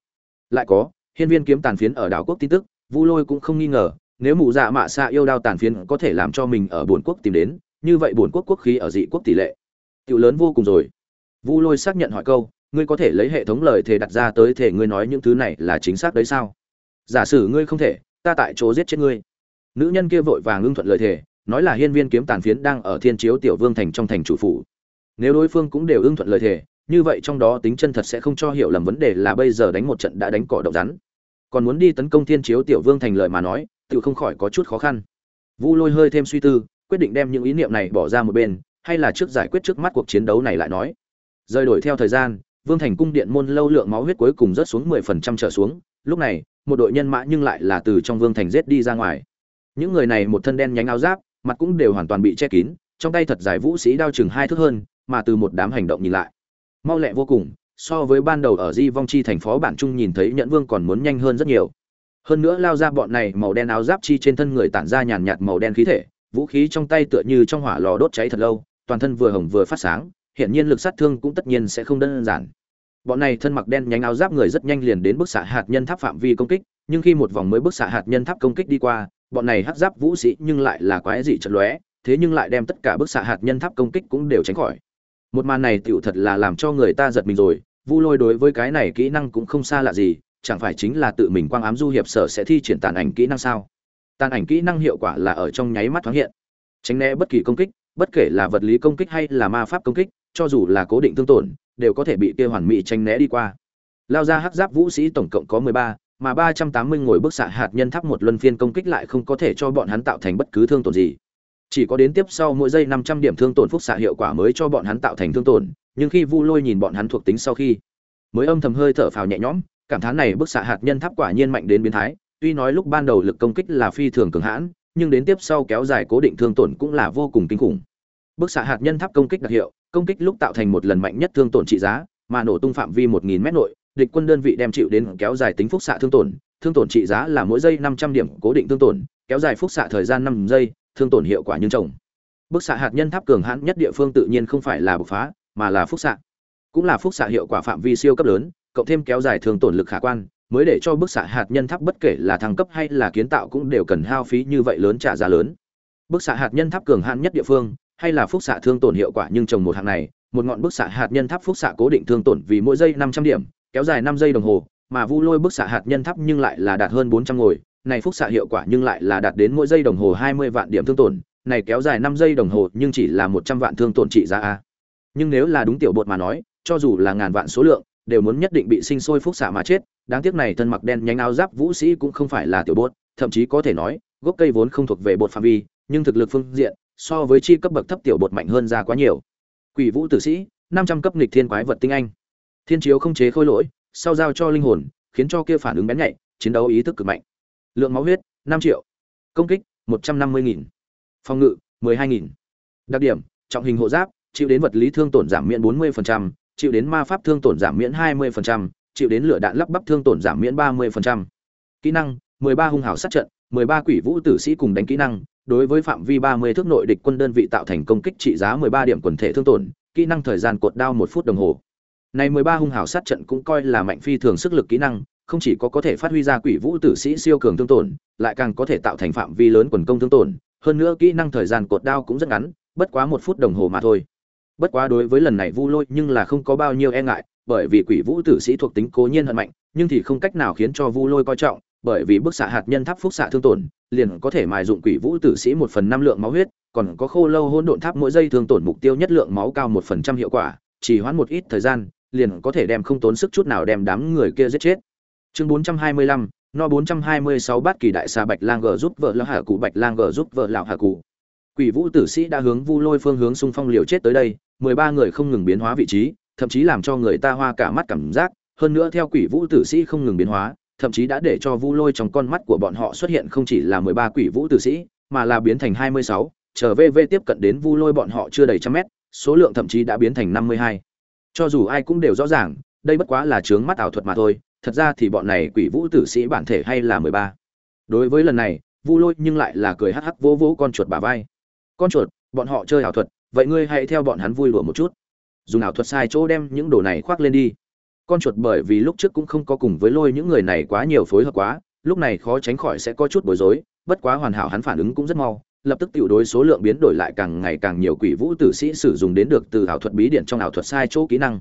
Lại có, hiên viên kiếm tàn phiến ở đảo quốc tin tức, vu lôi cũng không nghi ngờ, nếu mụ dạ mạ xạ yêu đao tàn phiến có thể làm cho mình ở bồn quốc tìm đến, như vậy bồn quốc quốc khí ở dị quốc tỷ lệ. Tiểu lớn vô cùng rồi. Vu lôi xác nhận hỏi câu, ngươi có thể lấy hệ thống lời thề đặt ra tới thể ngươi nói những thứ này là chính xác đấy sao? Giả sử ngươi không thể, ta tại chỗ giết chết ngươi nữ nhân kia vội vàng ngưng thuận lời thề, nói là hiên viên kiếm tàn phiến đang ở thiên chiếu tiểu vương thành trong thành chủ phủ. Nếu đối phương cũng đều ưng thuận lời thề, như vậy trong đó tính chân thật sẽ không cho hiểu lầm vấn đề là bây giờ đánh một trận đã đánh cỏ độc rắn. Còn muốn đi tấn công thiên chiếu tiểu vương thành lời mà nói tự không khỏi có chút khó khăn. Vu lôi hơi thêm suy tư, quyết định đem những ý niệm này bỏ ra một bên, hay là trước giải quyết trước mắt cuộc chiến đấu này lại nói. Rời đổi theo thời gian, vương thành cung điện môn lâu lượng máu huyết cuối cùng rớt xuống mười phần trăm trở xuống, lúc này, một đội nhân mã nhưng lại là từ trong vương thành rết đi ra ngoài những người này một thân đen nhánh áo giáp, mặt cũng đều hoàn toàn bị che kín, trong tay thật dài vũ sĩ đao chừng hai thước hơn, mà từ một đám hành động nhìn lại. Mau lẹ vô cùng, so với ban đầu ở di vong chi thành phố bản trung nhìn thấy nhẫn vương còn muốn nhanh hơn rất nhiều. Hơn nữa lao ra bọn này màu đen áo giáp chi trên thân người tản ra nhàn nhạt màu đen khí thể, vũ khí trong tay tựa như trong hỏa lò đốt cháy thật lâu, toàn thân vừa hồng vừa phát sáng hiện nhiên lực sát thương cũng tất nhiên sẽ không đơn giản. Bọn này thân mặc đen nhánh áo giáp người rất nhanh liền đến bức xạ hạt nhân tháp phạm vi công kích, nhưng khi một vòng mới bức xạ hạt nhân tháp công kích đi qua bọn này hắc giáp vũ sĩ nhưng lại là quái dị chật lóe, thế nhưng lại đem tất cả bức xạ hạt nhân tháp công kích cũng đều tránh khỏi. Một màn này tựu thật là làm cho người ta giật mình rồi, vu lôi đối với cái này kỹ năng cũng không xa lạ gì, chẳng phải chính là tự mình quang ám du hiệp sở sẽ thi triển tàn ảnh kỹ năng sao? Tàn ảnh kỹ năng hiệu quả là ở trong nháy mắt thoáng hiện. Tránh né bất kỳ công kích, bất kể là vật lý công kích hay là ma pháp công kích, cho dù là cố định thương tổn, đều có thể bị kia hoàn mỹ tránh né đi qua. Lao ra hắc giáp vũ sĩ tổng cộng có mười ba mà ba trăm tám mươi ngồi bức xạ hạt nhân tháp một luân phiên công kích lại không có thể cho bọn hắn tạo thành bất cứ thương tổn gì. Chỉ có đến tiếp sau mỗi giây năm trăm điểm thương tổn phúc xạ hiệu quả mới cho bọn hắn tạo thành thương tổn, nhưng khi vu lôi nhìn bọn hắn thuộc tính sau khi, mới âm thầm hơi thở phào nhẹ nhõm, cảm thán này bức xạ hạt nhân tháp quả nhiên mạnh đến biến thái, tuy nói lúc ban đầu lực công kích là phi thường cường hãn, nhưng đến tiếp sau kéo dài cố định thương tổn cũng là vô cùng kinh khủng. Bức xạ hạt nhân tháp công kích đặc hiệu, công kích lúc tạo thành một lần mạnh nhất thương tổn trị giá, mà nổ tung phạm vi một nghìn mét nội địch quân đơn vị đem chịu đến kéo dài tính phúc xạ thương tổn thương tổn trị giá là mỗi giây năm trăm điểm cố định thương tổn, kéo dài phúc xạ thời gian năm giây, thương tổn hiệu quả như trồng bức xạ hạt nhân tháp cường hãn nhất địa phương tự nhiên không phải là bộc phá, mà là phúc xạ. Cũng là phúc xạ hiệu quả phạm vi siêu cấp lớn, cộng thêm kéo dài thương tổn lực khả quan, mới để cho bức xạ hạt nhân tháp bất kể là thăng cấp hay là kiến tạo cũng đều cần hao phí như vậy lớn trả giá lớn. Bức xạ hạt nhân tháp cường hãn nhất địa phương, hay là phúc xạ thương tổn hiệu quả nhưng trồng một hạng này, một ngọn bức xạ hạt nhân tháp phúc xạ cố định thương tổn vì mỗi giây năm trăm điểm kéo dài năm giây đồng hồ, mà vu lôi bức xạ hạt nhân thấp nhưng lại là đạt hơn bốn trăm ngồi. Này phúc xạ hiệu quả nhưng lại là đạt đến mỗi giây đồng hồ hai mươi vạn điểm thương tổn. Này kéo dài năm giây đồng hồ nhưng chỉ là một trăm vạn thương tổn trị giá a. Nhưng nếu là đúng tiểu bột mà nói, cho dù là ngàn vạn số lượng, đều muốn nhất định bị sinh sôi phúc xạ mà chết. Đáng tiếc này thân mặc đen nhánh áo giáp vũ sĩ cũng không phải là tiểu bột, thậm chí có thể nói, gốc cây vốn không thuộc về bột phạm vi, nhưng thực lực phương diện, so với chi cấp bậc thấp tiểu bột mạnh hơn ra quá nhiều. Quỷ vũ tử sĩ, năm trăm cấp nghịch thiên quái vật tinh anh thiên chiếu không chế khôi lỗi, sau giao cho linh hồn, khiến cho kia phản ứng bén nhạy, chiến đấu ý thức cực mạnh. Lượng máu huyết, năm triệu. Công kích, một trăm năm mươi nghìn. Phòng ngự, mười hai nghìn. Đặc điểm, trọng hình hộ giáp, chịu đến vật lý thương tổn giảm miễn bốn mươi chịu đến ma pháp thương tổn giảm miễn hai mươi chịu đến lửa đạn lắp bắp thương tổn giảm miễn ba mươi kỹ năng, mười ba hung hảo sát trận, mười ba quỷ vũ tử sĩ cùng đánh kỹ năng, đối với phạm vi ba mươi thước nội địch quân đơn vị tạo thành công kích trị giá mười ba điểm quần thể thương tổn, kỹ năng thời gian cột đao một phút đồng hồ này mười ba hung hảo sát trận cũng coi là mạnh phi thường sức lực kỹ năng, không chỉ có có thể phát huy ra quỷ vũ tử sĩ siêu cường thương tổn, lại càng có thể tạo thành phạm vi lớn quần công thương tổn, hơn nữa kỹ năng thời gian cột đao cũng rất ngắn, bất quá một phút đồng hồ mà thôi. Bất quá đối với lần này vu lôi nhưng là không có bao nhiêu e ngại, bởi vì quỷ vũ tử sĩ thuộc tính cố nhiên hận mạnh, nhưng thì không cách nào khiến cho vu lôi coi trọng, bởi vì bức xạ hạt nhân tháp phúc xạ thương tổn, liền có thể mài dụng quỷ vũ tử sĩ một phần năm lượng máu huyết, còn có khô lâu hỗn độn tháp mỗi giây thương tổn mục tiêu nhất lượng máu cao một phần trăm hiệu quả chỉ hoãn một ít thời gian liền có thể đem không tốn sức chút nào đem đám người kia giết chết chương bốn trăm hai mươi lăm no 426 bát kỳ đại xà bạch lang gờ giúp vợ lão hạ cụ bạch lang gờ giúp vợ lão hạ cụ quỷ vũ tử sĩ đã hướng vu lôi phương hướng xung phong liều chết tới đây 13 người không ngừng biến hóa vị trí thậm chí làm cho người ta hoa cả mắt cảm giác hơn nữa theo quỷ vũ tử sĩ không ngừng biến hóa thậm chí đã để cho vu lôi trong con mắt của bọn họ xuất hiện không chỉ là 13 quỷ vũ tử sĩ mà là biến thành 26, trở về về tiếp cận đến vu lôi bọn họ chưa đầy trăm mét số lượng thậm chí đã biến thành 52 cho dù ai cũng đều rõ ràng, đây bất quá là chướng mắt ảo thuật mà thôi, thật ra thì bọn này quỷ vũ tử sĩ bản thể hay là 13. đối với lần này, vu lôi nhưng lại là cười hắc hắc vỗ vỗ con chuột bả vai. Con chuột, bọn họ chơi ảo thuật, vậy ngươi hãy theo bọn hắn vui đùa một chút. Dùng ảo thuật sai chỗ đem những đồ này khoác lên đi. Con chuột bởi vì lúc trước cũng không có cùng với lôi những người này quá nhiều phối hợp quá, lúc này khó tránh khỏi sẽ có chút bối rối, bất quá hoàn hảo hắn phản ứng cũng rất mau lập tức tiểu đối số lượng biến đổi lại càng ngày càng nhiều quỷ vũ tử sĩ sử dụng đến được từ ảo thuật bí điển trong ảo thuật sai chỗ kỹ năng.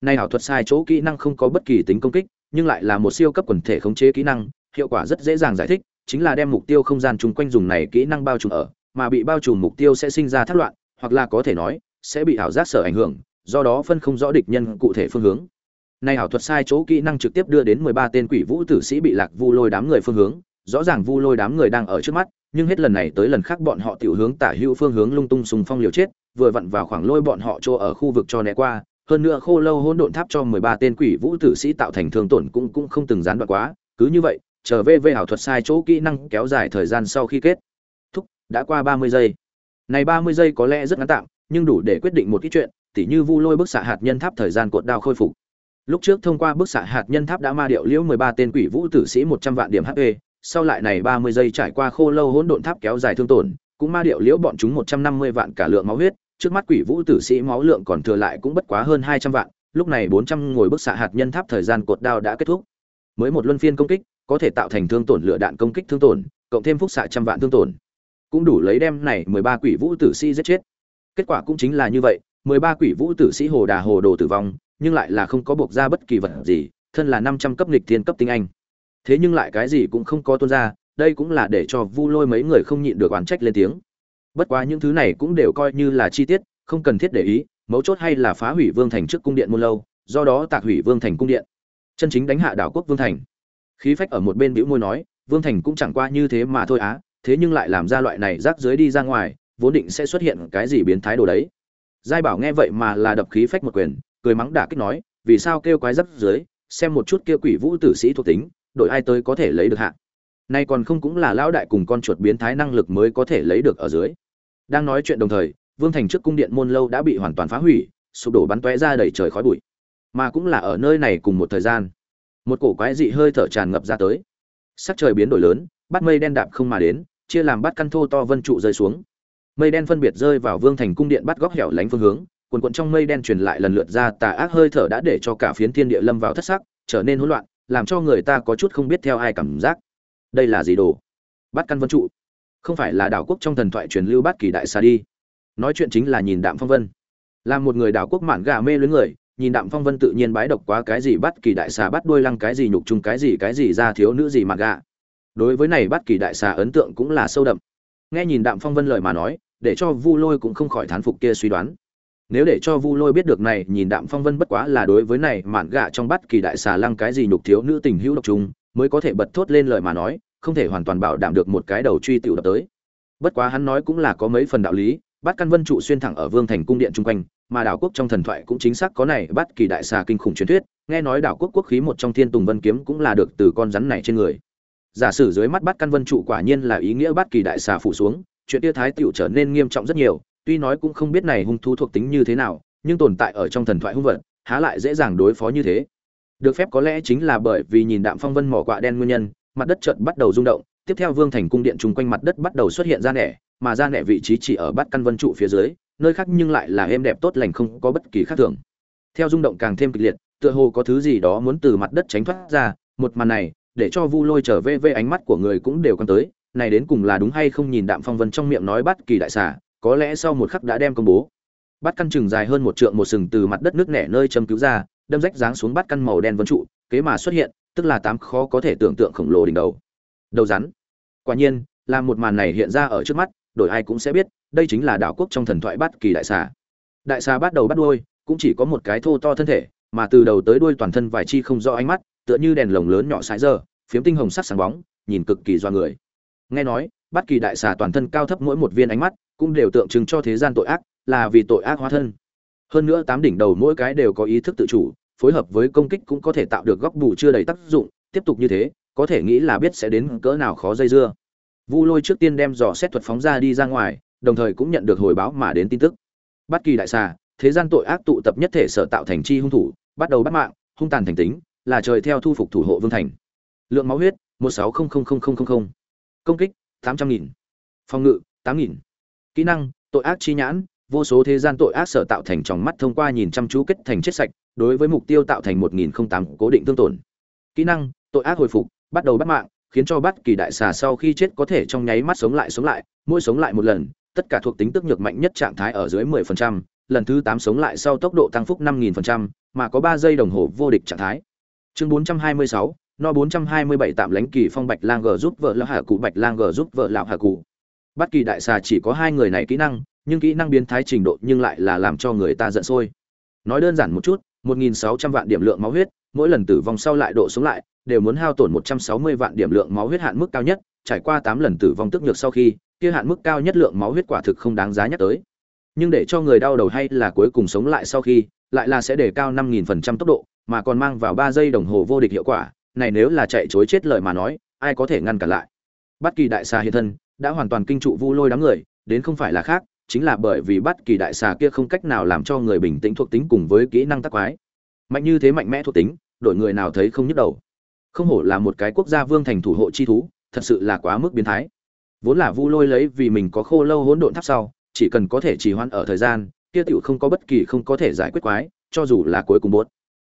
Nay ảo thuật sai chỗ kỹ năng không có bất kỳ tính công kích, nhưng lại là một siêu cấp quần thể khống chế kỹ năng, hiệu quả rất dễ dàng giải thích, chính là đem mục tiêu không gian chung quanh dùng này kỹ năng bao trùm ở, mà bị bao trùm mục tiêu sẽ sinh ra thất loạn, hoặc là có thể nói, sẽ bị ảo giác sở ảnh hưởng, do đó phân không rõ địch nhân cụ thể phương hướng. Nay ảo thuật sai chỗ kỹ năng trực tiếp đưa đến mười ba tên quỷ vũ tử sĩ bị lạc vu lôi đám người phương hướng, rõ ràng vu lôi đám người đang ở trước mắt nhưng hết lần này tới lần khác bọn họ tiểu hướng tả hữu phương hướng lung tung sùng phong liều chết, vừa vặn vào khoảng lôi bọn họ chỗ ở khu vực cho né qua, hơn nữa khô lâu hỗn độn tháp cho mười ba tên quỷ vũ tử sĩ tạo thành thương tổn cũng cũng không từng gián đoạn quá, cứ như vậy trở về về hảo thuật sai chỗ kỹ năng kéo dài thời gian sau khi kết thúc, đã qua ba mươi giây. Này ba mươi giây có lẽ rất ngắn tạm, nhưng đủ để quyết định một ít chuyện, tỉ như vu lôi bức xạ hạt nhân tháp thời gian cột đao khôi phục. Lúc trước thông qua bức xạ hạt nhân tháp đã ma điệu liễu mười ba tên quỷ vũ tử sĩ một trăm vạn điểm hp sau lại này ba mươi giây trải qua khô lâu hỗn độn tháp kéo dài thương tổn, cũng ma điệu liễu bọn chúng một trăm năm mươi vạn cả lượng máu huyết, trước mắt quỷ vũ tử sĩ máu lượng còn thừa lại cũng bất quá hơn hai trăm vạn, lúc này bốn trăm ngồi bức xạ hạt nhân tháp thời gian cột đao đã kết thúc. Mới một luân phiên công kích, có thể tạo thành thương tổn lựa đạn công kích thương tổn, cộng thêm phúc xạ trăm vạn thương tổn. Cũng đủ lấy đem này mười ba quỷ vũ tử sĩ giết chết. Kết quả cũng chính là như vậy, mười ba quỷ vũ tử sĩ hồ đà hồ đồ tử vong, nhưng lại là không có buộc ra bất kỳ vật gì, thân là năm trăm cấp nghịch thiên cấp tinh anh thế nhưng lại cái gì cũng không có tuôn ra, đây cũng là để cho vu lôi mấy người không nhịn được oán trách lên tiếng. Bất quá những thứ này cũng đều coi như là chi tiết, không cần thiết để ý, mấu chốt hay là phá hủy vương thành trước cung điện muôn lâu, do đó tạc hủy vương thành cung điện. Chân chính đánh hạ đảo quốc vương thành. Khí phách ở một bên bĩu môi nói, vương thành cũng chẳng qua như thế mà thôi á, thế nhưng lại làm ra loại này rác dưới đi ra ngoài, vốn định sẽ xuất hiện cái gì biến thái đồ đấy. Giai bảo nghe vậy mà là đập khí phách một quyền, cười mắng đả kích nói, vì sao kêu quái rác dưới xem một chút kia quỷ vũ tử sĩ thuộc tính đội ai tới có thể lấy được hạ. Nay còn không cũng là lão đại cùng con chuột biến thái năng lực mới có thể lấy được ở dưới. Đang nói chuyện đồng thời, vương thành trước cung điện môn lâu đã bị hoàn toàn phá hủy, sụp đổ bắn tóe ra đầy trời khói bụi. Mà cũng là ở nơi này cùng một thời gian, một cổ quái dị hơi thở tràn ngập ra tới. Sắc trời biến đổi lớn bắt mây đen đạp không mà đến, chia làm bắt căn thô to vân trụ rơi xuống. Mây đen phân biệt rơi vào vương thành cung điện bắt góc hẻo lánh phương hướng quần quận trong mây đen truyền lại lần lượt ra tà ác hơi thở đã để cho cả phiến thiên địa lâm vào thất sắc, trở nên hỗn loạn làm cho người ta có chút không biết theo ai cảm giác. Đây là gì đồ? Bát căn vân trụ. Không phải là đảo quốc trong thần thoại truyền lưu bát kỳ đại xa đi. Nói chuyện chính là nhìn đạm phong vân. Là một người đảo quốc mạn gà mê lưới người, nhìn đạm phong vân tự nhiên bái độc quá cái gì bắt kỳ đại xà, bắt đuôi lăng cái gì nhục chung cái gì cái gì ra thiếu nữ gì mạn gà. Đối với này bắt kỳ đại xà ấn tượng cũng là sâu đậm. Nghe nhìn đạm phong vân lời mà nói, để cho vu lôi cũng không khỏi thán phục kia suy đoán nếu để cho vu lôi biết được này, nhìn đạm phong vân bất quá là đối với này mạn gạ trong bắt kỳ đại xà lăng cái gì nhục thiếu nữ tình hữu độc trung mới có thể bật thốt lên lời mà nói, không thể hoàn toàn bảo đảm được một cái đầu truy tiểu đập tới. Bất quá hắn nói cũng là có mấy phần đạo lý bắt căn vân trụ xuyên thẳng ở vương thành cung điện chung quanh, mà đảo quốc trong thần thoại cũng chính xác có này bắt kỳ đại xà kinh khủng truyền thuyết, nghe nói đảo quốc quốc khí một trong thiên tùng vân kiếm cũng là được từ con rắn này trên người. Giả sử dưới mắt bắt căn vân trụ quả nhiên là ý nghĩa bắt kỳ đại xà phủ xuống, chuyện tia thái tiểu trở nên nghiêm trọng rất nhiều tuy nói cũng không biết này hung thú thuộc tính như thế nào, nhưng tồn tại ở trong thần thoại hung vật, há lại dễ dàng đối phó như thế. Được phép có lẽ chính là bởi vì nhìn đạm phong vân mỏ quạ đen nguyên nhân, mặt đất chợt bắt đầu rung động, tiếp theo vương thành cung điện chung quanh mặt đất bắt đầu xuất hiện ra nẻ, mà ra nẻ vị trí chỉ ở bát căn vân trụ phía dưới, nơi khác nhưng lại là êm đẹp tốt lành không có bất kỳ khác thường. Theo rung động càng thêm kịch liệt, tựa hồ có thứ gì đó muốn từ mặt đất tránh thoát ra, một màn này, để cho vu lôi trở về về ánh mắt của người cũng đều quan tới, này đến cùng là đúng hay không nhìn đạm phong vân trong miệng nói bắt kỳ đại xà có lẽ sau một khắc đã đem công bố. Bắt căn chừng dài hơn một trượng một sừng từ mặt đất nước nẻ nơi châm cứu ra, đâm rách dáng xuống bắt căn màu đen vân trụ, kế mà xuất hiện, tức là tám khó có thể tưởng tượng khổng lồ đỉnh đầu. Đầu rắn. Quả nhiên, là một màn này hiện ra ở trước mắt, đổi ai cũng sẽ biết, đây chính là đảo quốc trong thần thoại bát kỳ đại xà. Đại xà bắt đầu bắt đuôi, cũng chỉ có một cái thô to thân thể, mà từ đầu tới đuôi toàn thân vài chi không rõ ánh mắt, tựa như đèn lồng lớn nhỏ sái giờ phiếm tinh hồng sắc sáng bóng, nhìn cực kỳ do người. Nghe nói bắt kỳ đại xà toàn thân cao thấp mỗi một viên ánh mắt cũng đều tượng trưng cho thế gian tội ác, là vì tội ác hóa thân. Hơn nữa tám đỉnh đầu mỗi cái đều có ý thức tự chủ, phối hợp với công kích cũng có thể tạo được góc bù chưa đầy tác dụng, tiếp tục như thế, có thể nghĩ là biết sẽ đến cỡ nào khó dây dưa. Vu lôi trước tiên đem dò xét thuật phóng ra đi ra ngoài, đồng thời cũng nhận được hồi báo mà đến tin tức. Bất kỳ đại xà, thế gian tội ác tụ tập nhất thể sở tạo thành chi hung thủ, bắt đầu bắt mạng, hung tàn thành tính, là trời theo thu phục thủ hộ vương thành. Lượng máu huyết, một sáu không không không không không công kích, tám trăm nghìn. Phòng ngự, tám nghìn kỹ năng tội ác chi nhãn vô số thế gian tội ác sở tạo thành tròng mắt thông qua nhìn chăm chú kết thành chết sạch đối với mục tiêu tạo thành một nghìn không tám cố định tương tổn kỹ năng tội ác hồi phục bắt đầu bắt mạng khiến cho bắt kỳ đại xà sau khi chết có thể trong nháy mắt sống lại sống lại mỗi sống lại một lần tất cả thuộc tính tức nhược mạnh nhất trạng thái ở dưới 10%, lần thứ 8 sống lại sau tốc độ tăng phúc 5000%, mà có 3 giây đồng hồ vô địch trạng thái. Chương 426, no 427 tạm lãnh kỳ phong bạch lang g giúp vợ lão hạ cụ bạch lang g giúp vợ lão hạ cụ. Bất kỳ đại xà chỉ có hai người này kỹ năng, nhưng kỹ năng biến thái trình độ nhưng lại là làm cho người ta giận sôi. Nói đơn giản một chút, 1.600 vạn điểm lượng máu huyết, mỗi lần tử vong sau lại độ sống lại, đều muốn hao tổn 160 vạn điểm lượng máu huyết hạn mức cao nhất, trải qua 8 lần tử vong tức nhược sau khi, kia hạn mức cao nhất lượng máu huyết quả thực không đáng giá nhắc tới. Nhưng để cho người đau đầu hay là cuối cùng sống lại sau khi, lại là sẽ để cao 5.000% tốc độ, mà còn mang vào 3 giây đồng hồ vô địch hiệu quả, này nếu là chạy chối chết lời mà nói, ai có thể ngăn cản lại. Bất kỳ đại xà hiện thân, đã hoàn toàn kinh trụ Vu Lôi đám người, đến không phải là khác, chính là bởi vì bất kỳ đại xà kia không cách nào làm cho người bình tĩnh thuộc tính cùng với kỹ năng tác quái. Mạnh như thế mạnh mẽ thuộc tính, đổi người nào thấy không nhức đầu. Không hổ là một cái quốc gia vương thành thủ hộ chi thú, thật sự là quá mức biến thái vốn là vu lôi lấy vì mình có khô lâu hỗn độn tháp sau chỉ cần có thể trì hoãn ở thời gian kia tiểu không có bất kỳ không có thể giải quyết quái cho dù là cuối cùng bốt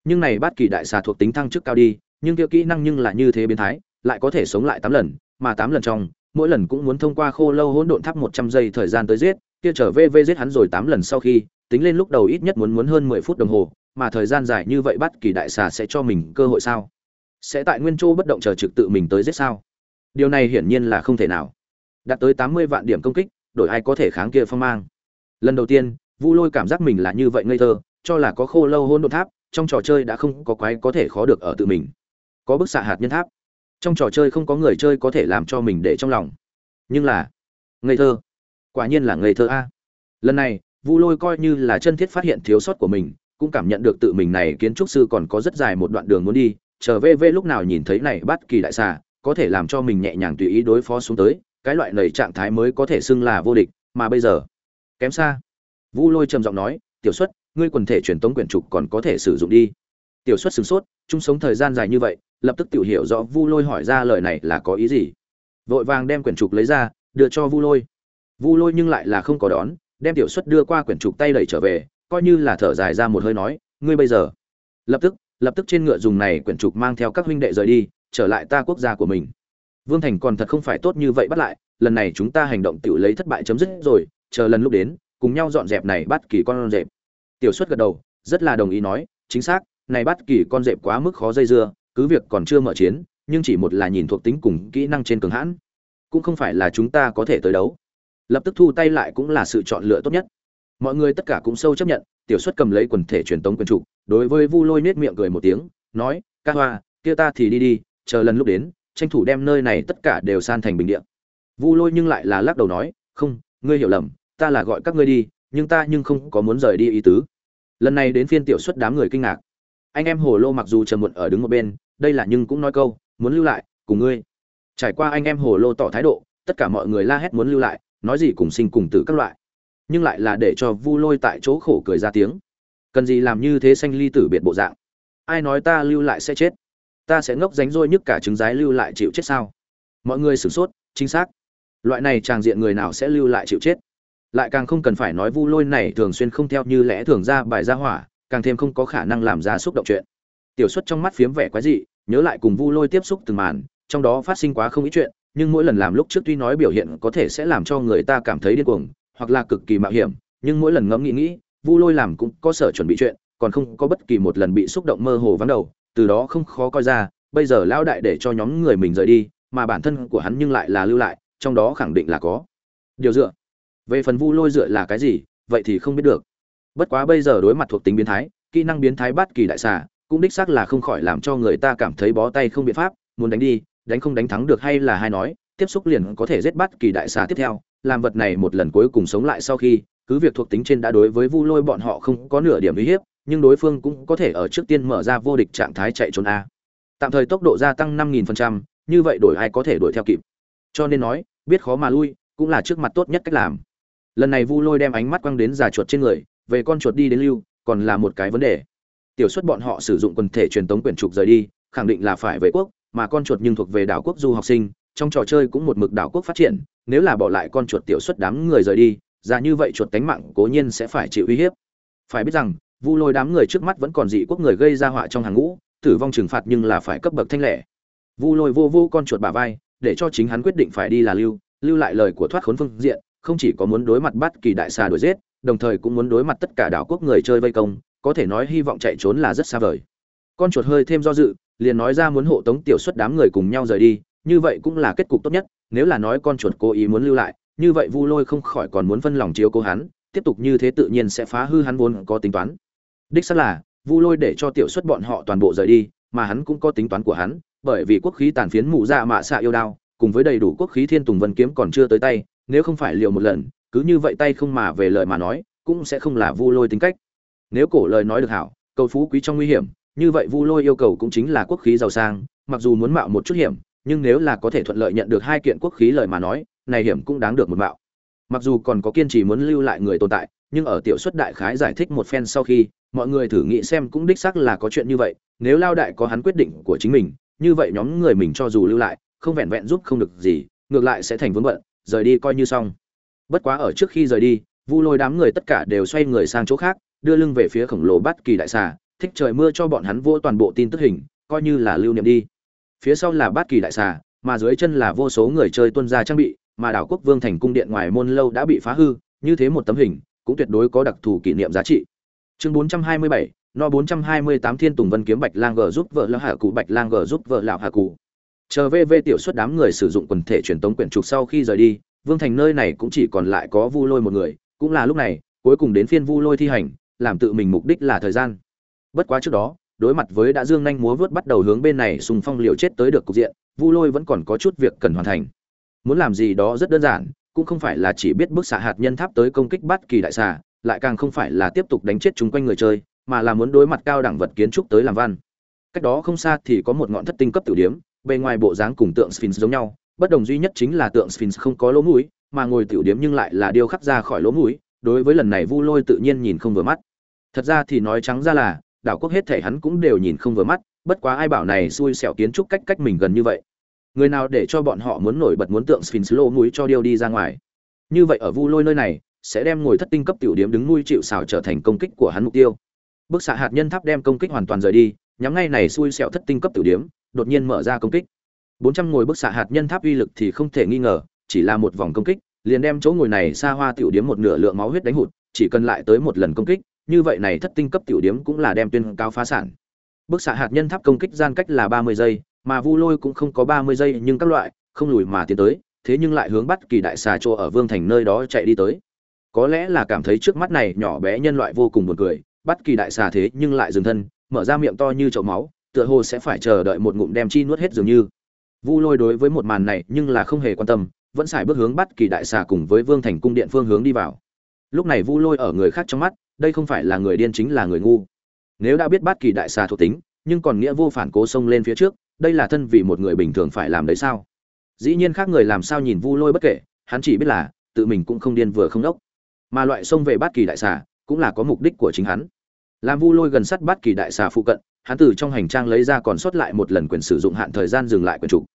nhưng này bất kỳ đại xà thuộc tính thăng chức cao đi nhưng kia kỹ năng nhưng là như thế biến thái lại có thể sống lại tám lần mà tám lần trong mỗi lần cũng muốn thông qua khô lâu hỗn độn tháp một trăm giây thời gian tới giết, kia trở về vê giết hắn rồi tám lần sau khi, tính lên lúc đầu ít nhất muốn muốn hơn mười phút đồng hồ, mà thời gian dài như vậy bắt kỳ đại xà sẽ cho mình cơ hội sao? Sẽ tại nguyên châu bất động chờ trực tự mình tới giết sao? Điều này hiển nhiên là không thể nào. Đạt tới tám mươi vạn điểm công kích, đổi ai có thể kháng kia phong mang? Lần đầu tiên, vu lôi cảm giác mình là như vậy ngây thơ, cho là có khô lâu hỗn độn tháp, trong trò chơi đã không có quái có thể khó được ở tự mình. Có bức xạ hạt nhân tháp trong trò chơi không có người chơi có thể làm cho mình để trong lòng. Nhưng là, ngây thơ. Quả nhiên là ngây thơ a. Lần này, vu lôi coi như là chân thiết phát hiện thiếu sót của mình, cũng cảm nhận được tự mình này kiến trúc sư còn có rất dài một đoạn đường muốn đi trở về về lúc nào nhìn thấy này bắt kỳ đại xà, có thể làm cho mình nhẹ nhàng tùy ý đối phó xuống tới, cái loại lầy trạng thái mới có thể xưng là vô địch, mà bây giờ, kém xa. Vu lôi trầm giọng nói, tiểu xuất, ngươi quần thể truyền tống quyển trục còn có thể sử dụng đi. Tiểu xuất sửng sốt chung sống thời gian dài như vậy lập tức tiểu hiểu rõ vu lôi hỏi ra lời này là có ý gì. Vội vàng đem quyển trục lấy ra đưa cho vu lôi. Vu lôi nhưng lại là không có đón đem tiểu xuất đưa qua quyển trục tay đẩy trở về coi như là thở dài ra một hơi nói ngươi bây giờ. Lập tức lập tức trên ngựa dùng này quyển trục mang theo các huynh đệ rời đi trở lại ta quốc gia của mình. Vương Thành còn thật không phải tốt như vậy bắt lại, lần này chúng ta hành động tiểu lấy thất bại chấm dứt rồi, chờ lần lúc đến, cùng nhau dọn dẹp này bắt kỳ con dẹp. Tiểu Suất gật đầu, rất là đồng ý nói, chính xác, này bắt kỳ con dẹp quá mức khó dây dưa, cứ việc còn chưa mở chiến, nhưng chỉ một là nhìn thuộc tính cùng kỹ năng trên cường hãn, cũng không phải là chúng ta có thể tới đấu. Lập tức thu tay lại cũng là sự chọn lựa tốt nhất. Mọi người tất cả cũng sâu chấp nhận, tiểu Suất cầm lấy quần thể truyền tống quyền trụ, đối với Vu Lôi nết miệng cười một tiếng, nói, "Ca Hoa, kia ta thì đi đi, chờ lần lúc đến, tranh thủ đem nơi này tất cả đều san thành bình địa vu lôi nhưng lại là lắc đầu nói không ngươi hiểu lầm ta là gọi các ngươi đi nhưng ta nhưng không có muốn rời đi ý tứ lần này đến phiên tiểu xuất đám người kinh ngạc anh em hồ lô mặc dù trầm muộn ở đứng một bên, đây là nhưng cũng nói câu, muốn lưu lại, cùng ngươi. Trải qua anh em hồ lô tỏ thái độ, tất cả mọi người la hét muốn lưu lại, nói gì cùng sinh cùng tử các loại. Nhưng lại là để cho vu lôi tại chỗ khổ cười ra tiếng. Cần gì làm như thế sanh ly tử biệt bộ dạng? Ai nói ta lưu lại sẽ chết? Ta sẽ ngốc ránh rôi nhức cả trứng rái lưu lại chịu chết sao? Mọi người sửng sốt, chính xác. Loại này tràng diện người nào sẽ lưu lại chịu chết? Lại càng không cần phải nói vu lôi này thường xuyên không theo như lẽ thường ra bài ra hỏa càng thêm không có khả năng làm ra xúc động chuyện. Tiểu xuất trong mắt phiếm vẻ quái dị, nhớ lại cùng vu lôi tiếp xúc từng màn, trong đó phát sinh quá không ít chuyện, nhưng mỗi lần làm lúc trước tuy nói biểu hiện có thể sẽ làm cho người ta cảm thấy điên cuồng, hoặc là cực kỳ mạo hiểm, nhưng mỗi lần ngẫm nghĩ nghĩ, vu lôi làm cũng có sở chuẩn bị chuyện, còn không có bất kỳ một lần bị xúc động mơ hồ vắng đầu, từ đó không khó coi ra, bây giờ lão đại để cho nhóm người mình rời đi, mà bản thân của hắn nhưng lại là lưu lại, trong đó khẳng định là có. Điều dựa. Về phần vu lôi dựa là cái gì, vậy thì không biết được bất quá bây giờ đối mặt thuộc tính biến thái, kỹ năng biến thái bắt kỳ đại xà, cũng đích xác là không khỏi làm cho người ta cảm thấy bó tay không biện pháp, muốn đánh đi, đánh không đánh thắng được hay là hai nói, tiếp xúc liền có thể giết bắt kỳ đại xà tiếp theo, làm vật này một lần cuối cùng sống lại sau khi, cứ việc thuộc tính trên đã đối với vu lôi bọn họ không có nửa điểm uy hiếp, nhưng đối phương cũng có thể ở trước tiên mở ra vô địch trạng thái chạy trốn a. Tạm thời tốc độ gia tăng năm nghìn phần trăm, như vậy đổi ai có thể đuổi theo kịp. Cho nên nói, biết khó mà lui, cũng là trước mặt tốt nhất cách làm. Lần này vu lôi đem ánh mắt quăng đến già chuột trên người về con chuột đi đến lưu, còn là một cái vấn đề. Tiểu xuất bọn họ sử dụng quần thể truyền tống quyển trục rời đi, khẳng định là phải về quốc, mà con chuột nhưng thuộc về đảo quốc du học sinh, trong trò chơi cũng một mực đảo quốc phát triển, nếu là bỏ lại con chuột tiểu xuất đám người rời đi, ra như vậy chuột tánh mạng cố nhiên sẽ phải chịu uy hiếp. Phải biết rằng, vu lôi đám người trước mắt vẫn còn dị quốc người gây ra họa trong hàng ngũ, tử vong trừng phạt nhưng là phải cấp bậc thanh lẻ. Vu lôi vô vô con chuột bà vai, để cho chính hắn quyết định phải đi là lưu lưu lại lời của thoát khốn phương diện, không chỉ có muốn đối mặt bắt kỳ đại xà đuổi giết đồng thời cũng muốn đối mặt tất cả đảo quốc người chơi vây công, có thể nói hy vọng chạy trốn là rất xa vời. Con chuột hơi thêm do dự, liền nói ra muốn hộ tống tiểu xuất đám người cùng nhau rời đi, như vậy cũng là kết cục tốt nhất, nếu là nói con chuột cố ý muốn lưu lại, như vậy vu lôi không khỏi còn muốn phân lòng chiếu cố hắn, tiếp tục như thế tự nhiên sẽ phá hư hắn vốn có tính toán. Đích xác là, vu lôi để cho tiểu xuất bọn họ toàn bộ rời đi, mà hắn cũng có tính toán của hắn, bởi vì quốc khí tàn phiến mụ dạ mạ xạ yêu đao, cùng với đầy đủ quốc khí thiên tùng vân kiếm còn chưa tới tay, nếu không phải liều một lần cứ như vậy tay không mà về lời mà nói, cũng sẽ không là vu lôi tính cách. Nếu cổ lời nói được hảo, cầu phú quý trong nguy hiểm, như vậy vu lôi yêu cầu cũng chính là quốc khí giàu sang, mặc dù muốn mạo một chút hiểm, nhưng nếu là có thể thuận lợi nhận được hai kiện quốc khí lời mà nói, này hiểm cũng đáng được một mạo. Mặc dù còn có kiên trì muốn lưu lại người tồn tại, nhưng ở tiểu xuất đại khái giải thích một phen sau khi, mọi người thử nghĩ xem cũng đích xác là có chuyện như vậy, nếu lao đại có hắn quyết định của chính mình, như vậy nhóm người mình cho dù lưu lại, không vẹn vẹn giúp không được gì, ngược lại sẽ thành vướng bận, rời đi coi như xong bất quá ở trước khi rời đi vu lôi đám người tất cả đều xoay người sang chỗ khác đưa lưng về phía khổng lồ bát kỳ đại xà thích trời mưa cho bọn hắn vô toàn bộ tin tức hình coi như là lưu niệm đi. Phía sau là bát kỳ đại xà mà dưới chân là vô số người chơi tuân gia trang bị mà đảo quốc vương thành cung điện ngoài môn lâu đã bị phá hư như thế một tấm hình cũng tuyệt đối có đặc thù kỷ niệm giá trị. Chương 427, no 428 thiên tùng vân kiếm bạch lang g giúp vợ lão hạ cụ bạch lang g giúp vợ lão hạ cụ chờ vv tiểu suất đám người sử dụng quần thể truyền tống quyển trục sau khi rời đi vương thành nơi này cũng chỉ còn lại có vu lôi một người, cũng là lúc này, cuối cùng đến phiên vu lôi thi hành, làm tự mình mục đích là thời gian. Bất quá trước đó, đối mặt với đã dương nhanh múa vớt bắt đầu hướng bên này xung phong liều chết tới được cục diện, vu lôi vẫn còn có chút việc cần hoàn thành. Muốn làm gì đó rất đơn giản, cũng không phải là chỉ biết bức xạ hạt nhân tháp tới công kích bắt kỳ đại xà, lại càng không phải là tiếp tục đánh chết chúng quanh người chơi, mà là muốn đối mặt cao đẳng vật kiến trúc tới làm văn. Cách đó không xa thì có một ngọn thất tinh cấp tử điếm, bề ngoài bộ dáng cùng tượng sphinx giống nhau bất đồng duy nhất chính là tượng sphinx không có lỗ mũi, mà ngồi tiểu điếm nhưng lại là điêu khắc ra khỏi lỗ mũi, đối với lần này vu lôi tự nhiên nhìn không vừa mắt. Thật ra thì nói trắng ra là, đảo quốc hết thể hắn cũng đều nhìn không vừa mắt, bất quá ai bảo này xui xẻo kiến trúc cách cách mình gần như vậy. Người nào để cho bọn họ muốn nổi bật muốn tượng sphinx lỗ mũi cho điêu đi ra ngoài. Như vậy ở vu lôi nơi này, sẽ đem ngồi thất tinh cấp tiểu điếm đứng nuôi chịu xảo trở thành công kích của hắn mục tiêu. Bức xạ hạt nhân tháp đem công kích hoàn toàn rời đi, nhắm ngay này xui xẻo thất tinh cấp tiểu điếm, đột nhiên mở ra công kích. 400 ngồi bức xạ hạt nhân tháp uy lực thì không thể nghi ngờ, chỉ là một vòng công kích, liền đem chỗ ngồi này xa hoa tiểu điếm một nửa lượng máu huyết đánh hụt, chỉ cần lại tới một lần công kích, như vậy này thất tinh cấp tiểu điếm cũng là đem tuyên cao phá sản. Bức xạ hạt nhân tháp công kích gian cách là 30 giây, mà vu lôi cũng không có 30 giây nhưng các loại, không lùi mà tiến tới, thế nhưng lại hướng bắt kỳ đại xà chỗ ở vương thành nơi đó chạy đi tới. Có lẽ là cảm thấy trước mắt này nhỏ bé nhân loại vô cùng buồn cười, bắt kỳ đại xà thế nhưng lại dừng thân, mở ra miệng to như chậu máu, tựa hồ sẽ phải chờ đợi một ngụm đem chi nuốt hết dường như vu lôi đối với một màn này nhưng là không hề quan tâm, vẫn xài bước hướng bắt kỳ đại xà cùng với vương thành cung điện phương hướng đi vào. Lúc này vu lôi ở người khác trong mắt, đây không phải là người điên chính là người ngu. Nếu đã biết bắt kỳ đại xà thuộc tính, nhưng còn nghĩa vô phản cố xông lên phía trước, đây là thân vì một người bình thường phải làm đấy sao? Dĩ nhiên khác người làm sao nhìn vu lôi bất kể, hắn chỉ biết là, tự mình cũng không điên vừa không đốc. Mà loại xông về bát kỳ đại xà, cũng là có mục đích của chính hắn. Làm vu lôi gần sát bát kỳ đại xà phụ cận, hắn từ trong hành trang lấy ra còn sót lại một lần quyền sử dụng hạn thời gian dừng lại quyền chủ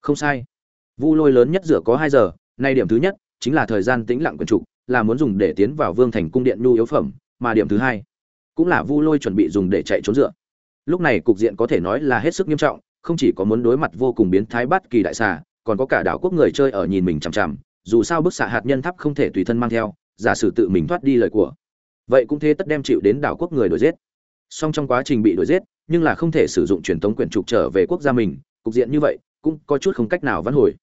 không sai. Vu lôi lớn nhất dựa có hai giờ, nay điểm thứ nhất chính là thời gian tĩnh lặng quyền chủ là muốn dùng để tiến vào vương thành cung điện nhu yếu phẩm, mà điểm thứ hai cũng là vu lôi chuẩn bị dùng để chạy trốn dựa. Lúc này cục diện có thể nói là hết sức nghiêm trọng, không chỉ có muốn đối mặt vô cùng biến thái bắt kỳ đại xà, còn có cả đảo quốc người chơi ở nhìn mình chằm chằm, dù sao bức xạ hạt nhân thắp không thể tùy thân mang theo, giả sử tự mình thoát đi lời của. Vậy cũng thế tất đem chịu đến đảo quốc người đuổi giết. Song trong quá trình bị đuổi giết, nhưng là không thể sử dụng truyền thống quyền trục trở về quốc gia mình, cục diện như vậy cũng có chút không cách nào vãn hồi.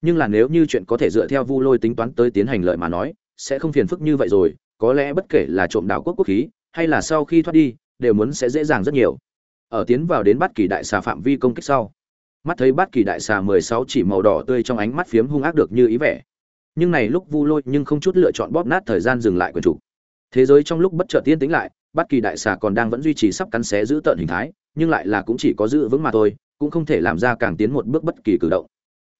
Nhưng là nếu như chuyện có thể dựa theo vu lôi tính toán tới tiến hành lợi mà nói, sẽ không phiền phức như vậy rồi, có lẽ bất kể là trộm đảo quốc quốc khí, hay là sau khi thoát đi, đều muốn sẽ dễ dàng rất nhiều. Ở tiến vào đến bắt kỳ đại xà phạm vi công kích sau, mắt thấy bát kỳ đại xà mười sáu chỉ màu đỏ tươi trong ánh mắt phiếm hung ác được như ý vẻ. Nhưng này lúc vu lôi nhưng không chút lựa chọn bóp nát thời gian dừng lại của chủ. Thế giới trong lúc bất chợt tiên tính lại, bát kỳ đại xà còn đang vẫn duy trì sắp cắn xé giữ tợn hình thái, nhưng lại là cũng chỉ có giữ vững mà thôi cũng không thể làm ra càng tiến một bước bất kỳ cử động.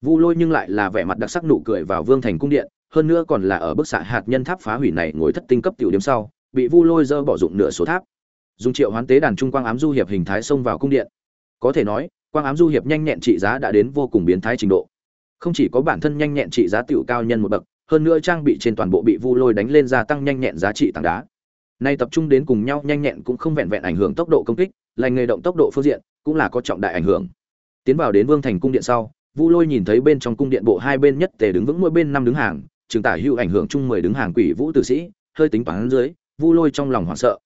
Vu lôi nhưng lại là vẻ mặt đặc sắc nụ cười vào vương thành cung điện, hơn nữa còn là ở bức xạ hạt nhân tháp phá hủy này ngồi thất tinh cấp tiểu điểm sau, bị vu lôi dơ bỏ dụng nửa số tháp. Dùng triệu hoán tế đàn trung quang ám du hiệp hình thái xông vào cung điện. Có thể nói, quang ám du hiệp nhanh nhẹn trị giá đã đến vô cùng biến thái trình độ. Không chỉ có bản thân nhanh nhẹn trị giá tiểu cao nhân một bậc, hơn nữa trang bị trên toàn bộ bị vu lôi đánh lên gia tăng nhanh nhẹn giá trị tảng đá. Nay tập trung đến cùng nhau nhanh nhẹn cũng không vẹn vẹn ảnh hưởng tốc độ công kích lành nghề động tốc độ phương diện cũng là có trọng đại ảnh hưởng. Tiến vào đến vương thành cung điện sau, vu lôi nhìn thấy bên trong cung điện bộ hai bên nhất tề đứng vững mỗi bên năm đứng hàng, trường tả hữu ảnh hưởng chung mười đứng hàng quỷ vũ tử sĩ, hơi tính toán dưới, vu lôi trong lòng hoảng sợ.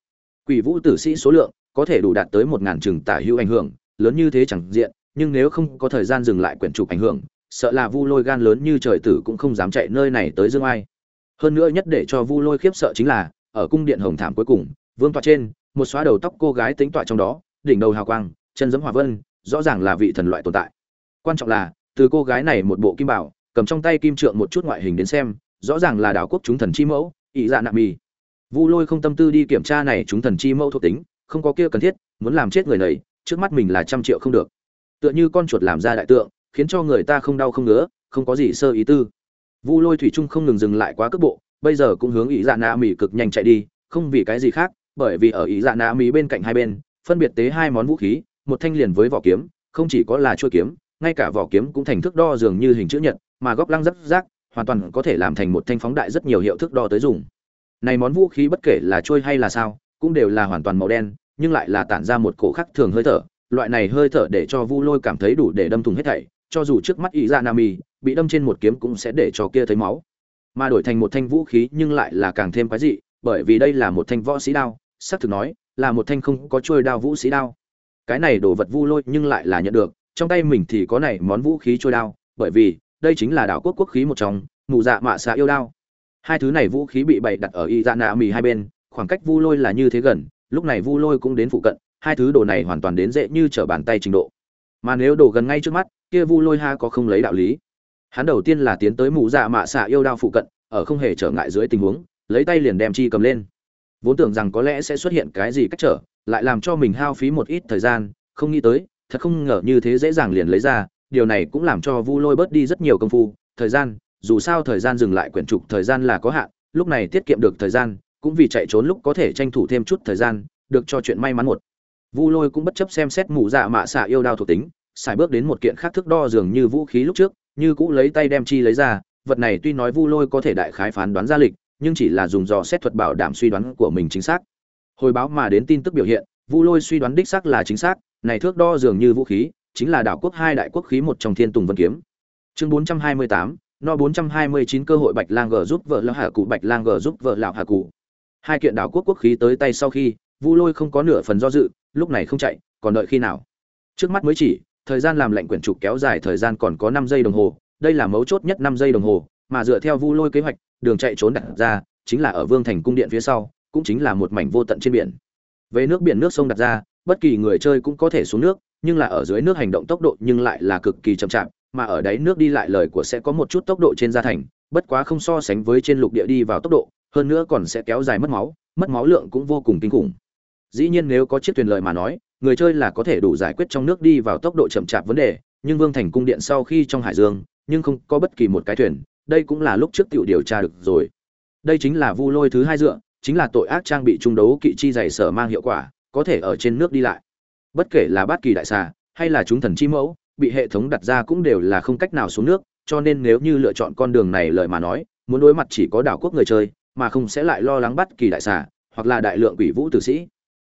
Quỷ vũ tử sĩ số lượng có thể đủ đạt tới một ngàn trường tả hữu ảnh hưởng, lớn như thế chẳng diện, nhưng nếu không có thời gian dừng lại quyển trục ảnh hưởng, sợ là vu lôi gan lớn như trời tử cũng không dám chạy nơi này tới dương ai. Hơn nữa nhất để cho vu lôi khiếp sợ chính là, ở cung điện hồng thảm cuối cùng, vương tọa trên, một xóa đầu tóc cô gái tính tọa trong đó, đỉnh đầu hào quang chân giấm hòa vân, rõ ràng là vị thần loại tồn tại. Quan trọng là, từ cô gái này một bộ kim bảo, cầm trong tay kim trượng một chút ngoại hình đến xem, rõ ràng là đảo quốc chúng thần chi mẫu ỵ dạ nạ mì. Vu lôi không tâm tư đi kiểm tra này chúng thần chi mẫu thuộc tính, không có kia cần thiết, muốn làm chết người này, trước mắt mình là trăm triệu không được. Tựa như con chuột làm ra đại tượng, khiến cho người ta không đau không ngứa, không có gì sơ ý tư. Vu lôi thủy trung không ngừng dừng lại quá cước bộ, bây giờ cũng hướng ý dạ nạ mì cực nhanh chạy đi, không vì cái gì khác, bởi vì ở ý dạ nạ mì bên cạnh hai bên, phân biệt tế hai món vũ khí một thanh liền với vỏ kiếm, không chỉ có là chuôi kiếm, ngay cả vỏ kiếm cũng thành thước đo dường như hình chữ nhật, mà góc lăng rất rác, hoàn toàn có thể làm thành một thanh phóng đại rất nhiều hiệu thước đo tới dùng. Này món vũ khí bất kể là chuôi hay là sao, cũng đều là hoàn toàn màu đen, nhưng lại là tản ra một cổ khắc thường hơi thở. Loại này hơi thở để cho vu lôi cảm thấy đủ để đâm thủng hết thảy, cho dù trước mắt ý ra nami bị đâm trên một kiếm cũng sẽ để cho kia thấy máu. Mà đổi thành một thanh vũ khí nhưng lại là càng thêm quái dị, bởi vì đây là một thanh võ sĩ đao, xác thực nói, là một thanh không có chuôi đao vũ sĩ đao cái này đồ vật vu lôi nhưng lại là nhận được, trong tay mình thì có này món vũ khí trôi đao, bởi vì, đây chính là đảo quốc quốc khí một trong, mù dạ mạ xạ yêu đao. Hai thứ này vũ khí bị bày đặt ở y dạ nạ mì hai bên, khoảng cách vu lôi là như thế gần, lúc này vu lôi cũng đến phụ cận, hai thứ đồ này hoàn toàn đến dễ như trở bàn tay trình độ. Mà nếu đổ gần ngay trước mắt, kia vu lôi ha có không lấy đạo lý. Hắn đầu tiên là tiến tới mù dạ mạ xạ yêu đao phụ cận, ở không hề trở ngại dưới tình huống, lấy tay liền đem chi cầm lên. Vốn tưởng rằng có lẽ sẽ xuất hiện cái gì cách trở lại làm cho mình hao phí một ít thời gian, không nghĩ tới, thật không ngờ như thế dễ dàng liền lấy ra, điều này cũng làm cho vu lôi bớt đi rất nhiều công phu. Thời gian, dù sao thời gian dừng lại quyển trục thời gian là có hạn, lúc này tiết kiệm được thời gian, cũng vì chạy trốn lúc có thể tranh thủ thêm chút thời gian, được cho chuyện may mắn một. Vu lôi cũng bất chấp xem xét mù dạ mạ xạ yêu đao thuộc tính, xài bước đến một kiện khác thức đo dường như vũ khí lúc trước, như cũ lấy tay đem chi lấy ra. Vật này tuy nói vu lôi có thể đại khái phán đoán ra lịch, nhưng chỉ là dùng dò xét thuật bảo đảm suy đoán của mình chính xác hồi báo mà đến tin tức biểu hiện vu lôi suy đoán đích xác là chính xác này thước đo dường như vũ khí chính là đảo quốc hai đại quốc khí một trong thiên tùng vân kiếm. Chương 428, no 429 cơ hội bạch lang g giúp vợ lão hà cụ bạch lang g giúp vợ lão hà cụ. Hai kiện đảo quốc quốc khí tới tay sau khi vu lôi không có nửa phần do dự lúc này không chạy còn đợi khi nào? Trước mắt mới chỉ thời gian làm lệnh quyển trục kéo dài thời gian còn có năm giây đồng hồ đây là mấu chốt nhất năm giây đồng hồ mà dựa theo vu lôi kế hoạch đường chạy trốn đặt ra chính là ở vương thành cung điện phía sau cũng chính là một mảnh vô tận trên biển. Về nước biển nước sông đặt ra, bất kỳ người chơi cũng có thể xuống nước, nhưng là ở dưới nước hành động tốc độ nhưng lại là cực kỳ chậm chạp, mà ở đáy nước đi lại lời của sẽ có một chút tốc độ trên gia thành, bất quá không so sánh với trên lục địa đi vào tốc độ, hơn nữa còn sẽ kéo dài mất máu mất máu lượng cũng vô cùng kinh khủng. Dĩ nhiên nếu có chiếc thuyền lời mà nói, người chơi là có thể đủ giải quyết trong nước đi vào tốc độ chậm chạp vấn đề, nhưng vương thành cung điện sau khi trong hải dương, nhưng không có bất kỳ một cái thuyền, đây cũng là lúc trước tiểu điều tra được rồi. Đây chính là vu lôi thứ hai dựa chính là tội ác trang bị trung đấu kỵ chi dày sở mang hiệu quả, có thể ở trên nước đi lại. Bất kể là bát kỳ đại xà, hay là chúng thần chi mẫu, bị hệ thống đặt ra cũng đều là không cách nào xuống nước, cho nên nếu như lựa chọn con đường này lời mà nói, muốn đối mặt chỉ có đảo quốc người chơi, mà không sẽ lại lo lắng bắt kỳ đại xà, hoặc là đại lượng quỷ vũ tử sĩ.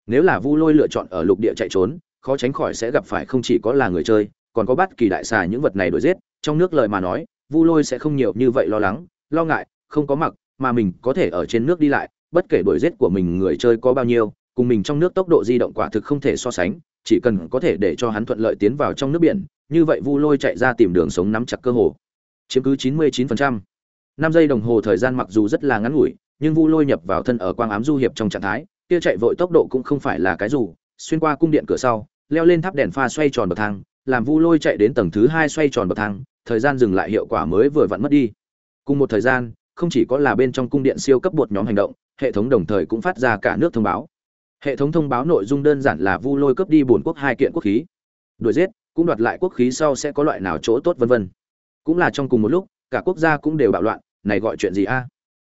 Nếu là vu lôi lựa chọn ở lục địa chạy trốn, khó tránh khỏi sẽ gặp phải không chỉ có là người chơi, còn có bắt kỳ đại xà những vật này đuổi giết, trong nước lời mà nói, vu lôi sẽ không nhiều như vậy lo lắng, lo ngại, không có mặc, mà mình có thể ở trên nước đi lại bất kể đuổi giết của mình người chơi có bao nhiêu, cùng mình trong nước tốc độ di động quả thực không thể so sánh, chỉ cần có thể để cho hắn thuận lợi tiến vào trong nước biển, như vậy vu lôi chạy ra tìm đường sống nắm chặt cơ hồ chiếm cứ 99%. 5 giây đồng hồ thời gian mặc dù rất là ngắn ngủi, nhưng vu lôi nhập vào thân ở quang ám du hiệp trong trạng thái, kia chạy vội tốc độ cũng không phải là cái dù, xuyên qua cung điện cửa sau, leo lên tháp đèn pha xoay tròn bậc thang, làm vu lôi chạy đến tầng thứ hai xoay tròn bậc thang, thời gian dừng lại hiệu quả mới vừa vặn mất đi cùng một thời gian, không chỉ có là bên trong cung điện siêu cấp bột nhóm hành động hệ thống đồng thời cũng phát ra cả nước thông báo. Hệ thống thông báo nội dung đơn giản là vu lôi cướp đi bổn quốc hai kiện quốc khí. Đuổi giết, cũng đoạt lại quốc khí sau sẽ có loại nào chỗ tốt vân vân. Cũng là trong cùng một lúc, cả quốc gia cũng đều bạo loạn, này gọi chuyện gì a?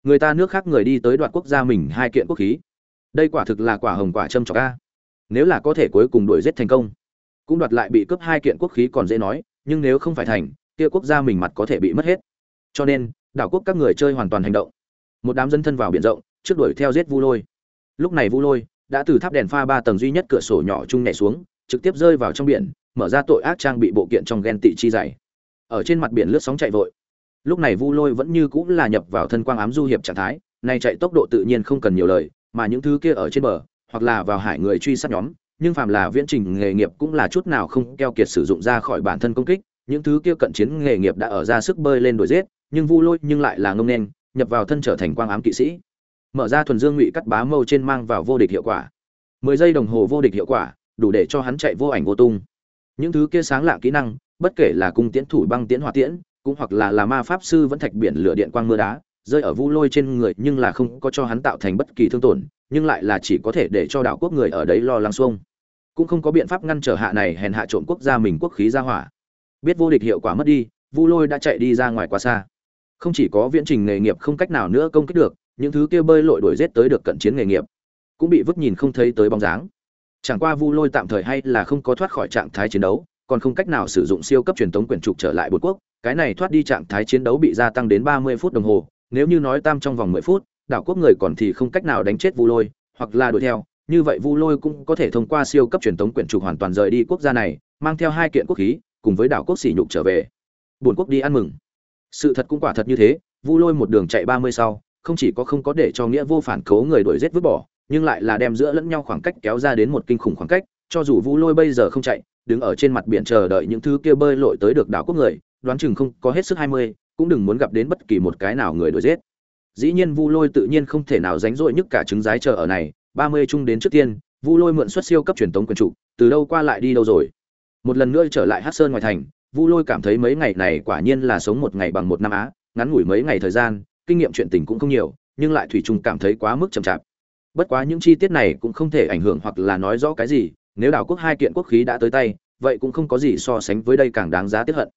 Người ta nước khác người đi tới đoạt quốc gia mình hai kiện quốc khí. Đây quả thực là quả hồng quả châm trọc a. Nếu là có thể cuối cùng đuổi giết thành công, cũng đoạt lại bị cướp hai kiện quốc khí còn dễ nói, nhưng nếu không phải thành, kia quốc gia mình mặt có thể bị mất hết. Cho nên, đảo quốc các người chơi hoàn toàn hành động. Một đám dân thân vào biển rộng trước đuổi theo giết vu lôi. Lúc này vu lôi đã từ tháp đèn pha ba tầng duy nhất cửa sổ nhỏ chung nhảy xuống, trực tiếp rơi vào trong biển, mở ra tội ác trang bị bộ kiện trong ghen tị chi dày. Ở trên mặt biển lướt sóng chạy vội. Lúc này vu lôi vẫn như cũng là nhập vào thân quang ám du hiệp trạng thái, nay chạy tốc độ tự nhiên không cần nhiều lời, mà những thứ kia ở trên bờ, hoặc là vào hải người truy sát nhóm, nhưng phàm là viễn trình nghề nghiệp cũng là chút nào không keo kiệt sử dụng ra khỏi bản thân công kích, những thứ kia cận chiến nghề nghiệp đã ở ra sức bơi lên đuổi giết, nhưng vu lôi nhưng lại là ngông nên nhập vào thân trở thành quang ám kỵ sĩ mở ra thuần dương ngụy cắt bá mâu trên mang vào vô địch hiệu quả. Mười giây đồng hồ vô địch hiệu quả, đủ để cho hắn chạy vô ảnh vô tung. Những thứ kia sáng lạ kỹ năng, bất kể là cung tiễn thủ băng tiễn hỏa tiễn, cũng hoặc là là ma pháp sư vẫn thạch biển lửa điện quang mưa đá, rơi ở vu lôi trên người nhưng là không có cho hắn tạo thành bất kỳ thương tổn, nhưng lại là chỉ có thể để cho đảo quốc người ở đấy lo lắng xuông. Cũng không có biện pháp ngăn trở hạ này hèn hạ trộm quốc gia mình quốc khí ra hỏa. Biết vô địch hiệu quả mất đi, vu lôi đã chạy đi ra ngoài quá xa. Không chỉ có viễn trình nghề nghiệp không cách nào nữa công kích được những thứ kia bơi lội đuổi giết tới được cận chiến nghề nghiệp, cũng bị vứt nhìn không thấy tới bóng dáng. Chẳng qua vu lôi tạm thời hay là không có thoát khỏi trạng thái chiến đấu, còn không cách nào sử dụng siêu cấp truyền thống quyển trục trở lại bột quốc, cái này thoát đi trạng thái chiến đấu bị gia tăng đến ba mươi phút đồng hồ, nếu như nói tam trong vòng mười phút, đảo quốc người còn thì không cách nào đánh chết vu lôi, hoặc là đuổi theo, như vậy vu lôi cũng có thể thông qua siêu cấp truyền thống quyển trục hoàn toàn rời đi quốc gia này, mang theo hai kiện quốc khí, cùng với đảo quốc sỉ nhục trở về. Buồn quốc đi ăn mừng. Sự thật cũng quả thật như thế, vu lôi một đường chạy ba mươi sau không chỉ có không có để cho nghĩa vô phản cấu người đuổi giết vứt bỏ, nhưng lại là đem giữa lẫn nhau khoảng cách kéo ra đến một kinh khủng khoảng cách, cho dù vu lôi bây giờ không chạy, đứng ở trên mặt biển chờ đợi những thứ kia bơi lội tới được đảo quốc người, đoán chừng không có hết sức hai mươi, cũng đừng muốn gặp đến bất kỳ một cái nào người đuổi giết. Dĩ nhiên vu lôi tự nhiên không thể nào ránh rỗi nhất cả trứng giái chờ ở này, ba mươi chung đến trước tiên, vu lôi mượn xuất siêu cấp truyền tống quyền trụ từ đâu qua lại đi đâu rồi? Một lần nữa trở lại Hắc sơn ngoài thành, vu lôi cảm thấy mấy ngày này quả nhiên là sống một ngày bằng một năm á, ngắn ngủi mấy ngày thời gian kinh nghiệm chuyện tình cũng không nhiều, nhưng lại thủy chung cảm thấy quá mức chậm chạp. Bất quá những chi tiết này cũng không thể ảnh hưởng hoặc là nói rõ cái gì, nếu đảo quốc hai kiện quốc khí đã tới tay, vậy cũng không có gì so sánh với đây càng đáng giá tiếp hận.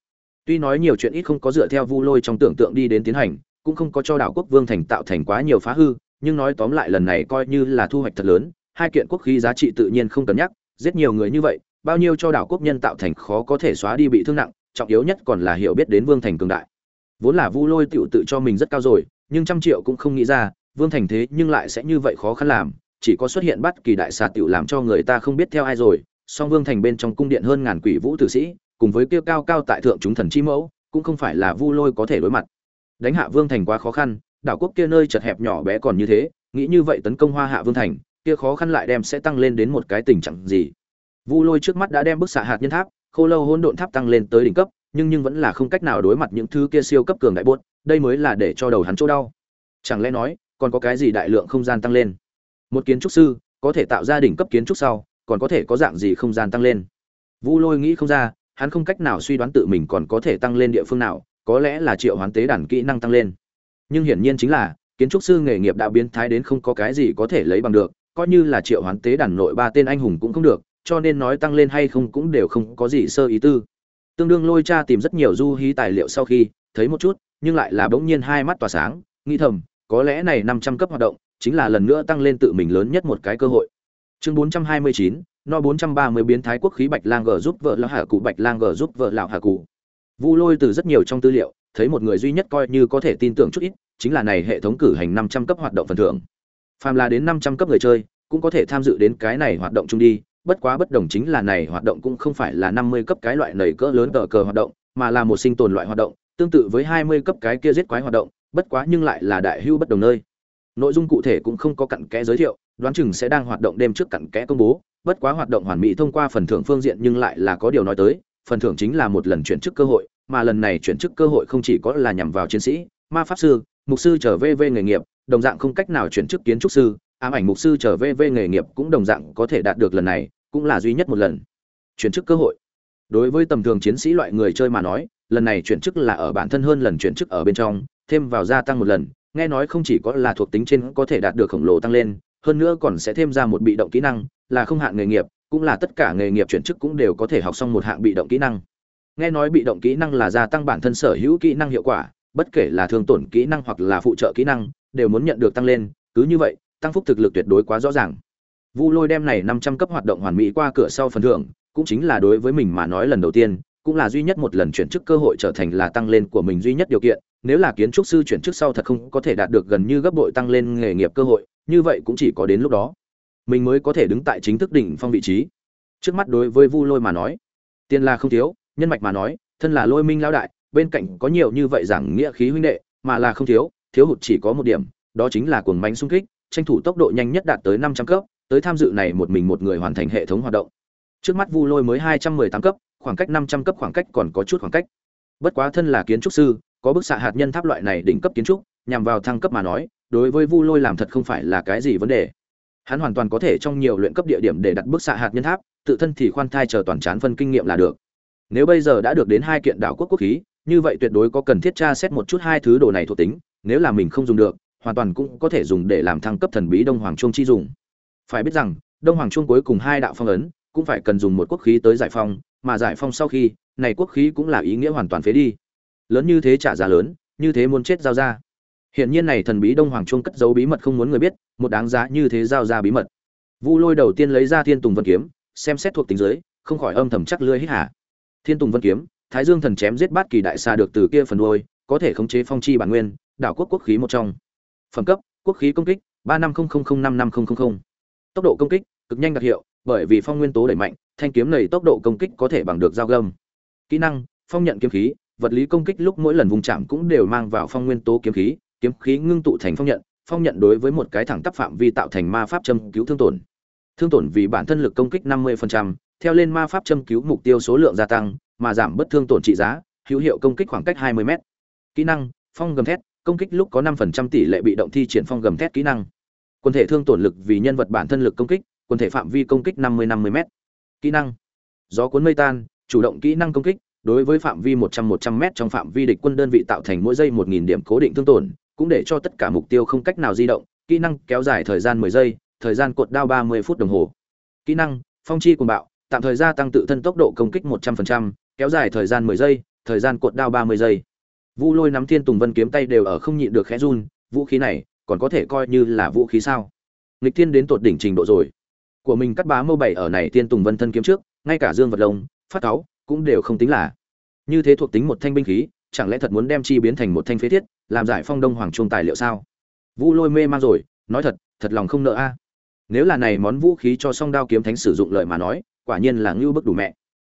Tuy nói nhiều chuyện ít không có dựa theo vu lôi trong tưởng tượng đi đến tiến hành, cũng không có cho đảo quốc vương thành tạo thành quá nhiều phá hư, nhưng nói tóm lại lần này coi như là thu hoạch thật lớn, hai kiện quốc khí giá trị tự nhiên không cần nhắc, giết nhiều người như vậy, bao nhiêu cho đảo quốc nhân tạo thành khó có thể xóa đi bị thương nặng, trọng yếu nhất còn là hiểu biết đến vương thành cường đại vốn là vu lôi tựu tự cho mình rất cao rồi, nhưng trăm triệu cũng không nghĩ ra, vương thành thế nhưng lại sẽ như vậy khó khăn làm, chỉ có xuất hiện bắt kỳ đại xà tựu làm cho người ta không biết theo ai rồi. Song vương thành bên trong cung điện hơn ngàn quỷ vũ tử sĩ, cùng với kia cao cao tại thượng chúng thần chi mẫu, cũng không phải là vu lôi có thể đối mặt. Đánh hạ vương thành quá khó khăn, đảo quốc kia nơi chật hẹp nhỏ bé còn như thế, nghĩ như vậy tấn công hoa hạ vương thành, kia khó khăn lại đem sẽ tăng lên đến một cái tình trạng gì? Vu lôi trước mắt đã đem bức xạ hạt nhân tháp, khô lâu hỗn độn tháp tăng lên tới đỉnh cấp nhưng nhưng vẫn là không cách nào đối mặt những thứ kia siêu cấp cường đại buốt đây mới là để cho đầu hắn chỗ đau. Chẳng lẽ nói, còn có cái gì đại lượng không gian tăng lên? Một kiến trúc sư, có thể tạo ra đỉnh cấp kiến trúc sau, còn có thể có dạng gì không gian tăng lên? Vu lôi nghĩ không ra, hắn không cách nào suy đoán tự mình còn có thể tăng lên địa phương nào, có lẽ là triệu hoán tế đàn kỹ năng tăng lên. Nhưng hiển nhiên chính là, kiến trúc sư nghề nghiệp đã biến thái đến không có cái gì có thể lấy bằng được, coi như là triệu hoán tế đàn nội ba tên anh hùng cũng không được, cho nên nói tăng lên hay không cũng đều không có gì sơ ý tư tương đương lôi cha tìm rất nhiều du hí tài liệu sau khi thấy một chút, nhưng lại là bỗng nhiên hai mắt tỏa sáng, nghĩ thầm, có lẽ này năm trăm cấp hoạt động chính là lần nữa tăng lên tự mình lớn nhất một cái cơ hội. Chương bốn trăm hai mươi chín, no bốn trăm ba mươi biến thái quốc khí bạch lang g giúp vợ lão hà cụ, bạch lang g giúp vợ lão hà cụ. Vu lôi từ rất nhiều trong tư liệu, thấy một người duy nhất coi như có thể tin tưởng chút ít, chính là này hệ thống cử hành năm trăm cấp hoạt động phần thưởng. Phàm là đến năm trăm cấp người chơi, cũng có thể tham dự đến cái này hoạt động chung đi bất quá bất đồng chính là này hoạt động cũng không phải là năm mươi cấp cái loại nảy cỡ lớn cờ cờ hoạt động, mà là một sinh tồn loại hoạt động, tương tự với hai mươi cấp cái kia giết quái hoạt động, bất quá nhưng lại là đại hưu bất đồng nơi. Nội dung cụ thể cũng không có cặn kẽ giới thiệu, đoán chừng sẽ đang hoạt động đêm trước cặn kẽ công bố, bất quá hoạt động hoàn mỹ thông qua phần thưởng phương diện nhưng lại là có điều nói tới, phần thưởng chính là một lần chuyển chức cơ hội, mà lần này chuyển chức cơ hội không chỉ có là nhằm vào chiến sĩ, ma pháp sư, mục sư trở về về nghề nghiệp, đồng dạng không cách nào chuyển chức kiến trúc sư, ám ảnh mục sư trở về về nghề nghiệp cũng đồng dạng có thể đạt được lần này cũng là duy nhất một lần. Chuyển chức cơ hội. Đối với tầm thường chiến sĩ loại người chơi mà nói, lần này chuyển chức là ở bản thân hơn lần chuyển chức ở bên trong, thêm vào gia tăng một lần, nghe nói không chỉ có là thuộc tính trên có thể đạt được khổng lồ tăng lên, hơn nữa còn sẽ thêm ra một bị động kỹ năng, là không hạn nghề nghiệp, cũng là tất cả nghề nghiệp chuyển chức cũng đều có thể học xong một hạng bị động kỹ năng. Nghe nói bị động kỹ năng là gia tăng bản thân sở hữu kỹ năng hiệu quả, bất kể là thương tổn kỹ năng hoặc là phụ trợ kỹ năng, đều muốn nhận được tăng lên, cứ như vậy, tăng phúc thực lực tuyệt đối quá rõ ràng vu lôi đem này năm trăm cấp hoạt động hoàn mỹ qua cửa sau phần thưởng, cũng chính là đối với mình mà nói lần đầu tiên, cũng là duy nhất một lần chuyển chức cơ hội trở thành là tăng lên của mình duy nhất điều kiện, nếu là kiến trúc sư chuyển chức sau thật không có thể đạt được gần như gấp bội tăng lên nghề nghiệp cơ hội, như vậy cũng chỉ có đến lúc đó. Mình mới có thể đứng tại chính thức đỉnh phong vị trí. Trước mắt đối với vu lôi mà nói, tiền là không thiếu, nhân mạch mà nói, thân là lôi minh Lão đại, bên cạnh có nhiều như vậy giảng nghĩa khí huynh đệ, mà là không thiếu thiếu hụt chỉ có một điểm, đó chính là cuồng mãnh xung kích, tranh thủ tốc độ nhanh nhất đạt tới năm trăm cấp tới tham dự này một mình một người hoàn thành hệ thống hoạt động. Trước mắt vu lôi mới hai trăm mười tám cấp, khoảng cách năm trăm cấp khoảng cách còn có chút khoảng cách. Bất quá thân là kiến trúc sư, có bức xạ hạt nhân tháp loại này đỉnh cấp kiến trúc, nhằm vào thăng cấp mà nói, đối với vu lôi làm thật không phải là cái gì vấn đề. Hắn hoàn toàn có thể trong nhiều luyện cấp địa điểm để đặt bức xạ hạt nhân tháp, tự thân thì khoan thai chờ toàn chán phân kinh nghiệm là được. Nếu bây giờ đã được đến hai kiện đảo quốc quốc khí, như vậy tuyệt đối có cần thiết tra xét một chút hai thứ đồ này thuộc tính, nếu là mình không dùng được, hoàn toàn cũng có thể dùng để làm thăng cấp thần bí đông hoàng trung chi dùng phải biết rằng, đông hoàng trung cuối cùng hai đạo phong ấn cũng phải cần dùng một quốc khí tới giải phong, mà giải phong sau khi, này quốc khí cũng là ý nghĩa hoàn toàn phế đi. Lớn như thế trả giá lớn, như thế muốn chết giao ra. Hiện nhiên này thần bí đông hoàng trung cất giấu bí mật không muốn người biết, một đáng giá như thế giao ra bí mật. Vu lôi đầu tiên lấy ra thiên tùng vân kiếm, xem xét thuộc tính giới không khỏi âm thầm chắc lưỡi hít hả thiên tùng vân kiếm, thái dương thần chém giết bát kỳ đại xa được từ kia phần đôi có thể khống chế phong chi bản nguyên, đảo quốc quốc khí một trong. Phẩm cấp, quốc khí công kích, ba năm không không không năm năm không không không tốc độ công kích cực nhanh đặc hiệu bởi vì phong nguyên tố đẩy mạnh thanh kiếm này tốc độ công kích có thể bằng được dao găm. Kỹ năng phong nhận kiếm khí vật lý công kích lúc mỗi lần vùng chạm cũng đều mang vào phong nguyên tố kiếm khí kiếm khí ngưng tụ thành phong nhận phong nhận đối với một cái thẳng tắp phạm vi tạo thành ma pháp châm cứu thương tổn. Thương tổn vì bản thân lực công kích 50%, theo lên ma pháp châm cứu mục tiêu số lượng gia tăng mà giảm bất thương tổn trị giá hữu hiệu công kích khoảng cách 20 m kỹ năng phong gầm thét công kích lúc có 5% tỷ lệ bị động thi triển phong gầm thét kỹ năng quân thể thương tổn lực vì nhân vật bản thân lực công kích quân thể phạm vi công kích 50-50 m kỹ năng. Gió cuốn mây tan chủ động kỹ năng công kích đối với phạm vi 100-100 m trong phạm vi địch quân đơn vị tạo thành mỗi giây 1.000 điểm cố định thương tổn cũng để cho tất cả mục tiêu không cách nào di động. Kỹ năng kéo dài thời gian 10 giây thời gian cột đao 30 phút đồng hồ. Kỹ năng phong chi cuồng bạo tạm thời gia tăng tự thân tốc độ công kích 100%, kéo dài thời gian 10 giây thời gian cột đao 30 giây. Vu lôi nắm thiên tùng vân kiếm tay đều ở không nhịn được khẽ run vũ khí này còn có thể coi như là vũ khí sao? Nghịch thiên đến tột đỉnh trình độ rồi. Của mình cắt bá mâu bảy ở này tiên tùng vân thân kiếm trước, ngay cả dương vật lông, phát cáu cũng đều không tính là. Như thế thuộc tính một thanh binh khí, chẳng lẽ thật muốn đem chi biến thành một thanh phế thiết, làm giải phong đông hoàng trung tài liệu sao? Vu lôi mê man rồi, nói thật thật lòng không nợ a. Nếu là này món vũ khí cho song đao kiếm thánh sử dụng lợi mà nói, quả nhiên là ngưu bức đủ mẹ.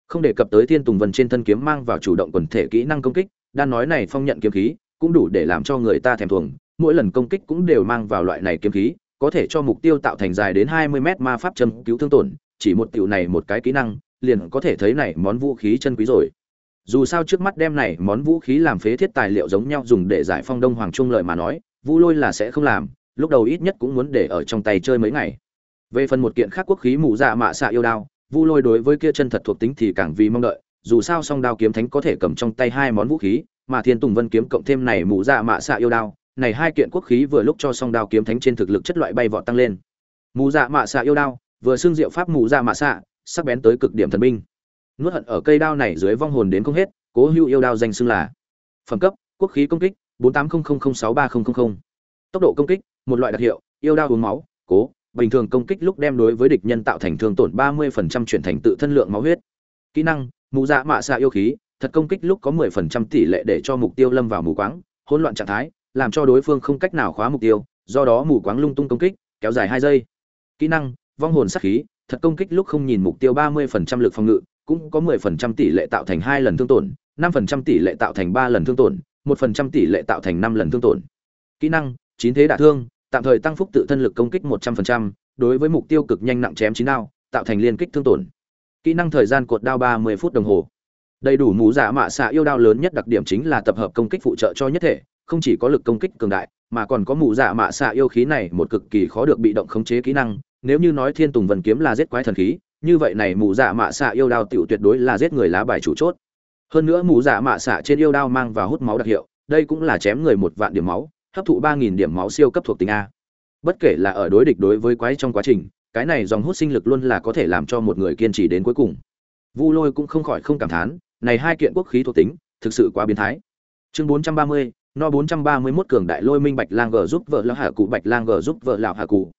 Không đề cập tới thiên tùng vân trên thân kiếm mang vào chủ động quần thể kỹ năng công kích, đan nói này phong nhận kiếm khí, cũng đủ để làm cho người ta thèm thuồng mỗi lần công kích cũng đều mang vào loại này kiếm khí, có thể cho mục tiêu tạo thành dài đến 20 mét ma pháp châm cứu thương tổn, chỉ một tiểu này một cái kỹ năng, liền có thể thấy này món vũ khí chân quý rồi. Dù sao trước mắt đem này món vũ khí làm phế thiết tài liệu giống nhau dùng để giải phong đông hoàng trung lợi mà nói, vu lôi là sẽ không làm, lúc đầu ít nhất cũng muốn để ở trong tay chơi mấy ngày. Về phần một kiện khác quốc khí mù dạ mạ xạ yêu đao, vu lôi đối với kia chân thật thuộc tính thì càng vì mong đợi, dù sao song đao kiếm thánh có thể cầm trong tay hai món vũ khí, mà thiên tùng vân kiếm cộng thêm này mù dạ mạ xạ yêu đao này hai kiện quốc khí vừa lúc cho song đao kiếm thánh trên thực lực chất loại bay vọt tăng lên. Mù dạ mạ xạ yêu đao, vừa xương diệu pháp mù dạ mạ xạ, sắc bén tới cực điểm thần binh. Nuốt hận ở cây đao này dưới vong hồn đến không hết, cố hữu yêu đao danh xưng là phẩm cấp, quốc khí công kích, bốn tám không không không sáu ba không không không. Tốc độ công kích, một loại đặc hiệu, yêu đao uống máu, cố, bình thường công kích lúc đem đối với địch nhân tạo thành thương tổn ba mươi phần trăm chuyển thành tự thân lượng máu huyết. Kỹ năng, mù dạ mạ xạ yêu khí, thật công kích lúc có mười phần trăm tỷ lệ để cho mục tiêu lâm vào mù quáng, hỗn loạn trạng thái làm cho đối phương không cách nào khóa mục tiêu, do đó mù quáng lung tung công kích, kéo dài hai giây. Kỹ năng, vong hồn sát khí, thật công kích lúc không nhìn mục tiêu ba mươi phần trăm lực phòng ngự, cũng có mười phần trăm tỷ lệ tạo thành hai lần thương tổn, năm phần trăm tỷ lệ tạo thành ba lần thương tổn, một phần trăm tỷ lệ tạo thành năm lần thương tổn. Kỹ năng, chín thế đả thương, tạm thời tăng phúc tự thân lực công kích một trăm phần trăm, đối với mục tiêu cực nhanh nặng chém chín đao, tạo thành liên kích thương tổn. Kỹ năng thời gian cột đao ba mươi phút đồng hồ. Đầy đủ mũ giả dạ mạ xạ yêu đao lớn nhất đặc điểm chính là tập hợp công kích phụ trợ cho nhất thể không chỉ có lực công kích cường đại, mà còn có mụ dạ mạ xạ yêu khí này một cực kỳ khó được bị động khống chế kỹ năng. Nếu như nói thiên tùng vần kiếm là giết quái thần khí, như vậy này mù dạ mạ xạ yêu đao tiểu tuyệt đối là giết người lá bài chủ chốt. Hơn nữa mù dạ mạ xạ trên yêu đao mang và hút máu đặc hiệu, đây cũng là chém người một vạn điểm máu, hấp thụ ba nghìn điểm máu siêu cấp thuộc tính a. Bất kể là ở đối địch đối với quái trong quá trình, cái này dòng hút sinh lực luôn là có thể làm cho một người kiên trì đến cuối cùng. Vu lôi cũng không khỏi không cảm thán, này hai kiện quốc khí thuộc tính, thực sự quá biến thái. Chương bốn trăm ba mươi no bốn trăm ba mươi 431 cường đại lôi minh bạch lang gờ giúp vợ lão hạ cụ, bạch lang gờ giúp vợ lão hạ cụ.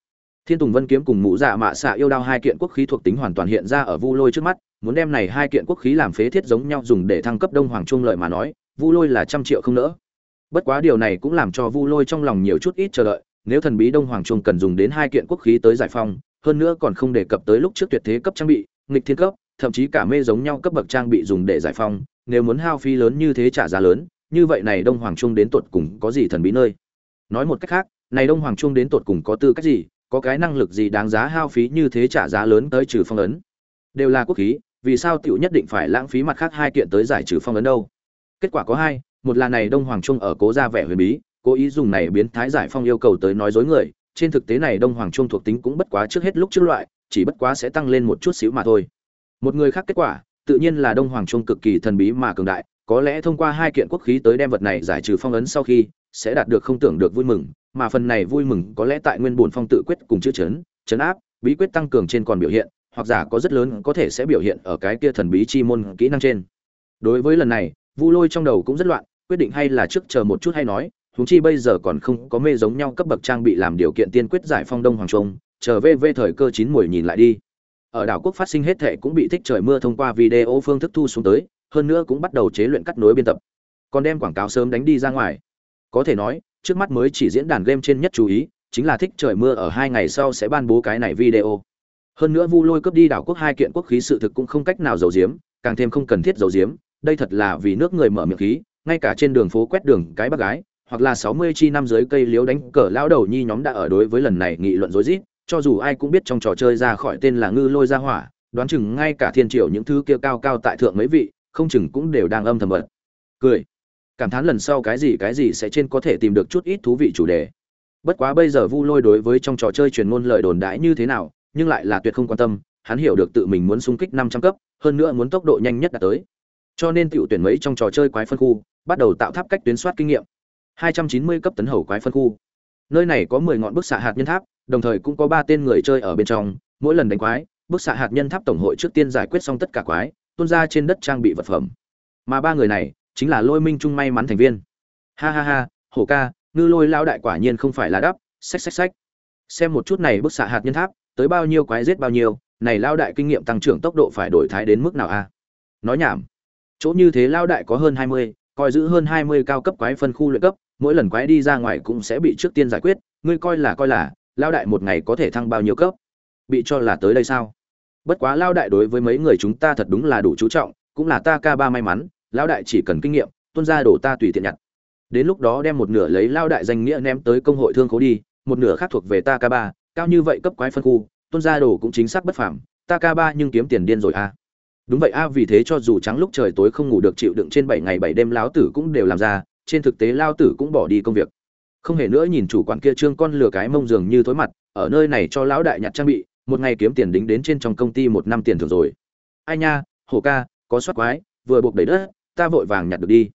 Thiên tùng vân kiếm cùng mũ dạ mạ xạ yêu đao hai kiện quốc khí thuộc tính hoàn toàn hiện ra ở vu lôi trước mắt, muốn đem này hai kiện quốc khí làm phế thiết giống nhau dùng để thăng cấp đông hoàng trung lợi mà nói, vu lôi là trăm triệu không nỡ. Bất quá điều này cũng làm cho vu lôi trong lòng nhiều chút ít chờ đợi, nếu thần bí đông hoàng trung cần dùng đến hai kiện quốc khí tới giải phong hơn nữa còn không đề cập tới lúc trước tuyệt thế cấp trang bị, nghịch thiên cấp, thậm chí cả mê giống nhau cấp bậc trang bị dùng để giải phong nếu muốn hao phí lớn như thế trả giá lớn như vậy này đông hoàng trung đến tột cùng có gì thần bí nơi? Nói một cách khác, này đông hoàng trung đến tột cùng có tư cách gì, có cái năng lực gì đáng giá hao phí như thế trả giá lớn tới trừ phong ấn? Đều là quốc khí, vì sao tiểu nhất định phải lãng phí mặt khác hai kiện tới giải trừ phong ấn đâu? Kết quả có hai, một là này đông hoàng trung ở cố ra vẻ huyền bí, cố ý dùng này biến thái giải phong yêu cầu tới nói dối người, trên thực tế này đông hoàng trung thuộc tính cũng bất quá trước hết lúc trước loại, chỉ bất quá sẽ tăng lên một chút xíu mà thôi. Một người khác kết quả, tự nhiên là đông hoàng trung cực kỳ thần bí mà cường đại có lẽ thông qua hai kiện quốc khí tới đem vật này giải trừ phong ấn sau khi, sẽ đạt được không tưởng được vui mừng, mà phần này vui mừng có lẽ tại nguyên bổn phong tự quyết cùng chữ chấn chấn áp, bí quyết tăng cường trên còn biểu hiện, hoặc giả có rất lớn có thể sẽ biểu hiện ở cái kia thần bí chi môn kỹ năng trên. Đối với lần này, vu lôi trong đầu cũng rất loạn, quyết định hay là trước chờ một chút hay nói, huống chi bây giờ còn không có mê giống nhau cấp bậc trang bị làm điều kiện tiên quyết giải phong đông hoàng trung, chờ về về thời cơ chín mùi nhìn lại đi. Ở đảo quốc phát sinh hết thệ cũng bị thích trời mưa thông qua video phương thức thu xuống tới hơn nữa cũng bắt đầu chế luyện cắt nối biên tập. Còn đem quảng cáo sớm đánh đi ra ngoài. Có thể nói, trước mắt mới chỉ diễn đàn game trên nhất chú ý, chính là thích trời mưa ở hai ngày sau sẽ ban bố cái này video. Hơn nữa vu lôi cướp đi đảo quốc hai kiện quốc khí sự thực cũng không cách nào giấu giếm, càng thêm không cần thiết giấu giếm, đây thật là vì nước người mở miệng khí, ngay cả trên đường phố quét đường cái bác gái, hoặc là sáu mươi chi năm dưới cây liếu đánh cờ lão đầu nhi nhóm đã ở đối với lần này nghị luận rối rít, cho dù ai cũng biết trong trò chơi ra khỏi tên là ngư lôi ra hỏa, đoán chừng ngay cả thiên triều những thứ kia cao cao tại thượng mấy vị không chừng cũng đều đang âm thầm bật. Cười. Cảm thán lần sau cái gì cái gì sẽ trên có thể tìm được chút ít thú vị chủ đề. Bất quá bây giờ vu lôi đối với trong trò chơi truyền ngôn lời đồn đãi như thế nào, nhưng lại là tuyệt không quan tâm, hắn hiểu được tự mình muốn xung kích năm trăm cấp, hơn nữa muốn tốc độ nhanh nhất đạt tới. Cho nên tiểu tuyển mấy trong trò chơi quái phân khu, bắt đầu tạo tháp cách tuyến soát kinh nghiệm. 290 cấp tấn hầu quái phân khu. Nơi này có 10 ngọn bức xạ hạt nhân tháp, đồng thời cũng có ba tên người chơi ở bên trong, mỗi lần đánh quái, bức xạ hạt nhân tháp tổng hội trước tiên giải quyết xong tất cả quái tuôn ra trên đất trang bị vật phẩm. Mà ba người này, chính là lôi minh trung may mắn thành viên. Ha ha ha, hổ ca, ngư lôi lao đại quả nhiên không phải là đắp, xách xách xách. Xem một chút này bức xạ hạt nhân tháp, tới bao nhiêu quái giết bao nhiêu, này lao đại kinh nghiệm tăng trưởng tốc độ phải đổi thái đến mức nào a? Nói nhảm. Chỗ như thế lao đại có hơn hai mươi, coi giữ hơn hai mươi cao cấp quái phân khu luyện cấp, mỗi lần quái đi ra ngoài cũng sẽ bị trước tiên giải quyết, ngươi coi là coi là lao đại một ngày có thể thăng bao nhiêu cấp? Bị cho là tới đây sao? Bất quá lao đại đối với mấy người chúng ta thật đúng là đủ chú trọng, cũng là ta ca ba may mắn, lao đại chỉ cần kinh nghiệm, tuân ra đổ ta tùy tiện nhặt đến lúc đó đem một nửa lấy lao đại danh nghĩa ném tới công hội thương khố đi, một nửa khác thuộc về ta ca ba, cao như vậy cấp quái phân khu, tuân ra đồ cũng chính xác bất phàm, ta ca ba nhưng kiếm tiền điên rồi a à. đúng vậy a vì thế cho dù trắng lúc trời tối không ngủ được chịu đựng trên bảy ngày bảy đêm lão tử cũng đều làm ra, trên thực tế lao tử cũng bỏ đi công việc không hề nữa nhìn chủ quản kia trương con lừa cái mông giường như thối mặt, ở nơi này cho lão đại nhặt trang bị một ngày kiếm tiền đính đến trên trong công ty một năm tiền thường rồi. Ai nha hổ ca có soát quái vừa buộc đầy đất ta vội vàng nhặt được đi.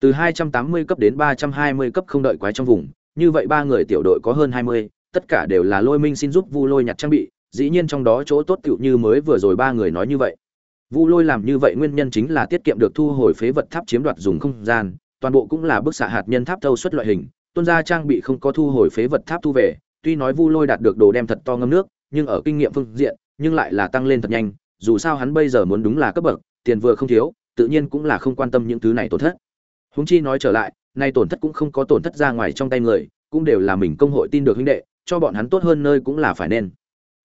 Từ 280 cấp đến 320 cấp không đợi quái trong vùng như vậy ba người tiểu đội có hơn 20, tất cả đều là lôi minh xin giúp vu lôi nhặt trang bị dĩ nhiên trong đó chỗ tốt tựu như mới vừa rồi ba người nói như vậy. Vu lôi làm như vậy nguyên nhân chính là tiết kiệm được thu hồi phế vật tháp chiếm đoạt dùng không gian toàn bộ cũng là bức xạ hạt nhân tháp thâu suất loại hình tuân ra trang bị không có thu hồi phế vật tháp thu về tuy nói vu lôi đạt được đồ đem thật to ngâm nước nhưng ở kinh nghiệm phương diện, nhưng lại là tăng lên thật nhanh, dù sao hắn bây giờ muốn đúng là cấp bậc, tiền vừa không thiếu, tự nhiên cũng là không quan tâm những thứ này tổn thất. Húng chi nói trở lại, nay tổn thất cũng không có tổn thất ra ngoài trong tay người, cũng đều là mình công hội tin được huynh đệ, cho bọn hắn tốt hơn nơi cũng là phải nên.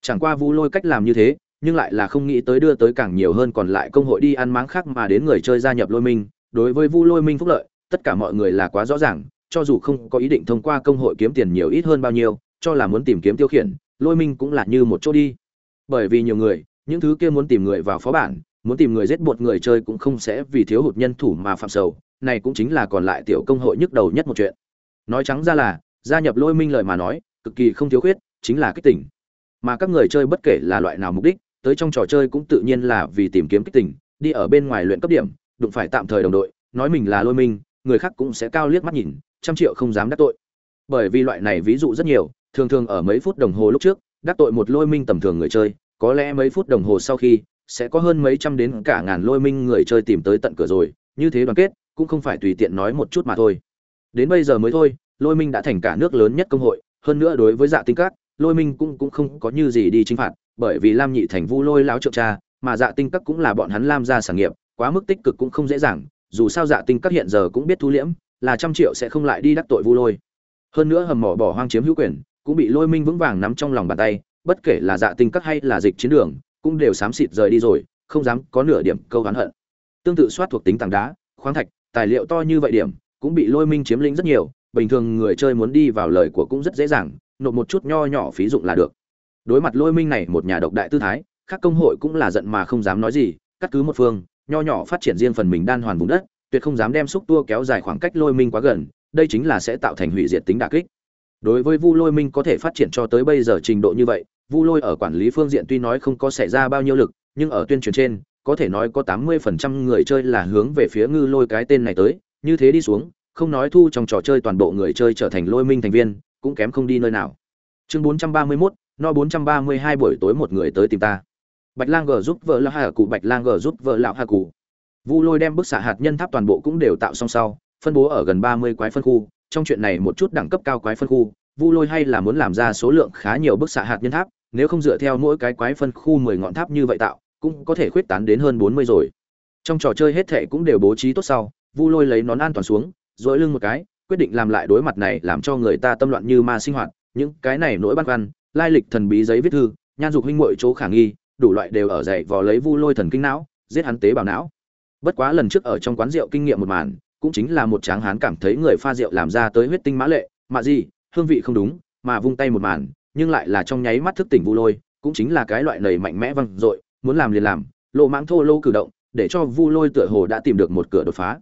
Chẳng qua vu lôi cách làm như thế, nhưng lại là không nghĩ tới đưa tới càng nhiều hơn còn lại công hội đi ăn máng khác mà đến người chơi gia nhập lôi minh. Đối với vu lôi minh phúc lợi, tất cả mọi người là quá rõ ràng, cho dù không có ý định thông qua công hội kiếm tiền nhiều ít hơn bao nhiêu, cho là muốn tìm kiếm tiêu khiển lôi minh cũng là như một chỗ đi. Bởi vì nhiều người, những thứ kia muốn tìm người vào phó bản, muốn tìm người giết bột người chơi cũng không sẽ vì thiếu hụt nhân thủ mà phạm sầu, này cũng chính là còn lại tiểu công hội nhức đầu nhất một chuyện. Nói trắng ra là, gia nhập lôi minh lời mà nói, cực kỳ không thiếu khuyết, chính là kích tỉnh mà các người chơi bất kể là loại nào mục đích, tới trong trò chơi cũng tự nhiên là vì tìm kiếm kích tỉnh. đi ở bên ngoài luyện cấp điểm, đụng phải tạm thời đồng đội, nói mình là lôi minh, người khác cũng sẽ cao liếc mắt nhìn, trăm triệu không dám đắc tội. Bởi vì loại này ví dụ rất nhiều thường thường ở mấy phút đồng hồ lúc trước, đắc tội một lôi minh tầm thường người chơi, có lẽ mấy phút đồng hồ sau khi, sẽ có hơn mấy trăm đến cả ngàn lôi minh người chơi tìm tới tận cửa rồi, như thế đoàn kết, cũng không phải tùy tiện nói một chút mà thôi. Đến bây giờ mới thôi, lôi minh đã thành cả nước lớn nhất công hội, hơn nữa đối với dạ tinh các, lôi minh cũng cũng không có như gì đi chinh phạt, bởi vì lam nhị thành vu lôi láo trượng cha, mà dạ tinh các cũng là bọn hắn lam ra sản nghiệp, quá mức tích cực cũng không dễ dàng, dù sao dạ tinh các hiện giờ cũng biết thu liễm, là trăm triệu sẽ không lại đi đắc tội vu lôi. Hơn nữa hầm mỏ bỏ hoang chiếm hữu quyền cũng bị lôi minh vững vàng nắm trong lòng bàn tay, bất kể là dạ tinh các hay là dịch chiến đường, cũng đều xám xịt rời đi rồi, không dám có nửa điểm câu oán hận. Tương tự soát thuộc tính tảng đá, khoáng thạch, tài liệu to như vậy điểm, cũng bị lôi minh chiếm lĩnh rất nhiều, bình thường người chơi muốn đi vào lời của cũng rất dễ dàng, nộp một chút nho nhỏ phí dụng là được. Đối mặt lôi minh này một nhà độc đại tư thái, các công hội cũng là giận mà không dám nói gì, cắt cứ một phương, nho nhỏ phát triển riêng phần mình đan hoàn vùng đất, tuyệt không dám đem xúc tua kéo dài khoảng cách lôi minh quá gần, đây chính là sẽ tạo thành hủy diệt tính đả kích đối với vu lôi minh có thể phát triển cho tới bây giờ trình độ như vậy vu lôi ở quản lý phương diện tuy nói không có xảy ra bao nhiêu lực nhưng ở tuyên truyền trên có thể nói có tám mươi phần trăm người chơi là hướng về phía ngư lôi cái tên này tới như thế đi xuống không nói thu trong trò chơi toàn bộ người chơi trở thành lôi minh thành viên cũng kém không đi nơi nào. Chương bốn trăm ba mươi 431, no bốn trăm ba mươi hai buổi tối một người tới tìm ta. Bạch lang g giúp vợ lão hà cụ bạch lang g giúp vợ lão hà cụ vu lôi đem bức xạ hạt nhân tháp toàn bộ cũng đều tạo xong sau phân bố ở gần ba mươi quái phân khu trong chuyện này một chút đẳng cấp cao quái phân khu, vu lôi hay là muốn làm ra số lượng khá nhiều bức xạ hạt nhân tháp, nếu không dựa theo mỗi cái quái phân khu mười ngọn tháp như vậy tạo, cũng có thể khuyết tán đến hơn bốn mươi rồi. Trong trò chơi hết thệ cũng đều bố trí tốt sau, vu lôi lấy nón an toàn xuống dỗi lưng một cái, quyết định làm lại đối mặt này làm cho người ta tâm loạn như ma sinh hoạt. Những cái này nỗi băn khoăn, lai lịch thần bí giấy viết thư, nhan dục huynh mội chỗ khả nghi, đủ loại đều ở dậy vò lấy vu lôi thần kinh não, giết hắn tế bào não. Bất quá lần trước ở trong quán rượu kinh nghiệm một màn cũng chính là một tráng hán cảm thấy người pha rượu làm ra tới huyết tinh mã lệ, mà gì, hương vị không đúng, mà vung tay một màn, nhưng lại là trong nháy mắt thức tỉnh vu lôi, cũng chính là cái loại nầy mạnh mẽ văng dội, muốn làm liền làm, lộ mãng thô lô cử động, để cho vu lôi tựa hồ đã tìm được một cửa đột phá.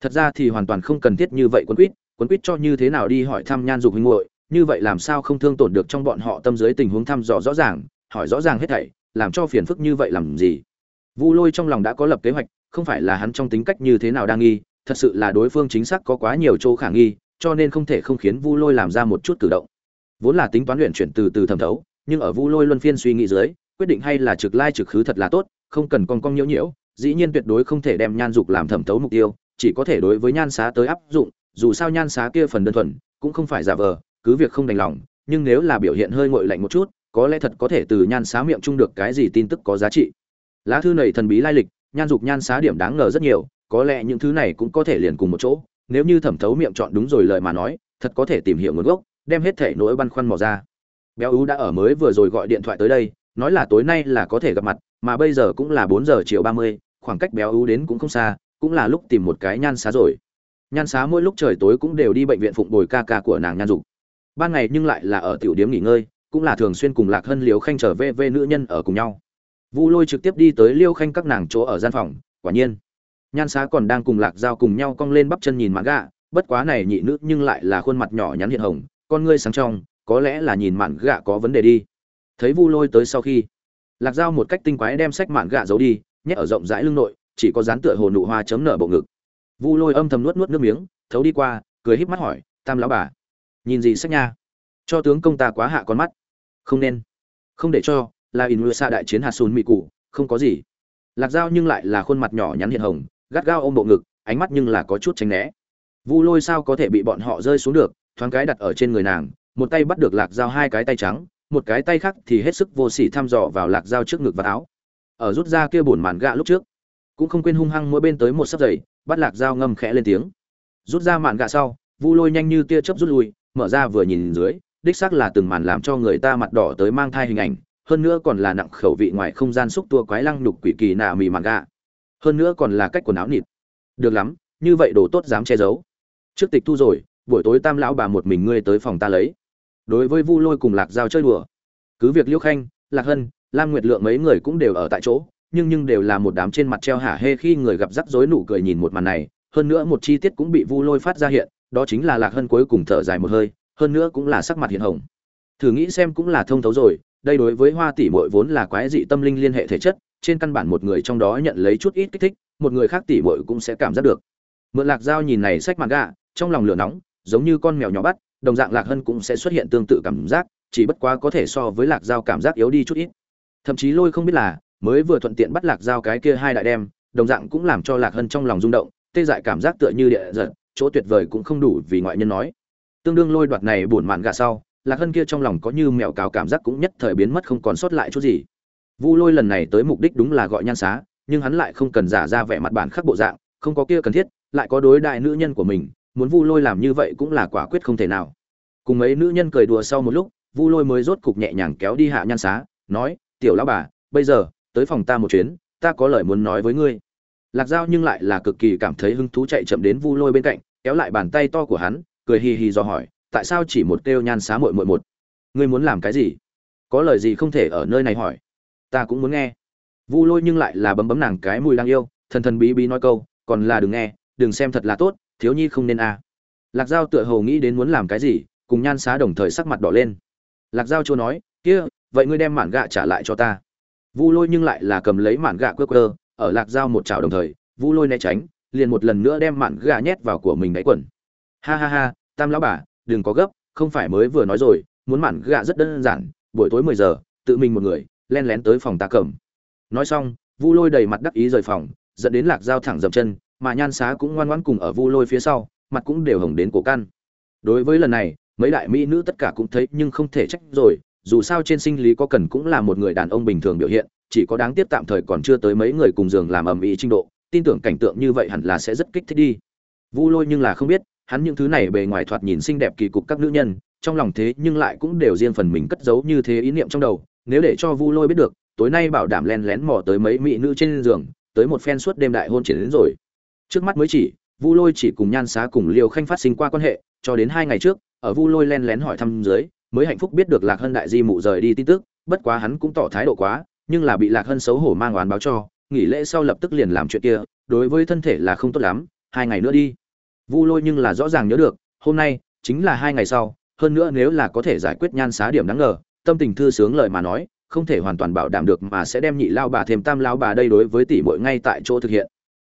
Thật ra thì hoàn toàn không cần thiết như vậy quân quýt quân quýt cho như thế nào đi hỏi thăm nhan dục huynh muội, như vậy làm sao không thương tổn được trong bọn họ tâm dưới tình huống thăm dò rõ ràng, hỏi rõ ràng hết thảy, làm cho phiền phức như vậy làm gì? Vu lôi trong lòng đã có lập kế hoạch, không phải là hắn trong tính cách như thế nào đang nghi thật sự là đối phương chính xác có quá nhiều chỗ khả nghi, cho nên không thể không khiến vu lôi làm ra một chút cử động. Vốn là tính toán luyện chuyển từ từ thẩm thấu, nhưng ở vu lôi luân phiên suy nghĩ dưới, quyết định hay là trực lai trực khứ thật là tốt, không cần con cong nhiễu nhiễu, dĩ nhiên tuyệt đối không thể đem nhan dục làm thẩm thấu mục tiêu, chỉ có thể đối với nhan xá tới áp dụng, dù sao nhan xá kia phần đơn thuần, cũng không phải giả vờ, cứ việc không đành lòng, nhưng nếu là biểu hiện hơi ngội lạnh một chút, có lẽ thật có thể từ nhan xá miệng chung được cái gì tin tức có giá trị. Lá thư này thần bí lai lịch, nhan dục nhan xá điểm đáng ngờ rất nhiều có lẽ những thứ này cũng có thể liền cùng một chỗ, nếu như thẩm thấu miệng chọn đúng rồi lời mà nói, thật có thể tìm hiểu nguồn gốc, đem hết thể nỗi băn khoăn mò ra. Béo ú đã ở mới vừa rồi gọi điện thoại tới đây, nói là tối nay là có thể gặp mặt, mà bây giờ cũng là bốn giờ chiều ba mươi, khoảng cách béo ú đến cũng không xa, cũng là lúc tìm một cái nhan xá rồi. Nhan xá mỗi lúc trời tối cũng đều đi bệnh viện phụng bồi ca ca của nàng nhan dục. Ban ngày nhưng lại là ở tiểu điếm nghỉ ngơi, cũng là thường xuyên cùng lạc hân liều khanh trở về về nữ nhân ở cùng nhau. Vu lôi trực tiếp đi tới liêu khanh các nàng chỗ ở gian phòng, quả nhiên nhan xá còn đang cùng lạc giao cùng nhau cong lên bắp chân nhìn mạn gạ bất quá này nhị nữ nhưng lại là khuôn mặt nhỏ nhắn hiện hồng, con ngươi sáng trong, có lẽ là nhìn mạn gạ có vấn đề đi. Thấy vu lôi tới sau khi, lạc giao một cách tinh quái đem sách mạn gạ giấu đi, nhét ở rộng rãi lưng nội, chỉ có dán tựa hồ nụ hoa chấm nở bộ ngực. Vu lôi âm thầm nuốt nuốt nước miếng, thấu đi qua, cười híp mắt hỏi, tam lão bà, nhìn gì sách nha? Cho tướng công ta quá hạ con mắt. Không nên. Không để cho, là in xa đại chiến hạt sùn mị cụ, không có gì. Lạc dao nhưng lại là khuôn mặt nhỏ nhắn hiện hồng gắt gao ôm bộ ngực, ánh mắt nhưng là có chút tránh né. Vu lôi sao có thể bị bọn họ rơi xuống được, thoáng cái đặt ở trên người nàng, một tay bắt được lạc dao hai cái tay trắng, một cái tay khác thì hết sức vô sỉ thăm dò vào lạc dao trước ngực và áo. Ở rút ra kia bổn màn gạ lúc trước, cũng không quên hung hăng mỗi bên tới một sấp giày, bắt lạc dao ngâm khẽ lên tiếng. Rút ra màn gạ sau, vu lôi nhanh như tia chớp rút lui, mở ra vừa nhìn dưới, đích xác là từng màn làm cho người ta mặt đỏ tới mang thai hình ảnh, hơn nữa còn là nặng khẩu vị ngoài không gian xúc tua quái lăng nhục quỷ kỳ nạ mì màn gạ hơn nữa còn là cách quần áo nịt. Được lắm, như vậy đồ tốt dám che giấu. Trước tịch thu rồi, buổi tối tam lão bà một mình ngươi tới phòng ta lấy. Đối với vu lôi cùng lạc giao chơi đùa. Cứ việc liễu khanh, lạc hân, lam nguyệt lượng mấy người cũng đều ở tại chỗ, nhưng nhưng đều là một đám trên mặt treo hả hê khi người gặp rắc rối nụ cười nhìn một màn này. Hơn nữa một chi tiết cũng bị vu lôi phát ra hiện, đó chính là lạc hân cuối cùng thở dài một hơi, hơn nữa cũng là sắc mặt hiện hồng. Thử nghĩ xem cũng là thông thấu rồi, đây đối với hoa tỷ muội vốn là quái dị tâm linh liên hệ thể chất trên căn bản một người trong đó nhận lấy chút ít kích thích một người khác tỉ muội cũng sẽ cảm giác được. Mượn lạc dao nhìn này sách mặt gà, trong lòng lửa nóng giống như con mèo nhỏ bắt đồng dạng lạc hân cũng sẽ xuất hiện tương tự cảm giác chỉ bất quá có thể so với lạc dao cảm giác yếu đi chút ít. Thậm chí lôi không biết là mới vừa thuận tiện bắt lạc dao cái kia hai đại đem đồng dạng cũng làm cho lạc hân trong lòng rung động tê dại cảm giác tựa như địa giật chỗ tuyệt vời cũng không đủ vì ngoại nhân nói. Tương đương lôi đoạt này buồn mạn gà sau lạc hân kia trong lòng có như mèo cào cảm giác cũng nhất thời biến mất không còn sót lại chút gì vu lôi lần này tới mục đích đúng là gọi nhan xá, nhưng hắn lại không cần giả ra vẻ mặt bản khắc bộ dạng, không có kia cần thiết, lại có đối đại nữ nhân của mình, muốn vu lôi làm như vậy cũng là quả quyết không thể nào. Cùng mấy nữ nhân cười đùa sau một lúc, vu lôi mới rốt cục nhẹ nhàng kéo đi hạ nhan xá, nói, tiểu lão bà, bây giờ, tới phòng ta một chuyến, ta có lời muốn nói với ngươi. Lạc Giao nhưng lại là cực kỳ cảm thấy hứng thú chạy chậm đến vu lôi bên cạnh, kéo lại bàn tay to của hắn, cười hì hì do hỏi, tại sao chỉ một kêu nhan xá muội muội một? Ngươi muốn làm cái gì? Có lời gì không thể ở nơi này hỏi ta cũng muốn nghe. Vu lôi nhưng lại là bấm bấm nàng cái mùi đang yêu, thần thần bí bí nói câu, còn là đừng nghe, đừng xem thật là tốt, thiếu nhi không nên a. À. lạc giao tựa hồ nghĩ đến muốn làm cái gì, cùng nhan xá đồng thời sắc mặt đỏ lên. Lạc giao chưa nói, kia, vậy ngươi đem mản gạ trả lại cho ta. Vu lôi nhưng lại là cầm lấy mản gạ quơ quơ, ở lạc giao một chảo đồng thời, vu lôi né tránh, liền một lần nữa đem mản gạ nhét vào của mình đáy quần. Ha ha ha, tam lão bà, đừng có gấp, không phải mới vừa nói rồi, muốn mản gạ rất đơn giản, buổi tối mười giờ, tự mình một người len lén tới phòng ta cầm nói xong, vu lôi đầy mặt đắc ý rời phòng, dẫn đến lạc giao thẳng dậm chân, mà nhan xá cũng ngoan ngoãn cùng ở vu lôi phía sau, mặt cũng đều hồng đến cổ căn. Đối với lần này, mấy đại mỹ nữ tất cả cũng thấy nhưng không thể trách rồi, dù sao trên sinh lý có cần cũng là một người đàn ông bình thường biểu hiện, chỉ có đáng tiếc tạm thời còn chưa tới mấy người cùng giường làm ầm ĩ trình độ, tin tưởng cảnh tượng như vậy hẳn là sẽ rất kích thích đi. Vu lôi nhưng là không biết, hắn những thứ này bề ngoài thoạt nhìn xinh đẹp kỳ cục các nữ nhân, trong lòng thế nhưng lại cũng đều riêng phần mình cất giấu như thế ý niệm trong đầu nếu để cho vu lôi biết được, tối nay bảo đảm lén lén mò tới mấy mỹ nữ trên giường, tới một phen suốt đêm đại hôn triển đến rồi. Trước mắt mới chỉ, vu lôi chỉ cùng nhan xá cùng Liêu khanh phát sinh qua quan hệ, cho đến hai ngày trước, ở vu lôi lén lén hỏi thăm dưới, mới hạnh phúc biết được lạc hân đại di mụ rời đi tin tức, bất quá hắn cũng tỏ thái độ quá, nhưng là bị lạc hân xấu hổ mang oán báo cho, nghỉ lễ sau lập tức liền làm chuyện kia, đối với thân thể là không tốt lắm, hai ngày nữa đi. Vu lôi nhưng là rõ ràng nhớ được, hôm nay chính là hai ngày sau, hơn nữa nếu là có thể giải quyết nhan xá điểm đáng ngờ tâm tình thư sướng lời mà nói không thể hoàn toàn bảo đảm được mà sẽ đem nhị lao bà thêm tam lao bà đây đối với tỷ muội ngay tại chỗ thực hiện.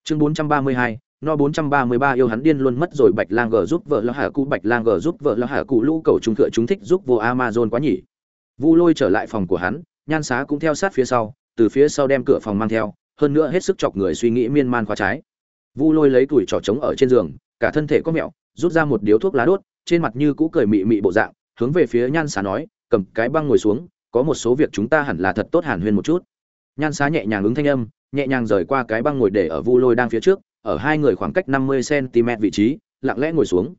Chương 432, no 433 yêu hắn điên luôn mất rồi bạch lang g giúp vợ lo hạ cụ bạch lang g giúp vợ lo hạ cụ lũ cầu trung thượng chúng thích giúp vô amazon quá nhỉ. Vu lôi trở lại phòng của hắn nhan xá cũng theo sát phía sau từ phía sau đem cửa phòng mang theo hơn nữa hết sức chọc người suy nghĩ miên man khóa trái. Vu lôi lấy tuổi trò trống ở trên giường cả thân thể có mẹo rút ra một điếu thuốc lá đốt trên mặt như cũ cười mị mị bộ dạng hướng về phía nhan xá nói cầm cái băng ngồi xuống, có một số việc chúng ta hẳn là thật tốt hàn huyên một chút. Nhan xá nhẹ nhàng ứng thanh âm, nhẹ nhàng rời qua cái băng ngồi để ở vu lôi đang phía trước, ở hai người khoảng cách năm mươi cm vị trí, lặng lẽ ngồi xuống.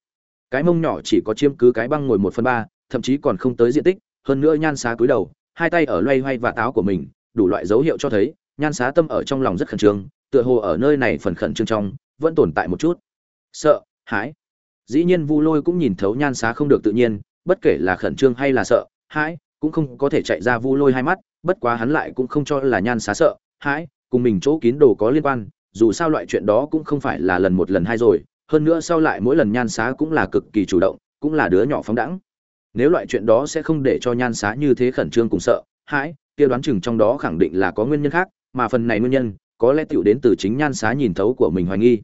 Cái mông nhỏ chỉ có chiếm cứ cái băng ngồi một phần ba, thậm chí còn không tới diện tích, hơn nữa nhan xá cúi đầu, hai tay ở loay hoay và táo của mình, đủ loại dấu hiệu cho thấy, nhan xá tâm ở trong lòng rất khẩn trương, tựa hồ ở nơi này phần khẩn trương trong, vẫn tồn tại một chút. Sợ, hãi. Dĩ nhiên vu lôi cũng nhìn thấu nhan xá không được tự nhiên, bất kể là khẩn trương hay là sợ hãi, cũng không có thể chạy ra vu lôi hai mắt, bất quá hắn lại cũng không cho là nhan xá sợ. Hãi, cùng mình chỗ kín đồ có liên quan, dù sao loại chuyện đó cũng không phải là lần một lần hai rồi, hơn nữa sau lại mỗi lần nhan xá cũng là cực kỳ chủ động, cũng là đứa nhỏ phóng đẳng nếu loại chuyện đó sẽ không để cho nhan xá như thế khẩn trương cùng sợ, hãi, kia đoán chừng trong đó khẳng định là có nguyên nhân khác, mà phần này nguyên nhân, có lẽ tựu đến từ chính nhan xá nhìn thấu của mình hoài nghi.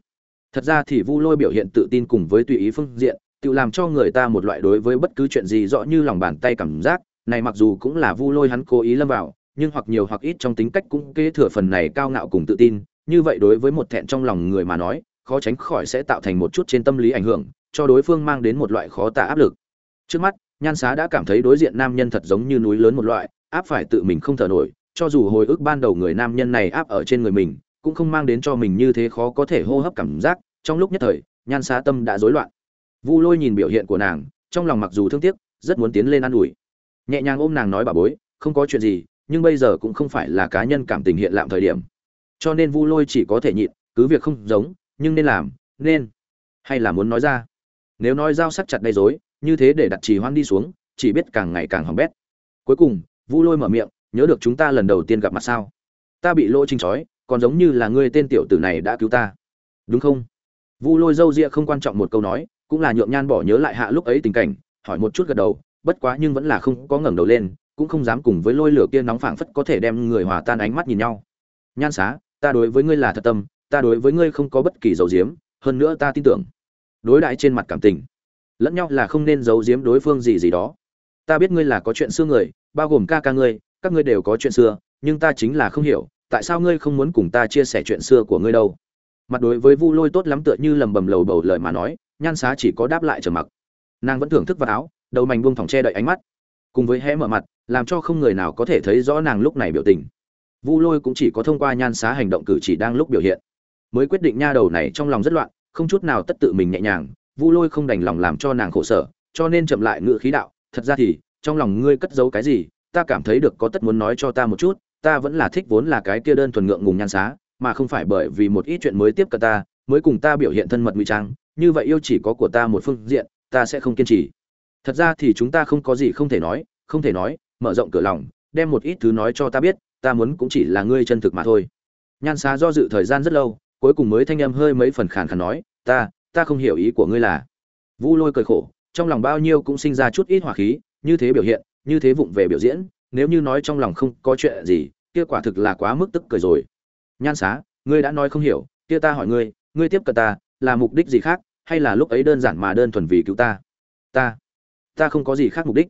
Thật ra thì vu lôi biểu hiện tự tin cùng với tùy ý phương diện tự làm cho người ta một loại đối với bất cứ chuyện gì rõ như lòng bàn tay cảm giác, này mặc dù cũng là vu lôi hắn cố ý lâm vào, nhưng hoặc nhiều hoặc ít trong tính cách cũng kế thừa phần này cao ngạo cùng tự tin, như vậy đối với một thẹn trong lòng người mà nói, khó tránh khỏi sẽ tạo thành một chút trên tâm lý ảnh hưởng, cho đối phương mang đến một loại khó tả áp lực. Trước mắt, nhan xá đã cảm thấy đối diện nam nhân thật giống như núi lớn một loại, áp phải tự mình không thở nổi, cho dù hồi ức ban đầu người nam nhân này áp ở trên người mình, cũng không mang đến cho mình như thế khó có thể hô hấp cảm giác, trong lúc nhất thời, nhan xá tâm đã rối loạn vu lôi nhìn biểu hiện của nàng, trong lòng mặc dù thương tiếc, rất muốn tiến lên ă n ủi. Nhẹ nhàng ôm nàng nói bà bối, không có chuyện gì, nhưng bây giờ cũng không phải là cá nhân cảm tình hiện lạm thời điểm. Cho nên vu lôi chỉ có thể nhịn, cứ việc không giống, nhưng nên làm, nên, hay là muốn nói ra. Nếu nói dao sắc chặt đầy dối như thế để đặt trì hoan đi xuống, chỉ biết càng ngày càng hỏng bét. Cuối cùng, vu lôi mở miệng, nhớ được chúng ta lần đầu tiên gặp mặt sao? Ta bị lỗ trinh trói, còn giống như là ngươi tên tiểu tử này đã cứu ta. Đúng không? Vu lôi dâu ria không quan trọng một câu nói cũng là nhượng nhan bỏ nhớ lại hạ lúc ấy tình cảnh, hỏi một chút gật đầu, bất quá nhưng vẫn là không có ngẩng đầu lên, cũng không dám cùng với lôi lửa kia nóng phảng phất có thể đem người hòa tan ánh mắt nhìn nhau. Nhan xá, ta đối với ngươi là thật tâm, ta đối với ngươi không có bất kỳ dầu diếm hơn nữa ta tin tưởng. Đối đãi trên mặt cảm tình. Lẫn nhau là không nên giấu giếm đối phương gì gì đó. Ta biết ngươi là có chuyện xưa người, bao gồm ca ca ngươi, các ngươi đều có chuyện xưa, nhưng ta chính là không hiểu, tại sao ngươi không muốn cùng ta chia sẻ chuyện xưa của ngươi đâu? Mặt đối với vu lôi tốt lắm tựa như lầm bầm lầu bầu lời mà nói nhan xá chỉ có đáp lại trở mặc. Nàng vẫn thưởng thức vào áo, đầu mảnh buông thòng che đậy ánh mắt, cùng với hé mở mặt, làm cho không người nào có thể thấy rõ nàng lúc này biểu tình. Vu lôi cũng chỉ có thông qua nhan xá hành động cử chỉ đang lúc biểu hiện. Mới quyết định nha đầu này trong lòng rất loạn, không chút nào tất tự mình nhẹ nhàng, vu lôi không đành lòng làm cho nàng khổ sở, cho nên chậm lại ngựa khí đạo, thật ra thì, trong lòng ngươi cất giấu cái gì, ta cảm thấy được có tất muốn nói cho ta một chút, ta vẫn là thích vốn là cái kia đơn thuần ngượng ngùng nhan xá, mà không phải bởi vì một ít chuyện mới tiếp cận ta, mới cùng ta biểu hiện thân mật ngụy trang như vậy yêu chỉ có của ta một phương diện, ta sẽ không kiên trì. Thật ra thì chúng ta không có gì không thể nói, không thể nói, mở rộng cửa lòng, đem một ít thứ nói cho ta biết, ta muốn cũng chỉ là ngươi chân thực mà thôi. Nhan xá do dự thời gian rất lâu, cuối cùng mới thanh âm hơi mấy phần khàn khàn nói, ta ta không hiểu ý của ngươi là. Vu lôi cười khổ, trong lòng bao nhiêu cũng sinh ra chút ít hỏa khí, như thế biểu hiện, như thế vụng về biểu diễn, nếu như nói trong lòng không có chuyện gì, kia quả thực là quá mức tức cười rồi. Nhan xá, ngươi đã nói không hiểu, kia ta hỏi ngươi ngươi tiếp cận ta là mục đích gì khác, hay là lúc ấy đơn giản mà đơn thuần vì cứu ta? Ta ta không có gì khác mục đích.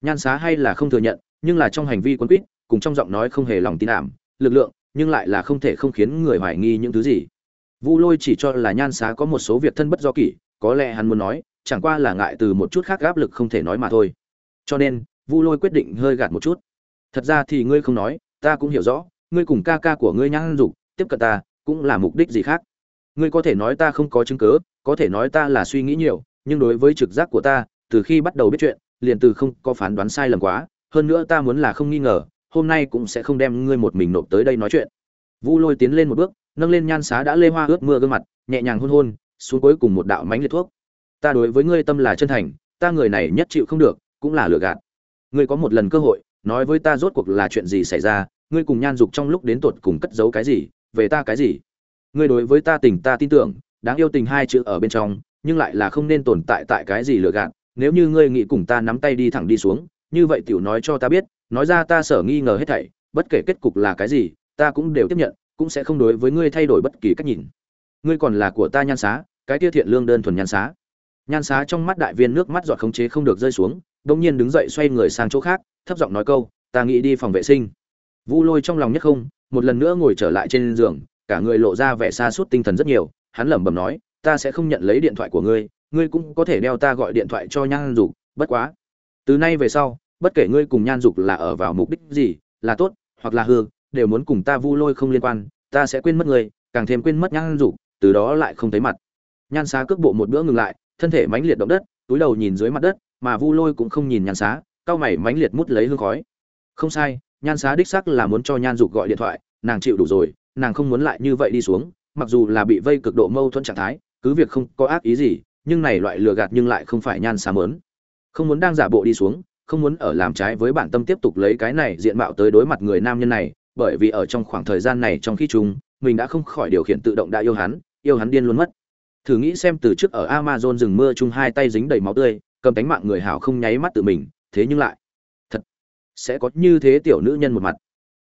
Nhan xá hay là không thừa nhận, nhưng là trong hành vi quấn quýt, cùng trong giọng nói không hề lòng tin ảm, lực lượng, nhưng lại là không thể không khiến người hoài nghi những thứ gì. Vu lôi chỉ cho là nhan xá có một số việc thân bất do kỷ, có lẽ hắn muốn nói, chẳng qua là ngại từ một chút khác áp lực không thể nói mà thôi. Cho nên, vu lôi quyết định hơi gạt một chút. Thật ra thì ngươi không nói, ta cũng hiểu rõ, ngươi cùng ca ca của ngươi nhan dục, tiếp cận ta, cũng là mục đích gì khác? Ngươi có thể nói ta không có chứng cớ có thể nói ta là suy nghĩ nhiều, nhưng đối với trực giác của ta, từ khi bắt đầu biết chuyện, liền từ không có phán đoán sai lầm quá, hơn nữa ta muốn là không nghi ngờ, hôm nay cũng sẽ không đem ngươi một mình nộp tới đây nói chuyện. Vu lôi tiến lên một bước, nâng lên nhan xá đã lê hoa ướt mưa gương mặt, nhẹ nhàng hôn hôn, xuống cuối cùng một đạo mánh liệt thuốc. Ta đối với ngươi tâm là chân thành, ta người này nhất chịu không được, cũng là lừa gạt. Ngươi có một lần cơ hội, nói với ta rốt cuộc là chuyện gì xảy ra, ngươi cùng nhan dục trong lúc đến tột cùng cất giấu cái gì, về ta cái gì? Ngươi đối với ta tình ta tin tưởng, đáng yêu tình hai chữ ở bên trong, nhưng lại là không nên tồn tại tại cái gì lừa gạt. Nếu như ngươi nghĩ cùng ta nắm tay đi thẳng đi xuống, như vậy tiểu nói cho ta biết, nói ra ta sở nghi ngờ hết thảy, bất kể kết cục là cái gì, ta cũng đều tiếp nhận, cũng sẽ không đối với ngươi thay đổi bất kỳ cách nhìn. Ngươi còn là của ta nhan xá, cái tia thiện lương đơn thuần nhan xá. Nhan xá trong mắt đại viên nước mắt giọt khống chế không được rơi xuống đông nhiên đứng dậy xoay người sang chỗ khác, thấp giọng nói câu, ta nghĩ đi phòng vệ sinh. Vu lôi trong lòng nhất không, một lần nữa ngồi trở lại trên giường cả người lộ ra vẻ xa suốt tinh thần rất nhiều, hắn lẩm bẩm nói, ta sẽ không nhận lấy điện thoại của ngươi ngươi cũng có thể đeo ta gọi điện thoại cho nhan dục, bất quá, từ nay về sau, bất kể ngươi cùng nhan dục là ở vào mục đích gì, là tốt hoặc là hư, đều muốn cùng ta vu lôi không liên quan, ta sẽ quên mất ngươi, càng thêm quên mất nhan dục, từ đó lại không thấy mặt. Nhan xá cước bộ một bữa ngừng lại, thân thể mãnh liệt động đất, túi đầu nhìn dưới mặt đất, mà vu lôi cũng không nhìn nhan xá, cao mày mãnh liệt mút lấy hương khói. Không sai, nhan xá đích sắc là muốn cho nhan dục gọi điện thoại, nàng chịu đủ rồi nàng không muốn lại như vậy đi xuống mặc dù là bị vây cực độ mâu thuẫn trạng thái cứ việc không có ác ý gì nhưng này loại lừa gạt nhưng lại không phải nhan xá mớn không muốn đang giả bộ đi xuống không muốn ở làm trái với bản tâm tiếp tục lấy cái này diện mạo tới đối mặt người nam nhân này bởi vì ở trong khoảng thời gian này trong khi chúng mình đã không khỏi điều khiển tự động đã yêu hắn yêu hắn điên luôn mất. Thử nghĩ xem từ trước ở amazon rừng mưa chung hai tay dính đầy máu tươi cầm tánh mạng người hảo không nháy mắt tự mình thế nhưng lại thật sẽ có như thế tiểu nữ nhân một mặt.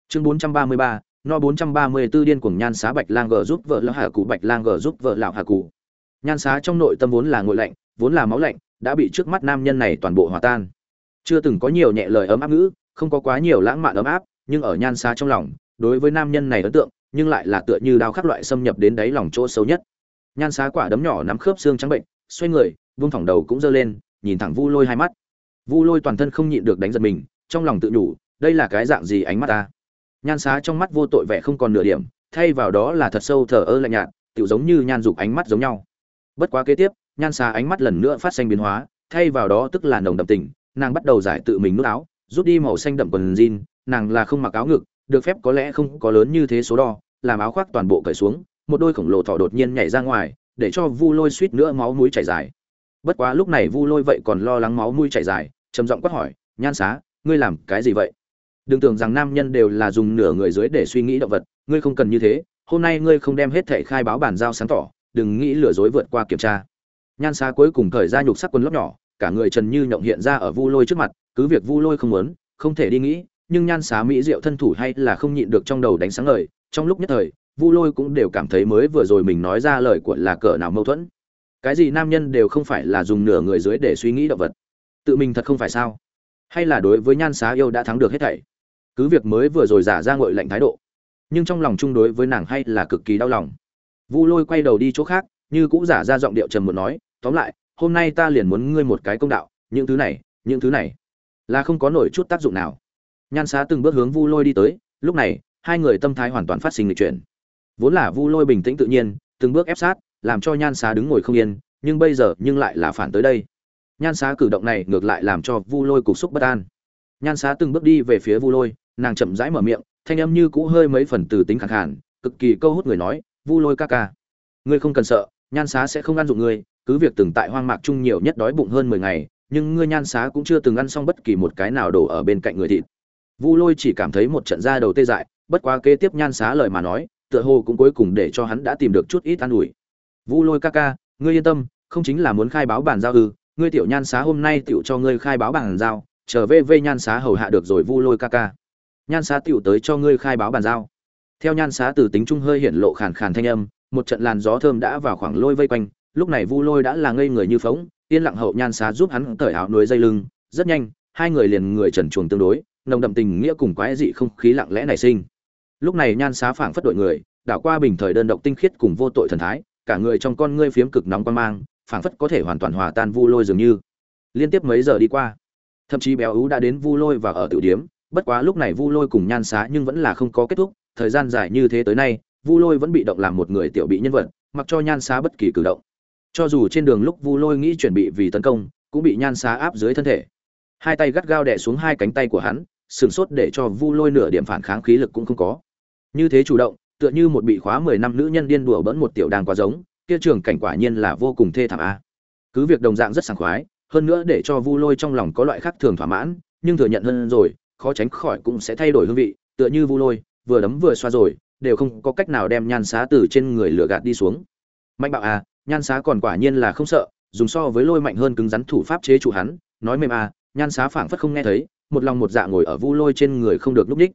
Chương 433, no 434 điên cuồng nhan xá bạch lang gờ giúp vợ lão hà cụ bạch lang gờ giúp vợ lão hà cụ nhan xá trong nội tâm vốn là ngội lạnh, vốn là máu lạnh, đã bị trước mắt nam nhân này toàn bộ hòa tan. Chưa từng có nhiều nhẹ lời ấm áp ngữ, không có quá nhiều lãng mạn ấm áp, nhưng ở nhan xá trong lòng, đối với nam nhân này ấn tượng, nhưng lại là tựa như đao khắc loại xâm nhập đến đáy lòng chỗ sâu nhất. Nhan xá quả đấm nhỏ nắm khớp xương trắng bệnh, xoay người, vung thẳng đầu cũng giơ lên, nhìn thẳng vu lôi hai mắt. Vu lôi toàn thân không nhịn được đánh giật mình, trong lòng tự nhủ, đây là cái dạng gì ánh mắt ta? Nhan xá trong mắt vô tội vẻ không còn nửa điểm, thay vào đó là thật sâu thờ ơ lạnh nhạt tự giống như nhan dục ánh mắt giống nhau. Bất quá kế tiếp, nhan xá ánh mắt lần nữa phát sinh biến hóa, thay vào đó tức là nồng đậm tình, nàng bắt đầu giải tự mình nút áo, rút đi màu xanh đậm quần jean, nàng là không mặc áo ngực, được phép có lẽ không có lớn như thế số đo, làm áo khoác toàn bộ cởi xuống, một đôi khổng lồ thỏ đột nhiên nhảy ra ngoài, để cho vu lôi suýt nữa máu mũi chảy dài. Bất quá lúc này vu lôi vậy còn lo lắng máu mũi chảy dài, trầm giọng quát hỏi, nhan xá, ngươi làm cái gì vậy? Đừng tưởng rằng nam nhân đều là dùng nửa người dưới để suy nghĩ động vật, ngươi không cần như thế, hôm nay ngươi không đem hết thẻ khai báo bàn giao sáng tỏ, đừng nghĩ lừa dối vượt qua kiểm tra. Nhan xá cuối cùng thời ra nhục sắc quần lóc nhỏ, cả người trần như nhộng hiện ra ở vu lôi trước mặt, cứ việc vu lôi không muốn, không thể đi nghĩ, nhưng nhan xá mỹ diệu thân thủ hay là không nhịn được trong đầu đánh sáng lời trong lúc nhất thời, vu lôi cũng đều cảm thấy mới vừa rồi mình nói ra lời của là cỡ nào mâu thuẫn. Cái gì nam nhân đều không phải là dùng nửa người dưới để suy nghĩ động vật. Tự mình thật không phải sao? Hay là đối với nhan xá yêu đã thắng được hết thảy? Cứ việc mới vừa rồi giả ra ngội lạnh thái độ, nhưng trong lòng chung đối với nàng hay là cực kỳ đau lòng. Vu lôi quay đầu đi chỗ khác, như cũng giả ra giọng điệu trầm một nói, tóm lại, hôm nay ta liền muốn ngươi một cái công đạo, những thứ này, những thứ này là không có nổi chút tác dụng nào. Nhan xá từng bước hướng vu lôi đi tới, lúc này, hai người tâm thái hoàn toàn phát sinh lịch chuyển. Vốn là vu lôi bình tĩnh tự nhiên, từng bước ép sát, làm cho nhan xá đứng ngồi không yên, nhưng bây giờ nhưng lại là phản tới đây. Nhan xá cử động này ngược lại làm cho vu lôi cục xúc bất an. Nhan xá từng bước đi về phía vu lôi nàng chậm rãi mở miệng, thanh âm như cũ hơi mấy phần từ tính khẳng khản cực kỳ câu hút người nói, vu lôi ca ca, ngươi không cần sợ, nhan xá sẽ không ăn dụng ngươi, cứ việc từng tại hoang mạc chung nhiều nhất đói bụng hơn mười ngày, nhưng ngươi nhan xá cũng chưa từng ăn xong bất kỳ một cái nào đổ ở bên cạnh người thịt. Vu lôi chỉ cảm thấy một trận da đầu tê dại, bất quá kế tiếp nhan xá lời mà nói, tựa hồ cũng cuối cùng để cho hắn đã tìm được chút ít an ủi. Vu lôi ca ca, ngươi yên tâm, không chính là muốn khai báo bàn giao ư, ngươi tiểu nhan xá hôm nay tiểu cho ngươi khai báo bàn giao, trở về vê nhan xá hầu hạ được rồi vu lôi ca ca nhan xá tiểu tới cho ngươi khai báo bàn giao. Theo nhan xá từ tính trung hơi hiện lộ khàn khàn thanh âm, một trận làn gió thơm đã vào khoảng lôi vây quanh, lúc này vu lôi đã là ngây người như phóng, yên lặng hậu nhan xá giúp hắn cởi áo núi dây lưng, rất nhanh, hai người liền người trần chuồng tương đối, nồng đậm tình nghĩa cùng quái dị không khí lặng lẽ nảy sinh. Lúc này nhan xá phảng phất đội người, đảo qua bình thời đơn độc tinh khiết cùng vô tội thần thái, cả người trong con ngươi phiếm cực nóng quan mang, phảng phất có thể hoàn toàn hòa tan vu lôi dường như. Liên tiếp mấy giờ đi qua, thậm chí béo ú đã đến vu lôi và ở tiểu điếm bất quá lúc này vu lôi cùng nhan xá nhưng vẫn là không có kết thúc, thời gian dài như thế tới nay, vu lôi vẫn bị động làm một người tiểu bị nhân vật, mặc cho nhan xá bất kỳ cử động. Cho dù trên đường lúc vu lôi nghĩ chuẩn bị vì tấn công, cũng bị nhan xá áp dưới thân thể. Hai tay gắt gao đè xuống hai cánh tay của hắn sửng sốt để cho vu lôi nửa điểm phản kháng khí lực cũng không có. Như thế chủ động, tựa như một bị khóa mười năm nữ nhân điên đùa bỡn một tiểu đàng quá giống, kia trường cảnh quả nhiên là vô cùng thê thảm a. Cứ việc đồng dạng rất sảng khoái, hơn nữa để cho vu lôi trong lòng có loại khác thường thỏa mãn, nhưng thừa nhận hơn rồi khó tránh khỏi cũng sẽ thay đổi hương vị, tựa như vu lôi, vừa đấm vừa xoa rồi, đều không có cách nào đem nhan xá từ trên người lửa gạt đi xuống. Mạnh bạo à nhan xá còn quả nhiên là không sợ, dùng so với lôi mạnh hơn cứng rắn thủ pháp chế chủ hắn, nói mềm à nhan xá phảng phất không nghe thấy, một lòng một dạ ngồi ở vu lôi trên người không được lúc ních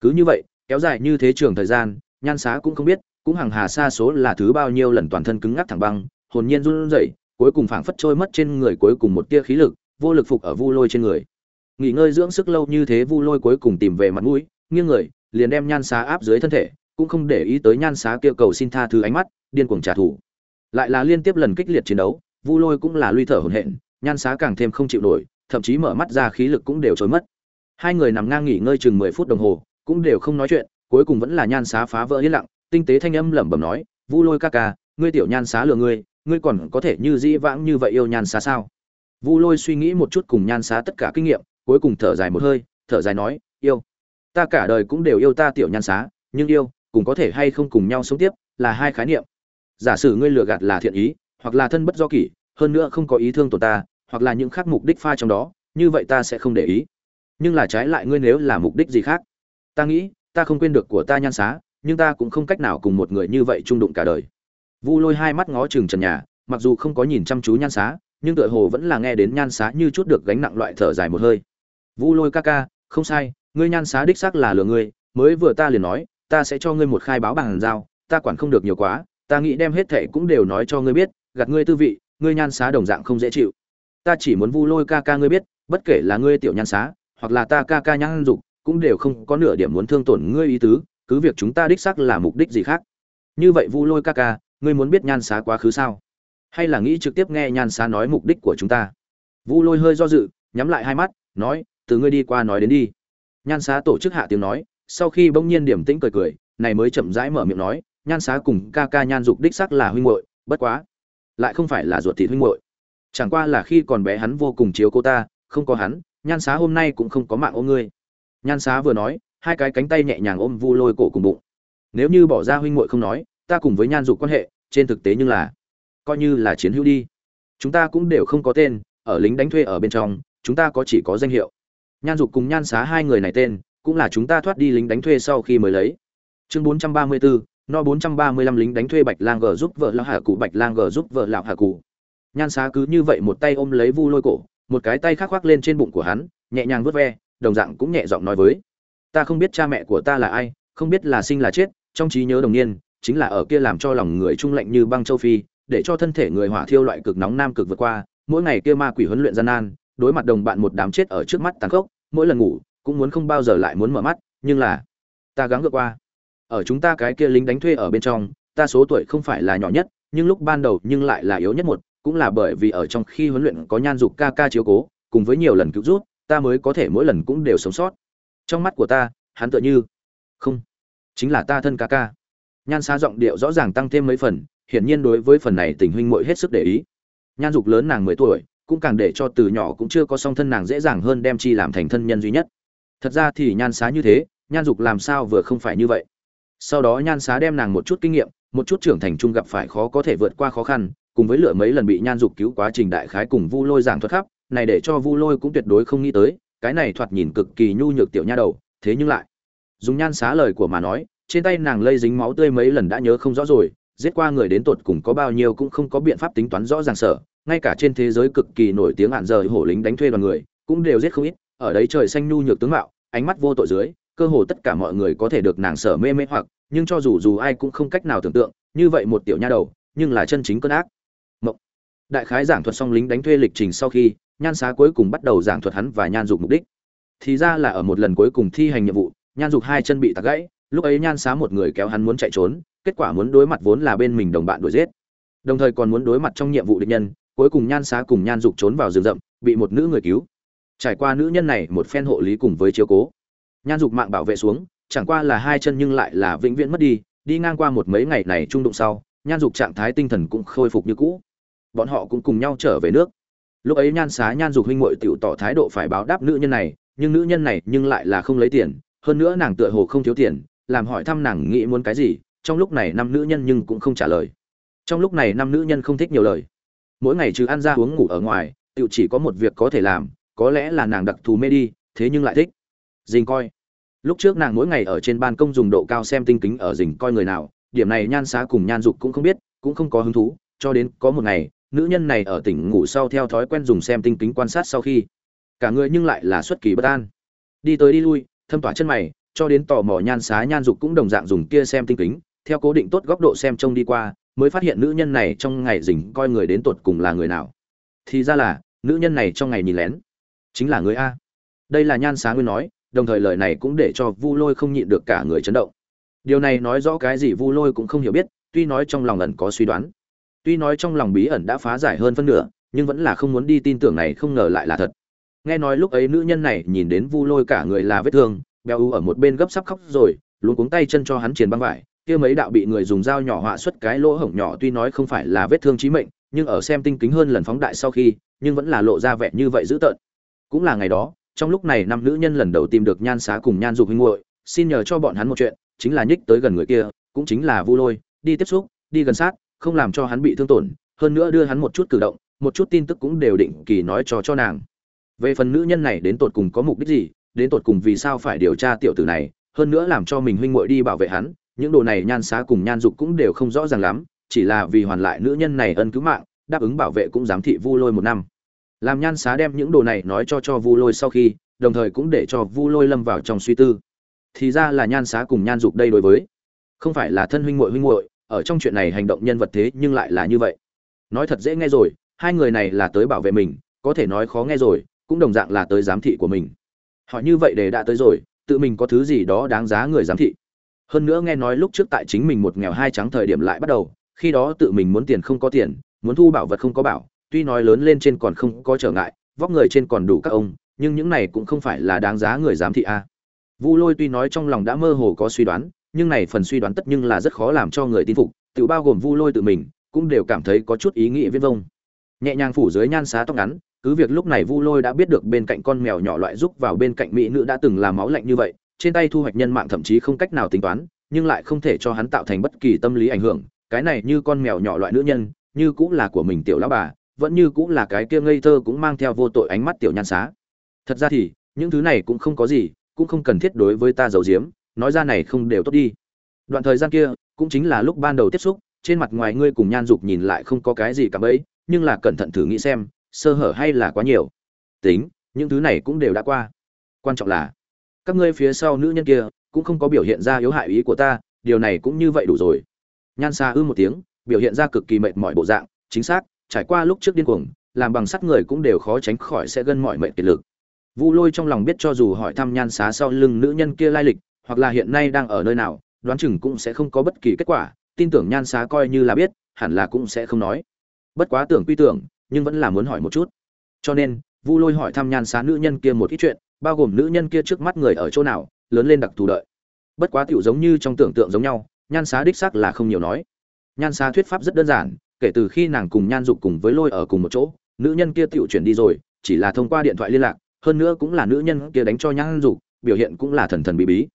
cứ như vậy, kéo dài như thế trường thời gian, nhan xá cũng không biết, cũng hàng hà xa số là thứ bao nhiêu lần toàn thân cứng ngắc thẳng băng, hồn nhiên run rẩy, cuối cùng phảng phất trôi mất trên người cuối cùng một tia khí lực, vô lực phục ở vu lôi trên người nghỉ ngơi dưỡng sức lâu như thế vu lôi cuối cùng tìm về mặt mũi, nghiêng người, liền đem nhan xá áp dưới thân thể, cũng không để ý tới nhan xá kia cầu xin tha thứ ánh mắt, điên cuồng trả thù. Lại là liên tiếp lần kích liệt chiến đấu, vu lôi cũng là luy thở hổn hển, nhan xá càng thêm không chịu nổi, thậm chí mở mắt ra khí lực cũng đều trôi mất. Hai người nằm ngang nghỉ ngơi chừng mười phút đồng hồ, cũng đều không nói chuyện, cuối cùng vẫn là nhan xá phá vỡ yên lặng, tinh tế thanh âm lẩm bẩm nói, vu lôi ca ca, ngươi tiểu nhan xá lừa ngươi ngươi còn có thể như dĩ vãng như vậy yêu nhan xá sao? Vu lôi suy nghĩ một chút cùng nhan xá tất cả kinh nghiệm cuối cùng thở dài một hơi, thở dài nói, yêu, ta cả đời cũng đều yêu ta tiểu nhan xá, nhưng yêu, cùng có thể hay không cùng nhau sống tiếp, là hai khái niệm. Giả sử ngươi lừa gạt là thiện ý, hoặc là thân bất do kỷ, hơn nữa không có ý thương tổn ta, hoặc là những khác mục đích pha trong đó, như vậy ta sẽ không để ý. Nhưng là trái lại ngươi nếu là mục đích gì khác? Ta nghĩ, ta không quên được của ta nhan xá, nhưng ta cũng không cách nào cùng một người như vậy trung đụng cả đời. Vu lôi hai mắt ngó chừng trần nhà, mặc dù không có nhìn chăm chú nhan xá, nhưng tựa hồ vẫn là nghe đến nhan xá như chút được gánh nặng loại thở dài một hơi vu lôi ca ca, không sai, ngươi nhan xá đích xác là lừa ngươi, mới vừa ta liền nói, ta sẽ cho ngươi một khai báo bằng giao, ta quản không được nhiều quá, ta nghĩ đem hết thệ cũng đều nói cho ngươi biết, gạt ngươi tư vị, ngươi nhan xá đồng dạng không dễ chịu. Ta chỉ muốn vu lôi ca ca ngươi biết, bất kể là ngươi tiểu nhan xá, hoặc là ta ca ca nhan dục, cũng đều không có nửa điểm muốn thương tổn ngươi ý tứ, cứ việc chúng ta đích xác là mục đích gì khác. Như vậy vu lôi ca ca, ngươi muốn biết nhan xá quá khứ sao? Hay là nghĩ trực tiếp nghe nhan xá nói mục đích của chúng ta? Vu lôi hơi do dự, nhắm lại hai mắt, nói từ ngươi đi qua nói đến đi. Nhan xá tổ chức hạ tiếng nói, sau khi bỗng nhiên điểm tĩnh cười cười, này mới chậm rãi mở miệng nói, nhan xá cùng ca ca nhan dục đích xác là huynh muội, bất quá, lại không phải là ruột thịt huynh muội. Chẳng qua là khi còn bé hắn vô cùng chiếu cô ta, không có hắn, nhan xá hôm nay cũng không có mạng ôm ngươi. Nhan xá vừa nói, hai cái cánh tay nhẹ nhàng ôm vu lôi cổ cùng bụng. Nếu như bỏ ra huynh muội không nói, ta cùng với nhan dục quan hệ, trên thực tế nhưng là, coi như là chiến hữu đi. Chúng ta cũng đều không có tên, ở lính đánh thuê ở bên trong, chúng ta có chỉ có danh hiệu nhan dục cùng nhan xá hai người này tên cũng là chúng ta thoát đi lính đánh thuê sau khi mới lấy. Chương 434, no 435 lính đánh thuê bạch lang g giúp vợ lão hà cụ bạch lang g giúp vợ lão hà cụ nhan xá cứ như vậy một tay ôm lấy vu lôi cổ một cái tay khác khoác lên trên bụng của hắn nhẹ nhàng vớt ve đồng dạng cũng nhẹ giọng nói với ta không biết cha mẹ của ta là ai không biết là sinh là chết trong trí nhớ đồng niên chính là ở kia làm cho lòng người trung lạnh như băng châu phi để cho thân thể người hỏa thiêu loại cực nóng nam cực vượt qua mỗi ngày kia ma quỷ huấn luyện gian nan đối mặt đồng bạn một đám chết ở trước mắt tàn khốc, mỗi lần ngủ cũng muốn không bao giờ lại muốn mở mắt, nhưng là, ta gắng vượt qua. Ở chúng ta cái kia lính đánh thuê ở bên trong, ta số tuổi không phải là nhỏ nhất, nhưng lúc ban đầu nhưng lại là yếu nhất một, cũng là bởi vì ở trong khi huấn luyện có nhan dục ca ca chiếu cố, cùng với nhiều lần cứu rút ta mới có thể mỗi lần cũng đều sống sót. Trong mắt của ta, hắn tựa như, không, chính là ta thân ca ca. Nhan xa giọng điệu rõ ràng tăng thêm mấy phần, hiển nhiên đối với phần này tình huynh muội hết sức để ý. Nhan dục lớn nàng mười tuổi cũng càng để cho từ nhỏ cũng chưa có song thân nàng dễ dàng hơn đem chi làm thành thân nhân duy nhất. Thật ra thì nhan xá như thế, nhan dục làm sao vừa không phải như vậy. Sau đó nhan xá đem nàng một chút kinh nghiệm, một chút trưởng thành chung gặp phải khó có thể vượt qua khó khăn, cùng với lựa mấy lần bị nhan dục cứu quá trình đại khái cùng vu lôi giảng thuật khắp, này để cho vu lôi cũng tuyệt đối không nghĩ tới, cái này thoạt nhìn cực kỳ nhu nhược tiểu nha đầu, thế nhưng lại. Dùng nhan xá lời của mà nói, trên tay nàng lây dính máu tươi mấy lần đã nhớ không rõ rồi, giết qua người đến tột cùng có bao nhiêu cũng không có biện pháp tính toán rõ ràng sở ngay cả trên thế giới cực kỳ nổi tiếng hạn giờ hổ lính đánh thuê đoàn người, cũng đều giết không ít. Ở đấy trời xanh nhu nhược tướng mạo, ánh mắt vô tội dưới, cơ hồ tất cả mọi người có thể được nàng sở mê mê hoặc, nhưng cho dù dù ai cũng không cách nào tưởng tượng, như vậy một tiểu nha đầu, nhưng là chân chính cơn ác. Mộng. Đại khái giảng thuật xong lính đánh thuê lịch trình sau khi, nhan xá cuối cùng bắt đầu giảng thuật hắn và nhan dục mục đích. Thì ra là ở một lần cuối cùng thi hành nhiệm vụ, nhan dục hai chân bị tạc gãy, lúc ấy nhan xá một người kéo hắn muốn chạy trốn, kết quả muốn đối mặt vốn là bên mình đồng bạn đuổi giết. Đồng thời còn muốn đối mặt trong nhiệm vụ địch nhân cuối cùng nhan xá cùng nhan dục trốn vào rừng rậm, bị một nữ người cứu. Trải qua nữ nhân này một phen hộ lý cùng với chiếu cố, nhan dục mạng bảo vệ xuống, chẳng qua là hai chân nhưng lại là vĩnh viễn mất đi đi ngang qua một mấy ngày này trung đụng sau, nhan dục trạng thái tinh thần cũng khôi phục như cũ. Bọn họ cũng cùng nhau trở về nước. Lúc ấy nhan xá nhan dục huynh muội tiểu tỏ thái độ phải báo đáp nữ nhân này, nhưng nữ nhân này nhưng lại là không lấy tiền, hơn nữa nàng tựa hồ không thiếu tiền, làm hỏi thăm nàng nghĩ muốn cái gì, trong lúc này năm nữ nhân nhưng cũng không trả lời. Trong lúc này năm nữ nhân không thích nhiều lời mỗi ngày trừ ăn ra uống ngủ ở ngoài tự chỉ có một việc có thể làm, có lẽ là nàng đặc thù mê đi, thế nhưng lại thích. Dình coi. Lúc trước nàng mỗi ngày ở trên ban công dùng độ cao xem tinh kính ở dình coi người nào, điểm này nhan xá cùng nhan dục cũng không biết, cũng không có hứng thú, cho đến có một ngày, nữ nhân này ở tỉnh ngủ sau theo thói quen dùng xem tinh kính quan sát sau khi, cả người nhưng lại là xuất kỳ bất an. Đi tới đi lui, thâm tỏa chân mày, cho đến tò mò nhan xá nhan dục cũng đồng dạng dùng kia xem tinh kính, theo cố định tốt góc độ xem trông đi qua mới phát hiện nữ nhân này trong ngày dình coi người đến tột cùng là người nào. Thì ra là, nữ nhân này trong ngày nhìn lén. Chính là người a. Đây là nhan xá nguyên nói, đồng thời lời này cũng để cho vu lôi không nhịn được cả người chấn động. Điều này nói rõ cái gì vu lôi cũng không hiểu biết, tuy nói trong lòng ẩn có suy đoán. Tuy nói trong lòng bí ẩn đã phá giải hơn phân nửa, nhưng vẫn là không muốn đi tin tưởng này không ngờ lại là thật. Nghe nói lúc ấy nữ nhân này nhìn đến vu lôi cả người là vết thương, béo u ở một bên gấp sắp khóc rồi luôn cuống tay chân cho hắn triển băng vải kia mấy đạo bị người dùng dao nhỏ họa xuất cái lỗ hổng nhỏ tuy nói không phải là vết thương chí mệnh, nhưng ở xem tinh kính hơn lần phóng đại sau khi, nhưng vẫn là lộ ra vẻ như vậy dữ tợn. Cũng là ngày đó, trong lúc này năm nữ nhân lần đầu tìm được nhan xá cùng nhan dục huynh muội, xin nhờ cho bọn hắn một chuyện, chính là nhích tới gần người kia, cũng chính là vu lôi, đi tiếp xúc, đi gần sát, không làm cho hắn bị thương tổn, hơn nữa đưa hắn một chút cử động, một chút tin tức cũng đều định kỳ nói cho cho nàng. Về phần nữ nhân này đến tột cùng có mục đích gì, đến tột cùng vì sao phải điều tra tiểu tử này, hơn nữa làm cho mình huynh muội đi bảo vệ hắn những đồ này nhan xá cùng nhan dục cũng đều không rõ ràng lắm, chỉ là vì hoàn lại nữ nhân này ân cứu mạng, đáp ứng bảo vệ cũng giám thị vu lôi một năm. Làm nhan xá đem những đồ này nói cho cho vu lôi sau khi, đồng thời cũng để cho vu lôi lâm vào trong suy tư. Thì ra là nhan xá cùng nhan dục đây đối với. Không phải là thân huynh muội huynh muội, ở trong chuyện này hành động nhân vật thế nhưng lại là như vậy. Nói thật dễ nghe rồi, hai người này là tới bảo vệ mình, có thể nói khó nghe rồi, cũng đồng dạng là tới giám thị của mình. Họ như vậy để đã tới rồi, tự mình có thứ gì đó đáng giá người giám thị hơn nữa nghe nói lúc trước tại chính mình một nghèo hai trắng thời điểm lại bắt đầu, khi đó tự mình muốn tiền không có tiền, muốn thu bảo vật không có bảo, tuy nói lớn lên trên còn không có trở ngại, vóc người trên còn đủ các ông, nhưng những này cũng không phải là đáng giá người giám thị a. Vu lôi tuy nói trong lòng đã mơ hồ có suy đoán, nhưng này phần suy đoán tất nhưng là rất khó làm cho người tin phục, tự bao gồm vu lôi tự mình, cũng đều cảm thấy có chút ý nghĩa viết vông. Nhẹ nhàng phủ dưới nhan xá tóc ngắn, cứ việc lúc này vu lôi đã biết được bên cạnh con mèo nhỏ loại giúp vào bên cạnh mỹ nữ đã từng làm máu lạnh như vậy trên tay thu hoạch nhân mạng thậm chí không cách nào tính toán, nhưng lại không thể cho hắn tạo thành bất kỳ tâm lý ảnh hưởng. Cái này như con mèo nhỏ loại nữ nhân, như cũng là của mình tiểu lão bà, vẫn như cũng là cái kia ngây thơ cũng mang theo vô tội ánh mắt tiểu nhan xá. Thật ra thì, những thứ này cũng không có gì, cũng không cần thiết đối với ta giấu giếm, nói ra này không đều tốt đi. Đoạn thời gian kia, cũng chính là lúc ban đầu tiếp xúc, trên mặt ngoài ngươi cùng nhan dục nhìn lại không có cái gì cả bấy, nhưng là cẩn thận thử nghĩ xem, sơ hở hay là quá nhiều. Tính, những thứ này cũng đều đã qua. Quan trọng là các ngươi phía sau nữ nhân kia cũng không có biểu hiện ra yếu hại ý của ta, điều này cũng như vậy đủ rồi. Nhan xa ư một tiếng, biểu hiện ra cực kỳ mệt mỏi bộ dạng, chính xác, trải qua lúc trước điên cuồng, làm bằng sắt người cũng đều khó tránh khỏi sẽ gân mọi mệnh kiệt lực. Vu lôi trong lòng biết cho dù hỏi thăm nhan xá sau lưng nữ nhân kia lai lịch, hoặc là hiện nay đang ở nơi nào, đoán chừng cũng sẽ không có bất kỳ kết quả, tin tưởng nhan xá coi như là biết, hẳn là cũng sẽ không nói. Bất quá tưởng quy tưởng, nhưng vẫn là muốn hỏi một chút. Cho nên, vu lôi hỏi thăm nhan xá nữ nhân kia một ít chuyện bao gồm nữ nhân kia trước mắt người ở chỗ nào, lớn lên đặc thù đợi. Bất quá tiểu giống như trong tưởng tượng giống nhau, nhan xá đích xác là không nhiều nói. Nhan xá thuyết pháp rất đơn giản, kể từ khi nàng cùng nhan dục cùng với lôi ở cùng một chỗ, nữ nhân kia tiểu chuyển đi rồi, chỉ là thông qua điện thoại liên lạc, hơn nữa cũng là nữ nhân kia đánh cho nhan dục, biểu hiện cũng là thần thần bí bí.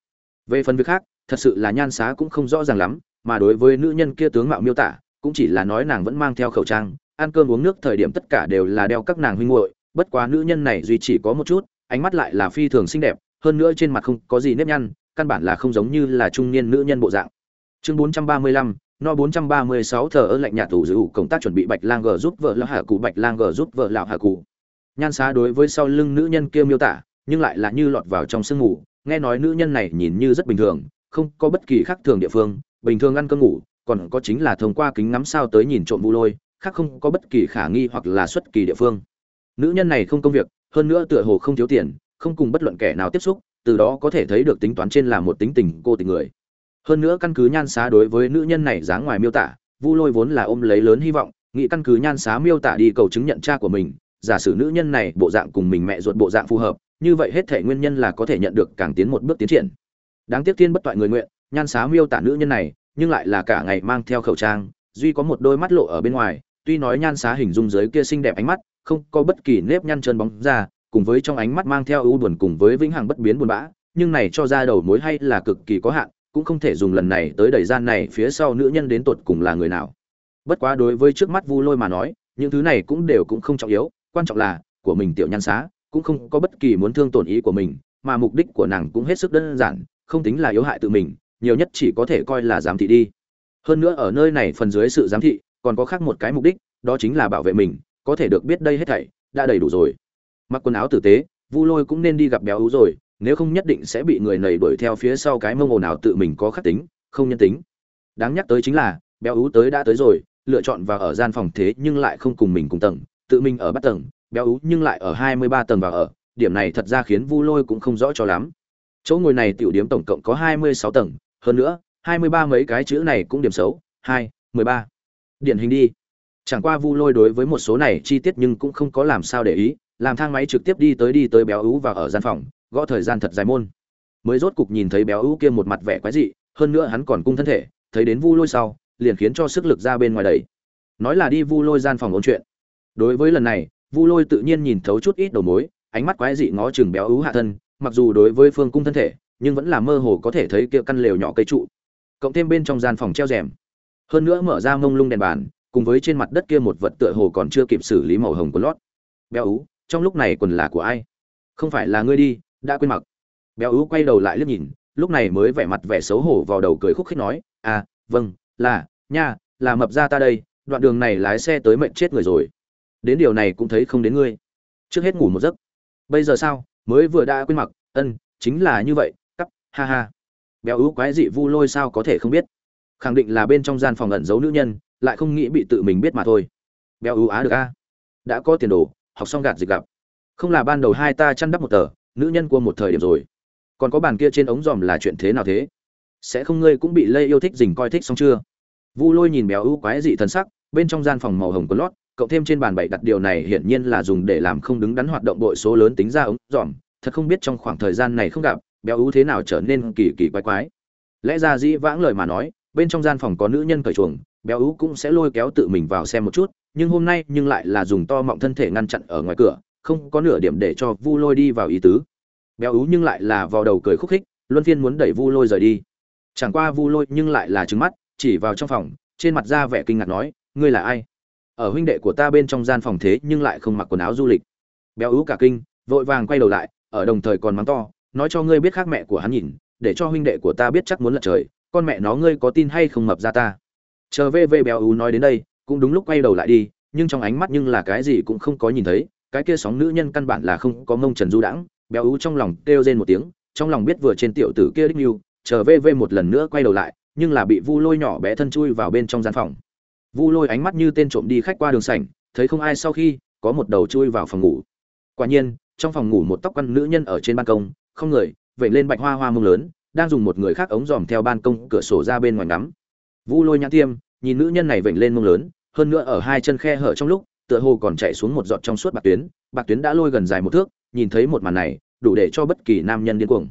Về phần việc khác, thật sự là nhan xá cũng không rõ ràng lắm, mà đối với nữ nhân kia tướng mạo miêu tả, cũng chỉ là nói nàng vẫn mang theo khẩu trang, ăn cơm uống nước thời điểm tất cả đều là đeo các nàng huynh muội, bất quá nữ nhân này duy chỉ có một chút ánh mắt lại là phi thường xinh đẹp hơn nữa trên mặt không có gì nếp nhăn căn bản là không giống như là trung niên nữ nhân bộ dạng. Chương 435, no 436 thờ ơ lạnh nhạt thủ giữ công tác chuẩn bị bạch lang gờ giúp vợ lão hạ cụ bạch lang gờ giúp vợ lão hạ cụ. Nhan xá đối với sau lưng nữ nhân kia miêu tả nhưng lại là như lọt vào trong sương ngủ nghe nói nữ nhân này nhìn như rất bình thường không có bất kỳ khác thường địa phương bình thường ăn cơm ngủ còn có chính là thông qua kính ngắm sao tới nhìn trộm vu lôi khác không có bất kỳ khả nghi hoặc là xuất kỳ địa phương. Nữ nhân này không công việc hơn nữa tựa hồ không thiếu tiền, không cùng bất luận kẻ nào tiếp xúc, từ đó có thể thấy được tính toán trên là một tính tình cô tình người. Hơn nữa căn cứ nhan xá đối với nữ nhân này dáng ngoài miêu tả, vu lôi vốn là ôm lấy lớn hy vọng, nghĩ căn cứ nhan xá miêu tả đi cầu chứng nhận cha của mình, giả sử nữ nhân này bộ dạng cùng mình mẹ ruột bộ dạng phù hợp, như vậy hết thể nguyên nhân là có thể nhận được càng tiến một bước tiến triển. Đáng tiếc thiên bất toại người nguyện, nhan xá miêu tả nữ nhân này, nhưng lại là cả ngày mang theo khẩu trang, duy có một đôi mắt lộ ở bên ngoài, tuy nói nhan xá hình dung dưới kia xinh đẹp ánh mắt không có bất kỳ nếp nhăn trơn bóng ra, cùng với trong ánh mắt mang theo ưu buồn cùng với vĩnh hằng bất biến buồn bã, nhưng này cho ra đầu mối hay là cực kỳ có hạn, cũng không thể dùng lần này tới đẩy gian này phía sau nữ nhân đến tột cùng là người nào. Bất quá đối với trước mắt vu lôi mà nói, những thứ này cũng đều cũng không trọng yếu, quan trọng là của mình tiểu nhan xá, cũng không có bất kỳ muốn thương tổn ý của mình, mà mục đích của nàng cũng hết sức đơn giản, không tính là yếu hại tự mình, nhiều nhất chỉ có thể coi là giám thị đi. Hơn nữa ở nơi này phần dưới sự giám thị, còn có khác một cái mục đích, đó chính là bảo vệ mình có thể được biết đây hết thảy đã đầy đủ rồi. Mặc quần áo tử tế, vu lôi cũng nên đi gặp béo ú rồi, nếu không nhất định sẽ bị người nầy đuổi theo phía sau cái mông ồn nào tự mình có khắc tính, không nhân tính. Đáng nhắc tới chính là, béo ú tới đã tới rồi, lựa chọn và ở gian phòng thế nhưng lại không cùng mình cùng tầng, tự mình ở bắt tầng, béo ú nhưng lại ở hai mươi ba tầng và ở, điểm này thật ra khiến vu lôi cũng không rõ cho lắm. Chỗ ngồi này tiểu điểm tổng cộng có hai mươi sáu tầng, hơn nữa, hai mươi ba mấy cái chữ này cũng điểm xấu, hai, mười ba. Điển hình đi chẳng qua vu lôi đối với một số này chi tiết nhưng cũng không có làm sao để ý, làm thang máy trực tiếp đi tới đi tới béo ú và ở gian phòng, gõ thời gian thật dài môn. Mới rốt cục nhìn thấy béo ú kia một mặt vẻ quái dị, hơn nữa hắn còn cung thân thể, thấy đến vu lôi sau, liền khiến cho sức lực ra bên ngoài đầy. Nói là đi vu lôi gian phòng ôn chuyện. Đối với lần này, vu lôi tự nhiên nhìn thấu chút ít đầu mối, ánh mắt quái dị ngó chừng béo ú hạ thân, mặc dù đối với phương cung thân thể, nhưng vẫn là mơ hồ có thể thấy kia căn lều nhỏ cây trụ. Cộng thêm bên trong gian phòng treo rèm. Hơn nữa mở ra mông lung đèn bàn cùng với trên mặt đất kia một vật tựa hồ còn chưa kịp xử lý màu hồng của lót. Béo ú, trong lúc này quần là của ai? Không phải là ngươi đi, đã quên mặc. Béo ú quay đầu lại liếc nhìn, lúc này mới vẻ mặt vẻ xấu hổ vào đầu cười khúc khích nói à vâng là, nha, là mập ra ta đây, đoạn đường này lái xe tới mệnh chết người rồi. Đến điều này cũng thấy không đến ngươi. Trước hết ngủ một giấc. Bây giờ sao? Mới vừa đã quên mặc. Ân, chính là như vậy. Cắp, ha ha. Béo ú quái dị vu lôi sao có thể không biết? Khẳng định là bên trong gian phòng ẩn giấu nữ nhân, lại không nghĩ bị tự mình biết mà thôi. Béo ưu á được a. Đã có tiền đồ, học xong gạt dịch gặp. Không là ban đầu hai ta chăn đắp một tờ, nữ nhân của một thời điểm rồi. Còn có bàn kia trên ống dòm là chuyện thế nào thế? Sẽ không ngươi cũng bị lây yêu thích dình coi thích xong chưa? Vu lôi nhìn béo ưu quái dị thần sắc, bên trong gian phòng màu hồng có lót, cộng thêm trên bàn bậy đặt điều này hiển nhiên là dùng để làm không đứng đắn hoạt động đội số lớn tính ra ống dòm thật không biết trong khoảng thời gian này không gặp, béo ưu thế nào trở nên kỳ kỳ quái quái. Lẽ ra dĩ vãng lời mà nói bên trong gian phòng có nữ nhân cởi chuồng, béo ú cũng sẽ lôi kéo tự mình vào xem một chút, nhưng hôm nay nhưng lại là dùng to mọng thân thể ngăn chặn ở ngoài cửa, không có nửa điểm để cho vu lôi đi vào ý tứ. Béo ú nhưng lại là vào đầu cười khúc khích, luân phiên muốn đẩy vu lôi rời đi. Chẳng qua vu lôi nhưng lại là trứng mắt, chỉ vào trong phòng, trên mặt ra vẻ kinh ngạc nói, ngươi là ai? Ở huynh đệ của ta bên trong gian phòng thế nhưng lại không mặc quần áo du lịch. Béo ú cả kinh, vội vàng quay đầu lại, ở đồng thời còn mắng to, nói cho ngươi biết khác mẹ của hắn nhìn, để cho huynh đệ của ta biết chắc muốn lật trời con mẹ nó ngươi có tin hay không mập ra ta? Chờ vê vê béo ú nói đến đây, cũng đúng lúc quay đầu lại đi, nhưng trong ánh mắt nhưng là cái gì cũng không có nhìn thấy, cái kia sóng nữ nhân căn bản là không có mông trần du đãng, béo ú trong lòng kêu rên một tiếng, trong lòng biết vừa trên tiểu tử kia đích mưu, chờ vê vê một lần nữa quay đầu lại, nhưng là bị vu lôi nhỏ bé thân chui vào bên trong gian phòng. Vu lôi ánh mắt như tên trộm đi khách qua đường sảnh, thấy không ai sau khi, có một đầu chui vào phòng ngủ. Quả nhiên, trong phòng ngủ một tóc quăn nữ nhân ở trên ban công, không người vậy lên bạch hoa hoa mông lớn đang dùng một người khác ống dòm theo ban công cửa sổ ra bên ngoài ngắm. Vu lôi nhãn tiêm, nhìn nữ nhân này vểnh lên mông lớn, hơn nữa ở hai chân khe hở trong lúc, tựa hồ còn chạy xuống một giọt trong suốt bạc tuyến bạc tuyến đã lôi gần dài một thước, nhìn thấy một màn này, đủ để cho bất kỳ nam nhân điên cuồng.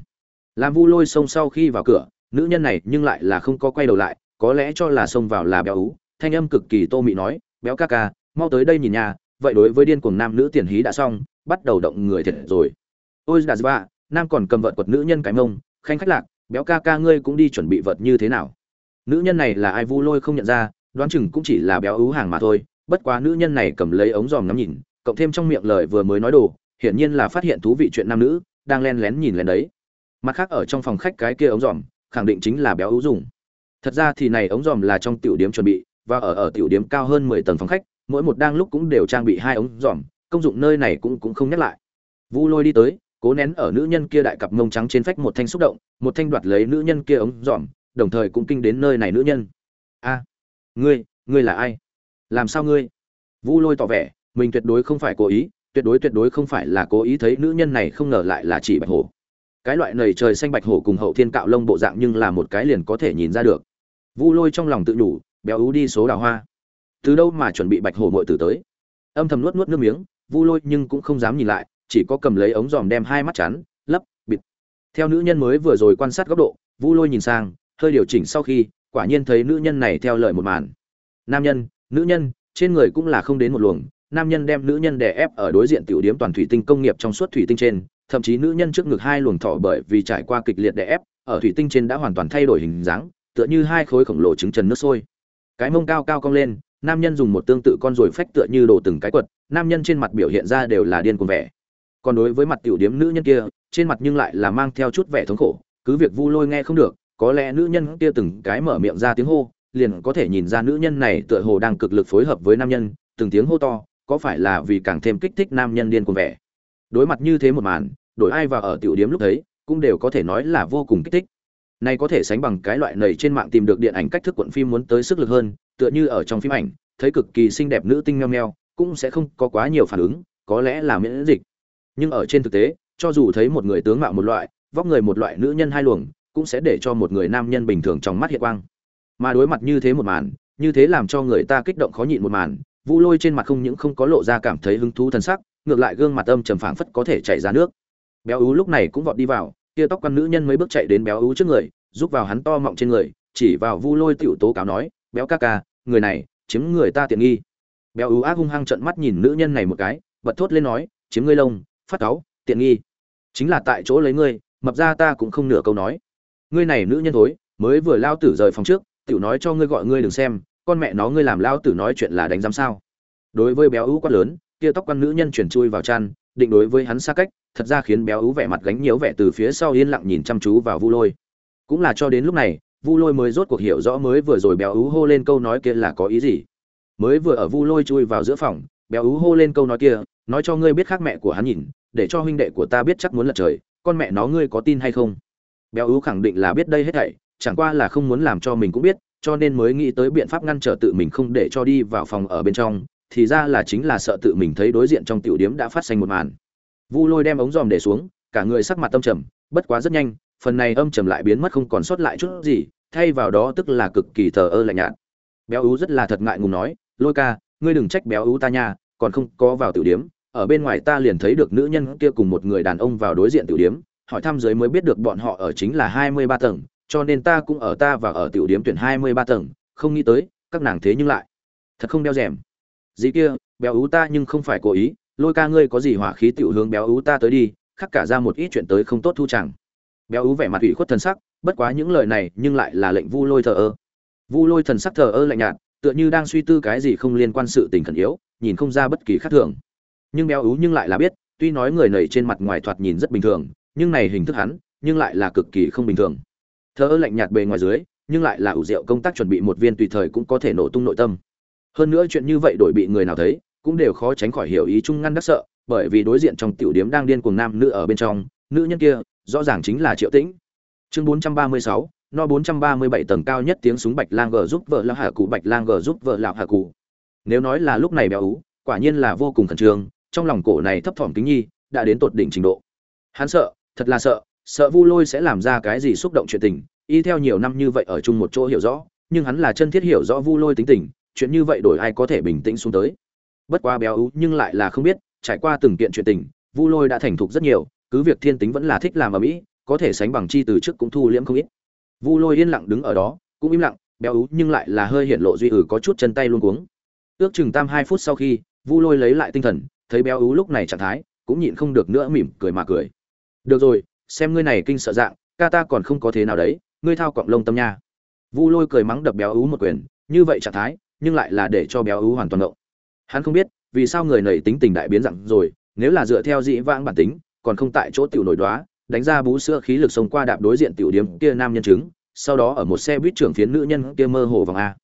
Làm vu lôi xông sau khi vào cửa, nữ nhân này nhưng lại là không có quay đầu lại, có lẽ cho là xông vào là béo ú, thanh âm cực kỳ tô mị nói, béo ca ca, mau tới đây nhìn nhà, vậy đối với điên cuồng nam nữ tiền hí đã xong, bắt đầu động người thiệt rồi. Ôi đà ba dạ, nam còn cầm vợt quật nữ nhân cái mông, khanh khách lạc béo ca ca ngươi cũng đi chuẩn bị vật như thế nào? Nữ nhân này là ai vu lôi không nhận ra, đoán chừng cũng chỉ là béo ứ hàng mà thôi. Bất quá nữ nhân này cầm lấy ống dòm ngắm nhìn, cộng thêm trong miệng lời vừa mới nói đồ, hiển nhiên là phát hiện thú vị chuyện nam nữ, đang len lén nhìn lén đấy. Mặt khác ở trong phòng khách cái kia ống dòm khẳng định chính là béo ứ dùng. Thật ra thì này ống dòm là trong tiểu điểm chuẩn bị, và ở ở tiểu điểm cao hơn mười tầng phòng khách, mỗi một đang lúc cũng đều trang bị hai ống dòm công dụng nơi này cũng cũng không nhắc lại. Vu lôi đi tới cố nén ở nữ nhân kia đại cặp mông trắng trên phách một thanh xúc động, một thanh đoạt lấy nữ nhân kia ống dòm đồng thời cũng kinh đến nơi này nữ nhân. A, ngươi ngươi là ai? Làm sao ngươi? Vu lôi tỏ vẻ, mình tuyệt đối không phải cố ý, tuyệt đối tuyệt đối không phải là cố ý thấy nữ nhân này không ngờ lại là chỉ bạch hổ. Cái loại nầy trời xanh bạch hổ cùng hậu thiên cạo lông bộ dạng nhưng là một cái liền có thể nhìn ra được. Vu lôi trong lòng tự nhủ, béo ú đi số đào hoa. Từ đâu mà chuẩn bị bạch hổ mội tử tới? Âm thầm nuốt nuốt nước miếng, vu lôi nhưng cũng không dám nhìn lại chỉ có cầm lấy ống dòm đem hai mắt chắn, lấp, bịt. Theo nữ nhân mới vừa rồi quan sát góc độ, vu lôi nhìn sang, hơi điều chỉnh sau khi, quả nhiên thấy nữ nhân này theo lời một màn. Nam nhân, nữ nhân, trên người cũng là không đến một luồng, nam nhân đem nữ nhân đè ép ở đối diện tiểu điếm toàn thủy tinh công nghiệp trong suốt thủy tinh trên, thậm chí nữ nhân trước ngực hai luồng thỏ bởi vì trải qua kịch liệt đè ép, ở thủy tinh trên đã hoàn toàn thay đổi hình dáng, tựa như hai khối khổng lồ trứng trần nước sôi. Cái mông cao cao cong lên, nam nhân dùng một tương tự con ruồi phách tựa như đổ từng cái quật, nam nhân trên mặt biểu hiện ra đều là điên cuồng vẻ còn đối với mặt tiểu điếm nữ nhân kia, trên mặt nhưng lại là mang theo chút vẻ thống khổ, cứ việc vu lôi nghe không được, có lẽ nữ nhân kia từng cái mở miệng ra tiếng hô, liền có thể nhìn ra nữ nhân này tựa hồ đang cực lực phối hợp với nam nhân, từng tiếng hô to, có phải là vì càng thêm kích thích nam nhân điên cuồng vẻ. Đối mặt như thế một màn, đổi ai vào ở tiểu điếm lúc thấy, cũng đều có thể nói là vô cùng kích thích. Này có thể sánh bằng cái loại nầy trên mạng tìm được điện ảnh cách thức cuộn phim muốn tới sức lực hơn, tựa như ở trong phim ảnh, thấy cực kỳ xinh đẹp nữ tinh meo meo, cũng sẽ không có quá nhiều phản ứng, có lẽ là miễn dịch nhưng ở trên thực tế, cho dù thấy một người tướng mạo một loại, vóc người một loại nữ nhân hai luồng, cũng sẽ để cho một người nam nhân bình thường trong mắt hiện quang. Mà đối mặt như thế một màn, như thế làm cho người ta kích động khó nhịn một màn, vu lôi trên mặt không những không có lộ ra cảm thấy hứng thú t sắc, ngược lại gương mặt âm trầm phảng phất có thể chảy ra nước. Béo ú lúc này cũng vọt đi vào, kia tóc con nữ nhân mấy bước chạy đến béo ú trước người giúp vào hắn to mọng trên người, chỉ vào vu lôi tiểu tố cáo nói, béo ca ca, người này chiếm người ta tiện nghi. Béo ú ác hung hăng trận mắt nhìn nữ nhân này một cái, bật thốt lên nói, chiếm ngươi lông phát cáu, tiện nghi. Chính là tại chỗ lấy ngươi, mập ra ta cũng không nửa câu nói. Ngươi này nữ nhân thối, mới vừa lao tử rời phòng trước, tiểu nói cho ngươi gọi ngươi đừng xem, con mẹ nó ngươi làm lao tử nói chuyện là đánh giám sao. Đối với béo ú quát lớn, kia tóc quan nữ nhân chuyển chui vào chăn, định đối với hắn xa cách, thật ra khiến béo ú vẻ mặt gánh nhiễu vẻ từ phía sau yên lặng nhìn chăm chú vào vu lôi. Cũng là cho đến lúc này, vu lôi mới rốt cuộc hiểu rõ mới vừa rồi béo ú hô lên câu nói kia là có ý gì. Mới vừa ở vu lôi chui vào giữa phòng béo ú hô lên câu nói kia, nói cho ngươi biết khác mẹ của hắn nhìn, để cho huynh đệ của ta biết chắc muốn lật trời, con mẹ nó ngươi có tin hay không? Béo ú khẳng định là biết đây hết thảy, chẳng qua là không muốn làm cho mình cũng biết, cho nên mới nghĩ tới biện pháp ngăn trở tự mình không để cho đi vào phòng ở bên trong, thì ra là chính là sợ tự mình thấy đối diện trong tiểu điếm đã phát sinh một màn. Vu lôi đem ống dòm để xuống, cả người sắc mặt tâm trầm, bất quá rất nhanh, phần này âm trầm lại biến mất không còn sót lại chút gì, thay vào đó tức là cực kỳ thờ ơ lạnh nhạt. Béo ú rất là thật ngại ngùng nói, lôi ca ngươi đừng trách béo ú ta nha, còn không có vào tiểu điếm, ở bên ngoài ta liền thấy được nữ nhân kia cùng một người đàn ông vào đối diện tiểu điếm, hỏi thăm dưới mới biết được bọn họ ở chính là hai mươi ba tầng, cho nên ta cũng ở ta và ở tiểu điếm tuyển hai mươi ba tầng, không nghĩ tới, các nàng thế nhưng lại. Thật không đeo rèm. Dĩ kia, béo ú ta nhưng không phải cố ý, lôi ca ngươi có gì hỏa khí tiểu hướng béo ú ta tới đi, khắc cả ra một ít chuyện tới không tốt thu chẳng. Béo ú vẻ mặt ủy khuất thần sắc, bất quá những lời này nhưng lại là lệnh vu lôi thờ ơ. Vu lôi thần sắc thờ ơ lạnh nhạt tựa như đang suy tư cái gì không liên quan sự tình khẩn yếu nhìn không ra bất kỳ khác thường. Nhưng béo ú nhưng lại là biết tuy nói người nầy trên mặt ngoài thoạt nhìn rất bình thường nhưng này hình thức hắn nhưng lại là cực kỳ không bình thường. Thở lạnh nhạt bề ngoài dưới nhưng lại là ủ rượu công tác chuẩn bị một viên tùy thời cũng có thể nổ tung nội tâm. Hơn nữa chuyện như vậy đổi bị người nào thấy cũng đều khó tránh khỏi hiểu ý chung ngăn đắc sợ bởi vì đối diện trong tiểu điếm đang điên cuồng nam nữ ở bên trong nữ nhân kia rõ ràng chính là triệu tĩnh. Chương 436, no 437 tầng cao nhất tiếng súng bạch lang gờ giúp vợ lão hạ cụ bạch lang gờ giúp vợ lão hạ cụ nếu nói là lúc này béo ú, quả nhiên là vô cùng khẩn trương, trong lòng cổ này thấp thỏm kính nhi, đã đến tột đỉnh trình độ. Hắn sợ, thật là sợ sợ vu lôi sẽ làm ra cái gì xúc động chuyện tình, y theo nhiều năm như vậy ở chung một chỗ hiểu rõ, nhưng hắn là chân thiết hiểu rõ vu lôi tính tình, chuyện như vậy đổi ai có thể bình tĩnh xuống tới. Bất quá béo ú, nhưng lại là không biết, trải qua từng kiện chuyện tình, vu lôi đã thành thục rất nhiều, cứ việc thiên tính vẫn là thích làm ở mỹ có thể sánh bằng chi từ trước cũng thu liễm không ít vu lôi yên lặng đứng ở đó, cũng im lặng, béo ú, nhưng lại là hơi hiện lộ duy ử có chút chân tay luôn cuống. Ước chừng tam hai phút sau khi, vu lôi lấy lại tinh thần, thấy béo ú lúc này trạng thái, cũng nhịn không được nữa mỉm cười mà cười. Được rồi, xem ngươi này kinh sợ dạng, ca ta còn không có thế nào đấy, ngươi thao cọng lông tâm nha. Vu lôi cười mắng đập béo ú một quyền, như vậy trạng thái, nhưng lại là để cho béo ú hoàn toàn động hắn không biết, vì sao người này tính tình đại biến dạng rồi, nếu là dựa theo dĩ vãng bản tính, còn không tại chỗ tiểu nổi đoá đánh ra bú sữa khí lực sống qua đạp đối diện tiểu điếm kia nam nhân chứng, sau đó ở một xe buýt trưởng phiến nữ nhân kia mơ hồ vòng a.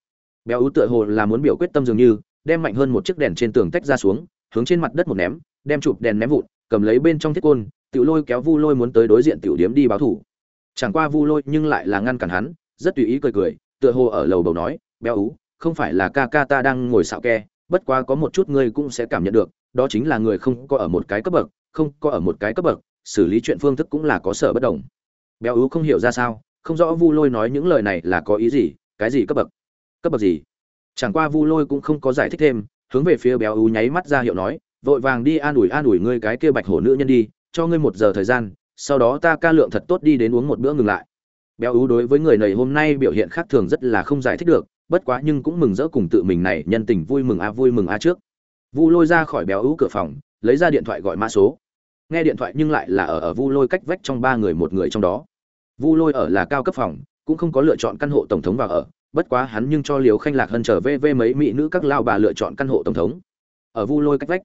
Béo ú tựa hồ là muốn biểu quyết tâm dường như, đem mạnh hơn một chiếc đèn trên tường tách ra xuống, hướng trên mặt đất một ném, đem chụp đèn ném vụn, cầm lấy bên trong thiết côn, tiểu lôi kéo vu lôi muốn tới đối diện tiểu điếm đi báo thủ. Chẳng qua vu lôi nhưng lại là ngăn cản hắn, rất tùy ý cười cười, tựa hồ ở lầu bầu nói, béo ú, không phải là ca ca ta đang ngồi xạo ke, bất quá có một chút ngươi cũng sẽ cảm nhận được, đó chính là người không có ở một cái cấp bậc, không có ở một cái cấp bậc xử lý chuyện phương thức cũng là có sở bất đồng. Béo ú không hiểu ra sao, không rõ vu lôi nói những lời này là có ý gì, cái gì cấp bậc? Cấp bậc gì? Chẳng qua vu lôi cũng không có giải thích thêm, hướng về phía béo ú nháy mắt ra hiệu nói, vội vàng đi an ủi an ủi ngươi cái kia bạch hổ nữ nhân đi, cho ngươi một giờ thời gian, sau đó ta ca lượng thật tốt đi đến uống một bữa ngừng lại. Béo ú đối với người này hôm nay biểu hiện khác thường rất là không giải thích được, bất quá nhưng cũng mừng rỡ cùng tự mình này, nhân tình vui mừng a, vui mừng a trước. Vu lôi ra khỏi béo ú cửa phòng, lấy ra điện thoại gọi mã số nghe điện thoại nhưng lại là ở ở vu lôi cách vách trong ba người một người trong đó. Vu lôi ở là cao cấp phòng, cũng không có lựa chọn căn hộ tổng thống vào ở. Bất quá hắn nhưng cho liều khanh lạc hơn trở về về mấy mỹ nữ các lao bà lựa chọn căn hộ tổng thống. Ở vu lôi cách vách,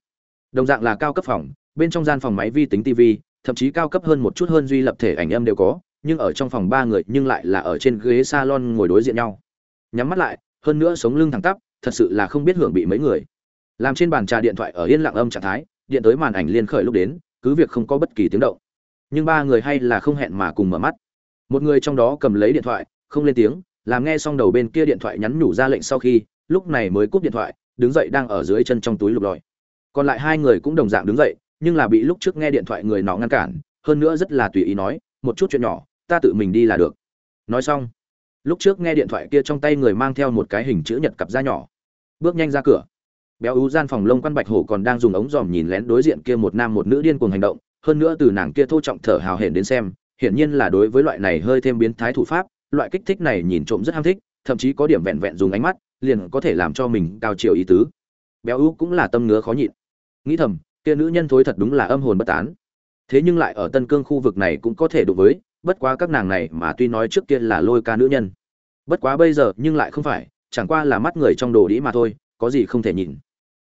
đồng dạng là cao cấp phòng, bên trong gian phòng máy vi tính tv thậm chí cao cấp hơn một chút hơn duy lập thể ảnh âm đều có, nhưng ở trong phòng ba người nhưng lại là ở trên ghế salon ngồi đối diện nhau. Nhắm mắt lại, hơn nữa sống lưng thẳng tắp, thật sự là không biết hưởng bị mấy người. Làm trên bàn trà điện thoại ở yên lặng âm trạng thái, điện tới màn ảnh liên khởi lúc đến cứ việc không có bất kỳ tiếng động. Nhưng ba người hay là không hẹn mà cùng mở mắt. Một người trong đó cầm lấy điện thoại, không lên tiếng, làm nghe xong đầu bên kia điện thoại nhắn nhủ ra lệnh sau khi, lúc này mới cúp điện thoại, đứng dậy đang ở dưới chân trong túi lục lọi. Còn lại hai người cũng đồng dạng đứng dậy, nhưng là bị lúc trước nghe điện thoại người nọ ngăn cản, hơn nữa rất là tùy ý nói, một chút chuyện nhỏ, ta tự mình đi là được. Nói xong, lúc trước nghe điện thoại kia trong tay người mang theo một cái hình chữ nhật cặp da nhỏ, bước nhanh ra cửa béo ú gian phòng lông quan bạch hổ còn đang dùng ống dòm nhìn lén đối diện kia một nam một nữ điên cuồng hành động, hơn nữa từ nàng kia thô trọng thở hào hển đến xem, hiển nhiên là đối với loại này hơi thêm biến thái thủ pháp, loại kích thích này nhìn trộm rất ham thích, thậm chí có điểm vẹn vẹn dùng ánh mắt, liền có thể làm cho mình cao chiều ý tứ. Béo ú cũng là tâm ngứa khó nhịn. Nghĩ thầm, kia nữ nhân thối thật đúng là âm hồn bất tán. Thế nhưng lại ở tân cương khu vực này cũng có thể đụng với, bất quá các nàng này mà tuy nói trước kia là lôi ca nữ nhân. Bất quá bây giờ nhưng lại không phải, chẳng qua là mắt người trong đồ đĩ mà thôi, có gì không thể nhìn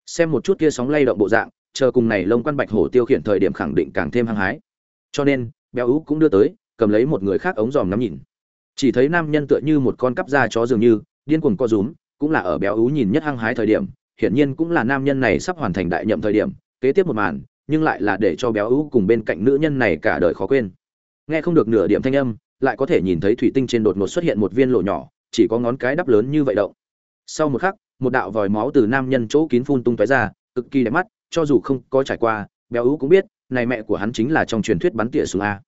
xem một chút kia sóng lay động bộ dạng, chờ cùng này lông quan bạch hổ tiêu khiển thời điểm khẳng định càng thêm hăng hái. Cho nên, béo ú cũng đưa tới, cầm lấy một người khác ống dòm ngắm nhìn. Chỉ thấy nam nhân tựa như một con cắp da chó dường như, điên cuồng co rúm, cũng là ở béo ú nhìn nhất hăng hái thời điểm, hiển nhiên cũng là nam nhân này sắp hoàn thành đại nhậm thời điểm, kế tiếp một màn, nhưng lại là để cho béo ú cùng bên cạnh nữ nhân này cả đời khó quên. Nghe không được nửa điểm thanh âm, lại có thể nhìn thấy thủy tinh trên đột ngột xuất hiện một viên lộ nhỏ, chỉ có ngón cái đắp lớn như vậy động. Sau một khắc một đạo vòi máu từ nam nhân chỗ kín phun tung tóe ra, cực kỳ đẹp mắt, cho dù không có trải qua, béo ú cũng biết, này mẹ của hắn chính là trong truyền thuyết bắn tỉa súng a.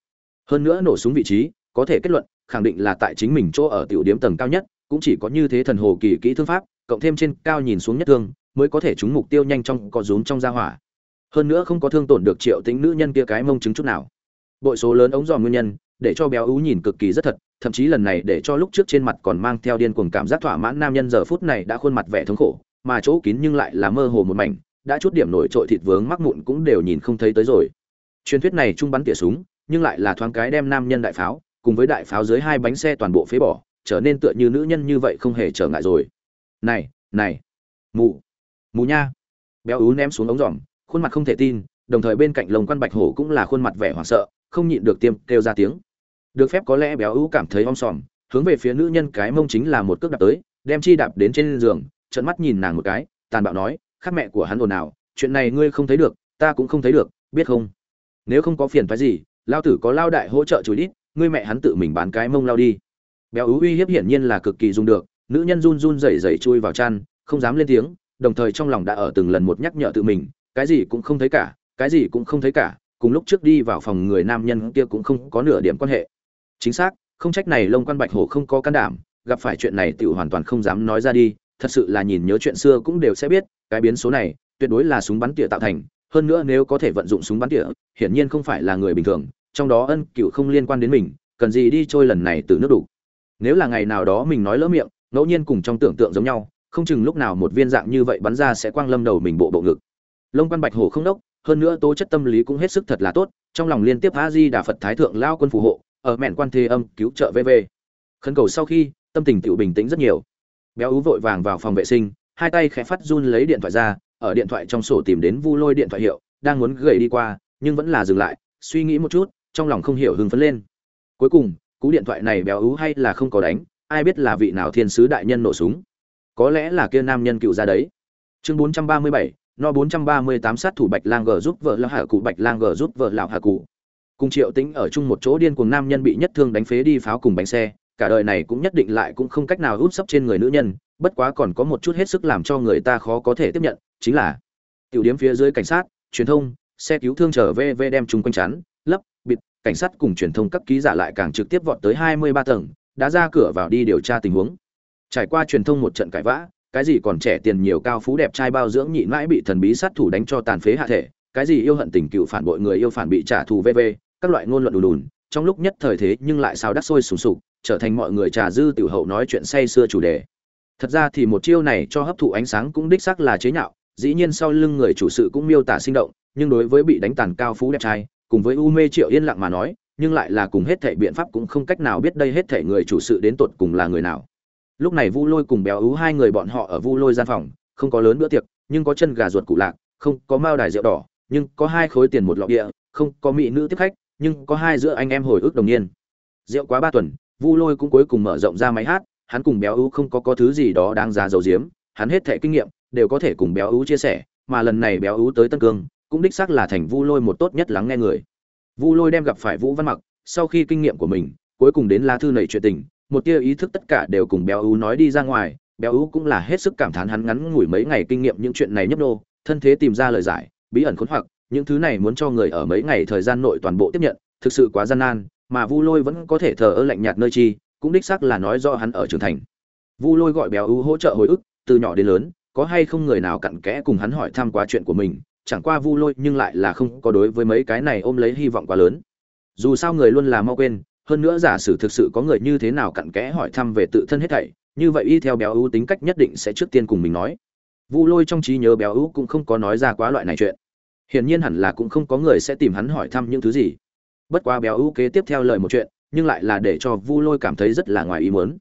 Hơn nữa nổ súng vị trí, có thể kết luận, khẳng định là tại chính mình chỗ ở tiểu điểm tầng cao nhất, cũng chỉ có như thế thần hồ kỳ kỹ thương pháp, cộng thêm trên cao nhìn xuống nhất thương, mới có thể trúng mục tiêu nhanh trong, có rúm trong gia hỏa. Hơn nữa không có thương tổn được triệu tính nữ nhân kia cái mông chứng chút nào. Bội số lớn ống dòm nguyên nhân, để cho béo ú nhìn cực kỳ rất thật thậm chí lần này để cho lúc trước trên mặt còn mang theo điên cuồng cảm giác thỏa mãn nam nhân giờ phút này đã khuôn mặt vẻ thống khổ mà chỗ kín nhưng lại là mơ hồ một mảnh đã chút điểm nổi trội thịt vướng mắc mụn cũng đều nhìn không thấy tới rồi. Truyền thuyết này trung bắn tỉa súng nhưng lại là thoáng cái đem nam nhân đại pháo cùng với đại pháo dưới hai bánh xe toàn bộ phế bỏ trở nên tựa như nữ nhân như vậy không hề trở ngại rồi. Này này mù mù nha. Béo ú ném xuống ống giỏng, khuôn mặt không thể tin đồng thời bên cạnh lồng quan bạch hổ cũng là khuôn mặt vẻ hoảng sợ không nhịn được tiêm kêu ra tiếng được phép có lẽ béo ú cảm thấy om sòm, hướng về phía nữ nhân cái mông chính là một cước đạp tới, đem chi đạp đến trên giường trận mắt nhìn nàng một cái, tàn bạo nói, khác mẹ của hắn ồn ào, chuyện này ngươi không thấy được, ta cũng không thấy được, biết không? Nếu không có phiền phái gì, lao tử có lao đại hỗ trợ chùi đít, ngươi mẹ hắn tự mình bán cái mông lao đi. Béo ú uy hiếp hiển nhiên là cực kỳ dùng được, nữ nhân run run rẩy rẩy chui vào chăn, không dám lên tiếng, đồng thời trong lòng đã ở từng lần một nhắc nhở tự mình, cái gì cũng không thấy cả, cái gì cũng không thấy cả. Cùng lúc trước đi vào phòng người nam nhân kia cũng không có nửa điểm quan hệ chính xác, không trách này lông quan bạch hổ không có can đảm, gặp phải chuyện này tiểu hoàn toàn không dám nói ra đi, thật sự là nhìn nhớ chuyện xưa cũng đều sẽ biết, cái biến số này, tuyệt đối là súng bắn tỉa tạo thành, hơn nữa nếu có thể vận dụng súng bắn tỉa, hiển nhiên không phải là người bình thường, trong đó ân cựu không liên quan đến mình, cần gì đi trôi lần này từ nước đủ. Nếu là ngày nào đó mình nói lỡ miệng, ngẫu nhiên cùng trong tưởng tượng giống nhau, không chừng lúc nào một viên dạng như vậy bắn ra sẽ quang lâm đầu mình bộ bộ ngực. Lông quan bạch hổ không đốc, hơn nữa tố chất tâm lý cũng hết sức thật là tốt, trong lòng liên tiếp a di đà phật thái thượng lao quân phù hộ ở mẹn quan thế âm cứu trợ vv khấn cầu sau khi tâm tình tự bình tĩnh rất nhiều. Béo ú vội vàng vào phòng vệ sinh hai tay khẽ phát run lấy điện thoại ra ở điện thoại trong sổ tìm đến vu lôi điện thoại hiệu đang muốn gầy đi qua nhưng vẫn là dừng lại suy nghĩ một chút trong lòng không hiểu hưng phấn lên. Cuối cùng cú điện thoại này béo ú hay là không có đánh ai biết là vị nào thiên sứ đại nhân nổ súng. Có lẽ là kia nam nhân cựu ra đấy. Chương 437, no 438 sát thủ bạch lang g giúp vợ lão hạ cụ bạch lang g giúp vợ lão hạ cụ cùng triệu tính ở chung một chỗ điên cuồng nam nhân bị nhất thương đánh phế đi pháo cùng bánh xe, cả đời này cũng nhất định lại cũng không cách nào hút sấp trên người nữ nhân, bất quá còn có một chút hết sức làm cho người ta khó có thể tiếp nhận, chính là tiểu điểm phía dưới cảnh sát, truyền thông, xe cứu thương trở về về đem chúng quanh chắn, lấp, bịt, cảnh sát cùng truyền thông các ký giả lại càng trực tiếp vọt tới 23 tầng, đã ra cửa vào đi điều tra tình huống. Trải qua truyền thông một trận cãi vã, cái gì còn trẻ tiền nhiều cao phú đẹp trai bao dưỡng nhịn mãi bị thần bí sát thủ đánh cho tàn phế hạ thể, cái gì yêu hận tình cựu phản bội người yêu phản bị trả thù vv các loại ngôn luận đùn đùn, trong lúc nhất thời thế nhưng lại sao đắt sôi sùng sục, trở thành mọi người trà dư tiểu hậu nói chuyện say xưa chủ đề. Thật ra thì một chiêu này cho hấp thụ ánh sáng cũng đích xác là chế nhạo, dĩ nhiên sau lưng người chủ sự cũng miêu tả sinh động, nhưng đối với bị đánh tàn cao phú đẹp trai, cùng với u mê triệu yên lặng mà nói, nhưng lại là cùng hết thể biện pháp cũng không cách nào biết đây hết thể người chủ sự đến tột cùng là người nào. Lúc này vu lôi cùng béo ú hai người bọn họ ở vu lôi gian phòng, không có lớn bữa tiệc, nhưng có chân gà ruột cụ lạc, không có mao đài rượu đỏ, nhưng có hai khối tiền một lọ địa không có mỹ nữ tiếp khách nhưng có hai giữa anh em hồi ức đồng niên. Rượu quá ba tuần, vu lôi cũng cuối cùng mở rộng ra máy hát, hắn cùng béo ú không có có thứ gì đó đáng giá dầu diếm hắn hết thẻ kinh nghiệm đều có thể cùng béo ú chia sẻ, mà lần này béo ú tới tân cương, cũng đích xác là thành vu lôi một tốt nhất lắng nghe người. Vu lôi đem gặp phải vũ văn mặc, sau khi kinh nghiệm của mình, cuối cùng đến lá thư nảy chuyện tình, một tia ý thức tất cả đều cùng béo ú nói đi ra ngoài, béo ú cũng là hết sức cảm thán hắn ngắn ngủi mấy ngày kinh nghiệm những chuyện này nhấp nô, thân thế tìm ra lời giải, bí ẩn khốn hoặc những thứ này muốn cho người ở mấy ngày thời gian nội toàn bộ tiếp nhận, thực sự quá gian nan, mà vu lôi vẫn có thể thờ ơ lạnh nhạt nơi chi, cũng đích xác là nói do hắn ở trưởng thành. Vu lôi gọi béo ưu hỗ trợ hồi ức, từ nhỏ đến lớn, có hay không người nào cặn kẽ cùng hắn hỏi thăm qua chuyện của mình, chẳng qua vu lôi nhưng lại là không có đối với mấy cái này ôm lấy hy vọng quá lớn. Dù sao người luôn là mau quên, hơn nữa giả sử thực sự có người như thế nào cặn kẽ hỏi thăm về tự thân hết thảy, như vậy y theo béo ưu tính cách nhất định sẽ trước tiên cùng mình nói. Vu lôi trong trí nhớ béo ưu cũng không có nói ra quá loại này chuyện hiển nhiên hẳn là cũng không có người sẽ tìm hắn hỏi thăm những thứ gì. Bất quá béo ưu kế tiếp theo lời một chuyện, nhưng lại là để cho vu lôi cảm thấy rất là ngoài ý muốn.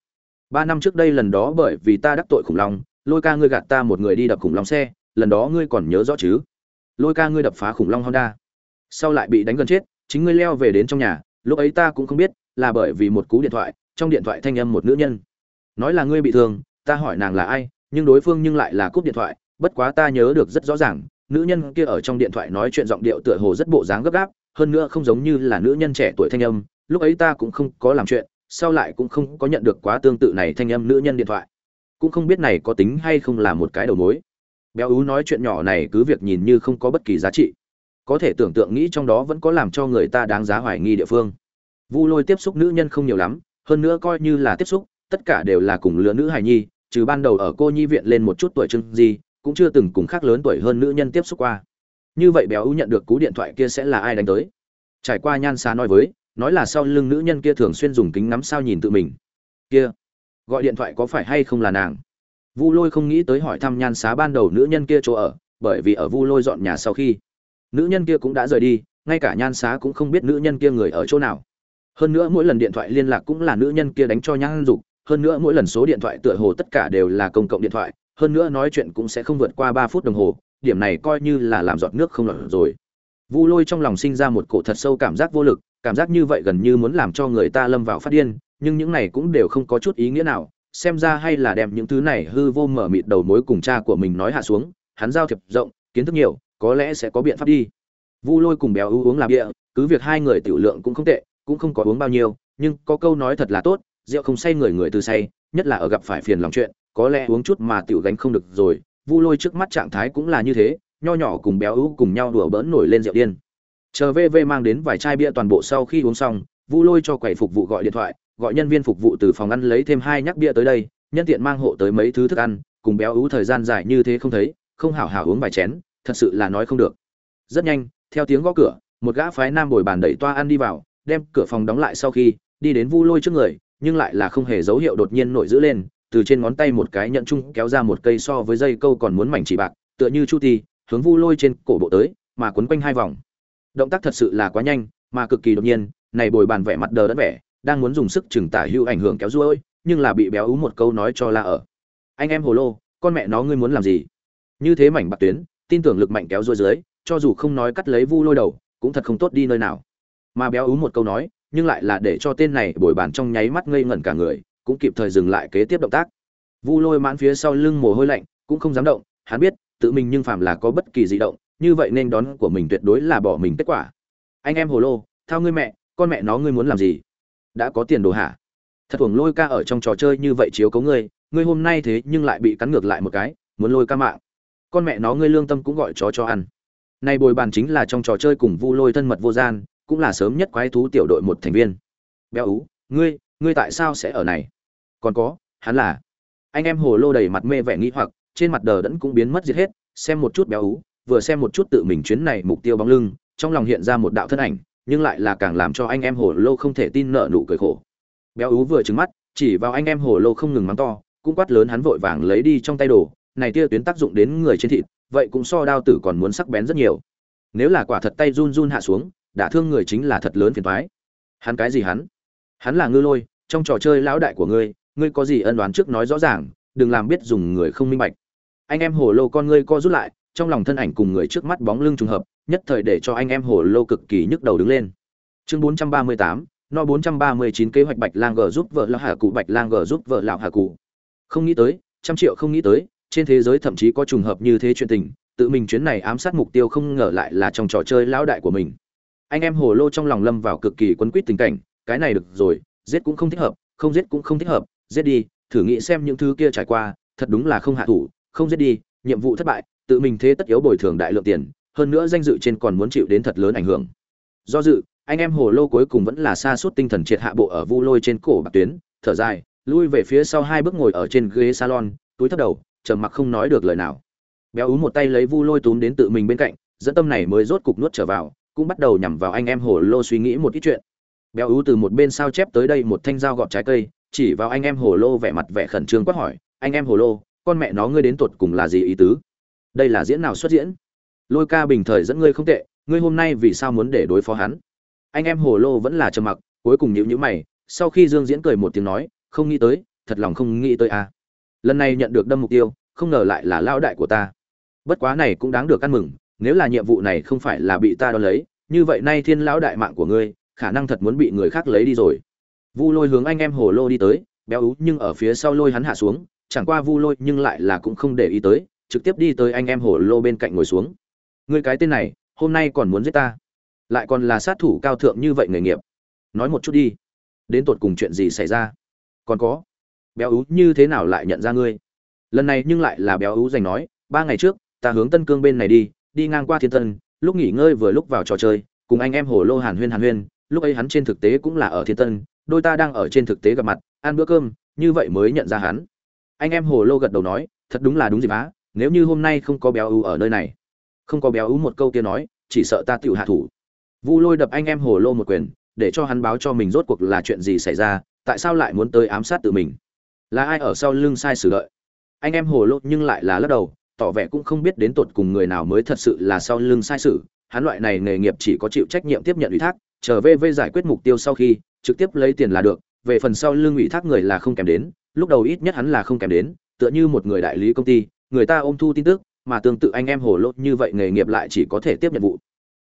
Ba năm trước đây lần đó bởi vì ta đắc tội khủng long, lôi ca ngươi gạt ta một người đi đập khủng long xe, lần đó ngươi còn nhớ rõ chứ? Lôi ca ngươi đập phá khủng long honda. Sau lại bị đánh gần chết, chính ngươi leo về đến trong nhà, lúc ấy ta cũng không biết, là bởi vì một cú điện thoại, trong điện thoại thanh âm một nữ nhân. Nói là ngươi bị thương, ta hỏi nàng là ai, nhưng đối phương nhưng lại là cúp điện thoại, bất quá ta nhớ được rất rõ ràng nữ nhân kia ở trong điện thoại nói chuyện giọng điệu tựa hồ rất bộ dáng gấp gáp, hơn nữa không giống như là nữ nhân trẻ tuổi thanh âm, lúc ấy ta cũng không có làm chuyện, sau lại cũng không có nhận được quá tương tự này thanh âm nữ nhân điện thoại. Cũng không biết này có tính hay không là một cái đầu mối. Béo ú nói chuyện nhỏ này cứ việc nhìn như không có bất kỳ giá trị. Có thể tưởng tượng nghĩ trong đó vẫn có làm cho người ta đáng giá hoài nghi địa phương. Vu lôi tiếp xúc nữ nhân không nhiều lắm, hơn nữa coi như là tiếp xúc, tất cả đều là cùng lứa nữ hài nhi, trừ ban đầu ở cô nhi viện lên một chút tuổi trưng gì cũng chưa từng cùng khác lớn tuổi hơn nữ nhân tiếp xúc qua. Như vậy béo ú nhận được cú điện thoại kia sẽ là ai đánh tới? Trải qua nhan xá nói với, nói là sau lưng nữ nhân kia thường xuyên dùng kính ngắm sao nhìn tự mình. Kia, gọi điện thoại có phải hay không là nàng? Vu lôi không nghĩ tới hỏi thăm nhan xá ban đầu nữ nhân kia chỗ ở, bởi vì ở vu lôi dọn nhà sau khi, nữ nhân kia cũng đã rời đi, ngay cả nhan xá cũng không biết nữ nhân kia người ở chỗ nào. Hơn nữa mỗi lần điện thoại liên lạc cũng là nữ nhân kia đánh cho nhan dục, hơn nữa mỗi lần số điện thoại tựa hồ tất cả đều là công cộng điện thoại hơn nữa nói chuyện cũng sẽ không vượt qua ba phút đồng hồ, điểm này coi như là làm giọt nước không lọt rồi. Vu lôi trong lòng sinh ra một cổ thật sâu cảm giác vô lực, cảm giác như vậy gần như muốn làm cho người ta lâm vào phát điên, nhưng những này cũng đều không có chút ý nghĩa nào, xem ra hay là đem những thứ này hư vô mở mịt đầu mối cùng cha của mình nói hạ xuống, hắn giao thiệp rộng, kiến thức nhiều, có lẽ sẽ có biện pháp đi. Vu lôi cùng béo ú uống là bia cứ việc hai người tiểu lượng cũng không tệ, cũng không có uống bao nhiêu, nhưng có câu nói thật là tốt, rượu không say người người từ say, nhất là ở gặp phải phiền lòng chuyện có lẽ uống chút mà tiểu gánh không được rồi, vu lôi trước mắt trạng thái cũng là như thế, nho nhỏ cùng béo ú cùng nhau đùa bỡn nổi lên rượu điên. Chờ vv mang đến vài chai bia toàn bộ sau khi uống xong, vu lôi cho quầy phục vụ gọi điện thoại, gọi nhân viên phục vụ từ phòng ăn lấy thêm hai nhắc bia tới đây, nhân tiện mang hộ tới mấy thứ thức ăn, cùng béo ú thời gian dài như thế không thấy, không hảo hảo uống vài chén, thật sự là nói không được. Rất nhanh, theo tiếng gõ cửa, một gã phái nam bồi bàn đẩy toa ăn đi vào, đem cửa phòng đóng lại sau khi đi đến vu lôi trước người, nhưng lại là không hề dấu hiệu đột nhiên nổi giữ lên từ trên ngón tay một cái nhận chung kéo ra một cây so với dây câu còn muốn mảnh chỉ bạc, tựa như chu ti, hướng vu lôi trên cổ bộ tới, mà quấn quanh hai vòng. Động tác thật sự là quá nhanh, mà cực kỳ đột nhiên, này bồi bàn vẻ mặt đờ đẫn vẻ, đang muốn dùng sức chừng tả hưu ảnh hưởng kéo ruôi, nhưng là bị béo ú một câu nói cho là ở. Anh em hồ lô, con mẹ nó ngươi muốn làm gì? Như thế mảnh bạc tuyến, tin tưởng lực mạnh kéo ruôi dưới, cho dù không nói cắt lấy vu lôi đầu, cũng thật không tốt đi nơi nào. Mà béo ú một câu nói, nhưng lại là để cho tên này bồi bàn trong nháy mắt ngây ngẩn cả người cũng kịp thời dừng lại kế tiếp động tác. Vu lôi mãn phía sau lưng mồ hôi lạnh, cũng không dám động, hắn biết, tự mình nhưng phàm là có bất kỳ di động, như vậy nên đón của mình tuyệt đối là bỏ mình kết quả. Anh em hồ lô, thao ngươi mẹ, con mẹ nó ngươi muốn làm gì? Đã có tiền đồ hả? Thật thuồng lôi ca ở trong trò chơi như vậy chiếu cấu ngươi ngươi hôm nay thế nhưng lại bị cắn ngược lại một cái, muốn lôi ca mạng. Con mẹ nó ngươi lương tâm cũng gọi chó cho ăn. Nay bồi bàn chính là trong trò chơi cùng vu lôi thân mật vô gian, cũng là sớm nhất quái thú tiểu đội một thành viên. Béo ú, ngươi ngươi tại sao sẽ ở này? Còn có, hắn là. Anh em hồ lô đầy mặt mê vẻ nghĩ hoặc, trên mặt đờ đẫn cũng biến mất diệt hết, xem một chút béo ú, vừa xem một chút tự mình chuyến này mục tiêu bóng lưng, trong lòng hiện ra một đạo thân ảnh, nhưng lại là càng làm cho anh em hồ lô không thể tin nợ nụ cười khổ. Béo ú vừa trứng mắt, chỉ vào anh em hồ lô không ngừng mắng to, cũng quát lớn hắn vội vàng lấy đi trong tay đồ, này tia tuyến tác dụng đến người trên thịt, vậy cũng so đao tử còn muốn sắc bén rất nhiều. Nếu là quả thật tay run run hạ xuống, đả thương người chính là thật lớn phiền toái. Hắn cái gì hắn? Hắn là ngư lôi trong trò chơi lão đại của ngươi ngươi có gì ân đoán trước nói rõ ràng đừng làm biết dùng người không minh bạch. Anh em hồ lô con ngươi co rút lại trong lòng thân ảnh cùng người trước mắt bóng lưng trùng hợp nhất thời để cho anh em hồ lô cực kỳ nhức đầu đứng lên. Chương 438, no 439 kế hoạch bạch lang g giúp vợ lão hà cụ bạch lang g giúp vợ lão hà cụ. Không nghĩ tới trăm triệu không nghĩ tới trên thế giới thậm chí có trùng hợp như thế chuyện tình tự mình chuyến này ám sát mục tiêu không ngờ lại là trong trò chơi lão đại của mình. Anh em hồ lô trong lòng lâm vào cực kỳ quấn quýt tình cảnh cái này được rồi, giết cũng không thích hợp, không giết cũng không thích hợp, giết đi, thử nghĩ xem những thứ kia trải qua, thật đúng là không hạ thủ, không giết đi, nhiệm vụ thất bại, tự mình thế tất yếu bồi thường đại lượng tiền, hơn nữa danh dự trên còn muốn chịu đến thật lớn ảnh hưởng. Do dự, anh em hồ lô cuối cùng vẫn là xa suốt tinh thần triệt hạ bộ ở vu lôi trên cổ bạc tuyến, thở dài, lui về phía sau hai bước ngồi ở trên ghế salon, túi thấp đầu, trầm mặc không nói được lời nào. Béo ú một tay lấy vu lôi túm đến tự mình bên cạnh, dẫn tâm này mới rốt cục nuốt trở vào, cũng bắt đầu nhằm vào anh em hồ lô suy nghĩ một ít chuyện béo ú từ một bên sao chép tới đây một thanh dao gọt trái cây, chỉ vào anh em hồ lô vẻ mặt vẻ khẩn trương quát hỏi, anh em hồ lô, con mẹ nó ngươi đến tột cùng là gì ý tứ? Đây là diễn nào xuất diễn? Lôi ca bình thời dẫn ngươi không tệ, ngươi hôm nay vì sao muốn để đối phó hắn? Anh em hồ lô vẫn là trầm mặc, cuối cùng nhịu nhữ mày, sau khi dương diễn cười một tiếng nói, không nghĩ tới, thật lòng không nghĩ tới à. lần này nhận được đâm mục tiêu, không ngờ lại là lao đại của ta. Bất quá này cũng đáng được ăn mừng, nếu là nhiệm vụ này không phải là bị ta đo lấy, như vậy nay thiên lão đại mạng của ngươi khả năng thật muốn bị người khác lấy đi rồi. Vu lôi hướng anh em hồ lô đi tới, béo ú nhưng ở phía sau lôi hắn hạ xuống, chẳng qua vu lôi nhưng lại là cũng không để ý tới, trực tiếp đi tới anh em hồ lô bên cạnh ngồi xuống. Ngươi cái tên này, hôm nay còn muốn giết ta? Lại còn là sát thủ cao thượng như vậy nghề nghiệp. Nói một chút đi. Đến tột cùng chuyện gì xảy ra? Còn có, béo ú như thế nào lại nhận ra ngươi? Lần này nhưng lại là béo ú dành nói, ba ngày trước, ta hướng tân cương bên này đi đi ngang qua thiên tân, lúc nghỉ ngơi vừa lúc vào trò chơi, cùng anh em hồ lô hàn huyên hàn huyên lúc ấy hắn trên thực tế cũng là ở thiên tân, đôi ta đang ở trên thực tế gặp mặt, ăn bữa cơm, như vậy mới nhận ra hắn. Anh em hồ lô gật đầu nói, thật đúng là đúng gì á, nếu như hôm nay không có béo ú ở nơi này. Không có béo ú một câu kia nói, chỉ sợ ta tự hạ thủ. Vu lôi đập anh em hồ lô một quyền, để cho hắn báo cho mình rốt cuộc là chuyện gì xảy ra, tại sao lại muốn tới ám sát tự mình? Là ai ở sau lưng sai sử đợi anh em hồ lô nhưng lại là lắc đầu, tỏ vẻ cũng không biết đến tột cùng người nào mới thật sự là sau lưng sai sử, hắn loại này nghề nghiệp chỉ có chịu trách nhiệm tiếp nhận ủy thác chờ VV vây giải quyết mục tiêu sau khi, trực tiếp lấy tiền là được, về phần sau lương ủy thác người là không kèm đến, lúc đầu ít nhất hắn là không kèm đến, tựa như một người đại lý công ty, người ta ôm thu tin tức, mà tương tự anh em hồ lô như vậy nghề nghiệp lại chỉ có thể tiếp nhận vụ.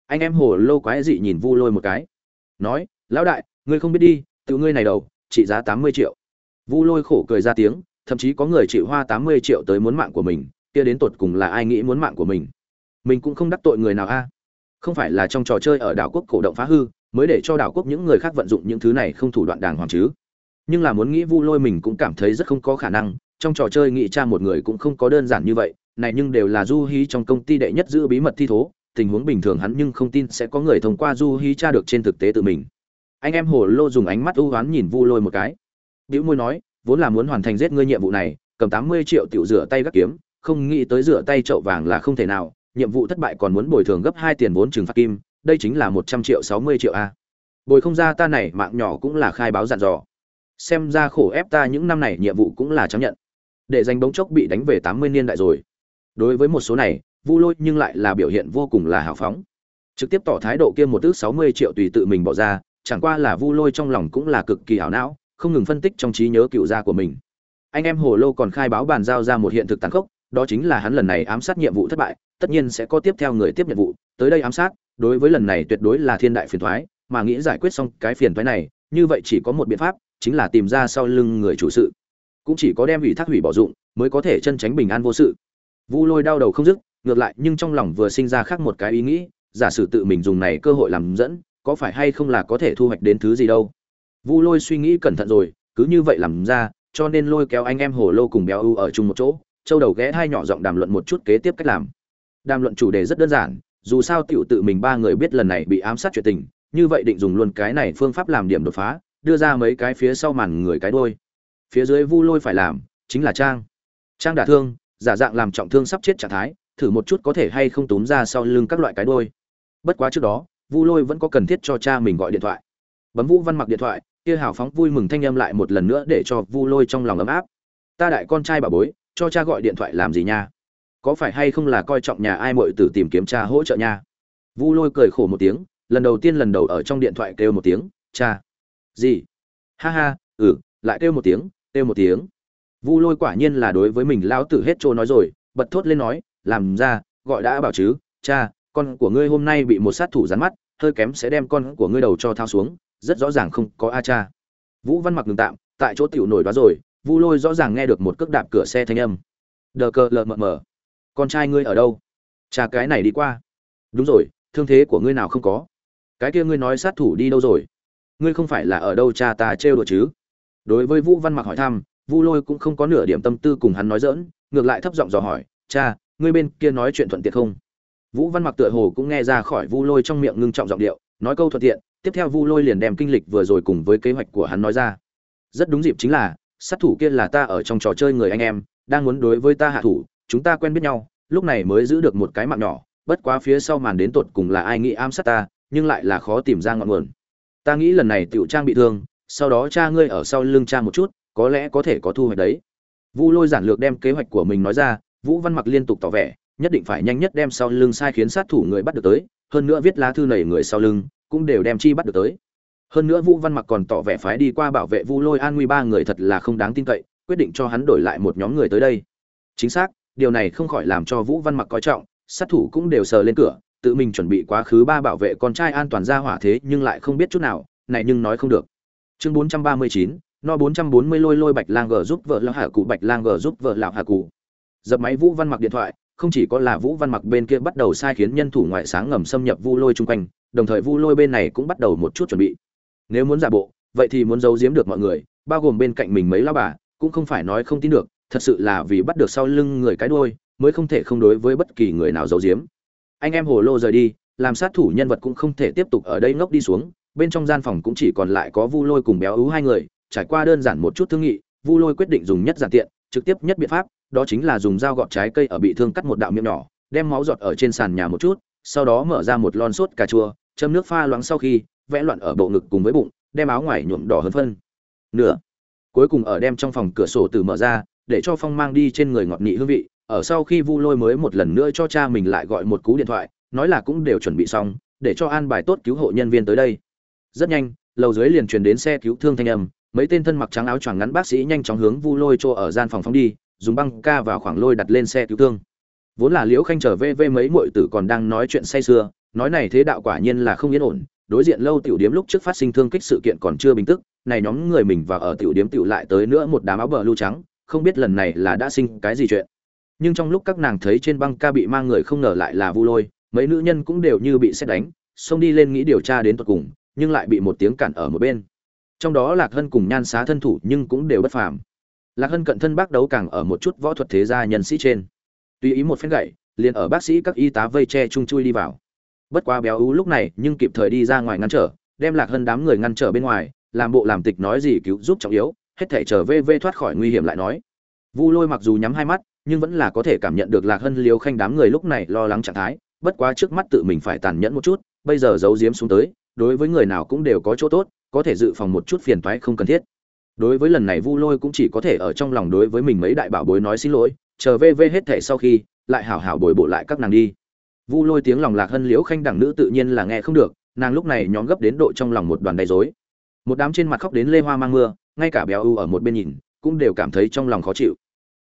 Anh em hồ lô quái dị nhìn vu lôi một cái. Nói, lão đại, ngươi không biết đi, tự ngươi này đầu, trị giá tám mươi triệu. Vu lôi khổ cười ra tiếng, thậm chí có người chịu hoa tám mươi triệu tới muốn mạng của mình, kia đến tột cùng là ai nghĩ muốn mạng của mình? Mình cũng không đắc tội người nào a. Không phải là trong trò chơi ở đảo quốc cổ động phá hư mới để cho đảo quốc những người khác vận dụng những thứ này không thủ đoạn đàng hoàng chứ. Nhưng là muốn nghĩ vu lôi mình cũng cảm thấy rất không có khả năng, trong trò chơi nghĩ cha một người cũng không có đơn giản như vậy, này nhưng đều là du hí trong công ty đệ nhất giữ bí mật thi thố, tình huống bình thường hắn nhưng không tin sẽ có người thông qua du hí tra được trên thực tế tự mình. Anh em hồ lô dùng ánh mắt ưu oán nhìn vu lôi một cái. Bĩu môi nói, vốn là muốn hoàn thành giết ngươi nhiệm vụ này, cầm tám mươi triệu tiểu rửa tay gác kiếm, không nghĩ tới rửa tay chậu vàng là không thể nào, nhiệm vụ thất bại còn muốn bồi thường gấp hai tiền vốn trừng phạt kim đây chính là một trăm triệu, sáu mươi triệu a. Bồi không ra ta này mạng nhỏ cũng là khai báo dặn dò. Xem ra khổ ép ta những năm này nhiệm vụ cũng là chấp nhận. Để giành bóng chốc bị đánh về tám mươi niên đại rồi. Đối với một số này, vu lôi nhưng lại là biểu hiện vô cùng là hào phóng. Trực tiếp tỏ thái độ kia một ước sáu mươi triệu tùy tự mình bỏ ra, chẳng qua là vu lôi trong lòng cũng là cực kỳ hảo não, không ngừng phân tích trong trí nhớ cựu gia của mình. Anh em hồ lô còn khai báo bàn giao ra một hiện thực tàn khốc, đó chính là hắn lần này ám sát nhiệm vụ thất bại, tất nhiên sẽ có tiếp theo người tiếp nhiệm vụ, tới đây ám sát đối với lần này tuyệt đối là thiên đại phiền thoái, mà nghĩ giải quyết xong cái phiền thoái này, như vậy chỉ có một biện pháp, chính là tìm ra sau lưng người chủ sự. Cũng chỉ có đem ủy thác hủy bỏ dụng, mới có thể chân tránh bình an vô sự. Vu lôi đau đầu không dứt, ngược lại nhưng trong lòng vừa sinh ra khác một cái ý nghĩ, giả sử tự mình dùng này cơ hội làm dẫn, có phải hay không là có thể thu hoạch đến thứ gì đâu? Vu lôi suy nghĩ cẩn thận rồi, cứ như vậy làm ra, cho nên lôi kéo anh em hồ lô cùng béo ưu ở chung một chỗ, châu đầu ghé hai nhỏ giọng đàm luận một chút kế tiếp cách làm. Đàm luận chủ đề rất đơn giản dù sao tiểu tự mình ba người biết lần này bị ám sát chuyện tình, như vậy định dùng luôn cái này phương pháp làm điểm đột phá, đưa ra mấy cái phía sau màn người cái đôi phía dưới vu lôi phải làm, chính là trang. Trang đả thương, giả dạng làm trọng thương sắp chết trạng thái, thử một chút có thể hay không túm ra sau lưng các loại cái đôi bất quá trước đó, vu lôi vẫn có cần thiết cho cha mình gọi điện thoại. Bấm vũ văn mặc điện thoại, kia hào phóng vui mừng thanh âm lại một lần nữa để cho vu lôi trong lòng ấm áp. Ta đại con trai bà bối, cho cha gọi điện thoại làm gì nha? Có phải hay không là coi trọng nhà ai muội tử tìm kiếm cha hỗ trợ nha? Vu lôi cười khổ một tiếng, lần đầu tiên lần đầu ở trong điện thoại kêu một tiếng, cha. Gì? Ha ha ừ lại kêu một tiếng, kêu một tiếng. Vu lôi quả nhiên là đối với mình lão tử hết trôi nói rồi, bật thốt lên nói, làm ra, gọi đã bảo chứ, cha, con của ngươi hôm nay bị một sát thủ rắn mắt, hơi kém sẽ đem con của ngươi đầu cho thao xuống, rất rõ ràng không có a cha. Vũ văn mặc ngừng tạm, tại chỗ tiểu nổi đó rồi, vu lôi rõ ràng nghe được một cước đạp cửa xe thanh âm. Đờ cờ lờ mờ mờ con trai ngươi ở đâu? Cha cái này đi qua. Đúng rồi, thương thế của ngươi nào không có? Cái kia ngươi nói sát thủ đi đâu rồi? Ngươi không phải là ở đâu cha ta trêu đùa chứ? Đối với vũ văn mặc hỏi thăm vu lôi cũng không có nửa điểm tâm tư cùng hắn nói dỡn ngược lại thấp giọng dò hỏi, cha, ngươi bên kia nói chuyện thuận tiện không? Vũ văn mặc tựa hồ cũng nghe ra khỏi vu lôi trong miệng ngưng trọng giọng điệu, nói câu thuận tiện, tiếp theo vu lôi liền đem kinh lịch vừa rồi cùng với kế hoạch của hắn nói ra. Rất đúng dịp chính là, sát thủ kia là ta ở trong trò chơi người anh em, đang muốn đối với ta hạ thủ chúng ta quen biết nhau, lúc này mới giữ được một cái mạng nhỏ, bất quá phía sau màn đến tột cùng là ai nghĩ ám sát ta, nhưng lại là khó tìm ra ngọn nguồn. Ta nghĩ lần này tiểu trang bị thương, sau đó cha ngươi ở sau lưng cha một chút, có lẽ có thể có thu hoạch đấy. Vu lôi giản lược đem kế hoạch của mình nói ra, vũ văn mặc liên tục tỏ vẻ, nhất định phải nhanh nhất đem sau lưng sai khiến sát thủ người bắt được tới, hơn nữa viết lá thư nảy người sau lưng, cũng đều đem chi bắt được tới. Hơn nữa vũ văn mặc còn tỏ vẻ phái đi qua bảo vệ vu lôi an nguy ba người thật là không đáng tin cậy, quyết định cho hắn đổi lại một nhóm người tới đây. Chính xác điều này không khỏi làm cho vũ văn mặc coi trọng, sát thủ cũng đều sờ lên cửa, tự mình chuẩn bị quá khứ ba bảo vệ con trai an toàn ra hỏa thế nhưng lại không biết chút nào, này nhưng nói không được. Chương bốn trăm ba mươi chín, no bốn trăm bốn mươi lôi lôi bạch lang gờ giúp vợ lão hạ cụ, bạch lang gờ giúp vợ lão hạ cụ. Dập máy vũ văn mặc điện thoại, không chỉ có là vũ văn mặc bên kia bắt đầu sai khiến nhân thủ ngoại sáng ngầm xâm nhập vu lôi chung quanh, đồng thời vu lôi bên này cũng bắt đầu một chút chuẩn bị. Nếu muốn giả bộ, vậy thì muốn giấu giếm được mọi người, bao gồm bên cạnh mình mấy lao bà, cũng không phải nói không tin được thật sự là vì bắt được sau lưng người cái đuôi, mới không thể không đối với bất kỳ người nào giấu giếm. Anh em hồ lô rời đi, làm sát thủ nhân vật cũng không thể tiếp tục ở đây ngốc đi xuống, bên trong gian phòng cũng chỉ còn lại có vu lôi cùng béo ú hai người, trải qua đơn giản một chút thương nghị, vu lôi quyết định dùng nhất giản tiện, trực tiếp nhất biện pháp, đó chính là dùng dao gọt trái cây ở bị thương cắt một đạo miệng nhỏ, đem máu giọt ở trên sàn nhà một chút, sau đó mở ra một lon sốt cà chua, châm nước pha loãng sau khi, vẽ loạn ở bộ ngực cùng với bụng, đem áo ngoài nhuộm đỏ hơn phân. Nửa. Cuối cùng ở đem trong phòng cửa sổ từ mở ra để cho phong mang đi trên người ngọt nị hương vị. Ở sau khi vu lôi mới một lần nữa cho cha mình lại gọi một cú điện thoại, nói là cũng đều chuẩn bị xong, để cho an bài tốt cứu hộ nhân viên tới đây. Rất nhanh, lầu dưới liền truyền đến xe cứu thương thanh âm, mấy tên thân mặc trắng áo choàng ngắn bác sĩ nhanh chóng hướng vu lôi chỗ ở gian phòng phóng đi, dùng băng ca vào khoảng lôi đặt lên xe cứu thương. Vốn là liễu khanh trở về vê mấy muội tử còn đang nói chuyện say sưa, nói này thế đạo quả nhiên là không yên ổn, đối diện lâu tiểu điếm lúc trước phát sinh thương kích sự kiện còn chưa bình tức, này nhóm người mình và ở tiểu điếm tiểu lại tới nữa một đám áo bờ lưu trắng không biết lần này là đã sinh cái gì chuyện. Nhưng trong lúc các nàng thấy trên băng ca bị mang người không ngờ lại là vu lôi, mấy nữ nhân cũng đều như bị xét đánh, xông đi lên nghĩ điều tra đến tận cùng, nhưng lại bị một tiếng cản ở một bên. Trong đó lạc hân cùng nhan xá thân thủ nhưng cũng đều bất phàm. Lạc hân cận thân bác đấu càng ở một chút võ thuật thế gia nhân sĩ trên. Tùy ý một phen gậy, liền ở bác sĩ các y tá vây che chung chui đi vào. Bất quá béo ú lúc này nhưng kịp thời đi ra ngoài ngăn trở, đem lạc hân đám người ngăn trở bên ngoài, làm bộ làm tịch nói gì cứu giúp trọng yếu hết thể trở về vê thoát khỏi nguy hiểm lại nói. Vu lôi mặc dù nhắm hai mắt, nhưng vẫn là có thể cảm nhận được lạc hân liều khanh đám người lúc này lo lắng trạng thái, bất quá trước mắt tự mình phải tàn nhẫn một chút, bây giờ giấu giếm xuống tới, đối với người nào cũng đều có chỗ tốt, có thể dự phòng một chút phiền toái không cần thiết. Đối với lần này vu lôi cũng chỉ có thể ở trong lòng đối với mình mấy đại bảo bối nói xin lỗi, chờ vê vê hết thể sau khi, lại hảo hảo bồi bộ lại các nàng đi. Vu lôi tiếng lòng lạc hân liễu khanh đẳng nữ tự nhiên là nghe không được, nàng lúc này nhóm gấp đến độ trong lòng một đoàn đầy rối một đám trên mặt khóc đến lê hoa mang mưa, ngay cả béo u ở một bên nhìn, cũng đều cảm thấy trong lòng khó chịu.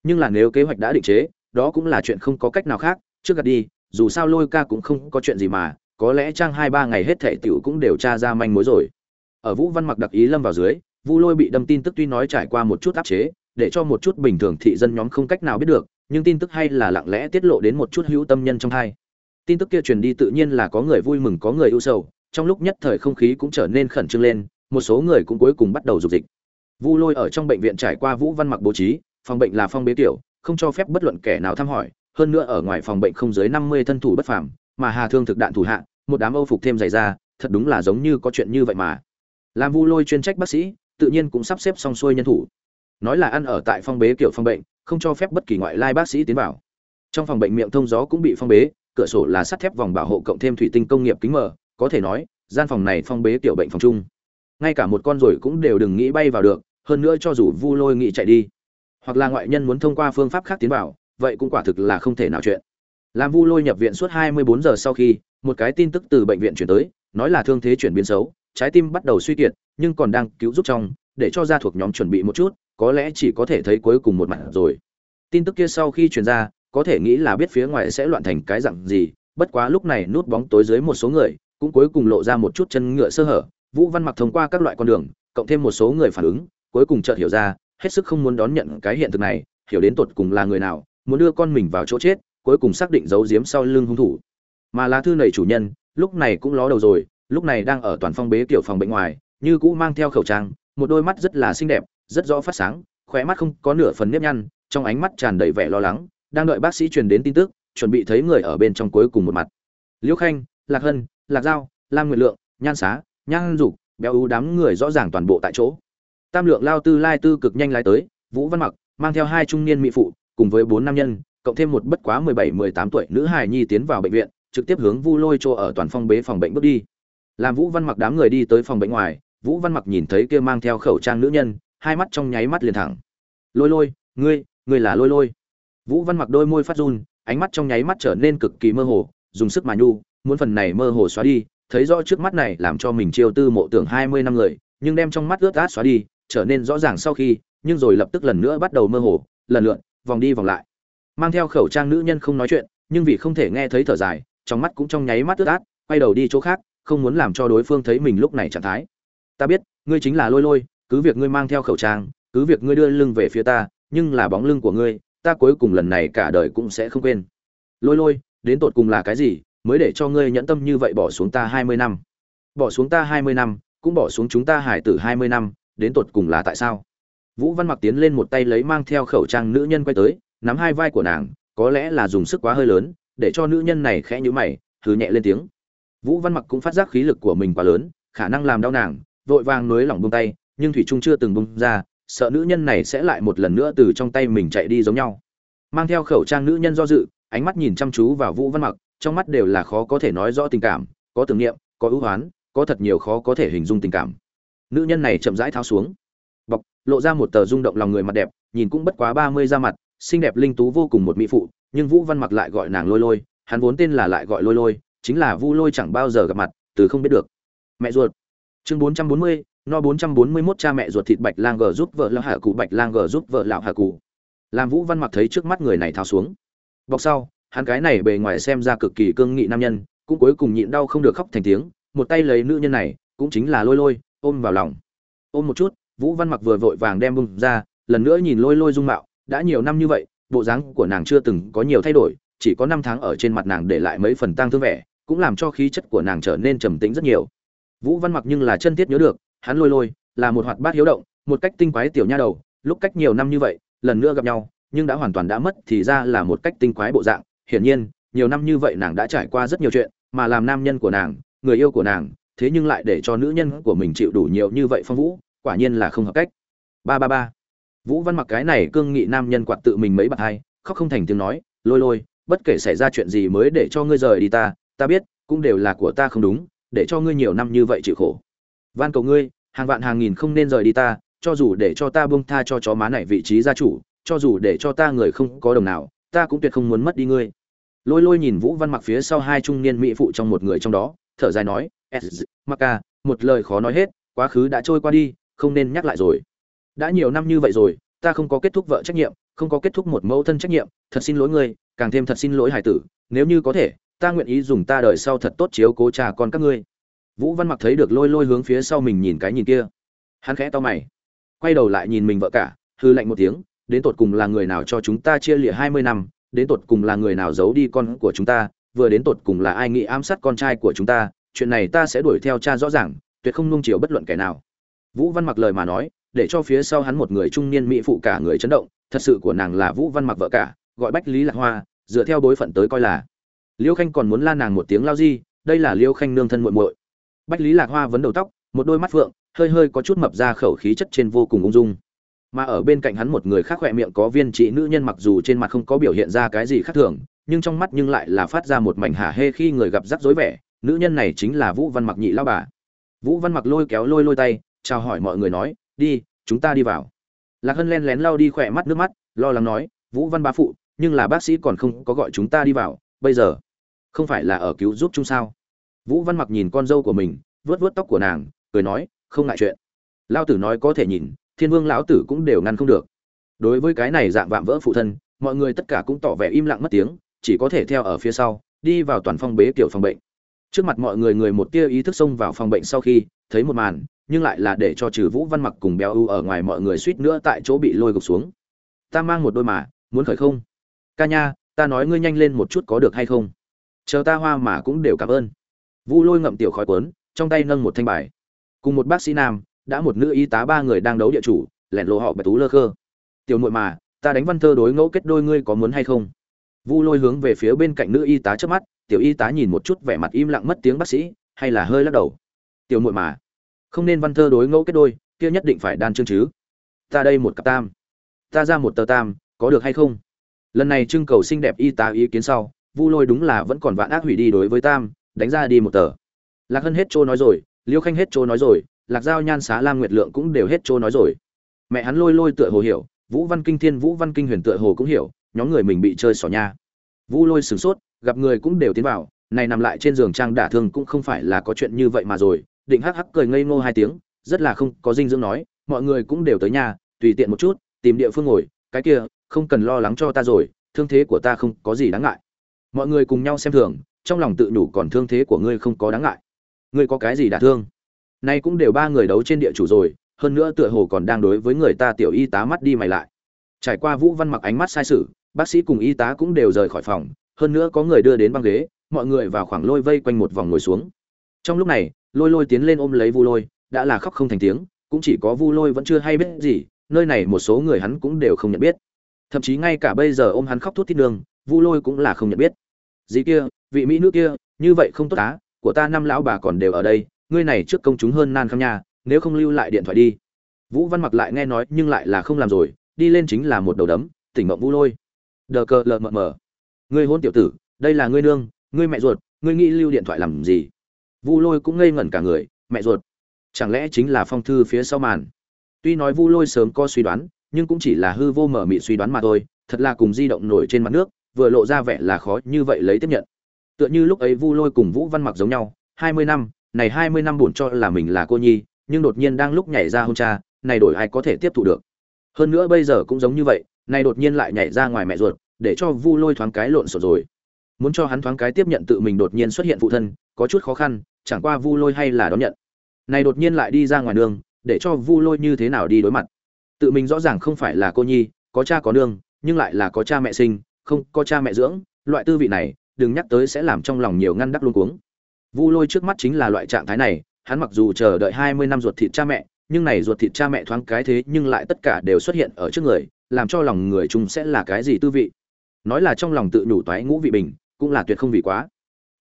Nhưng là nếu kế hoạch đã định chế, đó cũng là chuyện không có cách nào khác, trước gạt đi, dù sao lôi ca cũng không có chuyện gì mà, có lẽ trang hai ba ngày hết thệ tiểu cũng đều tra ra manh mối rồi. Ở vũ văn mặc đặc ý lâm vào dưới, vu lôi bị đâm tin tức tuy nói trải qua một chút áp chế, để cho một chút bình thường thị dân nhóm không cách nào biết được, nhưng tin tức hay là lặng lẽ tiết lộ đến một chút hữu tâm nhân trong hai. Tin tức kia truyền đi tự nhiên là có người vui mừng, có người ưu sầu, trong lúc nhất thời không khí cũng trở nên khẩn trương lên một số người cũng cuối cùng bắt đầu dục dịch. Vu lôi ở trong bệnh viện trải qua vũ văn mặc bố trí phòng bệnh là phong bế tiểu không cho phép bất luận kẻ nào thăm hỏi hơn nữa ở ngoài phòng bệnh không dưới năm mươi thân thủ bất phàm mà hà thương thực đạn thủ hạ một đám âu phục thêm dày ra thật đúng là giống như có chuyện như vậy mà. Làm vu lôi chuyên trách bác sĩ tự nhiên cũng sắp xếp xong xuôi nhân thủ. Nói là ăn ở tại phong bế kiểu phòng bệnh không cho phép bất kỳ ngoại lai bác sĩ tiến vào. Trong phòng bệnh miệng thông gió cũng bị phong bế cửa sổ là sắt thép vòng bảo hộ cộng thêm thủy tinh công nghiệp kính mở, có thể nói gian phòng này phong bế tiểu bệnh phòng chung ngay cả một con rồi cũng đều đừng nghĩ bay vào được, hơn nữa cho dù vu lôi nghĩ chạy đi, hoặc là ngoại nhân muốn thông qua phương pháp khác tiến vào, vậy cũng quả thực là không thể nào chuyện. Làm vu lôi nhập viện suốt 24 giờ sau khi, một cái tin tức từ bệnh viện chuyển tới, nói là thương thế chuyển biến xấu, trái tim bắt đầu suy kiệt, nhưng còn đang cứu giúp trong, để cho gia thuộc nhóm chuẩn bị một chút, có lẽ chỉ có thể thấy cuối cùng một mặt rồi. Tin tức kia sau khi truyền ra, có thể nghĩ là biết phía ngoài sẽ loạn thành cái dạng gì, bất quá lúc này nút bóng tối dưới một số người, cũng cuối cùng lộ ra một chút chân ngựa sơ hở vũ văn mặc thông qua các loại con đường, cộng thêm một số người phản ứng, cuối cùng chợt hiểu ra, hết sức không muốn đón nhận cái hiện thực này, hiểu đến tột cùng là người nào, muốn đưa con mình vào chỗ chết, cuối cùng xác định giấu giếm sau lưng hung thủ. Mà lá thư này chủ nhân, lúc này cũng ló đầu rồi, lúc này đang ở toàn phong bế tiểu phòng bệnh ngoài, như cũ mang theo khẩu trang, một đôi mắt rất là xinh đẹp, rất rõ phát sáng, khóe mắt không có nửa phần nếp nhăn, trong ánh mắt tràn đầy vẻ lo lắng, đang đợi bác sĩ truyền đến tin tức, chuẩn bị thấy người ở bên trong cuối cùng một mặt. Liễu khanh, lạc hân, lạc giao, lam nguyệt lượng, nhan xá nhan dục, béo ú đám người rõ ràng toàn bộ tại chỗ. Tam lượng lao tư lai tư cực nhanh lái tới, vũ văn mặc, mang theo hai trung niên mỹ phụ, cùng với bốn nam nhân, cộng thêm một bất quá mười bảy, mười tám tuổi nữ hài nhi tiến vào bệnh viện, trực tiếp hướng vu lôi chỗ ở toàn phong bế phòng bệnh bước đi. Làm vũ văn mặc đám người đi tới phòng bệnh ngoài, vũ văn mặc nhìn thấy kia mang theo khẩu trang nữ nhân, hai mắt trong nháy mắt liền thẳng. Lôi lôi, ngươi ngươi là lôi lôi? Vũ văn mặc đôi môi phát run, ánh mắt trong nháy mắt trở nên cực kỳ mơ hồ, dùng sức mà nhu, muốn phần này mơ hồ xóa đi thấy rõ trước mắt này làm cho mình chiêu tư mộ tưởng hai mươi năm người, nhưng đem trong mắt ướt át xóa đi, trở nên rõ ràng sau khi, nhưng rồi lập tức lần nữa bắt đầu mơ hồ, lần lượn vòng đi vòng lại. Mang theo khẩu trang nữ nhân không nói chuyện, nhưng vì không thể nghe thấy thở dài, trong mắt cũng trong nháy mắt ướt át, quay đầu đi chỗ khác, không muốn làm cho đối phương thấy mình lúc này trạng thái. Ta biết, ngươi chính là lôi lôi, cứ việc ngươi mang theo khẩu trang, cứ việc ngươi đưa lưng về phía ta, nhưng là bóng lưng của ngươi, ta cuối cùng lần này cả đời cũng sẽ không quên. Lôi lôi, đến tột cùng là cái gì? Mới để cho ngươi nhẫn tâm như vậy bỏ xuống ta hai mươi năm. Bỏ xuống ta hai mươi năm, cũng bỏ xuống chúng ta hải tử hai mươi năm, đến tột cùng là tại sao? Vũ văn mặc tiến lên một tay lấy mang theo khẩu trang nữ nhân quay tới, nắm hai vai của nàng, có lẽ là dùng sức quá hơi lớn, để cho nữ nhân này khẽ nhíu mày thứ nhẹ lên tiếng. Vũ văn mặc cũng phát giác khí lực của mình quá lớn, khả năng làm đau nàng, vội vàng nối lỏng buông tay, nhưng thủy trung chưa từng buông ra, sợ nữ nhân này sẽ lại một lần nữa từ trong tay mình chạy đi giống nhau. Mang theo khẩu trang nữ nhân do dự, ánh mắt nhìn chăm chú vào vũ văn mặc trong mắt đều là khó có thể nói rõ tình cảm, có tưởng niệm, có ưu hoán, có thật nhiều khó có thể hình dung tình cảm. Nữ nhân này chậm rãi tháo xuống. Bọc, lộ ra một tờ rung động lòng người mặt đẹp, nhìn cũng bất quá ba mươi da mặt, xinh đẹp linh tú vô cùng một mỹ phụ, nhưng vũ văn mặc lại gọi nàng lôi lôi, hắn vốn tên là lại gọi lôi lôi, chính là vu lôi chẳng bao giờ gặp mặt, từ không biết được. Mẹ ruột. Chương bốn trăm bốn mươi, no bốn trăm bốn mươi mốt cha mẹ ruột thịt bạch lang g giúp vợ lão hạ cụ, bạch lang g giúp vợ lão hạ cụ. Làm vũ văn mặc thấy trước mắt người này tháo xuống. Bọc sau hắn cái này bề ngoài xem ra cực kỳ cương nghị nam nhân, cũng cuối cùng nhịn đau không được khóc thành tiếng, một tay lấy nữ nhân này, cũng chính là lôi lôi, ôm vào lòng. Ôm một chút, vũ văn mặc vừa vội vàng đem bung ra, lần nữa nhìn lôi lôi dung mạo, đã nhiều năm như vậy, bộ dáng của nàng chưa từng có nhiều thay đổi, chỉ có năm tháng ở trên mặt nàng để lại mấy phần tang thương vẻ, cũng làm cho khí chất của nàng trở nên trầm tĩnh rất nhiều. Vũ văn mặc nhưng là chân thiết nhớ được, hắn lôi lôi, là một hoạt bát hiếu động, một cách tinh quái tiểu nha đầu, lúc cách nhiều năm như vậy, lần nữa gặp nhau, nhưng đã hoàn toàn đã mất thì ra là một cách tinh quái bộ dạng hiển nhiên, nhiều năm như vậy nàng đã trải qua rất nhiều chuyện, mà làm nam nhân của nàng, người yêu của nàng, thế nhưng lại để cho nữ nhân của mình chịu đủ nhiều như vậy phong vũ, quả nhiên là không hợp cách. Ba ba ba. Vũ văn mặc cái này cương nghị nam nhân quạt tự mình mấy bạt hai, khóc không thành tiếng nói, lôi lôi, bất kể xảy ra chuyện gì mới để cho ngươi rời đi ta ta biết, cũng đều là của ta không đúng, để cho ngươi nhiều năm như vậy chịu khổ. Van cầu ngươi, hàng vạn hàng nghìn không nên rời đi ta, cho dù để cho ta buông tha cho chó má này vị trí gia chủ, cho dù để cho ta người không có đồng nào ta cũng tuyệt không muốn mất đi ngươi lôi lôi nhìn vũ văn mặc phía sau hai trung niên mỹ phụ trong một người trong đó thở dài nói Maka, một lời khó nói hết, quá khứ đã trôi qua đi, không nên nhắc lại rồi. Đã nhiều năm như vậy rồi, ta không có kết thúc vợ trách nhiệm, không có kết thúc một mẫu thân trách nhiệm, thật xin lỗi ngươi, càng thêm thật xin lỗi hải tử, nếu như có thể, ta nguyện ý dùng ta đời sau thật tốt chiếu cố cha con các ngươi. Vũ Văn Mặc thấy được Lôi Lôi hướng phía sau mình nhìn cái nhìn kia, hắn khẽ to mày, quay đầu lại nhìn mình vợ cả, hư lạnh một tiếng, đến tột cùng là người nào cho chúng ta chia lìa 20 năm, đến tột cùng là người nào giấu đi con của chúng ta, vừa đến tột cùng là ai nghĩ ám sát con trai của chúng ta, chuyện này ta sẽ đuổi theo cha rõ ràng tuyệt không nung chiều bất luận kẻ nào. Vũ văn mặc lời mà nói để cho phía sau hắn một người trung niên mỹ phụ cả người chấn động thật sự của nàng là vũ văn mặc vợ cả gọi bách lý lạc hoa dựa theo bối phận tới coi là. Liêu khanh còn muốn la nàng một tiếng lao di đây là liêu khanh nương thân muội muội. Bách lý lạc hoa vấn đầu tóc một đôi mắt phượng hơi hơi có chút mập ra khẩu khí chất trên vô cùng ung dung mà ở bên cạnh hắn một người khác khỏe miệng có viên trị nữ nhân mặc dù trên mặt không có biểu hiện ra cái gì khác thường, nhưng trong mắt nhưng lại là phát ra một mảnh hả hê khi người gặp rắc rối vẻ, nữ nhân này chính là vũ văn mặc nhị lao bà. Vũ văn mặc lôi kéo lôi lôi tay, chào hỏi mọi người nói, đi, chúng ta đi vào. Lạc hân len lén lao đi khỏe mắt nước mắt, lo lắng nói, vũ văn bá phụ, nhưng là bác sĩ còn không có gọi chúng ta đi vào, bây giờ không phải là ở cứu giúp chúng sao? Vũ văn mặc nhìn con dâu của mình vớt vớt tóc của nàng, cười nói, không ngại chuyện. Lao tử nói có thể nhìn thiên vương lão tử cũng đều ngăn không được. Đối với cái này dạng vạm vỡ phụ thân, mọi người tất cả cũng tỏ vẻ im lặng mất tiếng, chỉ có thể theo ở phía sau, đi vào toàn phong bế kiểu phòng bệnh. Trước mặt mọi người người một tia ý thức xông vào phòng bệnh sau khi, thấy một màn, nhưng lại là để cho trừ vũ văn mặc cùng béo ưu ở ngoài mọi người suýt nữa tại chỗ bị lôi gục xuống. Ta mang một đôi mà, muốn khởi không? Ca nha, ta nói ngươi nhanh lên một chút có được hay không? Chờ ta hoa mà cũng đều cảm ơn. Vu lôi ngậm tiểu khói cuốn, trong tay nâng một thanh bài. Cùng một bác sĩ nam đã một nữ y tá ba người đang đấu địa chủ, lẻn lộ họ bạch tú lơ khơ. Tiểu nội mà, ta đánh văn thơ đối ngẫu kết đôi ngươi có muốn hay không? Vu lôi hướng về phía bên cạnh nữ y tá trước mắt, tiểu y tá nhìn một chút vẻ mặt im lặng mất tiếng bác sĩ, hay là hơi lắc đầu. Tiểu nội mà, không nên văn thơ đối ngẫu kết đôi, kia nhất định phải đan chương chứ. Ta đây một cặp tam. Ta ra một tờ tam, có được hay không? Lần này trưng cầu xinh đẹp y tá ý kiến sau, vu lôi đúng là vẫn còn vạn ác hủy đi đối với tam, đánh ra đi một tờ. Lạc hân hết trôi nói rồi, liêu khanh hết trôi nói rồi lạc giao nhan, xá lam nguyệt lượng cũng đều hết trôi nói rồi. Mẹ hắn lôi lôi tựa hồ hiểu, vũ văn kinh thiên, vũ văn kinh huyền tựa hồ cũng hiểu, nhóm người mình bị chơi xỏ nha. Vũ lôi sửng sốt, gặp người cũng đều tiến vào, này nằm lại trên giường trang đả thương cũng không phải là có chuyện như vậy mà rồi. Định hắc hắc cười ngây ngô hai tiếng, rất là không có dinh dưỡng nói, mọi người cũng đều tới nhà, tùy tiện một chút, tìm địa phương ngồi, cái kia, không cần lo lắng cho ta rồi, thương thế của ta không có gì đáng ngại. Mọi người cùng nhau xem thường, trong lòng tự nhủ còn thương thế của ngươi không có đáng ngại. Ngươi có cái gì đả thương? Nay cũng đều ba người đấu trên địa chủ rồi, hơn nữa tựa hồ còn đang đối với người ta tiểu y tá mắt đi mày lại. Trải qua vũ văn mặc ánh mắt sai sự, bác sĩ cùng y tá cũng đều rời khỏi phòng, hơn nữa có người đưa đến băng ghế, mọi người vào khoảng lôi vây quanh một vòng ngồi xuống. Trong lúc này, lôi lôi tiến lên ôm lấy vu lôi, đã là khóc không thành tiếng, cũng chỉ có vu lôi vẫn chưa hay biết gì, nơi này một số người hắn cũng đều không nhận biết. Thậm chí ngay cả bây giờ ôm hắn khóc thút thít đường, vu lôi cũng là không nhận biết. Gì kia, vị mỹ nữ kia, như vậy không tốt á, của ta năm lão bà còn đều ở đây ngươi này trước công chúng hơn nan kham nha, nếu không lưu lại điện thoại đi. Vũ văn mặc lại nghe nói, nhưng lại là không làm rồi, đi lên chính là một đầu đấm, tỉnh mộng vu lôi. Đờ cờ lờ mờ mờ. Ngươi hôn tiểu tử, đây là ngươi nương, ngươi mẹ ruột, ngươi nghĩ lưu điện thoại làm gì? Vu lôi cũng ngây ngẩn cả người, mẹ ruột. Chẳng lẽ chính là phong thư phía sau màn? Tuy nói vu lôi sớm có suy đoán, nhưng cũng chỉ là hư vô mở mị suy đoán mà thôi, thật là cùng di động nổi trên mặt nước, vừa lộ ra vẻ là khó như vậy lấy tiếp nhận. Tựa như lúc ấy vu lôi cùng vũ văn mặc giống nhau, hai mươi năm này hai mươi năm buồn cho là mình là cô nhi, nhưng đột nhiên đang lúc nhảy ra hôn cha, này đổi ai có thể tiếp thụ được? Hơn nữa bây giờ cũng giống như vậy, này đột nhiên lại nhảy ra ngoài mẹ ruột, để cho vu lôi thoáng cái lộn xộn rồi. Muốn cho hắn thoáng cái tiếp nhận tự mình đột nhiên xuất hiện phụ thân, có chút khó khăn, chẳng qua vu lôi hay là đón nhận. Này đột nhiên lại đi ra ngoài nương để cho vu lôi như thế nào đi đối mặt? Tự mình rõ ràng không phải là cô nhi, có cha có nương, nhưng lại là có cha mẹ sinh, không có cha mẹ dưỡng, loại tư vị này, đừng nhắc tới sẽ làm trong lòng nhiều ngăn đắc luôn cuống vu lôi trước mắt chính là loại trạng thái này, hắn mặc dù chờ đợi hai mươi năm ruột thịt cha mẹ, nhưng này ruột thịt cha mẹ thoáng cái thế nhưng lại tất cả đều xuất hiện ở trước người, làm cho lòng người chung sẽ là cái gì tư vị. Nói là trong lòng tự nhủ toái ngũ vị bình, cũng là tuyệt không vì quá.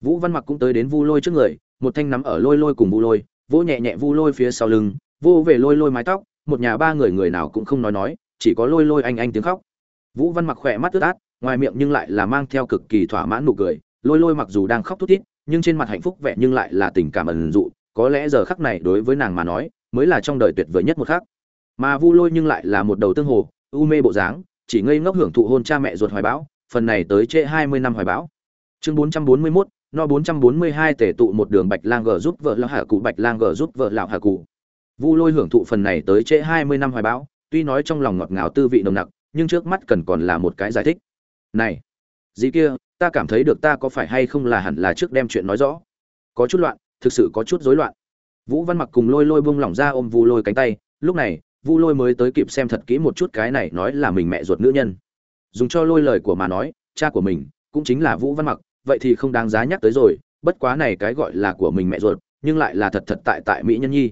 Vũ văn mặc cũng tới đến vu lôi trước người, một thanh nắm ở lôi lôi cùng vu lôi, vỗ nhẹ nhẹ vu lôi phía sau lưng vô về lôi lôi mái tóc, một nhà ba người người nào cũng không nói nói, chỉ có lôi lôi anh anh tiếng khóc. Vũ văn mặc khỏe mắt ướt át, ngoài miệng nhưng lại là mang theo cực kỳ thỏa mãn nụ cười, lôi lôi mặc dù đang khóc thút thít nhưng trên mặt hạnh phúc vẻ nhưng lại là tình cảm ẩn dụ, có lẽ giờ khắc này đối với nàng mà nói, mới là trong đời tuyệt vời nhất một khắc. Mà vu lôi nhưng lại là một đầu tương hồ, u mê bộ dáng, chỉ ngây ngốc hưởng thụ hôn cha mẹ ruột hoài bão, phần này tới trễ hai mươi năm hoài bão. Chương bốn trăm bốn mươi mốt, no 442 tể tụ một đường bạch lang gờ giúp vợ lão hà cụ, bạch lang gờ giúp vợ lão hà cụ. Vu lôi hưởng thụ phần này tới trễ 20 năm hoài bão, tuy nói trong lòng ngọt ngào tư vị nồng nặc, nhưng trước mắt cần còn là một cái giải thích. Này gì kia ta cảm thấy được ta có phải hay không là hẳn là trước đem chuyện nói rõ. Có chút loạn, thực sự có chút rối loạn. Vũ văn mặc cùng lôi lôi buông lỏng ra ôm vu lôi cánh tay, lúc này, vu lôi mới tới kịp xem thật kỹ một chút cái này nói là mình mẹ ruột nữ nhân. Dùng cho lôi lời của mà nói, cha của mình cũng chính là vũ văn mặc, vậy thì không đáng giá nhắc tới rồi, bất quá này cái gọi là của mình mẹ ruột, nhưng lại là thật thật tại tại mỹ nhân nhi.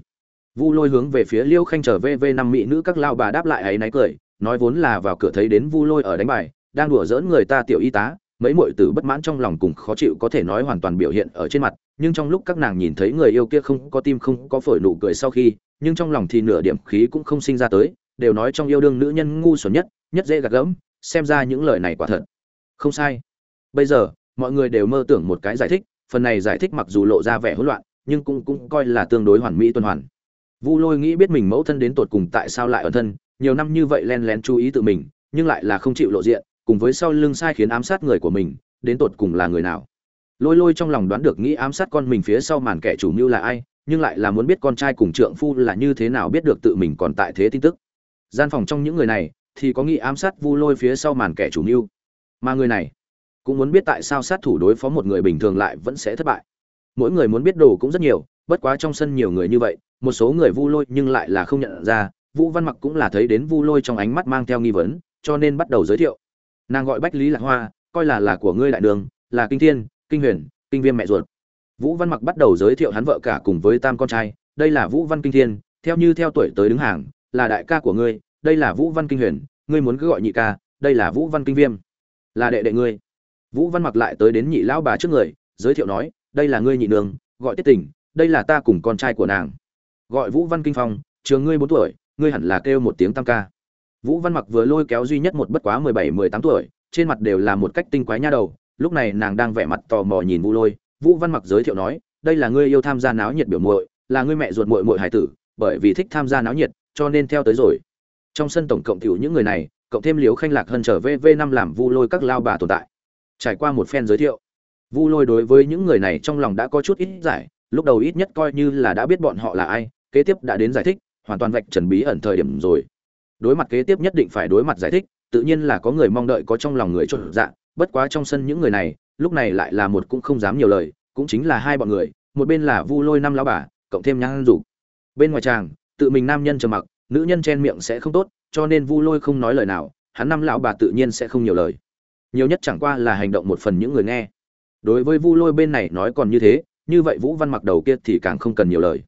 Vu lôi hướng về phía liêu khanh trở về v năm mỹ nữ các lao bà đáp lại ấy náy cười, nói vốn là vào cửa thấy đến vu lôi ở đánh bài, đang đùa giỡn người ta tiểu y tá mấy muội tử bất mãn trong lòng cùng khó chịu có thể nói hoàn toàn biểu hiện ở trên mặt, nhưng trong lúc các nàng nhìn thấy người yêu kia không có tim không có phổi nụ cười sau khi, nhưng trong lòng thì nửa điểm khí cũng không sinh ra tới, đều nói trong yêu đương nữ nhân ngu xuẩn nhất nhất dễ gạt gẫm, xem ra những lời này quả thật. Không sai. Bây giờ, mọi người đều mơ tưởng một cái giải thích, phần này giải thích mặc dù lộ ra vẻ hỗn loạn, nhưng cũng cũng coi là tương đối hoàn mỹ tuần hoàn. Vu lôi nghĩ biết mình mẫu thân đến tột cùng tại sao lại ẩn thân, nhiều năm như vậy len lén chú ý tự mình, nhưng lại là không chịu lộ diện cùng với sau lưng sai khiến ám sát người của mình, đến tột cùng là người nào. Lôi lôi trong lòng đoán được nghĩ ám sát con mình phía sau màn kẻ chủ mưu là ai, nhưng lại là muốn biết con trai cùng trượng phu là như thế nào biết được tự mình còn tại thế tin tức. Gian phòng trong những người này, thì có nghĩ ám sát vu lôi phía sau màn kẻ chủ mưu. Mà người này, cũng muốn biết tại sao sát thủ đối phó một người bình thường lại vẫn sẽ thất bại. Mỗi người muốn biết đồ cũng rất nhiều, bất quá trong sân nhiều người như vậy, một số người vu lôi nhưng lại là không nhận ra, vũ văn mặc cũng là thấy đến vu lôi trong ánh mắt mang theo nghi vấn, cho nên bắt đầu giới thiệu nàng gọi bách lý lạc hoa, coi là là của ngươi đại đường, là kinh thiên, kinh huyền, kinh viêm mẹ ruột. Vũ văn mặc bắt đầu giới thiệu hắn vợ cả cùng với tam con trai, đây là vũ văn kinh thiên, theo như theo tuổi tới đứng hàng, là đại ca của ngươi, đây là vũ văn kinh huyền, ngươi muốn cứ gọi nhị ca, đây là vũ văn kinh viêm. Là đệ đệ ngươi. Vũ văn mặc lại tới đến nhị lão bà trước người, giới thiệu nói, đây là ngươi nhị nương, gọi tiết tình, đây là ta cùng con trai của nàng. Gọi vũ văn kinh phong, trường ngươi bốn tuổi, ngươi hẳn là kêu một tiếng tam ca vũ văn mặc vừa lôi kéo duy nhất một bất quá mười bảy, mười tám tuổi, trên mặt đều là một cách tinh quái nha đầu, lúc này nàng đang vẻ mặt tò mò nhìn vũ lôi. Vũ văn mặc giới thiệu nói, đây là ngươi yêu tham gia náo nhiệt biểu muội, là ngươi mẹ ruột muội muội hải tử, bởi vì thích tham gia náo nhiệt, cho nên theo tới rồi. Trong sân tổng cộng tiểu những người này, cộng thêm liếu khanh lạc hơn trở vv năm làm vu lôi các lao bà tồn tại. Trải qua một phen giới thiệu vu lôi đối với những người này trong lòng đã có chút ít giải, lúc đầu ít nhất coi như là đã biết bọn họ là ai, kế tiếp đã đến giải thích, hoàn toàn vạch trần bí ẩn thời điểm rồi đối mặt kế tiếp nhất định phải đối mặt giải thích, tự nhiên là có người mong đợi có trong lòng người chột dạ bất quá trong sân những người này, lúc này lại là một cũng không dám nhiều lời, cũng chính là hai bọn người, một bên là vu lôi năm lão bà, cộng thêm nhang rủ bên ngoài chàng tự mình nam nhân trầm mặc, nữ nhân chen miệng sẽ không tốt, cho nên vu lôi không nói lời nào, hắn năm lão bà tự nhiên sẽ không nhiều lời. Nhiều nhất chẳng qua là hành động một phần những người nghe. Đối với vu lôi bên này nói còn như thế, như vậy vũ văn mặc đầu kia thì càng không cần nhiều lời.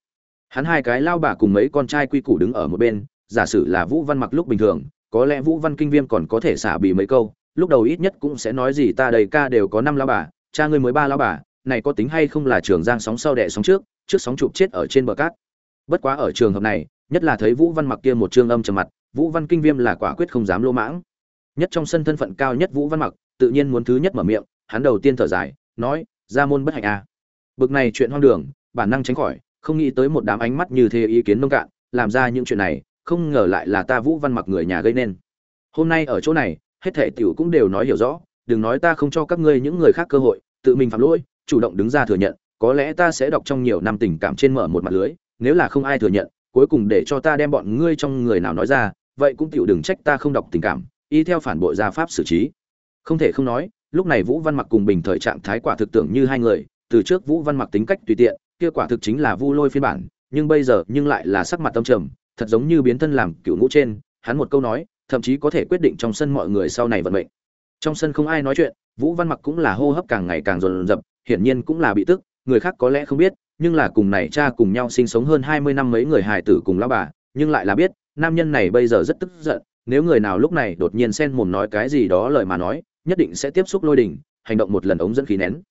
Hắn hai cái lao bà cùng mấy con trai quy củ đứng ở một bên giả sử là vũ văn mặc lúc bình thường, có lẽ vũ văn kinh viêm còn có thể xả bị mấy câu, lúc đầu ít nhất cũng sẽ nói gì ta đầy ca đều có năm lao bà, cha ngươi mới ba lao bà, này có tính hay không là trường giang sóng sau đẻ sóng trước trước sóng chụp chết ở trên bờ cát bất quá ở trường hợp này, nhất là thấy vũ văn mặc kia một trương âm trầm mặt, vũ văn kinh viêm là quả quyết không dám lô mãng nhất trong sân thân phận cao nhất vũ văn mặc, tự nhiên muốn thứ nhất mở miệng, hắn đầu tiên thở dài, nói, ra môn bất hạnh a à. bực này chuyện hoang đường, bản năng tránh khỏi, không nghĩ tới một đám ánh mắt như thế ý kiến nông cạn, làm ra những chuyện này không ngờ lại là ta vũ văn mặc người nhà gây nên. Hôm nay ở chỗ này, hết thảy tiểu cũng đều nói hiểu rõ, đừng nói ta không cho các ngươi những người khác cơ hội, tự mình phạm lỗi, chủ động đứng ra thừa nhận, có lẽ ta sẽ đọc trong nhiều năm tình cảm trên mở một mặt lưới, nếu là không ai thừa nhận, cuối cùng để cho ta đem bọn ngươi trong người nào nói ra, vậy cũng tiểu đừng trách ta không đọc tình cảm, y theo phản bội gia pháp xử trí. Không thể không nói, lúc này vũ văn mặc cùng bình thời trạng thái quả thực tưởng như hai người, từ trước vũ văn mặc tính cách tùy tiện, kia quả thực chính là vu lôi phiên bản, nhưng bây giờ nhưng lại là sắc mặt tâm trầm thật giống như biến thân làm cựu ngũ trên, hắn một câu nói, thậm chí có thể quyết định trong sân mọi người sau này vận mệnh. Trong sân không ai nói chuyện, vũ văn mặc cũng là hô hấp càng ngày càng dồn dập, hiển nhiên cũng là bị tức, người khác có lẽ không biết, nhưng là cùng này cha cùng nhau sinh sống hơn hai mươi năm mấy người hài tử cùng lão bà, nhưng lại là biết, nam nhân này bây giờ rất tức giận, nếu người nào lúc này đột nhiên xen mồm nói cái gì đó lời mà nói, nhất định sẽ tiếp xúc lôi đình, hành động một lần ống dẫn khí nén.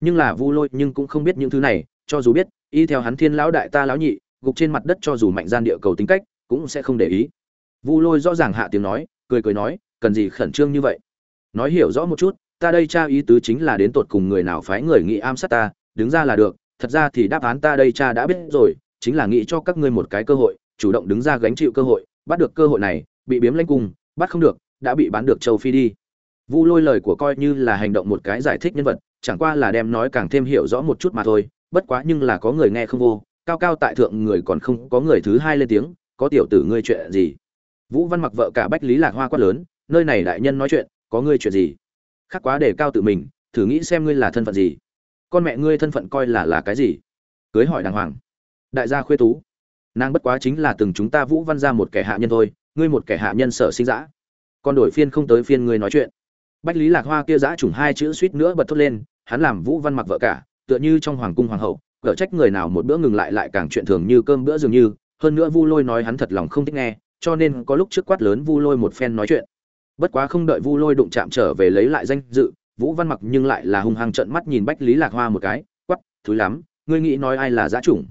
Nhưng là vu lôi nhưng cũng không biết những thứ này, cho dù biết, y theo hắn thiên lão đại ta lão nhị gục trên mặt đất cho dù mạnh gian địa cầu tính cách, cũng sẽ không để ý. Vu lôi rõ ràng hạ tiếng nói, cười cười nói, cần gì khẩn trương như vậy? Nói hiểu rõ một chút, ta đây cha ý tứ chính là đến tột cùng người nào phái người nghĩ am sát ta, đứng ra là được, thật ra thì đáp án ta đây cha đã biết rồi, chính là nghĩ cho các ngươi một cái cơ hội, chủ động đứng ra gánh chịu cơ hội, bắt được cơ hội này, bị biếm lãnh cung, bắt không được, đã bị bán được châu phi đi. Vu lôi lời của coi như là hành động một cái giải thích nhân vật, chẳng qua là đem nói càng thêm hiểu rõ một chút mà thôi, bất quá nhưng là có người nghe không vô cao cao tại thượng người còn không có người thứ hai lên tiếng, có tiểu tử ngươi chuyện gì? Vũ văn mặc vợ cả bách lý lạc hoa quát lớn, nơi này đại nhân nói chuyện, có ngươi chuyện gì? Khác quá để cao tự mình, thử nghĩ xem ngươi là thân phận gì. Con mẹ ngươi thân phận coi là là cái gì? Cưới hỏi đàng hoàng. Đại gia khuê tú. Nàng bất quá chính là từng chúng ta vũ văn ra một kẻ hạ nhân thôi, ngươi một kẻ hạ nhân sở sinh dã. Con đổi phiên không tới phiên ngươi nói chuyện. Bách lý lạc hoa kia giã trùng hai chữ suýt nữa bật thốt lên, hắn làm vũ văn mặc vợ cả, tựa như trong hoàng cung hoàng hậu cở trách người nào một bữa ngừng lại lại càng chuyện thường như cơm bữa dường như, hơn nữa Vu Lôi nói hắn thật lòng không thích nghe, cho nên có lúc trước quát lớn Vu Lôi một phen nói chuyện. Bất quá không đợi Vu Lôi đụng chạm trở về lấy lại danh dự, Vũ Văn Mặc nhưng lại là hung hăng trợn mắt nhìn Bách Lý Lạc Hoa một cái, quắc, thúi lắm, ngươi nghĩ nói ai là dã chủng?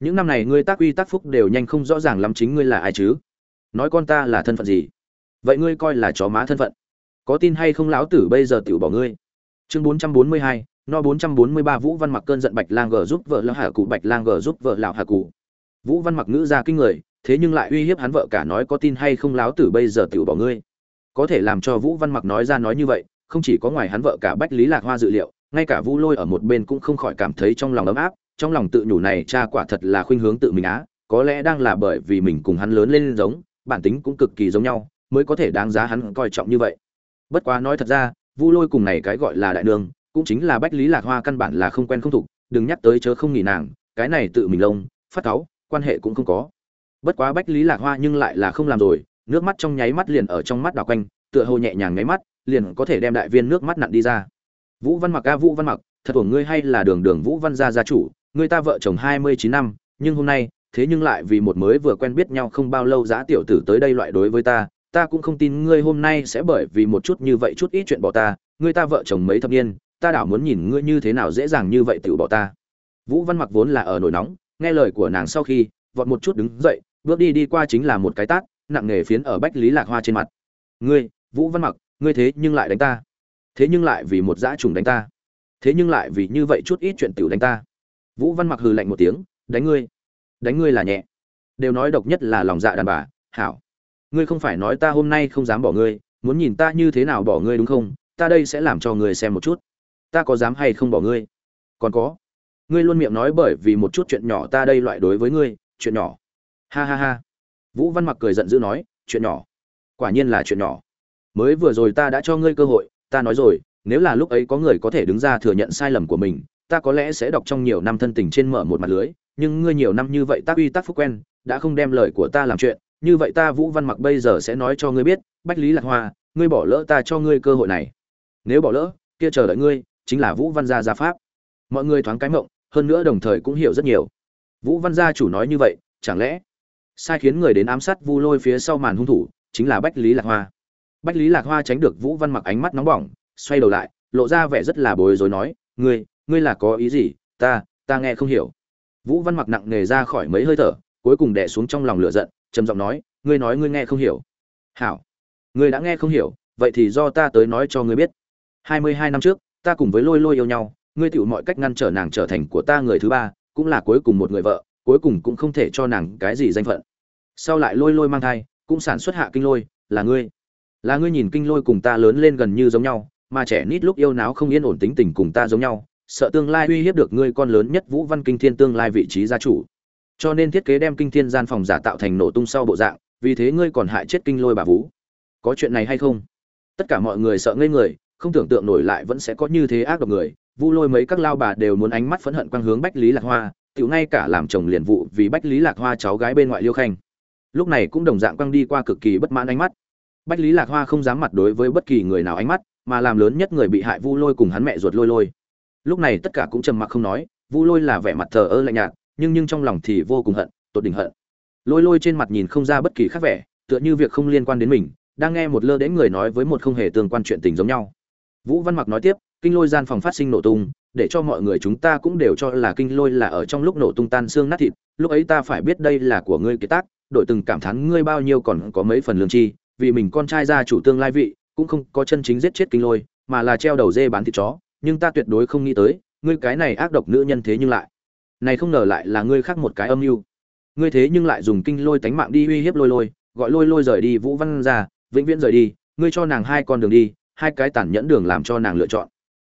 Những năm này ngươi tác uy tác phúc đều nhanh không rõ ràng lắm chính ngươi là ai chứ? Nói con ta là thân phận gì? Vậy ngươi coi là chó má thân phận? Có tin hay không lão tử bây giờ tiểu bỏ ngươi? Chương 442, no bốn trăm bốn mươi ba vũ văn mặc cơn giận bạch lang gờ giúp vợ lão hạ cụ bạch lang gờ giúp vợ lão hạ cụ vũ văn mặc ngữ ra kinh người, thế nhưng lại uy hiếp hắn vợ cả nói có tin hay không láo tử bây giờ tiểu bỏ ngươi. Có thể làm cho vũ văn mặc nói ra nói như vậy, không chỉ có ngoài hắn vợ cả bách lý lạc hoa dự liệu, ngay cả vũ lôi ở một bên cũng không khỏi cảm thấy trong lòng ấm áp, trong lòng tự nhủ này cha quả thật là khuynh hướng tự mình á, có lẽ đang là bởi vì mình cùng hắn lớn lên giống, bản tính cũng cực kỳ giống nhau, mới có thể đáng giá hắn coi trọng như vậy. Bất quá nói thật ra vu lôi cùng này cái gọi là đại đường cũng chính là bách lý lạc hoa căn bản là không quen không thục đừng nhắc tới chớ không nghỉ nàng, cái này tự mình lông, phát cáu, quan hệ cũng không có. Bất quá bách lý lạc hoa nhưng lại là không làm rồi, nước mắt trong nháy mắt liền ở trong mắt đảo quanh, tựa hồ nhẹ nhàng nháy mắt, liền có thể đem đại viên nước mắt nặn đi ra. Vũ văn mặc a, vũ văn mặc, thật của ngươi hay là đường đường vũ văn gia gia chủ, người ta vợ chồng hai mươi chín năm, nhưng hôm nay, thế nhưng lại vì một mới vừa quen biết nhau không bao lâu giá tiểu tử tới đây loại đối với ta ta cũng không tin ngươi hôm nay sẽ bởi vì một chút như vậy chút ít chuyện bỏ ta ngươi ta vợ chồng mấy thập niên ta đảo muốn nhìn ngươi như thế nào dễ dàng như vậy tự bỏ ta. Vũ văn mặc vốn là ở nổi nóng, nghe lời của nàng sau khi, vọt một chút đứng dậy, bước đi đi qua chính là một cái tát, nặng nề phiến ở bách lý lạc hoa trên mặt. Ngươi, vũ văn mặc, ngươi thế nhưng lại đánh ta. Thế nhưng lại vì một dã trùng đánh ta. Thế nhưng lại vì như vậy chút ít chuyện tiểu đánh ta. Vũ văn mặc hừ lạnh một tiếng, đánh ngươi. Đánh ngươi là nhẹ. Đều nói độc nhất là lòng dạ đàn bà, hảo. Ngươi không phải nói ta hôm nay không dám bỏ ngươi, muốn nhìn ta như thế nào bỏ ngươi đúng không? Ta đây sẽ làm cho ngươi xem một chút ta có dám hay không bỏ ngươi? Còn có, ngươi luôn miệng nói bởi vì một chút chuyện nhỏ ta đây loại đối với ngươi, chuyện nhỏ. Ha ha ha. Vũ văn mặc cười giận dữ nói, chuyện nhỏ. Quả nhiên là chuyện nhỏ. Mới vừa rồi ta đã cho ngươi cơ hội, ta nói rồi, nếu là lúc ấy có người có thể đứng ra thừa nhận sai lầm của mình, ta có lẽ sẽ đọc trong nhiều năm thân tình trên mở một mặt lưới, nhưng ngươi nhiều năm như vậy tác uy tác phúc quen, đã không đem lời của ta làm chuyện, như vậy ta vũ văn mặc bây giờ sẽ nói cho ngươi biết, bách lý lạc hoa, ngươi bỏ lỡ ta cho ngươi cơ hội này. Nếu bỏ lỡ, kia chờ đợi ngươi chính là vũ văn gia gia pháp. Mọi người thoáng cái mộng, hơn nữa đồng thời cũng hiểu rất nhiều. Vũ văn gia chủ nói như vậy, chẳng lẽ sai khiến người đến ám sát vu lôi phía sau màn hung thủ chính là bách lý lạc hoa? Bách lý lạc hoa tránh được vũ văn mặc ánh mắt nóng bỏng, xoay đầu lại, lộ ra vẻ rất là bối rối nói, ngươi ngươi là có ý gì? Ta ta nghe không hiểu. Vũ văn mặc nặng nề ra khỏi mấy hơi thở, cuối cùng đè xuống trong lòng lửa giận, trầm giọng nói, ngươi nói ngươi nghe không hiểu. Hảo, ngươi đã nghe không hiểu, vậy thì do ta tới nói cho ngươi biết. Hai mươi hai năm trước ta cùng với lôi lôi yêu nhau, ngươi tựu mọi cách ngăn trở nàng trở thành của ta người thứ ba, cũng là cuối cùng một người vợ, cuối cùng cũng không thể cho nàng cái gì danh phận. Sau lại lôi lôi mang thai, cũng sản xuất hạ kinh lôi, là ngươi. Là ngươi nhìn kinh lôi cùng ta lớn lên gần như giống nhau, mà trẻ nít lúc yêu náo không yên ổn tính tình cùng ta giống nhau, sợ tương lai uy hiếp được ngươi con lớn nhất vũ văn kinh thiên tương lai vị trí gia chủ. Cho nên thiết kế đem kinh thiên gian phòng giả tạo thành nổ tung sau bộ dạng, vì thế ngươi còn hại chết kinh lôi bà vũ. Có chuyện này hay không? Tất cả mọi người sợ ngây người không tưởng tượng nổi lại vẫn sẽ có như thế ác độc người. Vu lôi mấy các lao bà đều muốn ánh mắt phẫn hận quang hướng bách lý lạc hoa, tiểu ngay cả làm chồng liền vụ vì bách lý lạc hoa cháu gái bên ngoại liêu khanh. Lúc này cũng đồng dạng quang đi qua cực kỳ bất mãn ánh mắt. Bách lý lạc hoa không dám mặt đối với bất kỳ người nào ánh mắt, mà làm lớn nhất người bị hại vu lôi cùng hắn mẹ ruột lôi lôi. Lúc này tất cả cũng trầm mặc không nói, vu lôi là vẻ mặt thờ ơ lạnh nhạt, nhưng nhưng trong lòng thì vô cùng hận, tột đỉnh hận. Lôi lôi trên mặt nhìn không ra bất kỳ khác vẻ, tựa như việc không liên quan đến mình, đang nghe một lơ đến người nói với một không hề tương quan chuyện tình giống nhau vũ văn mặc nói tiếp, kinh lôi gian phòng phát sinh nổ tung, để cho mọi người chúng ta cũng đều cho là kinh lôi là ở trong lúc nổ tung tan xương nát thịt, lúc ấy ta phải biết đây là của ngươi kế tác đội từng cảm thán ngươi bao nhiêu còn có mấy phần lương chi vì mình con trai gia chủ tương lai vị, cũng không có chân chính giết chết kinh lôi, mà là treo đầu dê bán thịt chó, nhưng ta tuyệt đối không nghĩ tới, ngươi cái này ác độc nữ nhân thế nhưng lại. Này không ngờ lại là ngươi khác một cái âm mưu. Ngươi thế nhưng lại dùng kinh lôi tánh mạng đi uy hiếp lôi lôi, gọi lôi lôi rời đi, vũ văn ra, vĩnh viễn rời đi, ngươi cho nàng hai con đường đi hai cái tàn nhẫn đường làm cho nàng lựa chọn.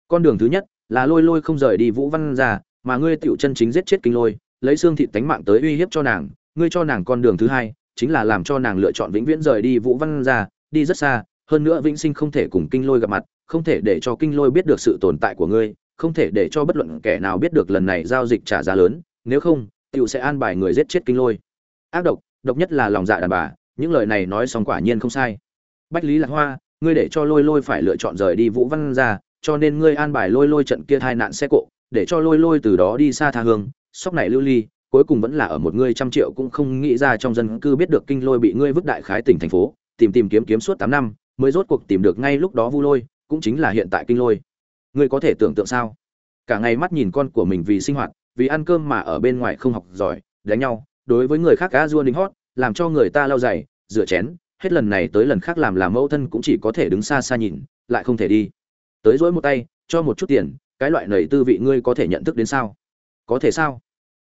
Con đường thứ nhất là lôi lôi không rời đi vũ văn ra mà ngươi tựu chân chính giết chết kinh lôi, lấy xương thịt tánh mạng tới uy hiếp cho nàng, ngươi cho nàng con đường thứ hai chính là làm cho nàng lựa chọn vĩnh viễn rời đi vũ văn ra đi rất xa, hơn nữa vĩnh sinh không thể cùng kinh lôi gặp mặt, không thể để cho kinh lôi biết được sự tồn tại của ngươi, không thể để cho bất luận kẻ nào biết được lần này giao dịch trả giá lớn, nếu không tựu sẽ an bài người giết chết kinh lôi. Ác độc độc nhất là lòng dạ đàn bà, những lời này nói xong quả nhiên không sai. Bách lý lạc hoa ngươi để cho lôi lôi phải lựa chọn rời đi vũ văn ra cho nên ngươi an bài lôi lôi trận kia thai nạn xe cộ, để cho lôi lôi từ đó đi xa tha hương, sóc này lưu ly, cuối cùng vẫn là ở một ngươi trăm triệu cũng không nghĩ ra trong dân cư biết được kinh lôi bị ngươi vứt đại khái tỉnh thành phố, tìm tìm kiếm kiếm suốt tám năm, mới rốt cuộc tìm được ngay lúc đó vu lôi, cũng chính là hiện tại kinh lôi. Ngươi có thể tưởng tượng sao? Cả ngày mắt nhìn con của mình vì sinh hoạt, vì ăn cơm mà ở bên ngoài không học giỏi, đánh nhau, đối với người khác cá dua đính hót, làm cho người ta lau dày rửa chén hết lần này tới lần khác làm làm mẫu thân cũng chỉ có thể đứng xa xa nhìn, lại không thể đi. Tới dỗi một tay, cho một chút tiền, cái loại nầy tư vị ngươi có thể nhận thức đến sao? Có thể sao?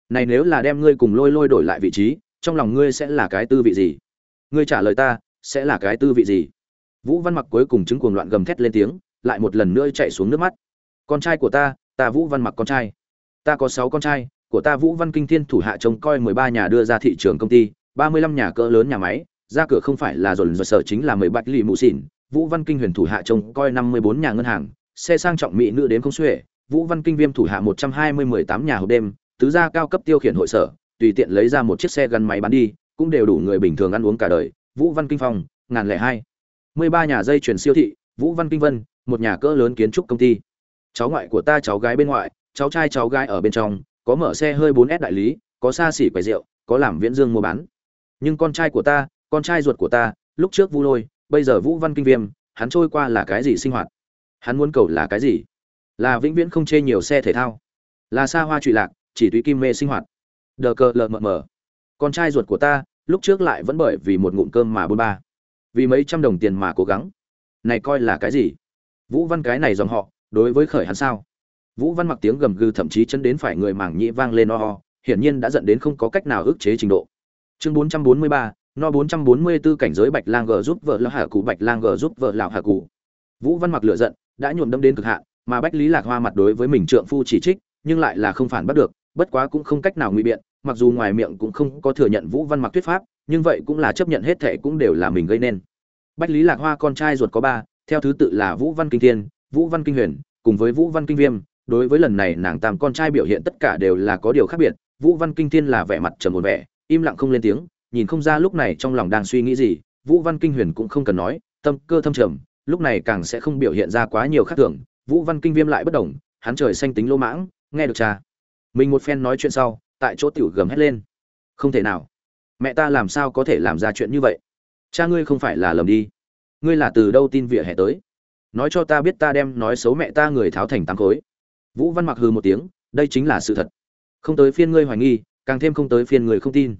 Này nếu là đem ngươi cùng lôi lôi đổi lại vị trí, trong lòng ngươi sẽ là cái tư vị gì? Ngươi trả lời ta, sẽ là cái tư vị gì? Vũ văn mặc cuối cùng chứng cuồng loạn gầm thét lên tiếng, lại một lần nữa chạy xuống nước mắt. Con trai của ta ta vũ văn mặc con trai. Ta có sáu con trai, của ta vũ văn kinh thiên thủ hạ trông coi mười ba nhà đưa ra thị trường công ty, ba mươi lăm nhà cỡ lớn nhà máy ra cửa không phải là dồn dồn sở chính là mười bạch lì mụ xỉn. Vũ văn kinh huyền thủ hạ trông coi năm mươi bốn nhà ngân hàng, xe sang trọng mỹ nữ đến không xuể. Vũ văn kinh viêm thủ hạ một trăm hai mươi mười tám nhà hộp đêm, tứ gia cao cấp tiêu khiển hội sở, tùy tiện lấy ra một chiếc xe gắn máy bán đi, cũng đều đủ người bình thường ăn uống cả đời. Vũ văn kinh phong ngàn lẻ hai. mười ba nhà dây chuyển siêu thị, vũ văn kinh vân, một nhà cỡ lớn kiến trúc công ty. Cháu ngoại của ta, cháu gái bên ngoại, cháu trai, cháu gái ở bên trong, có mở xe hơi bốn S đại lý, có xa xỉ quầy rượu, có làm viễn dương mua bán. Nhưng con trai của ta con trai ruột của ta lúc trước vu lôi bây giờ vũ văn kinh viêm hắn trôi qua là cái gì sinh hoạt? Hắn muốn cầu là cái gì? Là vĩnh viễn không chê nhiều xe thể thao. Là xa hoa trụy lạc chỉ tùy kim mê sinh hoạt. Đờ cờ lờ mờ mờ. Con trai ruột của ta lúc trước lại vẫn bởi vì một ngụm cơm mà bôn ba. Vì mấy trăm đồng tiền mà cố gắng. Này coi là cái gì? Vũ văn cái này dòng họ đối với khởi hắn sao? Vũ văn mặc tiếng gầm gừ thậm chí chân đến phải người mảng nhĩ vang lên o hiển nhiên đã dẫn đến không có cách nào ức chế trình độ. Chương 443, no 444 cảnh giới bạch lang g giúp vợ lão hạ cụ bạch lang g giúp vợ lão hạ cụ vũ văn mặc lửa giận, đã nhuộm đâm đến cực hạn, mà bách lý lạc hoa mặt đối với mình trượng phu chỉ trích, nhưng lại là không phản bắt được, bất quá cũng không cách nào ngụy biện, mặc dù ngoài miệng cũng không có thừa nhận vũ văn mặc thuyết pháp, nhưng vậy cũng là chấp nhận hết thệ cũng đều là mình gây nên. Bách lý lạc hoa con trai ruột có ba, theo thứ tự là vũ văn kinh thiên, vũ văn kinh huyền, cùng với vũ văn kinh viêm, đối với lần này nàng tam con trai biểu hiện tất cả đều là có điều khác biệt, vũ văn kinh thiên là vẻ mặt trầm ổn vẻ, im lặng không lên tiếng nhìn không ra lúc này trong lòng đang suy nghĩ gì, vũ văn kinh huyền cũng không cần nói, tâm cơ thâm trầm, lúc này càng sẽ không biểu hiện ra quá nhiều khác thường. Vũ văn kinh viêm lại bất đồng hắn trời xanh tính lỗ mãng, nghe được cha. Mình một phen nói chuyện sau, tại chỗ tiểu gầm hét lên. Không thể nào. Mẹ ta làm sao có thể làm ra chuyện như vậy? Cha ngươi không phải là lầm đi. Ngươi là từ đâu tin vỉa hè tới? Nói cho ta biết ta đem nói xấu mẹ ta người tháo thành tám khối. Vũ văn mặc hừ một tiếng, đây chính là sự thật. Không tới phiên ngươi hoài nghi, càng thêm không tới phiên người không tin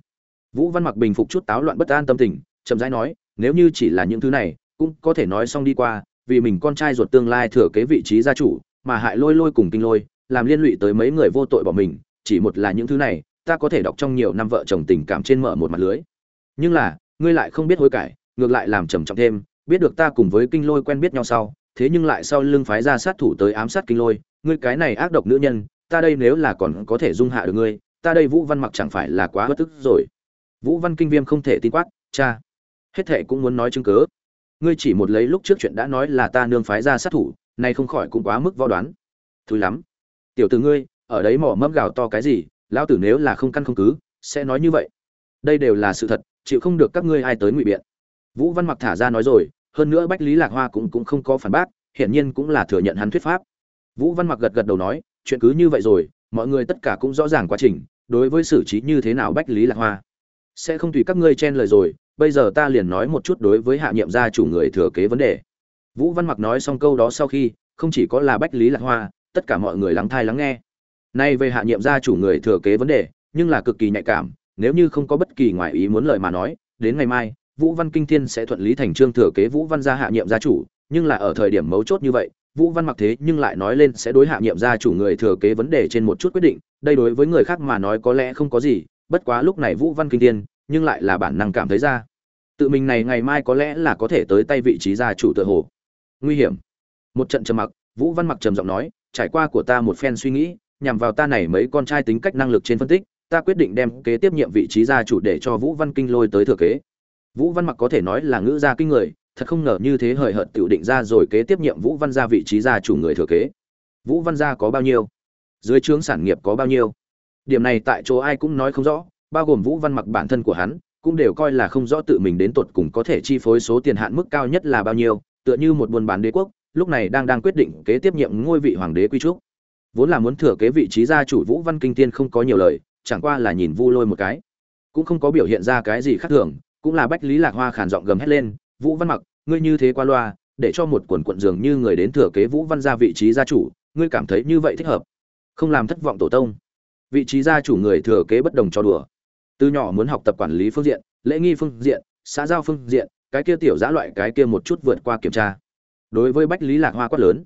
vũ văn mặc bình phục chút táo loạn bất an tâm tình, chậm rãi nói, nếu như chỉ là những thứ này, cũng có thể nói xong đi qua, vì mình con trai ruột tương lai thừa kế vị trí gia chủ, mà hại lôi lôi cùng kinh lôi, làm liên lụy tới mấy người vô tội bỏ mình, chỉ một là những thứ này, ta có thể đọc trong nhiều năm vợ chồng tình cảm trên mở một mặt lưới. Nhưng là, ngươi lại không biết hối cải, ngược lại làm trầm trọng thêm, biết được ta cùng với kinh lôi quen biết nhau sau, thế nhưng lại sau lưng phái ra sát thủ tới ám sát kinh lôi, ngươi cái này ác độc nữ nhân, ta đây nếu là còn có thể dung hạ được ngươi, ta đây vũ văn mặc chẳng phải là quá bất tức rồi vũ văn kinh viêm không thể tin quát, cha, hết thệ cũng muốn nói chứng cớ ngươi chỉ một lấy lúc trước chuyện đã nói là ta nương phái ra sát thủ, nay không khỏi cũng quá mức võ đoán. Thúi lắm. Tiểu tử ngươi, ở đấy mỏ mẫm gào to cái gì, lão tử nếu là không căn không cứ, sẽ nói như vậy. Đây đều là sự thật, chịu không được các ngươi ai tới ngụy biện. Vũ văn mặc thả ra nói rồi, hơn nữa bách lý lạc hoa cũng cũng không có phản bác, hiển nhiên cũng là thừa nhận hắn thuyết pháp. Vũ văn mặc gật gật đầu nói, chuyện cứ như vậy rồi, mọi người tất cả cũng rõ ràng quá trình, đối với xử trí như thế nào bách lý lạc hoa? Sẽ không tùy các ngươi chen lời rồi, bây giờ ta liền nói một chút đối với hạ nhiệm gia chủ người thừa kế vấn đề. Vũ văn mặc nói xong câu đó sau khi, không chỉ có là bách lý lạc hoa, tất cả mọi người lắng thai lắng nghe. Nay về hạ nhiệm gia chủ người thừa kế vấn đề, nhưng là cực kỳ nhạy cảm, nếu như không có bất kỳ ngoại ý muốn lời mà nói, đến ngày mai, vũ văn kinh thiên sẽ thuận lý thành trương thừa kế vũ văn gia hạ nhiệm gia chủ, nhưng là ở thời điểm mấu chốt như vậy, vũ văn mặc thế nhưng lại nói lên sẽ đối hạ nhiệm gia chủ người thừa kế vấn đề trên một chút quyết định, đây đối với người khác mà nói có lẽ không có gì bất quá lúc này vũ văn kinh thiên, nhưng lại là bản năng cảm thấy ra. Tự mình này ngày mai có lẽ là có thể tới tay vị trí gia chủ tự hồ. Nguy hiểm. Một trận trầm mặc, vũ văn mặc trầm giọng nói, trải qua của ta một phen suy nghĩ, nhằm vào ta này mấy con trai tính cách năng lực trên phân tích, ta quyết định đem kế tiếp nhiệm vị trí gia chủ để cho vũ văn kinh lôi tới thừa kế. Vũ văn mặc có thể nói là ngữ gia kinh người, thật không ngờ như thế hời hợt tự định ra rồi kế tiếp nhiệm vũ văn gia vị trí gia chủ người thừa kế. Vũ văn gia có bao nhiêu? Dưới trướng sản nghiệp có bao nhiêu? Điểm này tại chỗ ai cũng nói không rõ, bao gồm vũ văn mặc bản thân của hắn, cũng đều coi là không rõ tự mình đến tột cùng có thể chi phối số tiền hạn mức cao nhất là bao nhiêu, tựa như một buôn bán đế quốc, lúc này đang đang quyết định kế tiếp nhiệm ngôi vị hoàng đế quy trúc. Vốn là muốn thừa kế vị trí gia chủ vũ văn kinh tiên không có nhiều lời, chẳng qua là nhìn vu lôi một cái. Cũng không có biểu hiện ra cái gì khác thường, cũng là bách lý lạc hoa khàn giọng gầm hét lên, vũ văn mặc, ngươi như thế qua loa, để cho một quần quận dường như người đến thừa kế vũ văn gia vị trí gia chủ, ngươi cảm thấy như vậy thích hợp? Không làm thất vọng tổ tông vị trí gia chủ người thừa kế bất đồng cho đùa. Từ nhỏ muốn học tập quản lý phương diện, lễ nghi phương diện, xã giao phương diện, cái kia tiểu giã loại cái kia một chút vượt qua kiểm tra. Đối với bách lý lạc hoa quát lớn,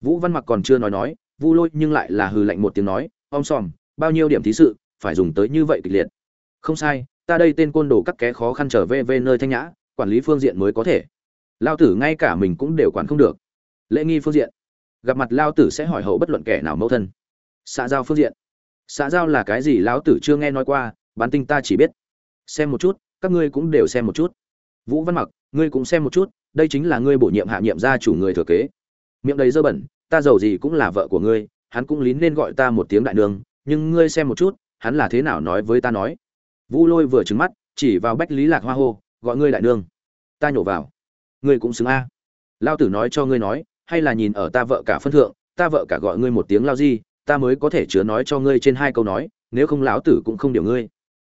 vũ văn mặc còn chưa nói nói, vu lôi nhưng lại là hừ lạnh một tiếng nói om sòm, bao nhiêu điểm thí sự, phải dùng tới như vậy kịch liệt. Không sai, ta đây tên côn đồ các ké khó khăn trở về về nơi thanh nhã, quản lý phương diện mới có thể. Lao tử ngay cả mình cũng đều quản không được. Lễ nghi phương diện. Gặp mặt lao tử sẽ hỏi hậu bất luận kẻ nào mẫu thân. Xã giao phương diện xã giao là cái gì lão tử chưa nghe nói qua, bán tinh ta chỉ biết. Xem một chút, các ngươi cũng đều xem một chút. Vũ văn mặc, ngươi cũng xem một chút, đây chính là ngươi bổ nhiệm hạ nhiệm gia chủ người thừa kế. Miệng đầy dơ bẩn, ta giàu gì cũng là vợ của ngươi, hắn cũng lín nên gọi ta một tiếng đại nương, nhưng ngươi xem một chút, hắn là thế nào nói với ta nói. Vũ lôi vừa trứng mắt, chỉ vào bách lý lạc hoa hô, gọi ngươi đại nương. Ta nhổ vào. Ngươi cũng xứng a. Lao tử nói cho ngươi nói, hay là nhìn ở ta vợ cả phân thượng, ta vợ cả gọi ngươi một tiếng lao gì ta mới có thể chứa nói cho ngươi trên hai câu nói, nếu không lão tử cũng không điều ngươi.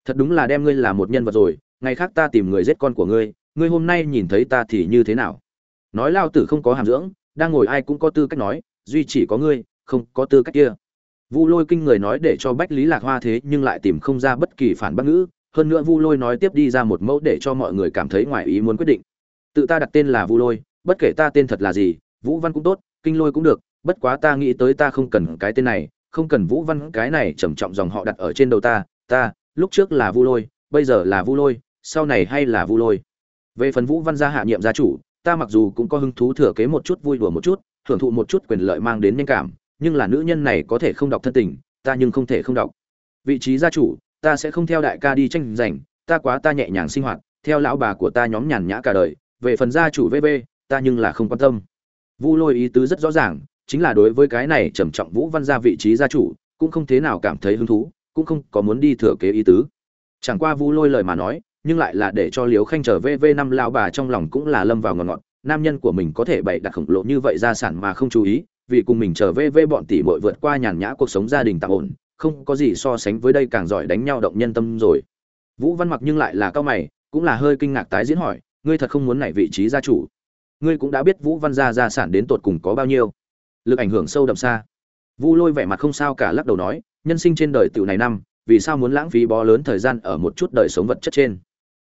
Thật đúng là đem ngươi là một nhân vật rồi, ngày khác ta tìm người giết con của ngươi ngươi hôm nay nhìn thấy ta thì như thế nào? Nói lao tử không có hàm dưỡng, đang ngồi ai cũng có tư cách nói, duy chỉ có ngươi, không có tư cách kia. Vu lôi kinh người nói để cho bách lý lạc hoa thế nhưng lại tìm không ra bất kỳ phản bác ngữ, hơn nữa vu lôi nói tiếp đi ra một mẫu để cho mọi người cảm thấy ngoài ý muốn quyết định. Tự ta đặt tên là vu lôi, bất kể ta tên thật là gì, vũ văn cũng tốt, kinh lôi cũng được bất quá ta nghĩ tới ta không cần cái tên này, không cần vũ văn, cái này trầm trọng dòng họ đặt ở trên đầu ta ta, lúc trước là vu lôi, bây giờ là vu lôi, sau này hay là vu lôi. Về phần vũ văn gia hạ nhiệm gia chủ, ta mặc dù cũng có hứng thú thừa kế một chút vui đùa một chút hưởng thụ một chút quyền lợi mang đến nhanh cảm, nhưng là nữ nhân này có thể không đọc thân tình, ta nhưng không thể không đọc. Vị trí gia chủ, ta sẽ không theo đại ca đi tranh giành, ta quá ta nhẹ nhàng sinh hoạt, theo lão bà của ta nhóm nhàn nhã cả đời, về phần gia chủ vv ta nhưng là không quan tâm. Vu lôi ý tứ rất rõ ràng chính là đối với cái này trầm trọng vũ văn gia vị trí gia chủ cũng không thế nào cảm thấy hứng thú cũng không có muốn đi thừa kế ý tứ chẳng qua vu lôi lời mà nói nhưng lại là để cho liều khanh trở vv năm lão bà trong lòng cũng là lâm vào ngọn ngọn nam nhân của mình có thể bày đặt khổng lồ như vậy gia sản mà không chú ý vì cùng mình trở về với bọn tỷ muội vượt qua nhàn nhã cuộc sống gia đình tạm ổn, không có gì so sánh với đây càng giỏi đánh nhau động nhân tâm rồi. Vũ Văn Mặc nhưng lại là cao mày, cũng là hơi kinh ngạc tái diễn hỏi, ngươi thật không muốn nảy vị trí gia chủ? Ngươi cũng đã biết Vũ Văn gia gia sản đến tột cùng có bao nhiêu, lực ảnh hưởng sâu đậm xa. Vu Lôi vẻ mặt không sao cả lắc đầu nói, nhân sinh trên đời tiểu này năm, vì sao muốn lãng phí bó lớn thời gian ở một chút đời sống vật chất trên?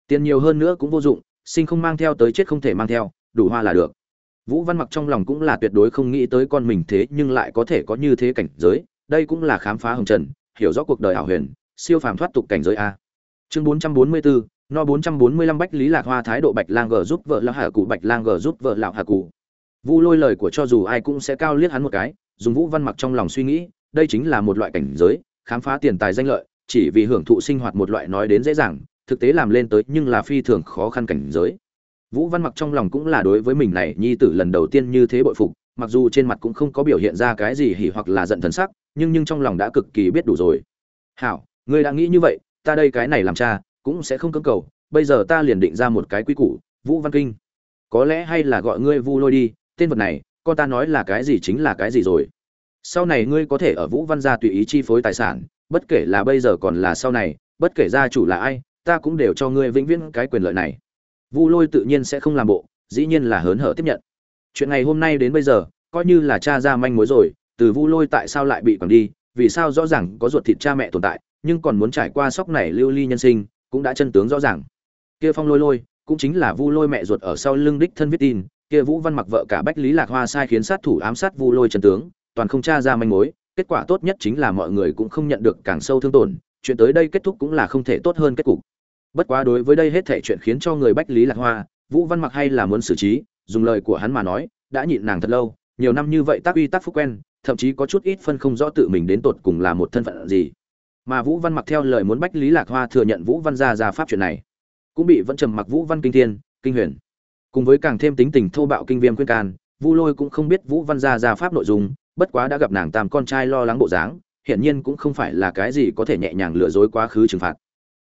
Tiền nhiều hơn nữa cũng vô dụng, sinh không mang theo tới chết không thể mang theo, đủ hoa là được. Vũ Văn Mặc trong lòng cũng là tuyệt đối không nghĩ tới con mình thế nhưng lại có thể có như thế cảnh giới, đây cũng là khám phá hồng trần, hiểu rõ cuộc đời ảo huyền, siêu phàm thoát tục cảnh giới a. Chương 444, no 445 Bách Lý Lạc Hoa thái độ Bạch Lang g giúp vợ lão hạ cụ Bạch Lang g giúp vợ lão hạ cụ. Vu Lôi lời của cho dù ai cũng sẽ cao liếc hắn một cái, dùng Vũ Văn Mặc trong lòng suy nghĩ, đây chính là một loại cảnh giới, khám phá tiền tài danh lợi, chỉ vì hưởng thụ sinh hoạt một loại nói đến dễ dàng, thực tế làm lên tới nhưng là phi thường khó khăn cảnh giới. Vũ Văn Mặc trong lòng cũng là đối với mình này nhi tử lần đầu tiên như thế bội phục, mặc dù trên mặt cũng không có biểu hiện ra cái gì hỉ hoặc là giận thần sắc, nhưng nhưng trong lòng đã cực kỳ biết đủ rồi. "Hảo, ngươi đã nghĩ như vậy, ta đây cái này làm cha, cũng sẽ không cưỡng cầu, bây giờ ta liền định ra một cái quy củ, Vũ Văn Kinh. có lẽ hay là gọi ngươi vu lôi đi tên vật này, con ta nói là cái gì chính là cái gì rồi. Sau này ngươi có thể ở vũ văn gia tùy ý chi phối tài sản, bất kể là bây giờ còn là sau này, bất kể gia chủ là ai, ta cũng đều cho ngươi vĩnh viễn cái quyền lợi này. Vu lôi tự nhiên sẽ không làm bộ, dĩ nhiên là hớn hở tiếp nhận. Chuyện ngày hôm nay đến bây giờ, coi như là cha ra manh mối rồi, từ vu lôi tại sao lại bị quẳng đi, vì sao rõ ràng có ruột thịt cha mẹ tồn tại, nhưng còn muốn trải qua sóc này lưu ly nhân sinh, cũng đã chân tướng rõ ràng. Kia phong lôi lôi, cũng chính là vu lôi mẹ ruột ở sau lưng đích thân viết tin kia vũ văn mặc vợ cả bách lý lạc hoa sai khiến sát thủ ám sát vu lôi trần tướng, toàn không tra ra manh mối, kết quả tốt nhất chính là mọi người cũng không nhận được càng sâu thương tổn, chuyện tới đây kết thúc cũng là không thể tốt hơn kết cục. Bất quá đối với đây hết thể chuyện khiến cho người bách lý lạc hoa, vũ văn mặc hay là muốn xử trí, dùng lời của hắn mà nói, đã nhịn nàng thật lâu, nhiều năm như vậy tác uy tác phúc quen, thậm chí có chút ít phân không rõ tự mình đến tột cùng là một thân phận gì. Mà vũ văn mặc theo lời muốn bách lý lạc hoa thừa nhận vũ văn gia ra pháp chuyện này, cũng bị vẫn trầm mặc vũ văn kinh thiên, kinh huyền cùng với càng thêm tính tình thô bạo kinh viêm khuyên can, vu lôi cũng không biết vũ văn gia ra pháp nội dung, bất quá đã gặp nàng tam con trai lo lắng bộ dáng, hiển nhiên cũng không phải là cái gì có thể nhẹ nhàng lừa dối quá khứ trừng phạt.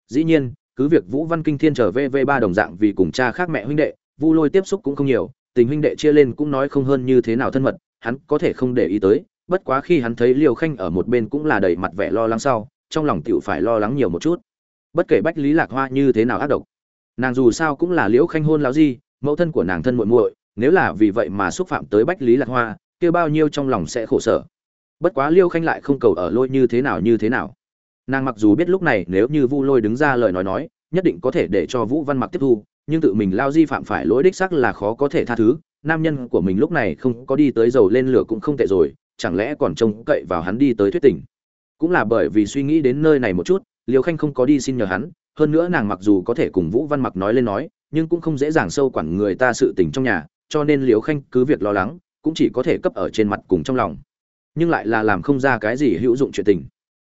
Dĩ nhiên, cứ việc vũ văn kinh thiên trở về v ba đồng dạng vì cùng cha khác mẹ huynh đệ, vu lôi tiếp xúc cũng không nhiều, tình huynh đệ chia lên cũng nói không hơn như thế nào thân mật, hắn có thể không để ý tới, bất quá khi hắn thấy liều khanh ở một bên cũng là đầy mặt vẻ lo lắng sau, trong lòng tựu phải lo lắng nhiều một chút. Bất kể bách lý lạc hoa như thế nào ác độc, nàng dù sao cũng là liễu khanh hôn láo gì mẫu thân của nàng thân muội muội, nếu là vì vậy mà xúc phạm tới bách lý lạc hoa, kia bao nhiêu trong lòng sẽ khổ sở. Bất quá liêu khanh lại không cầu ở lôi như thế nào như thế nào. Nàng mặc dù biết lúc này nếu như vu lôi đứng ra lời nói nói, nhất định có thể để cho vũ văn mặc tiếp thu, nhưng tự mình lao di phạm phải lỗi đích sắc là khó có thể tha thứ, nam nhân của mình lúc này không có đi tới dầu lên lửa cũng không tệ rồi, chẳng lẽ còn trông cậy vào hắn đi tới thuyết tình. Cũng là bởi vì suy nghĩ đến nơi này một chút, liêu khanh không có đi xin nhờ hắn hơn nữa nàng mặc dù có thể cùng vũ văn mặc nói lên nói, nhưng cũng không dễ dàng sâu quản người ta sự tình trong nhà, cho nên liêu khanh cứ việc lo lắng, cũng chỉ có thể cấp ở trên mặt cùng trong lòng. Nhưng lại là làm không ra cái gì hữu dụng chuyện tình.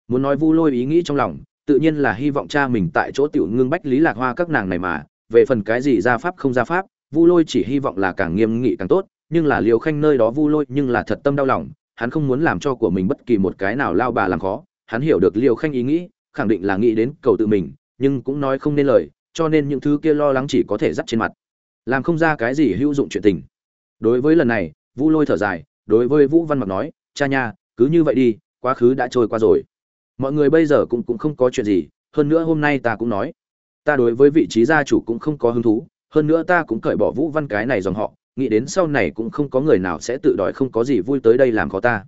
Muốn nói vu lôi ý nghĩ trong lòng, tự nhiên là hy vọng cha mình tại chỗ tiểu ngưng bách lý lạc hoa các nàng này mà, về phần cái gì ra pháp không ra pháp, vu lôi chỉ hy vọng là càng nghiêm nghị càng tốt, nhưng là liều khanh nơi đó vu lôi nhưng là thật tâm đau lòng, hắn không muốn làm cho của mình bất kỳ một cái nào lao bà làm khó. Hắn hiểu được liều khanh ý nghĩ, khẳng định là nghĩ đến cầu tự mình nhưng cũng nói không nên lời, cho nên những thứ kia lo lắng chỉ có thể dắt trên mặt. Làm không ra cái gì hữu dụng chuyện tình. Đối với lần này, vu lôi thở dài, đối với vũ văn mặc nói, cha nha, cứ như vậy đi, quá khứ đã trôi qua rồi. Mọi người bây giờ cũng cũng không có chuyện gì, hơn nữa hôm nay ta cũng nói. Ta đối với vị trí gia chủ cũng không có hứng thú, hơn nữa ta cũng cởi bỏ vũ văn cái này dòng họ, nghĩ đến sau này cũng không có người nào sẽ tự đòi không có gì vui tới đây làm khó ta.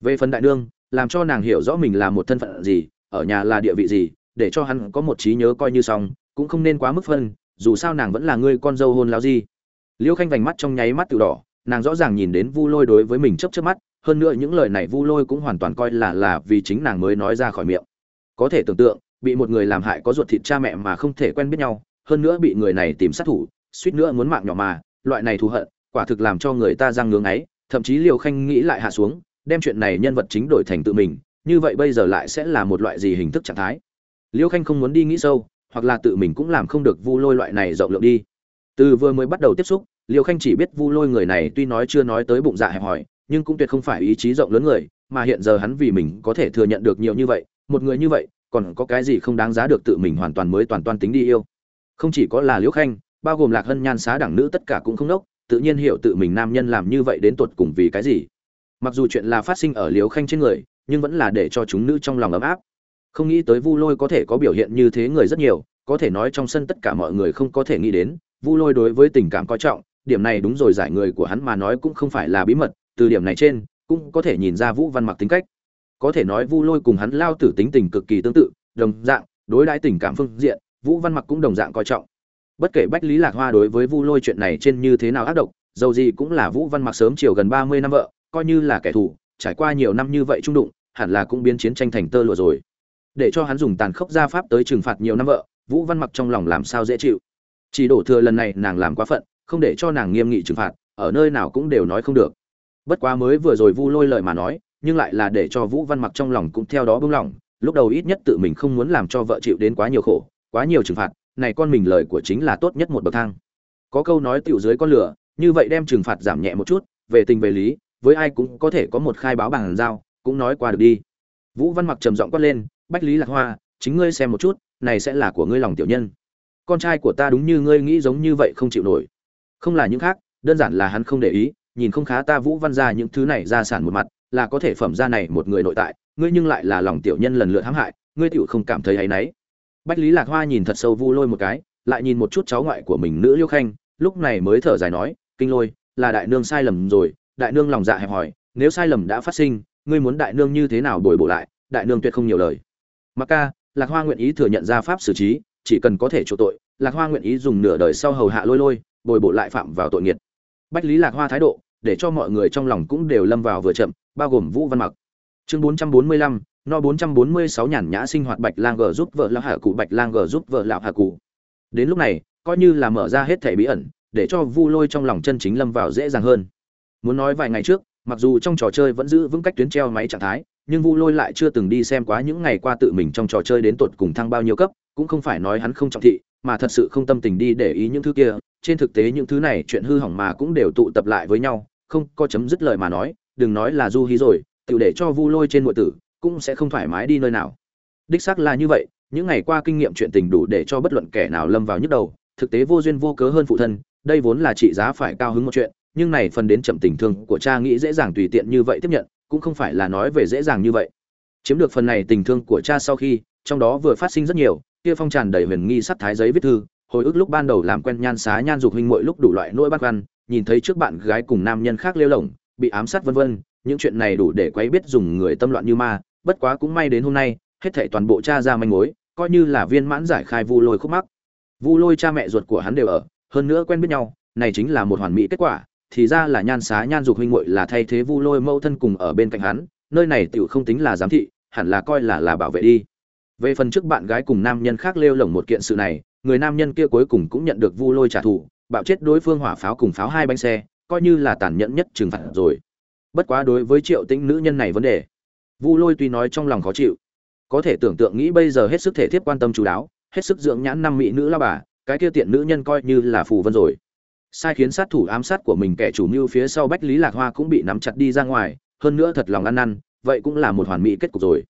Về phần đại nương, làm cho nàng hiểu rõ mình là một thân phận gì, ở nhà là địa vị gì để cho hắn có một trí nhớ coi như xong, cũng không nên quá mức phân, dù sao nàng vẫn là người con dâu hôn láo gì liêu khanh vành mắt trong nháy mắt tự đỏ, nàng rõ ràng nhìn đến vu lôi đối với mình chấp chấp mắt, hơn nữa những lời này vu lôi cũng hoàn toàn coi là là vì chính nàng mới nói ra khỏi miệng. Có thể tưởng tượng, bị một người làm hại có ruột thịt cha mẹ mà không thể quen biết nhau, hơn nữa bị người này tìm sát thủ, suýt nữa muốn mạng nhỏ mà, loại này thù hận, quả thực làm cho người ta răng ngưỡng ấy thậm chí liều khanh nghĩ lại hạ xuống, đem chuyện này nhân vật chính đổi thành tự mình, như vậy bây giờ lại sẽ là một loại gì hình thức trạng thái? Liêu khanh không muốn đi nghĩ sâu, hoặc là tự mình cũng làm không được vu lôi loại này rộng lượng đi. Từ vừa mới bắt đầu tiếp xúc, liêu khanh chỉ biết vu lôi người này tuy nói chưa nói tới bụng dạ hẹp hòi, nhưng cũng tuyệt không phải ý chí rộng lớn người, mà hiện giờ hắn vì mình có thể thừa nhận được nhiều như vậy, một người như vậy, còn có cái gì không đáng giá được tự mình hoàn toàn mới toàn toàn tính đi yêu. Không chỉ có là liễu khanh, bao gồm lạc hân nhan xá đẳng nữ tất cả cũng không đốc tự nhiên hiểu tự mình nam nhân làm như vậy đến tột cùng vì cái gì. Mặc dù chuyện là phát sinh ở liễu khanh trên người, nhưng vẫn là để cho chúng nữ trong lòng ấm áp không nghĩ tới vu lôi có thể có biểu hiện như thế người rất nhiều, có thể nói trong sân tất cả mọi người không có thể nghĩ đến, vu lôi đối với tình cảm coi trọng, điểm này đúng rồi giải người của hắn mà nói cũng không phải là bí mật, từ điểm này trên, cũng có thể nhìn ra vũ văn mặc tính cách. Có thể nói vu lôi cùng hắn lao tử tính tình cực kỳ tương tự, đồng dạng, đối đãi tình cảm phương diện, vũ văn mặc cũng đồng dạng coi trọng. Bất kể bách lý lạc hoa đối với vu lôi chuyện này trên như thế nào ác độc, dầu gì cũng là vũ văn mặc sớm chiều gần ba mươi năm vợ, coi như là kẻ thù, trải qua nhiều năm như vậy trung đụng, hẳn là cũng biến chiến tranh thành tơ lụa rồi để cho hắn dùng tàn khốc gia pháp tới trừng phạt nhiều năm vợ, vũ văn mặc trong lòng làm sao dễ chịu. Chỉ đổ thừa lần này nàng làm quá phận, không để cho nàng nghiêm nghị trừng phạt, ở nơi nào cũng đều nói không được. Bất quá mới vừa rồi vu lôi lời mà nói, nhưng lại là để cho vũ văn mặc trong lòng cũng theo đó bưng lòng, lúc đầu ít nhất tự mình không muốn làm cho vợ chịu đến quá nhiều khổ, quá nhiều trừng phạt, này con mình lời của chính là tốt nhất một bậc thang. Có câu nói tiểu dưới con lửa, như vậy đem trừng phạt giảm nhẹ một chút, về tình về lý, với ai cũng có thể có một khai báo bằng giao, cũng nói qua được đi. Vũ văn mặc trầm giọng quát lên bách lý lạc hoa, chính ngươi xem một chút, này sẽ là của ngươi lòng tiểu nhân. Con trai của ta đúng như ngươi nghĩ giống như vậy không chịu nổi. Không là những khác, đơn giản là hắn không để ý, nhìn không khá ta vũ văn ra những thứ này ra sản một mặt, là có thể phẩm ra này một người nội tại, ngươi nhưng lại là lòng tiểu nhân lần lượt hãm hại, ngươi tiểu không cảm thấy hay náy bách lý lạc hoa nhìn thật sâu vu lôi một cái, lại nhìn một chút cháu ngoại của mình nữ liêu khanh, lúc này mới thở dài nói, kinh lôi, là đại nương sai lầm rồi, đại nương lòng dạ hẹp hòi, nếu sai lầm đã phát sinh, ngươi muốn đại nương như thế nào bồi bổ lại, đại nương tuyệt không nhiều lời mặc ca lạc hoa nguyện ý thừa nhận ra pháp xử trí chỉ cần có thể chỗ tội lạc hoa nguyện ý dùng nửa đời sau hầu hạ lôi lôi bồi bổ lại phạm vào tội nghiệt. Bách lý lạc hoa thái độ để cho mọi người trong lòng cũng đều lâm vào vừa chậm bao gồm vũ văn mặc. Chương 445, no 446 nhàn nhã sinh hoạt bạch lang g giúp vợ lão hạ cụ bạch lang g giúp vợ lão hạ cụ. Đến lúc này coi như là mở ra hết thẻ bí ẩn để cho vu lôi trong lòng chân chính lâm vào dễ dàng hơn. Muốn nói vài ngày trước mặc dù trong trò chơi vẫn giữ vững cách tuyến treo máy trạng thái, nhưng vu lôi lại chưa từng đi xem quá những ngày qua tự mình trong trò chơi đến tột cùng thăng bao nhiêu cấp, cũng không phải nói hắn không trọng thị, mà thật sự không tâm tình đi để ý những thứ kia. Trên thực tế những thứ này chuyện hư hỏng mà cũng đều tụ tập lại với nhau, không có chấm dứt lời mà nói, đừng nói là du hí rồi tự để cho vu lôi trên mọi tử cũng sẽ không thoải mái đi nơi nào. Đích xác là như vậy, những ngày qua kinh nghiệm chuyện tình đủ để cho bất luận kẻ nào lâm vào nhức đầu. Thực tế vô duyên vô cớ hơn phụ thân, đây vốn là trị giá phải cao hứng một chuyện nhưng này phần đến chậm tình thương của cha nghĩ dễ dàng tùy tiện như vậy tiếp nhận, cũng không phải là nói về dễ dàng như vậy. Chiếm được phần này tình thương của cha sau khi, trong đó vừa phát sinh rất nhiều, kia phong tràn đầy huyền nghi sắt thái giấy viết thư, hồi ức lúc ban đầu làm quen nhan xá nhan dục huynh mỗi lúc đủ loại nỗi băn khoăn, nhìn thấy trước bạn gái cùng nam nhân khác lêu lỏng, bị ám sát vân vân, những chuyện này đủ để quấy biết dùng người tâm loạn như ma, bất quá cũng may đến hôm nay, hết thảy toàn bộ cha ra manh mối, coi như là viên mãn giải khai vu lôi khúc mắc. Vu lôi cha mẹ ruột của hắn đều ở, hơn nữa quen biết nhau, này chính là một hoàn mỹ kết quả thì ra là nhan xá nhan dục huynh muội là thay thế vu lôi mẫu thân cùng ở bên cạnh hắn, nơi này tiểu không tính là giám thị, hẳn là coi là là bảo vệ đi. Về phần trước bạn gái cùng nam nhân khác lêu lổng một kiện sự này, người nam nhân kia cuối cùng cũng nhận được vu lôi trả thù, bạo chết đối phương hỏa pháo cùng pháo hai bánh xe, coi như là tàn nhẫn nhất trừng phạt rồi. Bất quá đối với triệu tĩnh nữ nhân này vấn đề, vu lôi tuy nói trong lòng khó chịu, có thể tưởng tượng nghĩ bây giờ hết sức thể thiếp quan tâm chú đáo, hết sức dưỡng nhãn năm mỹ nữ la bà, cái kia tiện nữ nhân coi như là phù vân rồi sai khiến sát thủ ám sát của mình kẻ chủ mưu phía sau bách lý lạc hoa cũng bị nắm chặt đi ra ngoài, hơn nữa thật lòng ăn năn, vậy cũng là một hoàn mỹ kết cục rồi.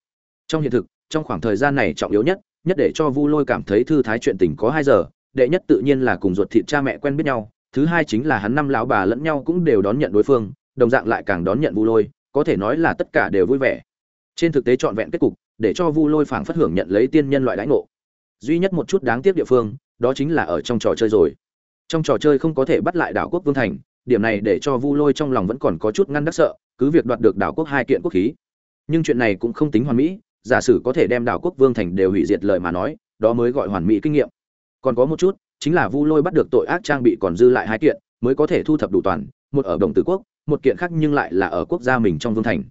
Trong hiện thực, trong khoảng thời gian này trọng yếu nhất nhất để cho vu lôi cảm thấy thư thái chuyện tình có hai giờ, đệ nhất tự nhiên là cùng ruột thịt cha mẹ quen biết nhau, thứ hai chính là hắn năm lão bà lẫn nhau cũng đều đón nhận đối phương, đồng dạng lại càng đón nhận vu lôi, có thể nói là tất cả đều vui vẻ. Trên thực tế trọn vẹn kết cục, để cho vu lôi phảng phất hưởng nhận lấy tiên nhân loại đãi ngộ. Duy nhất một chút đáng tiếc địa phương, đó chính là ở trong trò chơi rồi trong trò chơi không có thể bắt lại đảo quốc vương thành, điểm này để cho vu lôi trong lòng vẫn còn có chút ngăn đắc sợ, cứ việc đoạt được đảo quốc hai kiện quốc khí. Nhưng chuyện này cũng không tính hoàn mỹ, giả sử có thể đem đảo quốc vương thành đều hủy diệt lời mà nói, đó mới gọi hoàn mỹ kinh nghiệm. Còn có một chút, chính là vu lôi bắt được tội ác trang bị còn dư lại hai kiện, mới có thể thu thập đủ toàn, một ở đồng tử quốc, một kiện khác nhưng lại là ở quốc gia mình trong vương thành.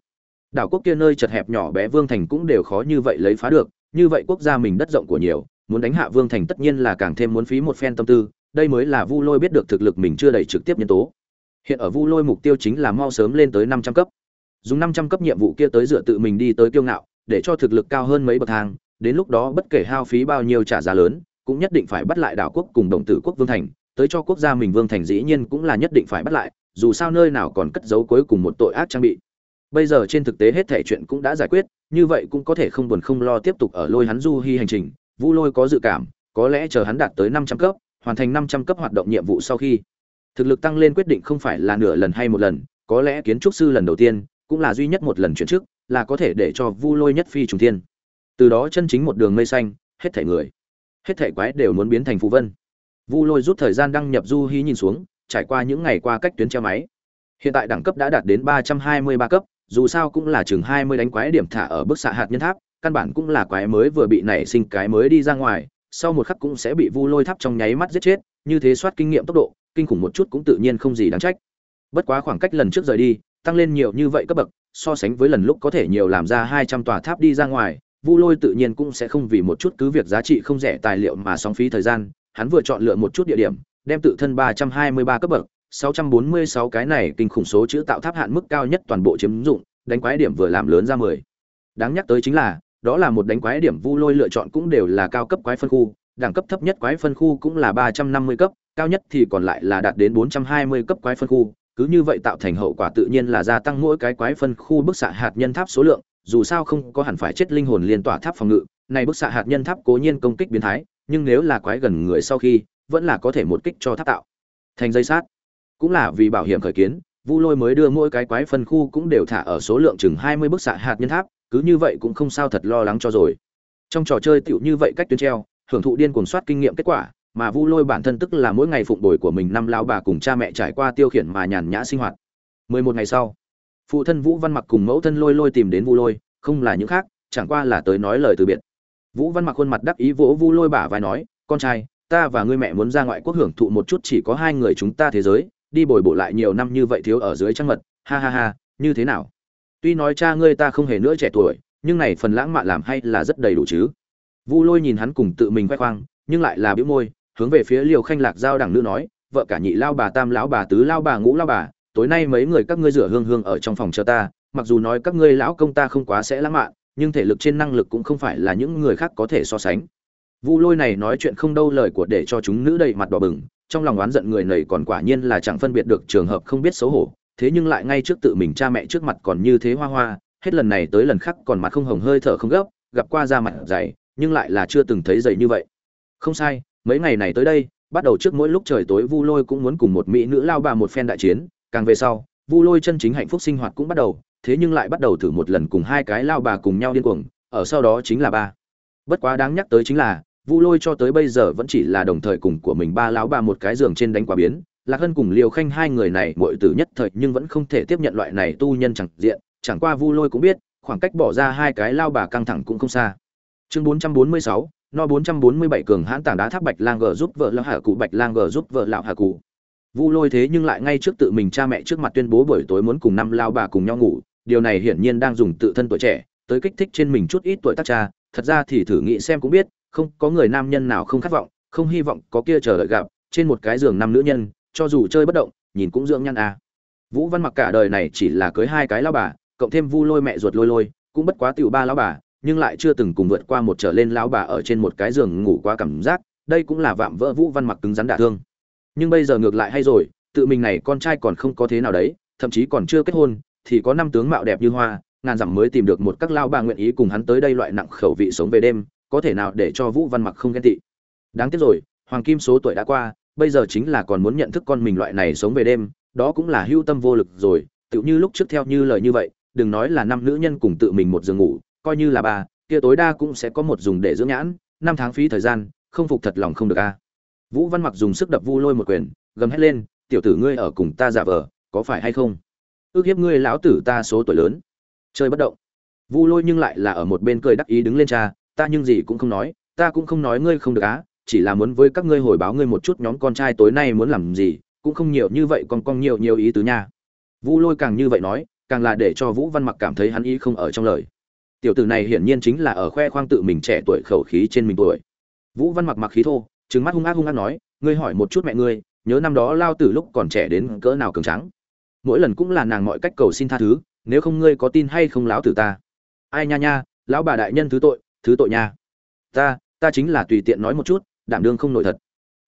Đảo quốc kia nơi chật hẹp nhỏ bé vương thành cũng đều khó như vậy lấy phá được, như vậy quốc gia mình đất rộng của nhiều, muốn đánh hạ vương thành tất nhiên là càng thêm muốn phí một phen tâm tư đây mới là vu lôi biết được thực lực mình chưa đầy trực tiếp nhân tố. Hiện ở vu lôi mục tiêu chính là mau sớm lên tới năm trăm cấp. Dùng năm trăm cấp nhiệm vụ kia tới dựa tự mình đi tới kiêu ngạo, để cho thực lực cao hơn mấy bậc thang, đến lúc đó bất kể hao phí bao nhiêu trả giá lớn, cũng nhất định phải bắt lại đảo quốc cùng đồng tử quốc vương thành, tới cho quốc gia mình vương thành dĩ nhiên cũng là nhất định phải bắt lại, dù sao nơi nào còn cất giấu cuối cùng một tội ác trang bị. Bây giờ trên thực tế hết thể chuyện cũng đã giải quyết, như vậy cũng có thể không buồn không lo tiếp tục ở lôi hắn du hy hành trình, vu lôi có dự cảm, có lẽ chờ hắn đạt tới năm trăm cấp hoàn thành năm trăm cấp hoạt động nhiệm vụ sau khi. Thực lực tăng lên quyết định không phải là nửa lần hay một lần, có lẽ kiến trúc sư lần đầu tiên, cũng là duy nhất một lần chuyển trước là có thể để cho vu lôi nhất phi trùng thiên. Từ đó chân chính một đường mây xanh, hết thảy người, hết thảy quái đều muốn biến thành phù vân. Vu lôi rút thời gian đăng nhập du hí nhìn xuống, trải qua những ngày qua cách tuyến treo máy. Hiện tại đẳng cấp đã đạt đến ba trăm hai mươi ba cấp, dù sao cũng là chừng hai mươi đánh quái điểm thả ở bức xạ hạt nhân tháp, căn bản cũng là quái mới vừa bị nảy sinh cái mới đi ra ngoài sau một khắc cũng sẽ bị vu lôi tháp trong nháy mắt giết chết, như thế soát kinh nghiệm tốc độ, kinh khủng một chút cũng tự nhiên không gì đáng trách. Bất quá khoảng cách lần trước rời đi, tăng lên nhiều như vậy cấp bậc, so sánh với lần lúc có thể nhiều làm ra hai trăm tòa tháp đi ra ngoài, vu lôi tự nhiên cũng sẽ không vì một chút cứ việc giá trị không rẻ tài liệu mà sóng phí thời gian, hắn vừa chọn lựa một chút địa điểm, đem tự thân ba trăm hai mươi ba cấp bậc, sáu trăm bốn mươi sáu cái này kinh khủng số chữ tạo tháp hạn mức cao nhất toàn bộ chiếm dụng, đánh quái điểm vừa làm lớn ra mười. Đáng nhắc tới chính là đó là một đánh quái điểm vu lôi lựa chọn cũng đều là cao cấp quái phân khu, đẳng cấp thấp nhất quái phân khu cũng là ba trăm năm mươi cấp, cao nhất thì còn lại là đạt đến bốn trăm hai mươi cấp quái phân khu. Cứ như vậy tạo thành hậu quả tự nhiên là gia tăng mỗi cái quái phân khu bức xạ hạt nhân tháp số lượng, dù sao không có hẳn phải chết linh hồn liên tỏa tháp phòng ngự. Này bức xạ hạt nhân tháp cố nhiên công kích biến thái, nhưng nếu là quái gần người sau khi, vẫn là có thể một kích cho tháp tạo. Thành dây sát. Cũng là vì bảo hiểm khởi kiến, vu lôi mới đưa mỗi cái quái phân khu cũng đều thả ở số lượng chừng hai mươi bức xạ hạt nhân tháp cứ như vậy cũng không sao thật lo lắng cho rồi. Trong trò chơi tựu như vậy cách tuyến treo, hưởng thụ điên cuồng soát kinh nghiệm kết quả, mà vu lôi bản thân tức là mỗi ngày phụng đổi của mình năm lao bà cùng cha mẹ trải qua tiêu khiển mà nhàn nhã sinh hoạt. Mười một ngày sau, phụ thân vũ văn mặc cùng mẫu thân lôi lôi tìm đến vu lôi, không là những khác, chẳng qua là tới nói lời từ biệt. Vũ văn mặc khuôn mặt đắc ý vỗ vu lôi bả vai nói, con trai, ta và ngươi mẹ muốn ra ngoại quốc hưởng thụ một chút chỉ có hai người chúng ta thế giới, đi bồi bổ lại nhiều năm như vậy thiếu ở dưới trăng mật. Ha ha ha, như thế nào? Tuy nói cha ngươi ta không hề nữa trẻ tuổi, nhưng này phần lãng mạn làm hay là rất đầy đủ chứ. Vu lôi nhìn hắn cùng tự mình khoe khoang, nhưng lại là bĩu môi, hướng về phía liều khanh lạc giao đẳng nữ nói, vợ cả nhị lao bà tam lão bà tứ lao bà ngũ lao bà, tối nay mấy người các ngươi rửa hương hương ở trong phòng chờ ta, mặc dù nói các ngươi lão công ta không quá sẽ lãng mạn, nhưng thể lực trên năng lực cũng không phải là những người khác có thể so sánh. Vu lôi này nói chuyện không đâu lời của để cho chúng nữ đầy mặt đỏ bừng, trong lòng oán giận người này còn quả nhiên là chẳng phân biệt được trường hợp không biết xấu hổ thế nhưng lại ngay trước tự mình cha mẹ trước mặt còn như thế hoa hoa, hết lần này tới lần khác còn mặt không hồng hơi thở không gấp, gặp qua da mặt dày, nhưng lại là chưa từng thấy dày như vậy. Không sai, mấy ngày này tới đây, bắt đầu trước mỗi lúc trời tối vu lôi cũng muốn cùng một mỹ nữ lao bà một phen đại chiến, càng về sau, vu lôi chân chính hạnh phúc sinh hoạt cũng bắt đầu, thế nhưng lại bắt đầu thử một lần cùng hai cái lao bà cùng nhau điên cuồng, ở sau đó chính là ba. Bất quá đáng nhắc tới chính là, vu lôi cho tới bây giờ vẫn chỉ là đồng thời cùng của mình ba lão bà một cái giường trên đánh quả biến lạc hân cùng liều khanh hai người này bội tử nhất thời nhưng vẫn không thể tiếp nhận loại này tu nhân chẳng diện chẳng qua vu lôi cũng biết khoảng cách bỏ ra hai cái lao bà căng thẳng cũng không xa. Chương 446, no 447 cường hãn tảng đá tháp bạch lang gờ giúp vợ lão hạ cụ bạch lang gờ giúp vợ lão hạ cụ. Vu lôi thế nhưng lại ngay trước tự mình cha mẹ trước mặt tuyên bố buổi tối muốn cùng năm lao bà cùng nhau ngủ điều này hiển nhiên đang dùng tự thân tuổi trẻ tới kích thích trên mình chút ít tuổi tác cha thật ra thì thử nghĩ xem cũng biết không có người nam nhân nào không khát vọng không hy vọng có kia chờ đợi gặp trên một cái giường năm nữ nhân cho dù chơi bất động, nhìn cũng dưỡng nhăn à. vũ văn mặc cả đời này chỉ là cưới hai cái lao bà, cộng thêm vu lôi mẹ ruột lôi lôi, cũng bất quá tiểu ba lão bà, nhưng lại chưa từng cùng vượt qua một trở lên lão bà ở trên một cái giường ngủ qua cảm giác, đây cũng là vạm vỡ vũ văn mặc cứng rắn đả thương nhưng bây giờ ngược lại hay rồi, tự mình này con trai còn không có thế nào đấy, thậm chí còn chưa kết hôn, thì có năm tướng mạo đẹp như hoa, ngàn dặm mới tìm được một các lao bà nguyện ý cùng hắn tới đây loại nặng khẩu vị sống về đêm, có thể nào để cho vũ văn mặc không ghen tị đáng tiếc rồi, hoàng kim số tuổi đã qua bây giờ chính là còn muốn nhận thức con mình loại này sống về đêm, đó cũng là hưu tâm vô lực rồi, tựu như lúc trước theo như lời như vậy, đừng nói là năm nữ nhân cùng tự mình một giường ngủ, coi như là ba, kia tối đa cũng sẽ có một dùng để dưỡng nhãn, năm tháng phí thời gian, không phục thật lòng không được a. Vũ văn mặc dùng sức đập vu lôi một quyền, gầm hét lên, tiểu tử ngươi ở cùng ta giả vờ, có phải hay không? Ước hiếp ngươi lão tử ta số tuổi lớn. Chơi bất động. Vu lôi nhưng lại là ở một bên cười đắc ý đứng lên cha, ta nhưng gì cũng không nói, ta cũng không nói ngươi không được á chỉ là muốn với các ngươi hồi báo ngươi một chút nhóm con trai tối nay muốn làm gì, cũng không nhiều như vậy còn con nhiều nhiều ý tứ nha. Vũ lôi càng như vậy nói, càng là để cho vũ văn mặc cảm thấy hắn ý không ở trong lời. Tiểu tử này hiển nhiên chính là ở khoe khoang tự mình trẻ tuổi khẩu khí trên mình tuổi. Vũ văn mặc mặc khí thô, trừng mắt hung ác hung ác nói, ngươi hỏi một chút mẹ ngươi, nhớ năm đó lao tử lúc còn trẻ đến cỡ nào cường trắng mỗi lần cũng là nàng mọi cách cầu xin tha thứ, nếu không ngươi có tin hay không lão tử ta? Ai nha nha, lão bà đại nhân thứ tội thứ tội nha. Ta ta chính là tùy tiện nói một chút đảm đương không nội thật.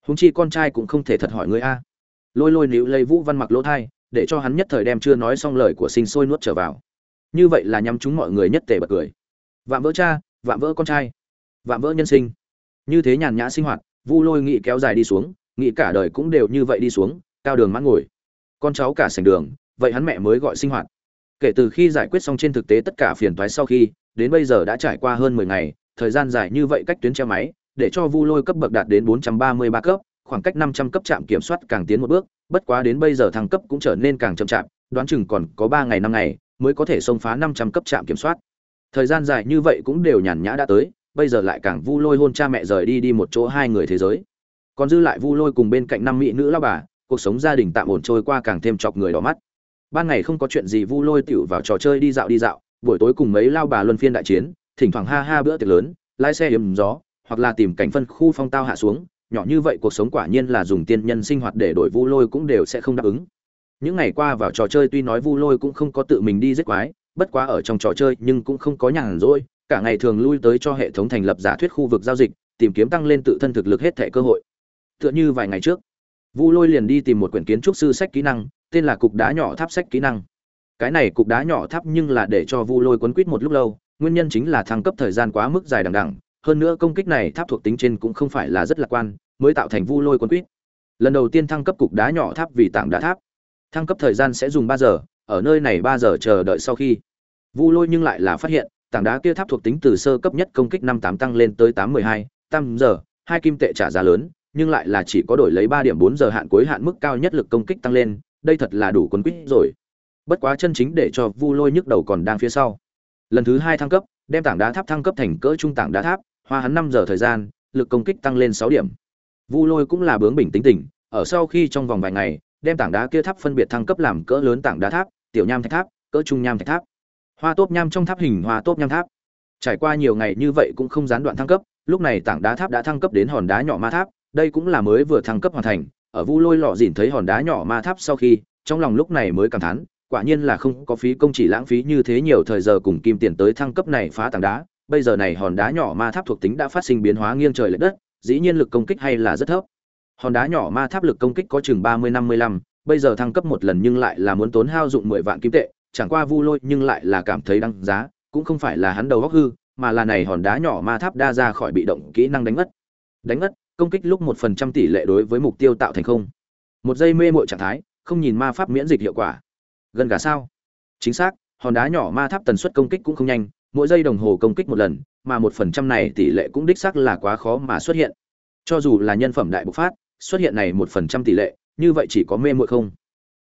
Húng chi con trai cũng không thể thật hỏi người a. Lôi lôi níu lấy vũ văn mặc lỗ thai, để cho hắn nhất thời đem chưa nói xong lời của sinh sôi nuốt trở vào. Như vậy là nhắm chúng mọi người nhất tề bật cười. Vạm vỡ cha, vạm vỡ con trai, vạm vỡ nhân sinh. Như thế nhàn nhã sinh hoạt, vu lôi nghị kéo dài đi xuống, nghị cả đời cũng đều như vậy đi xuống, cao đường mãn ngồi. Con cháu cả sành đường, vậy hắn mẹ mới gọi sinh hoạt. Kể từ khi giải quyết xong trên thực tế tất cả phiền toái sau khi, đến bây giờ đã trải qua hơn mười ngày, thời gian dài như vậy cách tuyến treo máy để cho vu lôi cấp bậc đạt đến bốn trăm ba mươi ba cấp, khoảng cách năm trăm cấp trạm kiểm soát càng tiến một bước, bất quá đến bây giờ thăng cấp cũng trở nên càng chậm chạp, đoán chừng còn có ba ngày năm ngày mới có thể xông phá năm trăm cấp trạm kiểm soát. Thời gian dài như vậy cũng đều nhàn nhã đã tới, bây giờ lại càng vu lôi hôn cha mẹ rời đi đi một chỗ hai người thế giới. Còn dư lại vu lôi cùng bên cạnh năm mỹ nữ lão bà, cuộc sống gia đình tạm ổn trôi qua càng thêm chọc người đỏ mắt. Ban ngày không có chuyện gì vu lôi tiểu vào trò chơi đi dạo đi dạo, buổi tối cùng mấy lao bà luân phiên đại chiến, thỉnh thoảng ha ha bữa tiệc lớn, lái xe hiểm gió hoặc là tìm cảnh phân khu phong tao hạ xuống, nhỏ như vậy cuộc sống quả nhiên là dùng tiên nhân sinh hoạt để đổi vu lôi cũng đều sẽ không đáp ứng. Những ngày qua vào trò chơi tuy nói vu lôi cũng không có tự mình đi giết quái, bất quá ở trong trò chơi nhưng cũng không có nhàn rỗi, cả ngày thường lui tới cho hệ thống thành lập giả thuyết khu vực giao dịch, tìm kiếm tăng lên tự thân thực lực hết thẻ cơ hội. Tựa như vài ngày trước, vu lôi liền đi tìm một quyển kiến trúc sư sách kỹ năng, tên là cục đá nhỏ tháp sách kỹ năng. Cái này cục đá nhỏ tháp nhưng là để cho vu lôi quấn quýt một lúc lâu, nguyên nhân chính là thăng cấp thời gian quá mức dài đằng đằng hơn nữa công kích này tháp thuộc tính trên cũng không phải là rất lạc quan, mới tạo thành vu lôi quân quýt. Lần đầu tiên thăng cấp cục đá nhỏ tháp vì tảng đá tháp. Thăng cấp thời gian sẽ dùng ba giờ, ở nơi này ba giờ chờ đợi sau khi. Vu lôi nhưng lại là phát hiện, tảng đá kia tháp thuộc tính từ sơ cấp nhất công kích năm tám tăng lên tới tám mười hai tam giờ, hai kim tệ trả giá lớn, nhưng lại là chỉ có đổi lấy ba điểm bốn giờ hạn cuối hạn mức cao nhất lực công kích tăng lên, đây thật là đủ quấn quýt rồi. Bất quá chân chính để cho vu lôi nhức đầu còn đang phía sau. Lần thứ hai thăng cấp, đem tảng đá tháp thăng cấp thành cỡ trung tảng đá tháp hoa hắn năm giờ thời gian, lực công kích tăng lên sáu điểm. Vu lôi cũng là bướng bình tính tình, ở sau khi trong vòng vài ngày, đem tảng đá kia tháp phân biệt thăng cấp làm cỡ lớn tảng đá tháp, tiểu nham thạch tháp, cỡ trung nham thạch tháp. Hoa tốt nham trong tháp hình hoa tốt nham tháp. Trải qua nhiều ngày như vậy cũng không gián đoạn thăng cấp, lúc này tảng đá tháp đã thăng cấp đến hòn đá nhỏ ma tháp, đây cũng là mới vừa thăng cấp hoàn thành, ở vu lôi lọ dỉn thấy hòn đá nhỏ ma tháp sau khi, trong lòng lúc này mới cảm thán, quả nhiên là không có phí công chỉ lãng phí như thế nhiều thời giờ cùng kim tiền tới thăng cấp này phá tảng đá bây giờ này hòn đá nhỏ ma tháp thuộc tính đã phát sinh biến hóa nghiêng trời lệch đất, dĩ nhiên lực công kích hay là rất thấp. Hòn đá nhỏ ma tháp lực công kích có chừng ba mươi năm mươi lăm, bây giờ thăng cấp một lần nhưng lại là muốn tốn hao dụng mười vạn kim tệ, chẳng qua vu lôi nhưng lại là cảm thấy đăng giá, cũng không phải là hắn đầu óc hư, mà là này hòn đá nhỏ ma tháp đa ra khỏi bị động kỹ năng đánh ngất đánh ngất công kích lúc một phần trăm tỷ lệ đối với mục tiêu tạo thành không. Một giây mê muội trạng thái, không nhìn ma pháp miễn dịch hiệu quả. Gần cả sao? Chính xác, hòn đá nhỏ ma tháp tần suất công kích cũng không nhanh mỗi giây đồng hồ công kích một lần, mà một phần trăm này tỷ lệ cũng đích xác là quá khó mà xuất hiện. Cho dù là nhân phẩm đại bộc phát, xuất hiện này một phần trăm tỷ lệ, như vậy chỉ có mê muội không.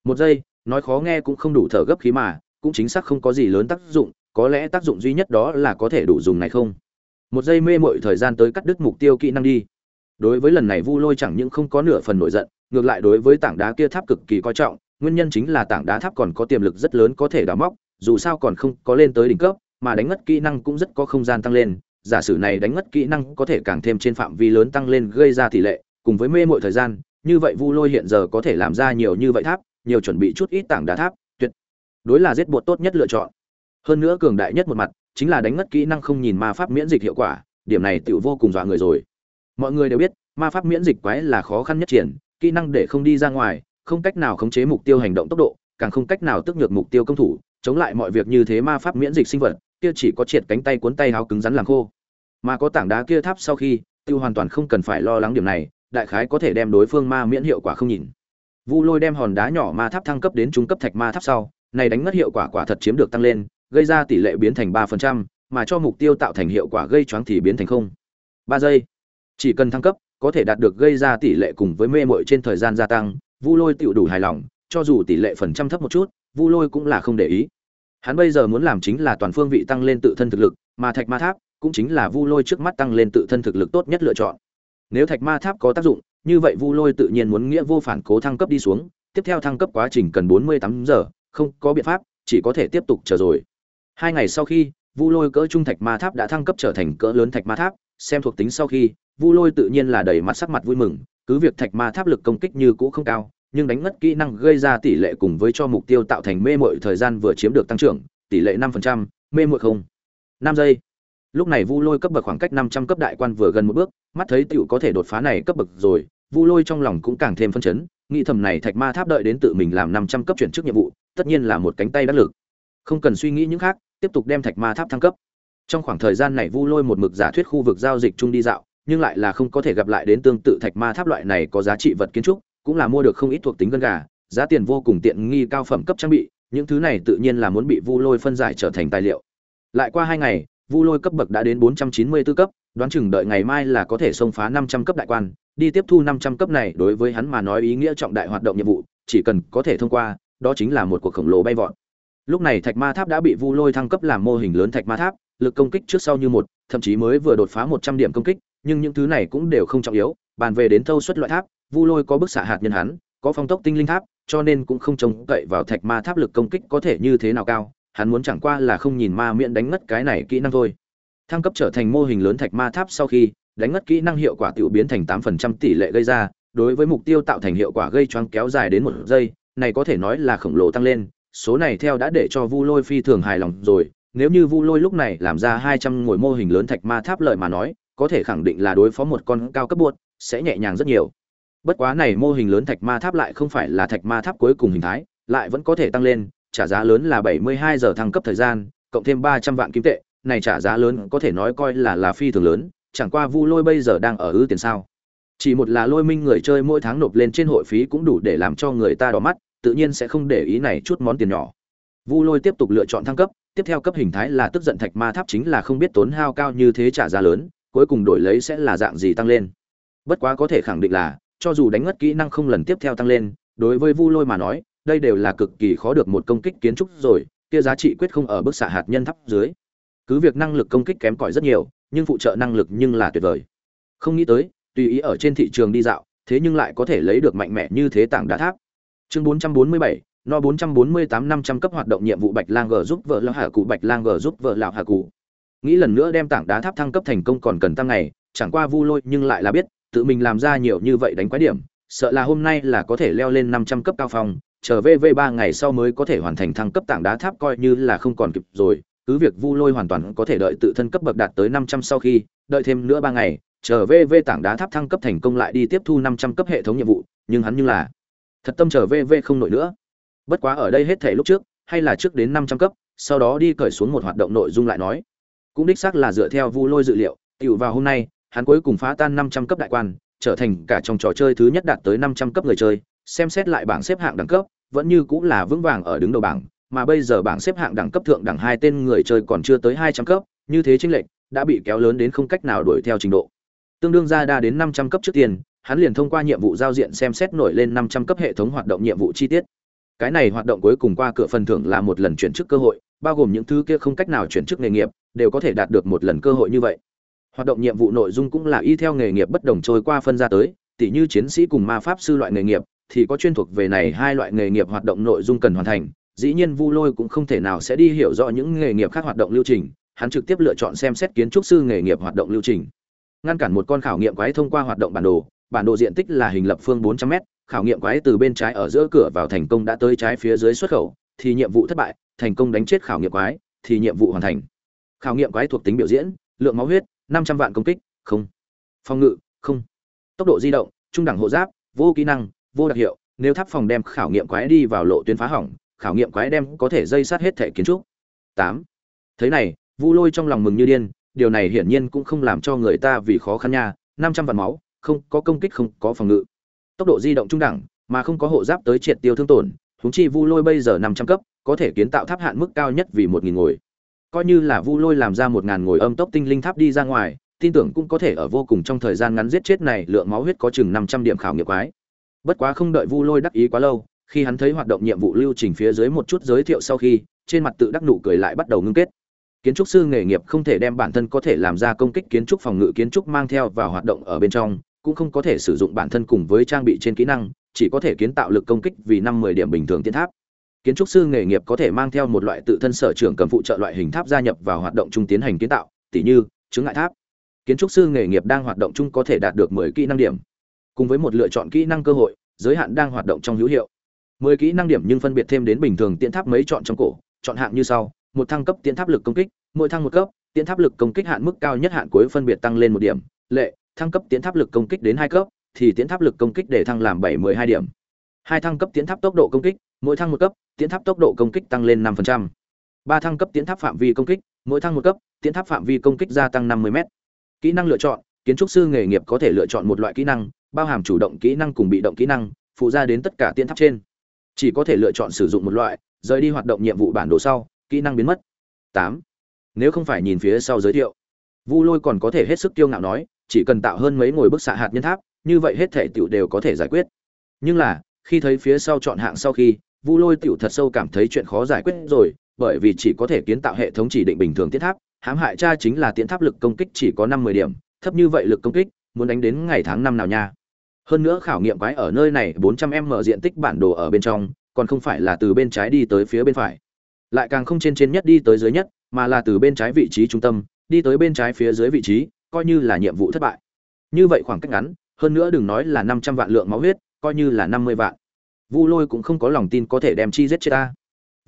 Một giây, nói khó nghe cũng không đủ thở gấp khí mà, cũng chính xác không có gì lớn tác dụng, có lẽ tác dụng duy nhất đó là có thể đủ dùng này không? Một giây mê muội thời gian tới cắt đứt mục tiêu kỹ năng đi. Đối với lần này vu lôi chẳng những không có nửa phần nổi giận, ngược lại đối với tảng đá kia tháp cực kỳ coi trọng, nguyên nhân chính là tảng đá tháp còn có tiềm lực rất lớn có thể đào móc, dù sao còn không có lên tới đỉnh cấp mà đánh ngất kỹ năng cũng rất có không gian tăng lên, giả sử này đánh ngất kỹ năng có thể càng thêm trên phạm vi lớn tăng lên gây ra tỷ lệ, cùng với mê mội thời gian, như vậy vu lôi hiện giờ có thể làm ra nhiều như vậy tháp, nhiều chuẩn bị chút ít tảng đá tháp, tuyệt đối là giết bột tốt nhất lựa chọn. Hơn nữa cường đại nhất một mặt, chính là đánh ngất kỹ năng không nhìn ma pháp miễn dịch hiệu quả, điểm này tựu vô cùng dọa người rồi. Mọi người đều biết, ma pháp miễn dịch quái là khó khăn nhất triển, kỹ năng để không đi ra ngoài, không cách nào khống chế mục tiêu hành động tốc độ, càng không cách nào tức nhược mục tiêu công thủ, chống lại mọi việc như thế ma pháp miễn dịch sinh vật kia chỉ có triệt cánh tay cuốn tay háo cứng rắn làm khô. Mà có tảng đá kia tháp sau khi, tiêu hoàn toàn không cần phải lo lắng điểm này, đại khái có thể đem đối phương ma miễn hiệu quả không nhìn. Vu lôi đem hòn đá nhỏ ma tháp thăng cấp đến trung cấp thạch ma tháp sau, này đánh mất hiệu quả quả thật chiếm được tăng lên, gây ra tỷ lệ biến thành ba phần trăm, mà cho mục tiêu tạo thành hiệu quả gây choáng thì biến thành không. Ba giây. Chỉ cần thăng cấp, có thể đạt được gây ra tỷ lệ cùng với mê mội trên thời gian gia tăng, vu lôi tựu đủ hài lòng, cho dù tỷ lệ phần trăm thấp một chút, vu lôi cũng là không để ý hắn bây giờ muốn làm chính là toàn phương vị tăng lên tự thân thực lực, mà thạch ma tháp cũng chính là vu lôi trước mắt tăng lên tự thân thực lực tốt nhất lựa chọn. Nếu thạch ma tháp có tác dụng, như vậy vu lôi tự nhiên muốn nghĩa vô phản cố thăng cấp đi xuống, tiếp theo thăng cấp quá trình cần bốn mươi tám giờ, không có biện pháp, chỉ có thể tiếp tục chờ rồi. Hai ngày sau khi, vu lôi cỡ trung thạch ma tháp đã thăng cấp trở thành cỡ lớn thạch ma tháp, xem thuộc tính sau khi, vu lôi tự nhiên là đầy mặt sắc mặt vui mừng, cứ việc thạch ma tháp lực công kích như cũ không cao nhưng đánh mất kỹ năng gây ra tỷ lệ cùng với cho mục tiêu tạo thành mê mội thời gian vừa chiếm được tăng trưởng, tỷ lệ năm phần trăm, mê mội không. Năm giây. Lúc này vu lôi cấp bậc khoảng cách năm trăm cấp đại quan vừa gần một bước, mắt thấy tựu có thể đột phá này cấp bậc rồi, vu lôi trong lòng cũng càng thêm phân chấn, nghĩ thầm này thạch ma tháp đợi đến tự mình làm năm trăm cấp chuyển chức nhiệm vụ, tất nhiên là một cánh tay đắc lực. Không cần suy nghĩ những khác, tiếp tục đem thạch ma tháp thăng cấp. Trong khoảng thời gian này vu lôi một mực giả thuyết khu vực giao dịch chung đi dạo, nhưng lại là không có thể gặp lại đến tương tự thạch ma tháp loại này có giá trị vật kiến trúc cũng là mua được không ít thuộc tính gân gà, giá tiền vô cùng tiện nghi cao phẩm cấp trang bị, những thứ này tự nhiên là muốn bị vu lôi phân giải trở thành tài liệu. Lại qua hai ngày, vu lôi cấp bậc đã đến bốn trăm chín mươi 494 cấp, đoán chừng đợi ngày mai là có thể xông phá năm trăm cấp đại quan, đi tiếp thu năm trăm cấp này đối với hắn mà nói ý nghĩa trọng đại hoạt động nhiệm vụ, chỉ cần có thể thông qua, đó chính là một cuộc khổng lồ bay vọt. Lúc này thạch ma tháp đã bị vu lôi thăng cấp làm mô hình lớn thạch ma tháp, lực công kích trước sau như một, thậm chí mới vừa đột phá một trăm điểm công kích, nhưng những thứ này cũng đều không trọng yếu, bàn về đến thâu suất loại tháp vu lôi có bức xạ hạt nhân hắn, có phong tốc tinh linh tháp, cho nên cũng không trông cậy vào thạch ma tháp lực công kích có thể như thế nào cao, hắn muốn chẳng qua là không nhìn ma miễn đánh ngất cái này kỹ năng thôi. Thăng cấp trở thành mô hình lớn thạch ma tháp sau khi, đánh ngất kỹ năng hiệu quả tự biến thành tám phần trăm tỷ lệ gây ra, đối với mục tiêu tạo thành hiệu quả gây choáng kéo dài đến một giây, này có thể nói là khổng lồ tăng lên, số này theo đã để cho vu lôi phi thường hài lòng rồi. Nếu như vu lôi lúc này làm ra hai trăm ngồi mô hình lớn thạch ma tháp lợi mà nói, có thể khẳng định là đối phó một con cao cấp buốt, sẽ nhẹ nhàng rất nhiều bất quá này mô hình lớn thạch ma tháp lại không phải là thạch ma tháp cuối cùng hình thái, lại vẫn có thể tăng lên, trả giá lớn là bảy mươi hai giờ thăng cấp thời gian, cộng thêm ba trăm vạn kim tệ, này trả giá lớn có thể nói coi là là phi thường lớn, chẳng qua vu lôi bây giờ đang ở ư tiền sao. Chỉ một là lôi minh người chơi mỗi tháng nộp lên trên hội phí cũng đủ để làm cho người ta đỏ mắt, tự nhiên sẽ không để ý này chút món tiền nhỏ. Vu lôi tiếp tục lựa chọn thăng cấp, tiếp theo cấp hình thái là tức giận thạch ma tháp chính là không biết tốn hao cao như thế trả giá lớn, cuối cùng đổi lấy sẽ là dạng gì tăng lên. Bất quá có thể khẳng định là cho dù đánh ngất kỹ năng không lần tiếp theo tăng lên đối với vu lôi mà nói đây đều là cực kỳ khó được một công kích kiến trúc rồi kia giá trị quyết không ở bức xạ hạt nhân thấp dưới. Cứ việc năng lực công kích kém cỏi rất nhiều nhưng phụ trợ năng lực nhưng là tuyệt vời. Không nghĩ tới tùy ý ở trên thị trường đi dạo thế nhưng lại có thể lấy được mạnh mẽ như thế tảng đá tháp. Chương 447, no 448 500 cấp hoạt động nhiệm vụ bạch lang g giúp vợ lão hà cụ bạch lang g giúp vợ lão hà cụ. Nghĩ lần nữa đem tảng đá tháp thăng cấp thành công còn cần tăng ngày chẳng qua vu lôi nhưng lại là biết, tự mình làm ra nhiều như vậy đánh quái điểm, sợ là hôm nay là có thể leo lên 500 cấp cao phong, chờ vv ba ngày sau mới có thể hoàn thành thăng cấp tảng đá tháp coi như là không còn kịp rồi. Cứ việc vu lôi hoàn toàn có thể đợi tự thân cấp bậc đạt tới 500 sau khi, đợi thêm nữa ba ngày, chờ vv tảng đá tháp thăng cấp thành công lại đi tiếp thu 500 cấp hệ thống nhiệm vụ, nhưng hắn như là thật tâm chờ vv không nổi nữa. Bất quá ở đây hết thể lúc trước, hay là trước đến 500 cấp, sau đó đi cởi xuống một hoạt động nội dung lại nói. Cũng đích xác là dựa theo vu lôi dự liệu, tiểu vào hôm nay hắn cuối cùng phá tan 500 cấp đại quan, trở thành cả trong trò chơi thứ nhất đạt tới 500 cấp người chơi, xem xét lại bảng xếp hạng đẳng cấp, vẫn như cũng là vững vàng ở đứng đầu bảng, mà bây giờ bảng xếp hạng đẳng cấp thượng đẳng hai tên người chơi còn chưa tới 200 cấp, như thế chênh lệch, đã bị kéo lớn đến không cách nào đuổi theo trình độ. Tương đương ra đa đến 500 cấp trước tiên, hắn liền thông qua nhiệm vụ giao diện xem xét nổi lên 500 cấp hệ thống hoạt động nhiệm vụ chi tiết. Cái này hoạt động cuối cùng qua cửa phần thưởng là một lần chuyển chức cơ hội, bao gồm những thứ kia không cách nào chuyển chức nghề nghiệp, đều có thể đạt được một lần cơ hội như vậy hoạt động nhiệm vụ nội dung cũng là y theo nghề nghiệp bất đồng trôi qua phân ra tới, tỉ như chiến sĩ cùng ma pháp sư loại nghề nghiệp, thì có chuyên thuộc về này hai loại nghề nghiệp hoạt động nội dung cần hoàn thành. Dĩ nhiên vu lôi cũng không thể nào sẽ đi hiểu rõ những nghề nghiệp khác hoạt động lưu trình, hắn trực tiếp lựa chọn xem xét kiến trúc sư nghề nghiệp hoạt động lưu trình. Ngăn cản một con khảo nghiệm quái thông qua hoạt động bản đồ bản đồ diện tích là hình lập phương 400 m khảo nghiệm quái từ bên trái ở giữa cửa vào thành công đã tới trái phía dưới xuất khẩu, thì nhiệm vụ thất bại, thành công đánh chết khảo nghiệm quái, thì nhiệm vụ hoàn thành. Khảo nghiệm quái thuộc tính biểu diễn, lượng máu huyết 500 vạn công kích, không. Phòng ngự, không. Tốc độ di động, trung đẳng hộ giáp, vô kỹ năng, vô đặc hiệu, nếu tháp phòng đem khảo nghiệm quái đi vào lộ tuyến phá hỏng, khảo nghiệm quái đem có thể dây sát hết thể kiến trúc. Tám. Thế này, vu lôi trong lòng mừng như điên, điều này hiển nhiên cũng không làm cho người ta vì khó khăn nha, năm trăm vạn máu, không có công kích, không có phòng ngự. Tốc độ di động trung đẳng, mà không có hộ giáp tới triệt tiêu thương tổn húng chi vu lôi bây giờ năm trăm cấp, có thể kiến tạo tháp hạn mức cao nhất vì một nghìn ngồi coi như là vu lôi làm ra một ngàn ngồi âm tốc tinh linh tháp đi ra ngoài, tin tưởng cũng có thể ở vô cùng trong thời gian ngắn giết chết này lượng máu huyết có chừng năm trăm điểm khảo nghiệm quái. Bất quá không đợi vu lôi đắc ý quá lâu, khi hắn thấy hoạt động nhiệm vụ lưu trình phía dưới một chút giới thiệu sau khi, trên mặt tự đắc nụ cười lại bắt đầu ngưng kết. Kiến trúc sư nghề nghiệp không thể đem bản thân có thể làm ra công kích kiến trúc phòng ngự kiến trúc mang theo vào hoạt động ở bên trong, cũng không có thể sử dụng bản thân cùng với trang bị trên kỹ năng, chỉ có thể kiến tạo lực công kích vì năm mười điểm bình thường tiến tháp kiến trúc sư nghề nghiệp có thể mang theo một loại tự thân sở trường cầm phụ trợ loại hình tháp gia nhập vào hoạt động chung tiến hành kiến tạo, tỉ như chứng ngại tháp. Kiến trúc sư nghề nghiệp đang hoạt động chung có thể đạt được mười kỹ năng điểm. Cùng với một lựa chọn kỹ năng cơ hội, giới hạn đang hoạt động trong hữu hiệu. Mười kỹ năng điểm nhưng phân biệt thêm đến bình thường tiến tháp mấy chọn trong cổ, chọn hạng như sau, một thăng cấp tiến tháp lực công kích, mỗi thăng một cấp tiến tháp lực công kích hạn mức cao nhất hạn cuối phân biệt tăng lên một điểm, lệ, thăng cấp tiến tháp lực công kích đến hai cấp, thì tiến tháp lực công kích để thăng làm bảy mươi hai điểm. Hai thăng cấp tiến tháp tốc độ công kích mỗi thăng một cấp, tiến tháp tốc độ công kích tăng lên năm phần trăm. Ba thăng cấp tiến tháp phạm vi công kích, mỗi thăng một cấp, tiến tháp phạm vi công kích gia tăng năm mươi m kỹ năng lựa chọn, kiến trúc sư nghề nghiệp có thể lựa chọn một loại kỹ năng, bao hàm chủ động kỹ năng cùng bị động kỹ năng, phụ ra đến tất cả tiến tháp trên. Chỉ có thể lựa chọn sử dụng một loại, rời đi hoạt động nhiệm vụ bản đồ sau, kỹ năng biến mất. Tám. Nếu không phải nhìn phía sau giới thiệu, vu lôi còn có thể hết sức tiêu ngạo nói, chỉ cần tạo hơn mấy ngồi bức xạ hạt nhân tháp, như vậy hết thể tiểu đều có thể giải quyết. Nhưng là, khi thấy phía sau chọn hạng sau khi vu lôi tiểu thật sâu cảm thấy chuyện khó giải quyết rồi, bởi vì chỉ có thể kiến tạo hệ thống chỉ định bình thường tiến tháp, hãm hại cha chính là tiến tháp lực công kích chỉ có năm mười điểm, thấp như vậy lực công kích, muốn đánh đến ngày tháng năm nào nha. Hơn nữa khảo nghiệm quái ở nơi này bốn trăm m diện tích bản đồ ở bên trong, còn không phải là từ bên trái đi tới phía bên phải. Lại càng không trên trên nhất đi tới dưới nhất, mà là từ bên trái vị trí trung tâm, đi tới bên trái phía dưới vị trí, coi như là nhiệm vụ thất bại. Như vậy khoảng cách ngắn, hơn nữa đừng nói là năm trăm vạn lượng máu huyết, coi như là năm mươi vạn vu lôi cũng không có lòng tin có thể đem chi giết chết ta.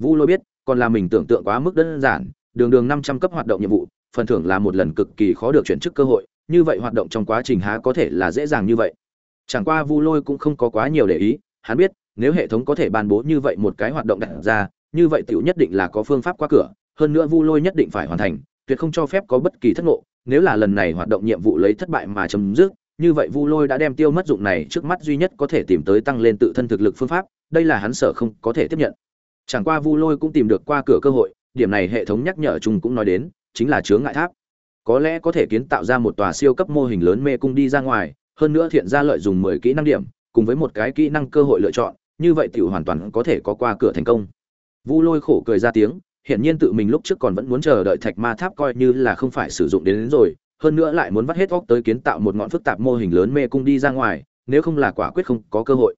Vu lôi biết, còn là mình tưởng tượng quá mức đơn giản, đường đường năm trăm cấp hoạt động nhiệm vụ, phần thưởng là một lần cực kỳ khó được chuyển chức cơ hội, như vậy hoạt động trong quá trình há có thể là dễ dàng như vậy. Chẳng qua vu lôi cũng không có quá nhiều để ý, hắn biết, nếu hệ thống có thể ban bố như vậy một cái hoạt động đặt ra, như vậy tiểu nhất định là có phương pháp qua cửa, hơn nữa vu lôi nhất định phải hoàn thành, tuyệt không cho phép có bất kỳ thất ngộ, nếu là lần này hoạt động nhiệm vụ lấy thất bại mà chấm dứt như vậy vu lôi đã đem tiêu mất dụng này trước mắt duy nhất có thể tìm tới tăng lên tự thân thực lực phương pháp đây là hắn sở không có thể tiếp nhận. Chẳng qua vu lôi cũng tìm được qua cửa cơ hội điểm này hệ thống nhắc nhở chung cũng nói đến chính là chướng ngại tháp. Có lẽ có thể kiến tạo ra một tòa siêu cấp mô hình lớn mê cung đi ra ngoài hơn nữa thiện ra lợi dùng mười kỹ năng điểm cùng với một cái kỹ năng cơ hội lựa chọn như vậy tiểu hoàn toàn có thể có qua cửa thành công. Vu lôi khổ cười ra tiếng hiện nhiên tự mình lúc trước còn vẫn muốn chờ đợi thạch ma tháp coi như là không phải sử dụng đến, đến rồi hơn nữa lại muốn vắt hết óc tới kiến tạo một ngọn phức tạp mô hình lớn mê cung đi ra ngoài, nếu không là quả quyết không có cơ hội.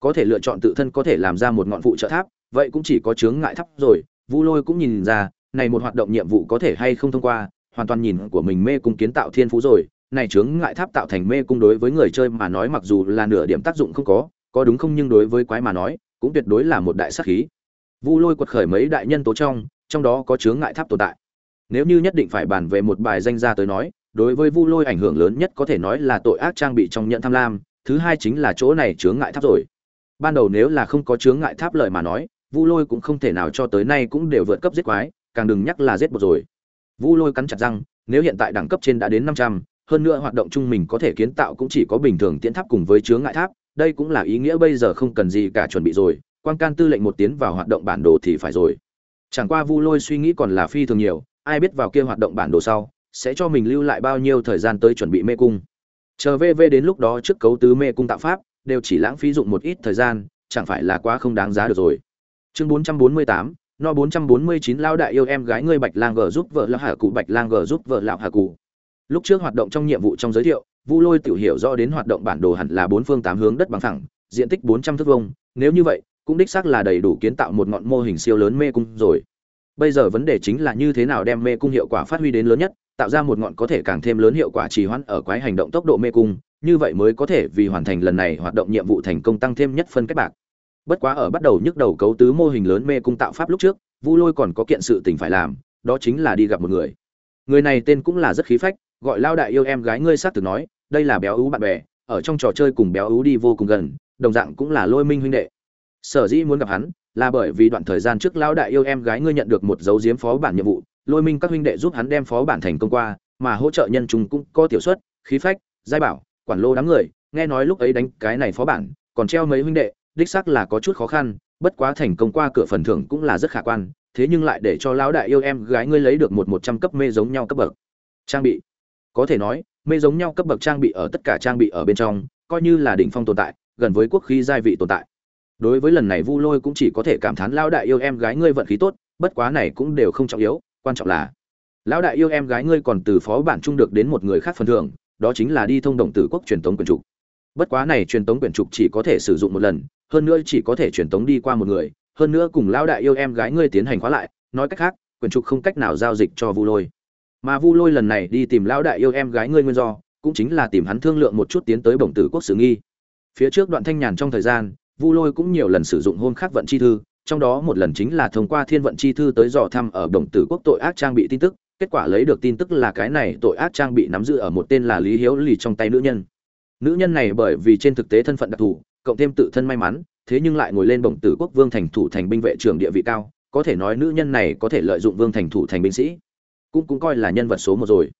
Có thể lựa chọn tự thân có thể làm ra một ngọn phụ trợ tháp, vậy cũng chỉ có chướng ngại tháp rồi, vu lôi cũng nhìn ra, này một hoạt động nhiệm vụ có thể hay không thông qua, hoàn toàn nhìn của mình mê cung kiến tạo thiên phú rồi, này chướng ngại tháp tạo thành mê cung đối với người chơi mà nói mặc dù là nửa điểm tác dụng không có có đúng không nhưng đối với quái mà nói, cũng tuyệt đối là một đại sát khí. Vu lôi quật khởi mấy đại nhân tố trong trong đó có chướng ngại tháp tồn tại. Nếu như nhất định phải bàn về một bài danh gia tới nói đối với vu lôi ảnh hưởng lớn nhất có thể nói là tội ác trang bị trong nhận tham lam, thứ hai chính là chỗ này chướng ngại tháp rồi. Ban đầu nếu là không có chướng ngại tháp lợi mà nói, vu lôi cũng không thể nào cho tới nay cũng đều vượt cấp giết quái, càng đừng nhắc là giết một rồi. Vu lôi cắn chặt răng, nếu hiện tại đẳng cấp trên đã đến năm trăm, hơn nữa hoạt động chung mình có thể kiến tạo cũng chỉ có bình thường tiến tháp cùng với chướng ngại tháp, đây cũng là ý nghĩa bây giờ không cần gì cả chuẩn bị rồi, quan can tư lệnh một tiến vào hoạt động bản đồ thì phải rồi. Chẳng qua vu lôi suy nghĩ còn là phi thường nhiều, ai biết vào kia hoạt động bản đồ sau sẽ cho mình lưu lại bao nhiêu thời gian tới chuẩn bị mê cung. Chờ vv đến lúc đó trước cấu tứ mê cung tạo pháp đều chỉ lãng phí dụng một ít thời gian chẳng phải là quá không đáng giá được rồi. Chương 448, no 449 lao đại yêu em gái ngươi bạch lang gờ giúp vợ lão hà cụ bạch lang gờ giúp vợ lão hà cụ. Lúc trước hoạt động trong nhiệm vụ trong giới thiệu vu lôi tiểu hiểu rõ đến hoạt động bản đồ hẳn là bốn phương tám hướng đất bằng thẳng, diện tích 400 thước vuông nếu như vậy cũng đích xác là đầy đủ kiến tạo một ngọn mô hình siêu lớn mê cung rồi. Bây giờ vấn đề chính là như thế nào đem mê cung hiệu quả phát huy đến lớn nhất tạo ra một ngọn có thể càng thêm lớn hiệu quả trì hoãn ở quái hành động tốc độ mê cung, như vậy mới có thể vì hoàn thành lần này hoạt động nhiệm vụ thành công tăng thêm nhất phân cách bạc. Bất quá ở bắt đầu nhức đầu cấu tứ mô hình lớn mê cung tạo pháp lúc trước, vu lôi còn có kiện sự tình phải làm, đó chính là đi gặp một người. Người này tên cũng là rất khí phách, gọi lao đại yêu em gái ngươi sát từ nói, đây là béo ú bạn bè, ở trong trò chơi cùng béo ú đi vô cùng gần, đồng dạng cũng là lôi minh huynh đệ. Sở dĩ muốn gặp hắn, là bởi vì đoạn thời gian trước lão đại yêu em gái ngươi nhận được một dấu diếm phó bản nhiệm vụ lôi minh các huynh đệ giúp hắn đem phó bản thành công qua, mà hỗ trợ nhân chúng cũng có tiểu xuất, khí phách, giai bảo, quản lô đám người, nghe nói lúc ấy đánh cái này phó bản, còn treo mấy huynh đệ, đích xác là có chút khó khăn, bất quá thành công qua cửa phần thưởng cũng là rất khả quan, thế nhưng lại để cho lão đại yêu em gái ngươi lấy được một một trăm cấp mê giống nhau cấp bậc. Trang bị. Có thể nói, mê giống nhau cấp bậc trang bị ở tất cả trang bị ở bên trong, coi như là đỉnh phong tồn tại, gần với quốc khí giai vị tồn tại. Đối với lần này vu lôi cũng chỉ có thể cảm thán lão đại yêu em gái ngươi vận khí tốt, bất quá này cũng đều không trọng yếu quan trọng là, lão đại yêu em gái ngươi còn từ phó bản chung được đến một người khác phần thưởng, đó chính là đi thông đồng tử quốc truyền tống quyển trục. Bất quá này truyền tống quyển trục chỉ có thể sử dụng một lần, hơn nữa chỉ có thể truyền tống đi qua một người, hơn nữa cùng lão đại yêu em gái ngươi tiến hành khóa lại, nói cách khác, quyển trục không cách nào giao dịch cho vu lôi. Mà vu lôi lần này đi tìm lão đại yêu em gái ngươi nguyên do, cũng chính là tìm hắn thương lượng một chút tiến tới bổng tử quốc sử nghi. Phía trước đoạn thanh nhàn trong thời gian, vu lôi cũng nhiều lần sử dụng hôn khắc vận chi thư trong đó một lần chính là thông qua thiên vận chi thư tới dò thăm ở đồng tử quốc tội ác trang bị tin tức, kết quả lấy được tin tức là cái này tội ác trang bị nắm giữ ở một tên là lý hiếu lì trong tay nữ nhân. Nữ nhân này bởi vì trên thực tế thân phận đặc thù, cộng thêm tự thân may mắn, thế nhưng lại ngồi lên bổng tử quốc vương thành thủ thành binh vệ trưởng địa vị cao, có thể nói nữ nhân này có thể lợi dụng vương thành thủ thành binh sĩ, cũng cũng coi là nhân vật số một rồi.